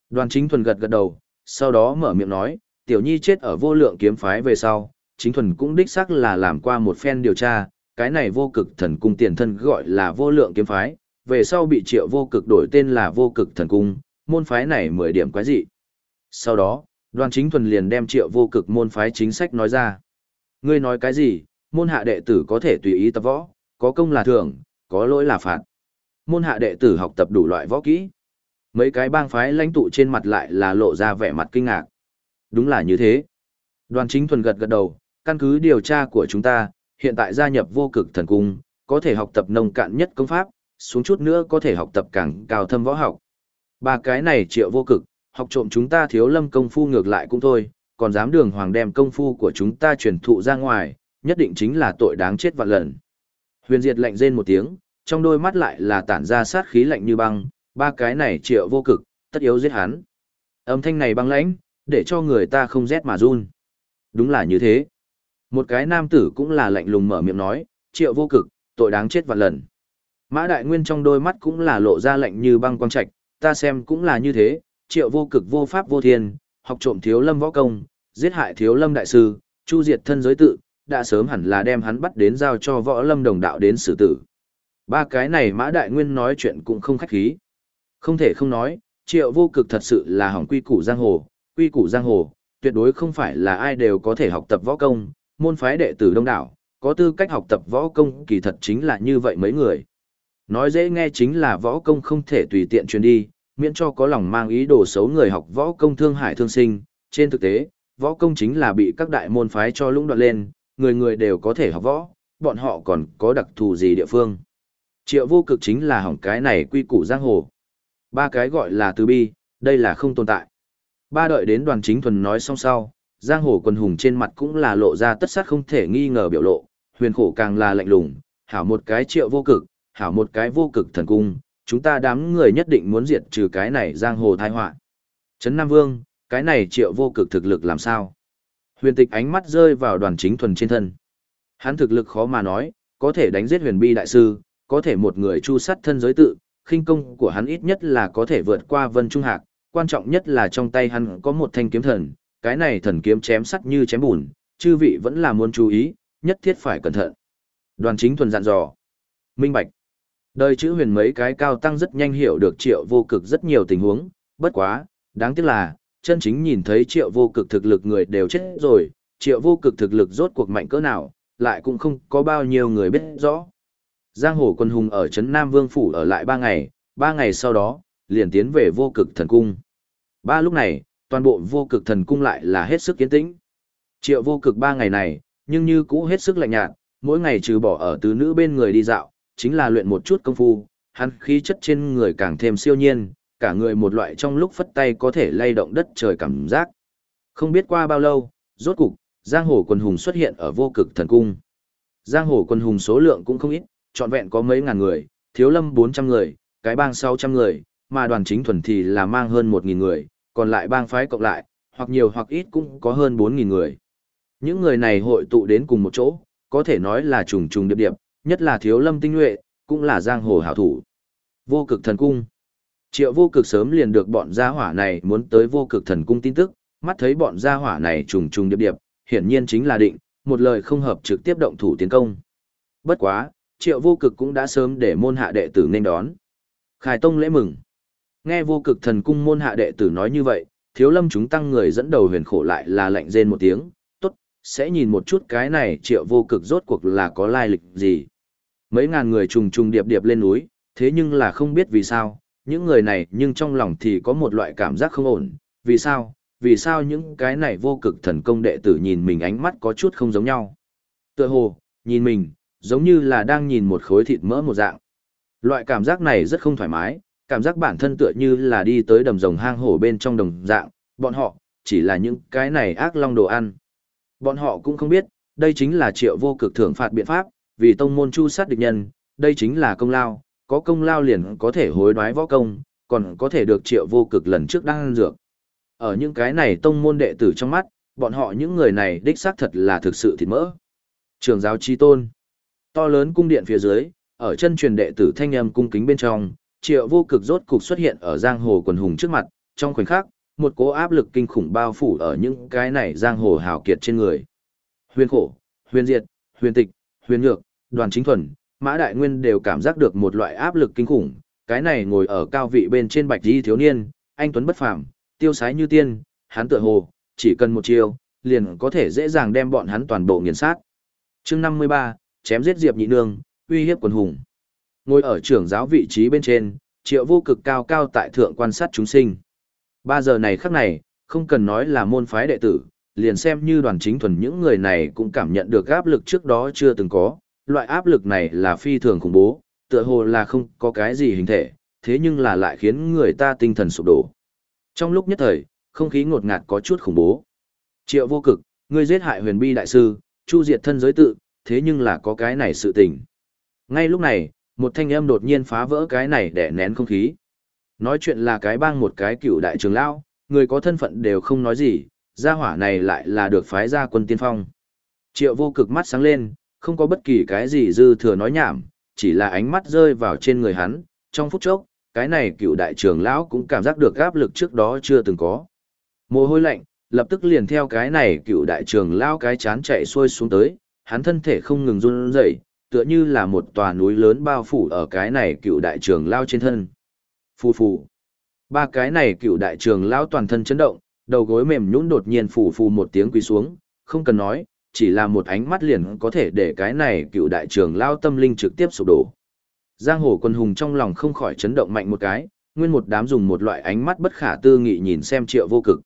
Đoàn chính thuần gật gật đầu, sau đó mở miệng nói, tiểu nhi chết ở vô lượng kiếm phái về sau, chính thuần cũng đích xác là làm qua một phen điều tra, cái này vô cực thần cung tiền thân gọi là vô lượng kiếm phái, về sau bị triệu vô cực đổi tên là vô cực thần cung, môn phái này mười điểm quái dị. Sau đó, đoàn chính thuần liền đem triệu vô cực môn phái chính sách nói ra. Ngươi nói cái gì, môn hạ đệ tử có thể tùy ý tập võ, có công là thưởng, có lỗi là phạt. Môn hạ đệ tử học tập đủ loại võ kỹ. Mấy cái bang phái lãnh tụ trên mặt lại là lộ ra vẻ mặt kinh ngạc. Đúng là như thế. Đoàn chính thuần gật gật đầu, căn cứ điều tra của chúng ta, hiện tại gia nhập vô cực thần cung, có thể học tập nông cạn nhất công pháp, xuống chút nữa có thể học tập càng cao thâm võ học. Ba cái này triệu vô cực, học trộm chúng ta thiếu lâm công phu ngược lại cũng thôi, còn dám đường hoàng đem công phu của chúng ta truyền thụ ra ngoài, nhất định chính là tội đáng chết vạn lần. Huyền Diệt lạnh rên một tiếng, trong đôi mắt lại là tản ra sát khí lạnh như băng, ba cái này triệu vô cực, tất yếu giết hắn. Âm thanh này băng lãnh, để cho người ta không rét mà run. Đúng là như thế. Một cái nam tử cũng là lạnh lùng mở miệng nói, triệu vô cực, tội đáng chết vạn lần. Mã Đại Nguyên trong đôi mắt cũng là lộ ra lạnh như băng quang trạch, ta xem cũng là như thế, triệu vô cực vô pháp vô thiên, học trộm thiếu lâm võ công, giết hại thiếu lâm đại sư, chu diệt thân giới tự, đã sớm hẳn là đem hắn bắt đến giao cho võ lâm đồng đạo đến xử tử. Ba cái này Mã Đại Nguyên nói chuyện cũng không khách khí. Không thể không nói, triệu vô cực thật sự là hỏng quy củ giang hồ, quy củ giang hồ, tuyệt đối không phải là ai đều có thể học tập võ công, môn phái đệ tử đông đảo, có tư cách học tập võ công kỳ thật chính là như vậy mấy người. Nói dễ nghe chính là võ công không thể tùy tiện truyền đi, miễn cho có lòng mang ý đồ xấu người học võ công thương hại thương sinh. Trên thực tế, võ công chính là bị các đại môn phái cho lũng đoạn lên, người người đều có thể học võ, bọn họ còn có đặc thù gì địa phương. Triệu vô cực chính là hỏng cái này quy củ giang hồ. Ba cái gọi là từ bi, đây là không tồn tại. Ba đợi đến đoàn chính thuần nói xong sau, giang hồ quần hùng trên mặt cũng là lộ ra tất sát không thể nghi ngờ biểu lộ, huyền khổ càng là lạnh lùng, hảo một cái triệu vô cực, hảo một cái vô cực thần cung, chúng ta đám người nhất định muốn diệt trừ cái này giang hồ thai họa. Trấn Nam Vương, cái này triệu vô cực thực lực làm sao? Huyền tịch ánh mắt rơi vào đoàn chính thuần trên thân. Hắn thực lực khó mà nói, có thể đánh giết huyền bi đại sư, có thể một người chu sát thân giới tự, khinh công của hắn ít nhất là có thể vượt qua vân trung hạc, quan trọng nhất là trong tay hắn có một thanh kiếm thần, cái này thần kiếm chém sắt như chém bùn, chư vị vẫn là muốn chú ý, nhất thiết phải cẩn thận. Đoàn chính thuần dặn dò. Minh Bạch. Đời chữ huyền mấy cái cao tăng rất nhanh hiểu được triệu vô cực rất nhiều tình huống, bất quá, đáng tiếc là, chân chính nhìn thấy triệu vô cực thực lực người đều chết rồi, triệu vô cực thực lực rốt cuộc mạnh cỡ nào, lại cũng không có bao nhiêu người biết rõ. Giang hồ quân hùng ở Trấn Nam Vương Phủ ở lại ba ngày, ba ngày sau đó, liền tiến về vô cực thần cung. Ba lúc này, toàn bộ vô cực thần cung lại là hết sức kiến tĩnh. Triệu vô cực ba ngày này, nhưng như cũ hết sức lạnh nhạt, mỗi ngày trừ bỏ ở tứ nữ bên người đi dạo, chính là luyện một chút công phu, hắn khí chất trên người càng thêm siêu nhiên, cả người một loại trong lúc phất tay có thể lay động đất trời cảm giác. Không biết qua bao lâu, rốt cục, giang hồ quần hùng xuất hiện ở vô cực thần cung. Giang hồ quần hùng số lượng cũng không ít, trọn vẹn có mấy ngàn người, thiếu lâm 400 người, cái bang 600 người, mà đoàn chính thuần thì là mang hơn 1.000 người, còn lại bang phái cộng lại, hoặc nhiều hoặc ít cũng có hơn 4.000 người. Những người này hội tụ đến cùng một chỗ, có thể nói là trùng trùng điệp điệp, nhất là thiếu lâm tinh nhuệ, cũng là giang hồ hảo thủ. Vô cực thần cung. Triệu vô cực sớm liền được bọn gia hỏa này muốn tới vô cực thần cung tin tức, mắt thấy bọn gia hỏa này trùng trùng điệp điệp, hiển nhiên chính là định, một lời không hợp trực tiếp động thủ tiến công. Bất quá, triệu vô cực cũng đã sớm để môn hạ đệ tử nên đón. Khải tông lễ mừng. Nghe vô cực thần cung môn hạ đệ tử nói như vậy, thiếu lâm chúng tăng người dẫn đầu huyền khổ lại là lạnh rên một tiếng, sẽ nhìn một chút cái này triệu vô cực rốt cuộc là có lai lịch gì. Mấy ngàn người trùng trùng điệp điệp lên núi, thế nhưng là không biết vì sao, những người này nhưng trong lòng thì có một loại cảm giác không ổn, vì sao, vì sao những cái này vô cực thần công đệ tử nhìn mình ánh mắt có chút không giống nhau. Tựa hồ, nhìn mình, giống như là đang nhìn một khối thịt mỡ một dạng. Loại cảm giác này rất không thoải mái, cảm giác bản thân tựa như là đi tới đầm rồng hang hổ bên trong đồng dạng, bọn họ, chỉ là những cái này ác long đồ ăn. Bọn họ cũng không biết, đây chính là triệu vô cực thưởng phạt biện pháp, vì tông môn chu sát địch nhân, đây chính là công lao, có công lao liền có thể hối đoái võ công, còn có thể được triệu vô cực lần trước đang ăn dược. Ở những cái này tông môn đệ tử trong mắt, bọn họ những người này đích xác thật là thực sự thịt mỡ. Trường giáo chi tôn. To lớn cung điện phía dưới, ở chân truyền đệ tử thanh âm cung kính bên trong, triệu vô cực rốt cục xuất hiện ở giang hồ quần hùng trước mặt, trong khoảnh khắc, một cố áp lực kinh khủng bao phủ ở những cái này giang hồ hào kiệt trên người. Huyền khổ, huyền diệt, huyền tịch, huyền nhược, đoàn chính thuần, mã đại nguyên đều cảm giác được một loại áp lực kinh khủng, cái này ngồi ở cao vị bên trên bạch di thiếu niên, anh Tuấn bất phàm, tiêu sái như tiên, hắn tựa hồ, chỉ cần một chiêu, liền có thể dễ dàng đem bọn hắn toàn bộ nghiền sát. chương 53, chém giết Diệp nhị nương, uy hiếp quần hùng. Ngồi ở trưởng giáo vị trí bên trên, triệu vô cực cao cao tại thượng quan sát chúng sinh. Ba giờ này khắc này, không cần nói là môn phái đệ tử, liền xem như đoàn chính thuần những người này cũng cảm nhận được áp lực trước đó chưa từng có. Loại áp lực này là phi thường khủng bố, tựa hồ là không có cái gì hình thể, thế nhưng là lại khiến người ta tinh thần sụp đổ. Trong lúc nhất thời, không khí ngột ngạt có chút khủng bố. Triệu vô cực, ngươi giết hại huyền bi đại sư, chu diệt thân giới tự, thế nhưng là có cái này sự tình. Ngay lúc này, một thanh âm đột nhiên phá vỡ cái này để nén không khí. Nói chuyện là cái bang một cái cựu đại trưởng lão, người có thân phận đều không nói gì, gia hỏa này lại là được phái ra quân tiên phong. Triệu vô cực mắt sáng lên, không có bất kỳ cái gì dư thừa nói nhảm, chỉ là ánh mắt rơi vào trên người hắn, trong phút chốc, cái này cựu đại trưởng lão cũng cảm giác được áp lực trước đó chưa từng có. Mồ hôi lạnh, lập tức liền theo cái này cựu đại trưởng lão cái chán chạy xuôi xuống tới, hắn thân thể không ngừng run rẩy, tựa như là một tòa núi lớn bao phủ ở cái này cựu đại trưởng lão trên thân. Phù phù. Ba cái này cựu đại trưởng lão toàn thân chấn động, đầu gối mềm nhũn đột nhiên phù phù một tiếng quỳ xuống, không cần nói, chỉ là một ánh mắt liền có thể để cái này cựu đại trưởng lão tâm linh trực tiếp sụp đổ. Giang hồ quân hùng trong lòng không khỏi chấn động mạnh một cái, nguyên một đám dùng một loại ánh mắt bất khả tư nghị nhìn xem triệu vô cực.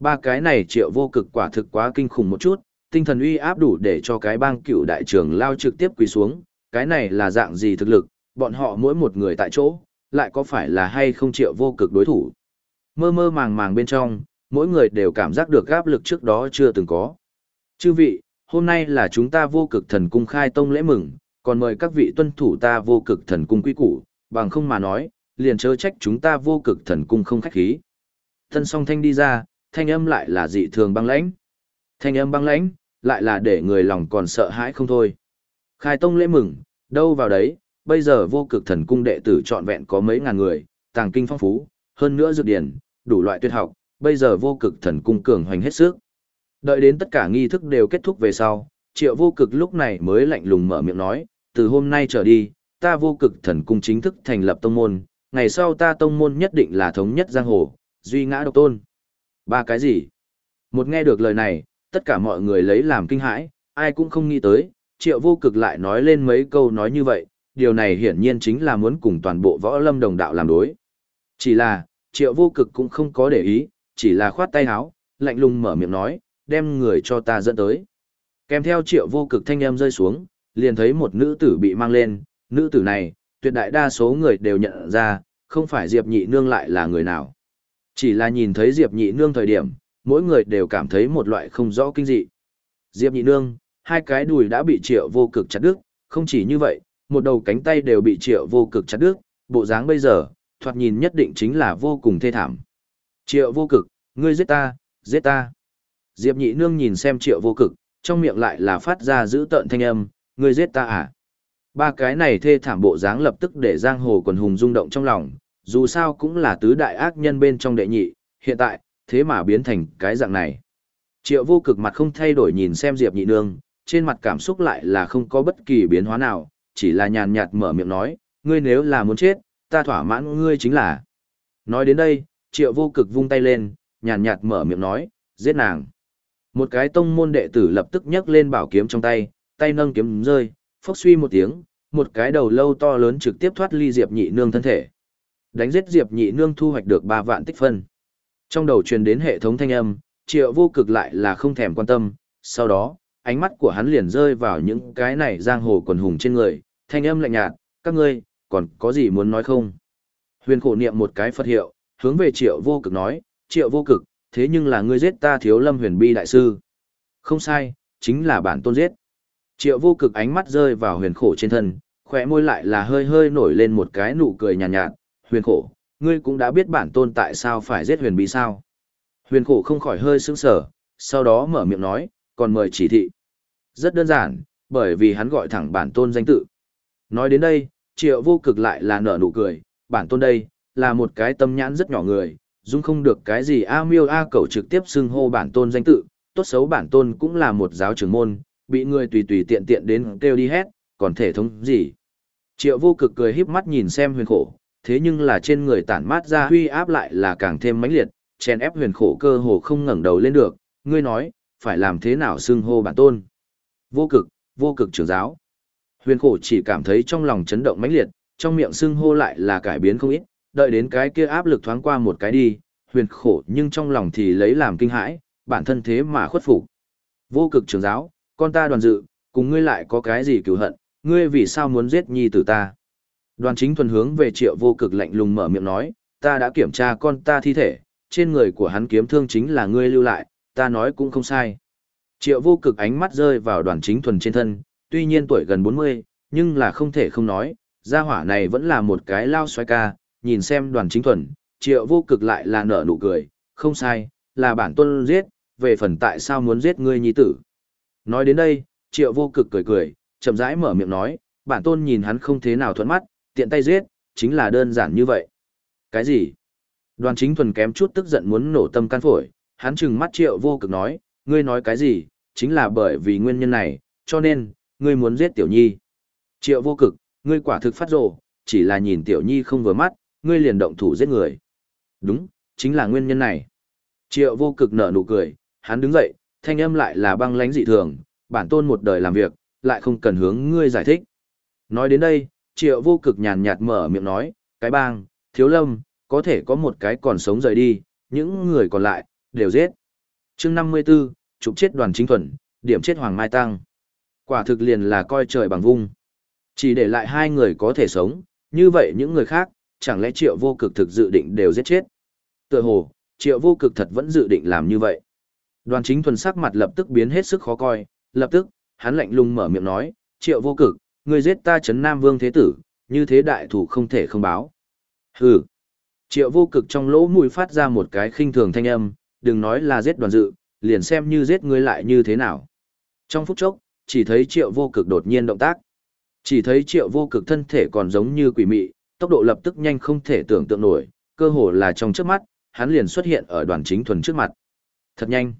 Ba cái này triệu vô cực quả thực quá kinh khủng một chút, tinh thần uy áp đủ để cho cái bang cựu đại trưởng lao trực tiếp quỳ xuống, cái này là dạng gì thực lực, bọn họ mỗi một người tại chỗ, lại có phải là hay không triệu vô cực đối thủ. Mơ mơ màng màng bên trong, mỗi người đều cảm giác được áp lực trước đó chưa từng có. Chư vị, hôm nay là chúng ta vô cực thần cung khai tông lễ mừng, còn mời các vị tuân thủ ta vô cực thần cung quy củ, bằng không mà nói, liền chớ trách chúng ta vô cực thần cung không khách khí. thân song thanh đi ra, thanh âm lại là dị thường băng lãnh. Thanh âm băng lãnh, lại là để người lòng còn sợ hãi không thôi. Khai tông lễ mừng, đâu vào đấy, bây giờ vô cực thần cung đệ tử trọn vẹn có mấy ngàn người, tàng kinh phong phú, hơn nữa dược điển, đủ loại tuyệt học, bây giờ vô cực thần cung cường hoành hết sức. Đợi đến tất cả nghi thức đều kết thúc về sau, triệu vô cực lúc này mới lạnh lùng mở miệng nói, từ hôm nay trở đi, ta vô cực thần cung chính thức thành lập tông môn, ngày sau ta tông môn nhất định là thống nhất giang hồ, duy ngã độc tôn. Ba cái gì? Một nghe được lời này, tất cả mọi người lấy làm kinh hãi, ai cũng không nghĩ tới, triệu vô cực lại nói lên mấy câu nói như vậy, điều này hiển nhiên chính là muốn cùng toàn bộ võ lâm đồng đạo làm đối. Chỉ là, triệu vô cực cũng không có để ý, chỉ là khoát tay áo, lạnh lùng mở miệng nói, đem người cho ta dẫn tới. Kèm theo triệu vô cực thanh âm rơi xuống, liền thấy một nữ tử bị mang lên, nữ tử này, tuyệt đại đa số người đều nhận ra, không phải Diệp Nhị Nương lại là người nào. Chỉ là nhìn thấy Diệp Nhị Nương thời điểm, mỗi người đều cảm thấy một loại không rõ kinh dị. Diệp Nhị Nương, hai cái đùi đã bị triệu vô cực chặt đứt, không chỉ như vậy, một đầu cánh tay đều bị triệu vô cực chặt đứt, bộ dáng bây giờ, thoạt nhìn nhất định chính là vô cùng thê thảm. Triệu vô cực, ngươi giết ta, giết ta. Diệp Nhị Nương nhìn xem triệu vô cực, trong miệng lại là phát ra giữ tợn thanh âm, ngươi giết ta à? Ba cái này thê thảm bộ dáng lập tức để giang hồ quần hùng rung động trong lòng, dù sao cũng là tứ đại ác nhân bên trong đệ nhị, hiện tại, thế mà biến thành cái dạng này. Triệu vô cực mặt không thay đổi nhìn xem Diệp nhị nương, trên mặt cảm xúc lại là không có bất kỳ biến hóa nào, chỉ là nhàn nhạt mở miệng nói, ngươi nếu là muốn chết, ta thỏa mãn ngươi chính là. Nói đến đây, triệu vô cực vung tay lên, nhàn nhạt mở miệng nói, giết nàng. Một cái tông môn đệ tử lập tức nhấc lên bảo kiếm trong tay, tay nâng kiếm rơi, phốc suy một tiếng, một cái đầu lâu to lớn trực tiếp thoát ly Diệp Nhị Nương thân thể. Đánh giết Diệp Nhị Nương thu hoạch được 3 vạn tích phân. Trong đầu truyền đến hệ thống thanh âm, Triệu Vô Cực lại là không thèm quan tâm, sau đó, ánh mắt của hắn liền rơi vào những cái này giang hồ quần hùng trên người, thanh âm lạnh nhạt, các ngươi, còn có gì muốn nói không? Huyền khổ niệm một cái Phật hiệu, hướng về Triệu Vô Cực nói, Triệu Vô Cực, thế nhưng là ngươi giết ta thiếu lâm huyền bi đại sư. Không sai, chính là bản tôn giết. Triệu vô cực ánh mắt rơi vào huyền khổ trên thân, khỏe môi lại là hơi hơi nổi lên một cái nụ cười nhàn nhạt, nhạt, huyền khổ, ngươi cũng đã biết bản tôn tại sao phải giết huyền Bi sao. Huyền khổ không khỏi hơi sững sờ, sau đó mở miệng nói, còn mời chỉ thị. Rất đơn giản, bởi vì hắn gọi thẳng bản tôn danh tự. Nói đến đây, triệu vô cực lại là nở nụ cười, bản tôn đây, là một cái tâm nhãn rất nhỏ người, dung không được cái gì A miêu A cầu trực tiếp xưng hô bản tôn danh tự, tốt xấu bản tôn cũng là một giáo trưởng môn, bị người tùy tùy tiện tiện đến kêu đi hết, còn thể thống gì. Triệu vô cực cười híp mắt nhìn xem huyền khổ, thế nhưng là trên người tản mát ra huy áp lại là càng thêm mãnh liệt, chèn ép huyền khổ cơ hồ không ngẩng đầu lên được, ngươi nói, phải làm thế nào xưng hô bản tôn. Vô cực, vô cực trưởng giáo. Huyền khổ chỉ cảm thấy trong lòng chấn động mãnh liệt, trong miệng xưng hô lại là cải biến không ít, đợi đến cái kia áp lực thoáng qua một cái đi, huyền khổ nhưng trong lòng thì lấy làm kinh hãi, bản thân thế mà khuất phục. Vô cực trưởng giáo, con ta đoàn dự, cùng ngươi lại có cái gì cứu hận, ngươi vì sao muốn giết nhi tử ta? Đoàn chính thuần hướng về triệu vô cực lạnh lùng mở miệng nói, ta đã kiểm tra con ta thi thể, trên người của hắn kiếm thương chính là ngươi lưu lại, ta nói cũng không sai. Triệu vô cực ánh mắt rơi vào đoàn chính thuần trên thân, tuy nhiên tuổi gần 40, nhưng là không thể không nói, gia hỏa này vẫn là một cái lao xoay ca, nhìn xem đoàn chính thuần, triệu vô cực lại là nở nụ cười, không sai, là bản tuân giết, về phần tại sao muốn giết ngươi nhi tử. Nói đến đây, triệu vô cực cười cười, chậm rãi mở miệng nói, bản tôn nhìn hắn không thế nào thuận mắt, tiện tay giết, chính là đơn giản như vậy. Cái gì? Đoàn chính thuần kém chút tức giận muốn nổ tâm can phổi, hắn chừng mắt triệu vô cực nói, ngươi nói cái gì, chính là bởi vì nguyên nhân này, cho nên, ngươi muốn giết tiểu nhi. Triệu vô cực, ngươi quả thực phát rồ, chỉ là nhìn tiểu nhi không vừa mắt, ngươi liền động thủ giết người. Đúng, chính là nguyên nhân này. Triệu vô cực nở nụ cười, hắn đứng dậy, thanh âm lại là băng lãnh dị thường, bản tôn một đời làm việc, lại không cần hướng ngươi giải thích. Nói đến đây, triệu vô cực nhàn nhạt mở miệng nói, cái bang, thiếu lâm, có thể có một cái còn sống rời đi, những người còn lại, đều giết. chương 54, trục chết đoàn chính thuần, điểm chết Hoàng Mai Tăng. Quả thực liền là coi trời bằng vung. Chỉ để lại hai người có thể sống, như vậy những người khác, chẳng lẽ triệu vô cực thực dự định đều giết chết. Tựa hồ, triệu vô cực thật vẫn dự định làm như vậy. Đoàn chính thuần sắc mặt lập tức biến hết sức khó coi, lập tức, hắn lạnh lùng mở miệng nói, triệu vô cực, người giết ta chấn Nam Vương Thế Tử, như thế đại thủ không thể không báo. Hừ. Triệu vô cực trong lỗ mũi phát ra một cái khinh thường thanh âm, đừng nói là giết đoàn dự, liền xem như giết ngươi lại như thế nào. Trong phút chốc, chỉ thấy triệu vô cực đột nhiên động tác. Chỉ thấy triệu vô cực thân thể còn giống như quỷ mị, tốc độ lập tức nhanh không thể tưởng tượng nổi, cơ hồ là trong trước mắt, hắn liền xuất hiện ở đoàn chính thuần trước mặt. Thật nhanh.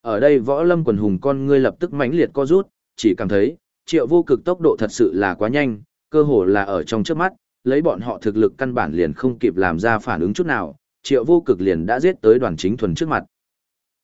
Ở đây võ lâm quần hùng con ngươi lập tức mãnh liệt co rút, chỉ cảm thấy, triệu vô cực tốc độ thật sự là quá nhanh, cơ hồ là ở trong trước mắt, lấy bọn họ thực lực căn bản liền không kịp làm ra phản ứng chút nào, triệu vô cực liền đã giết tới đoàn chính thuần trước mặt.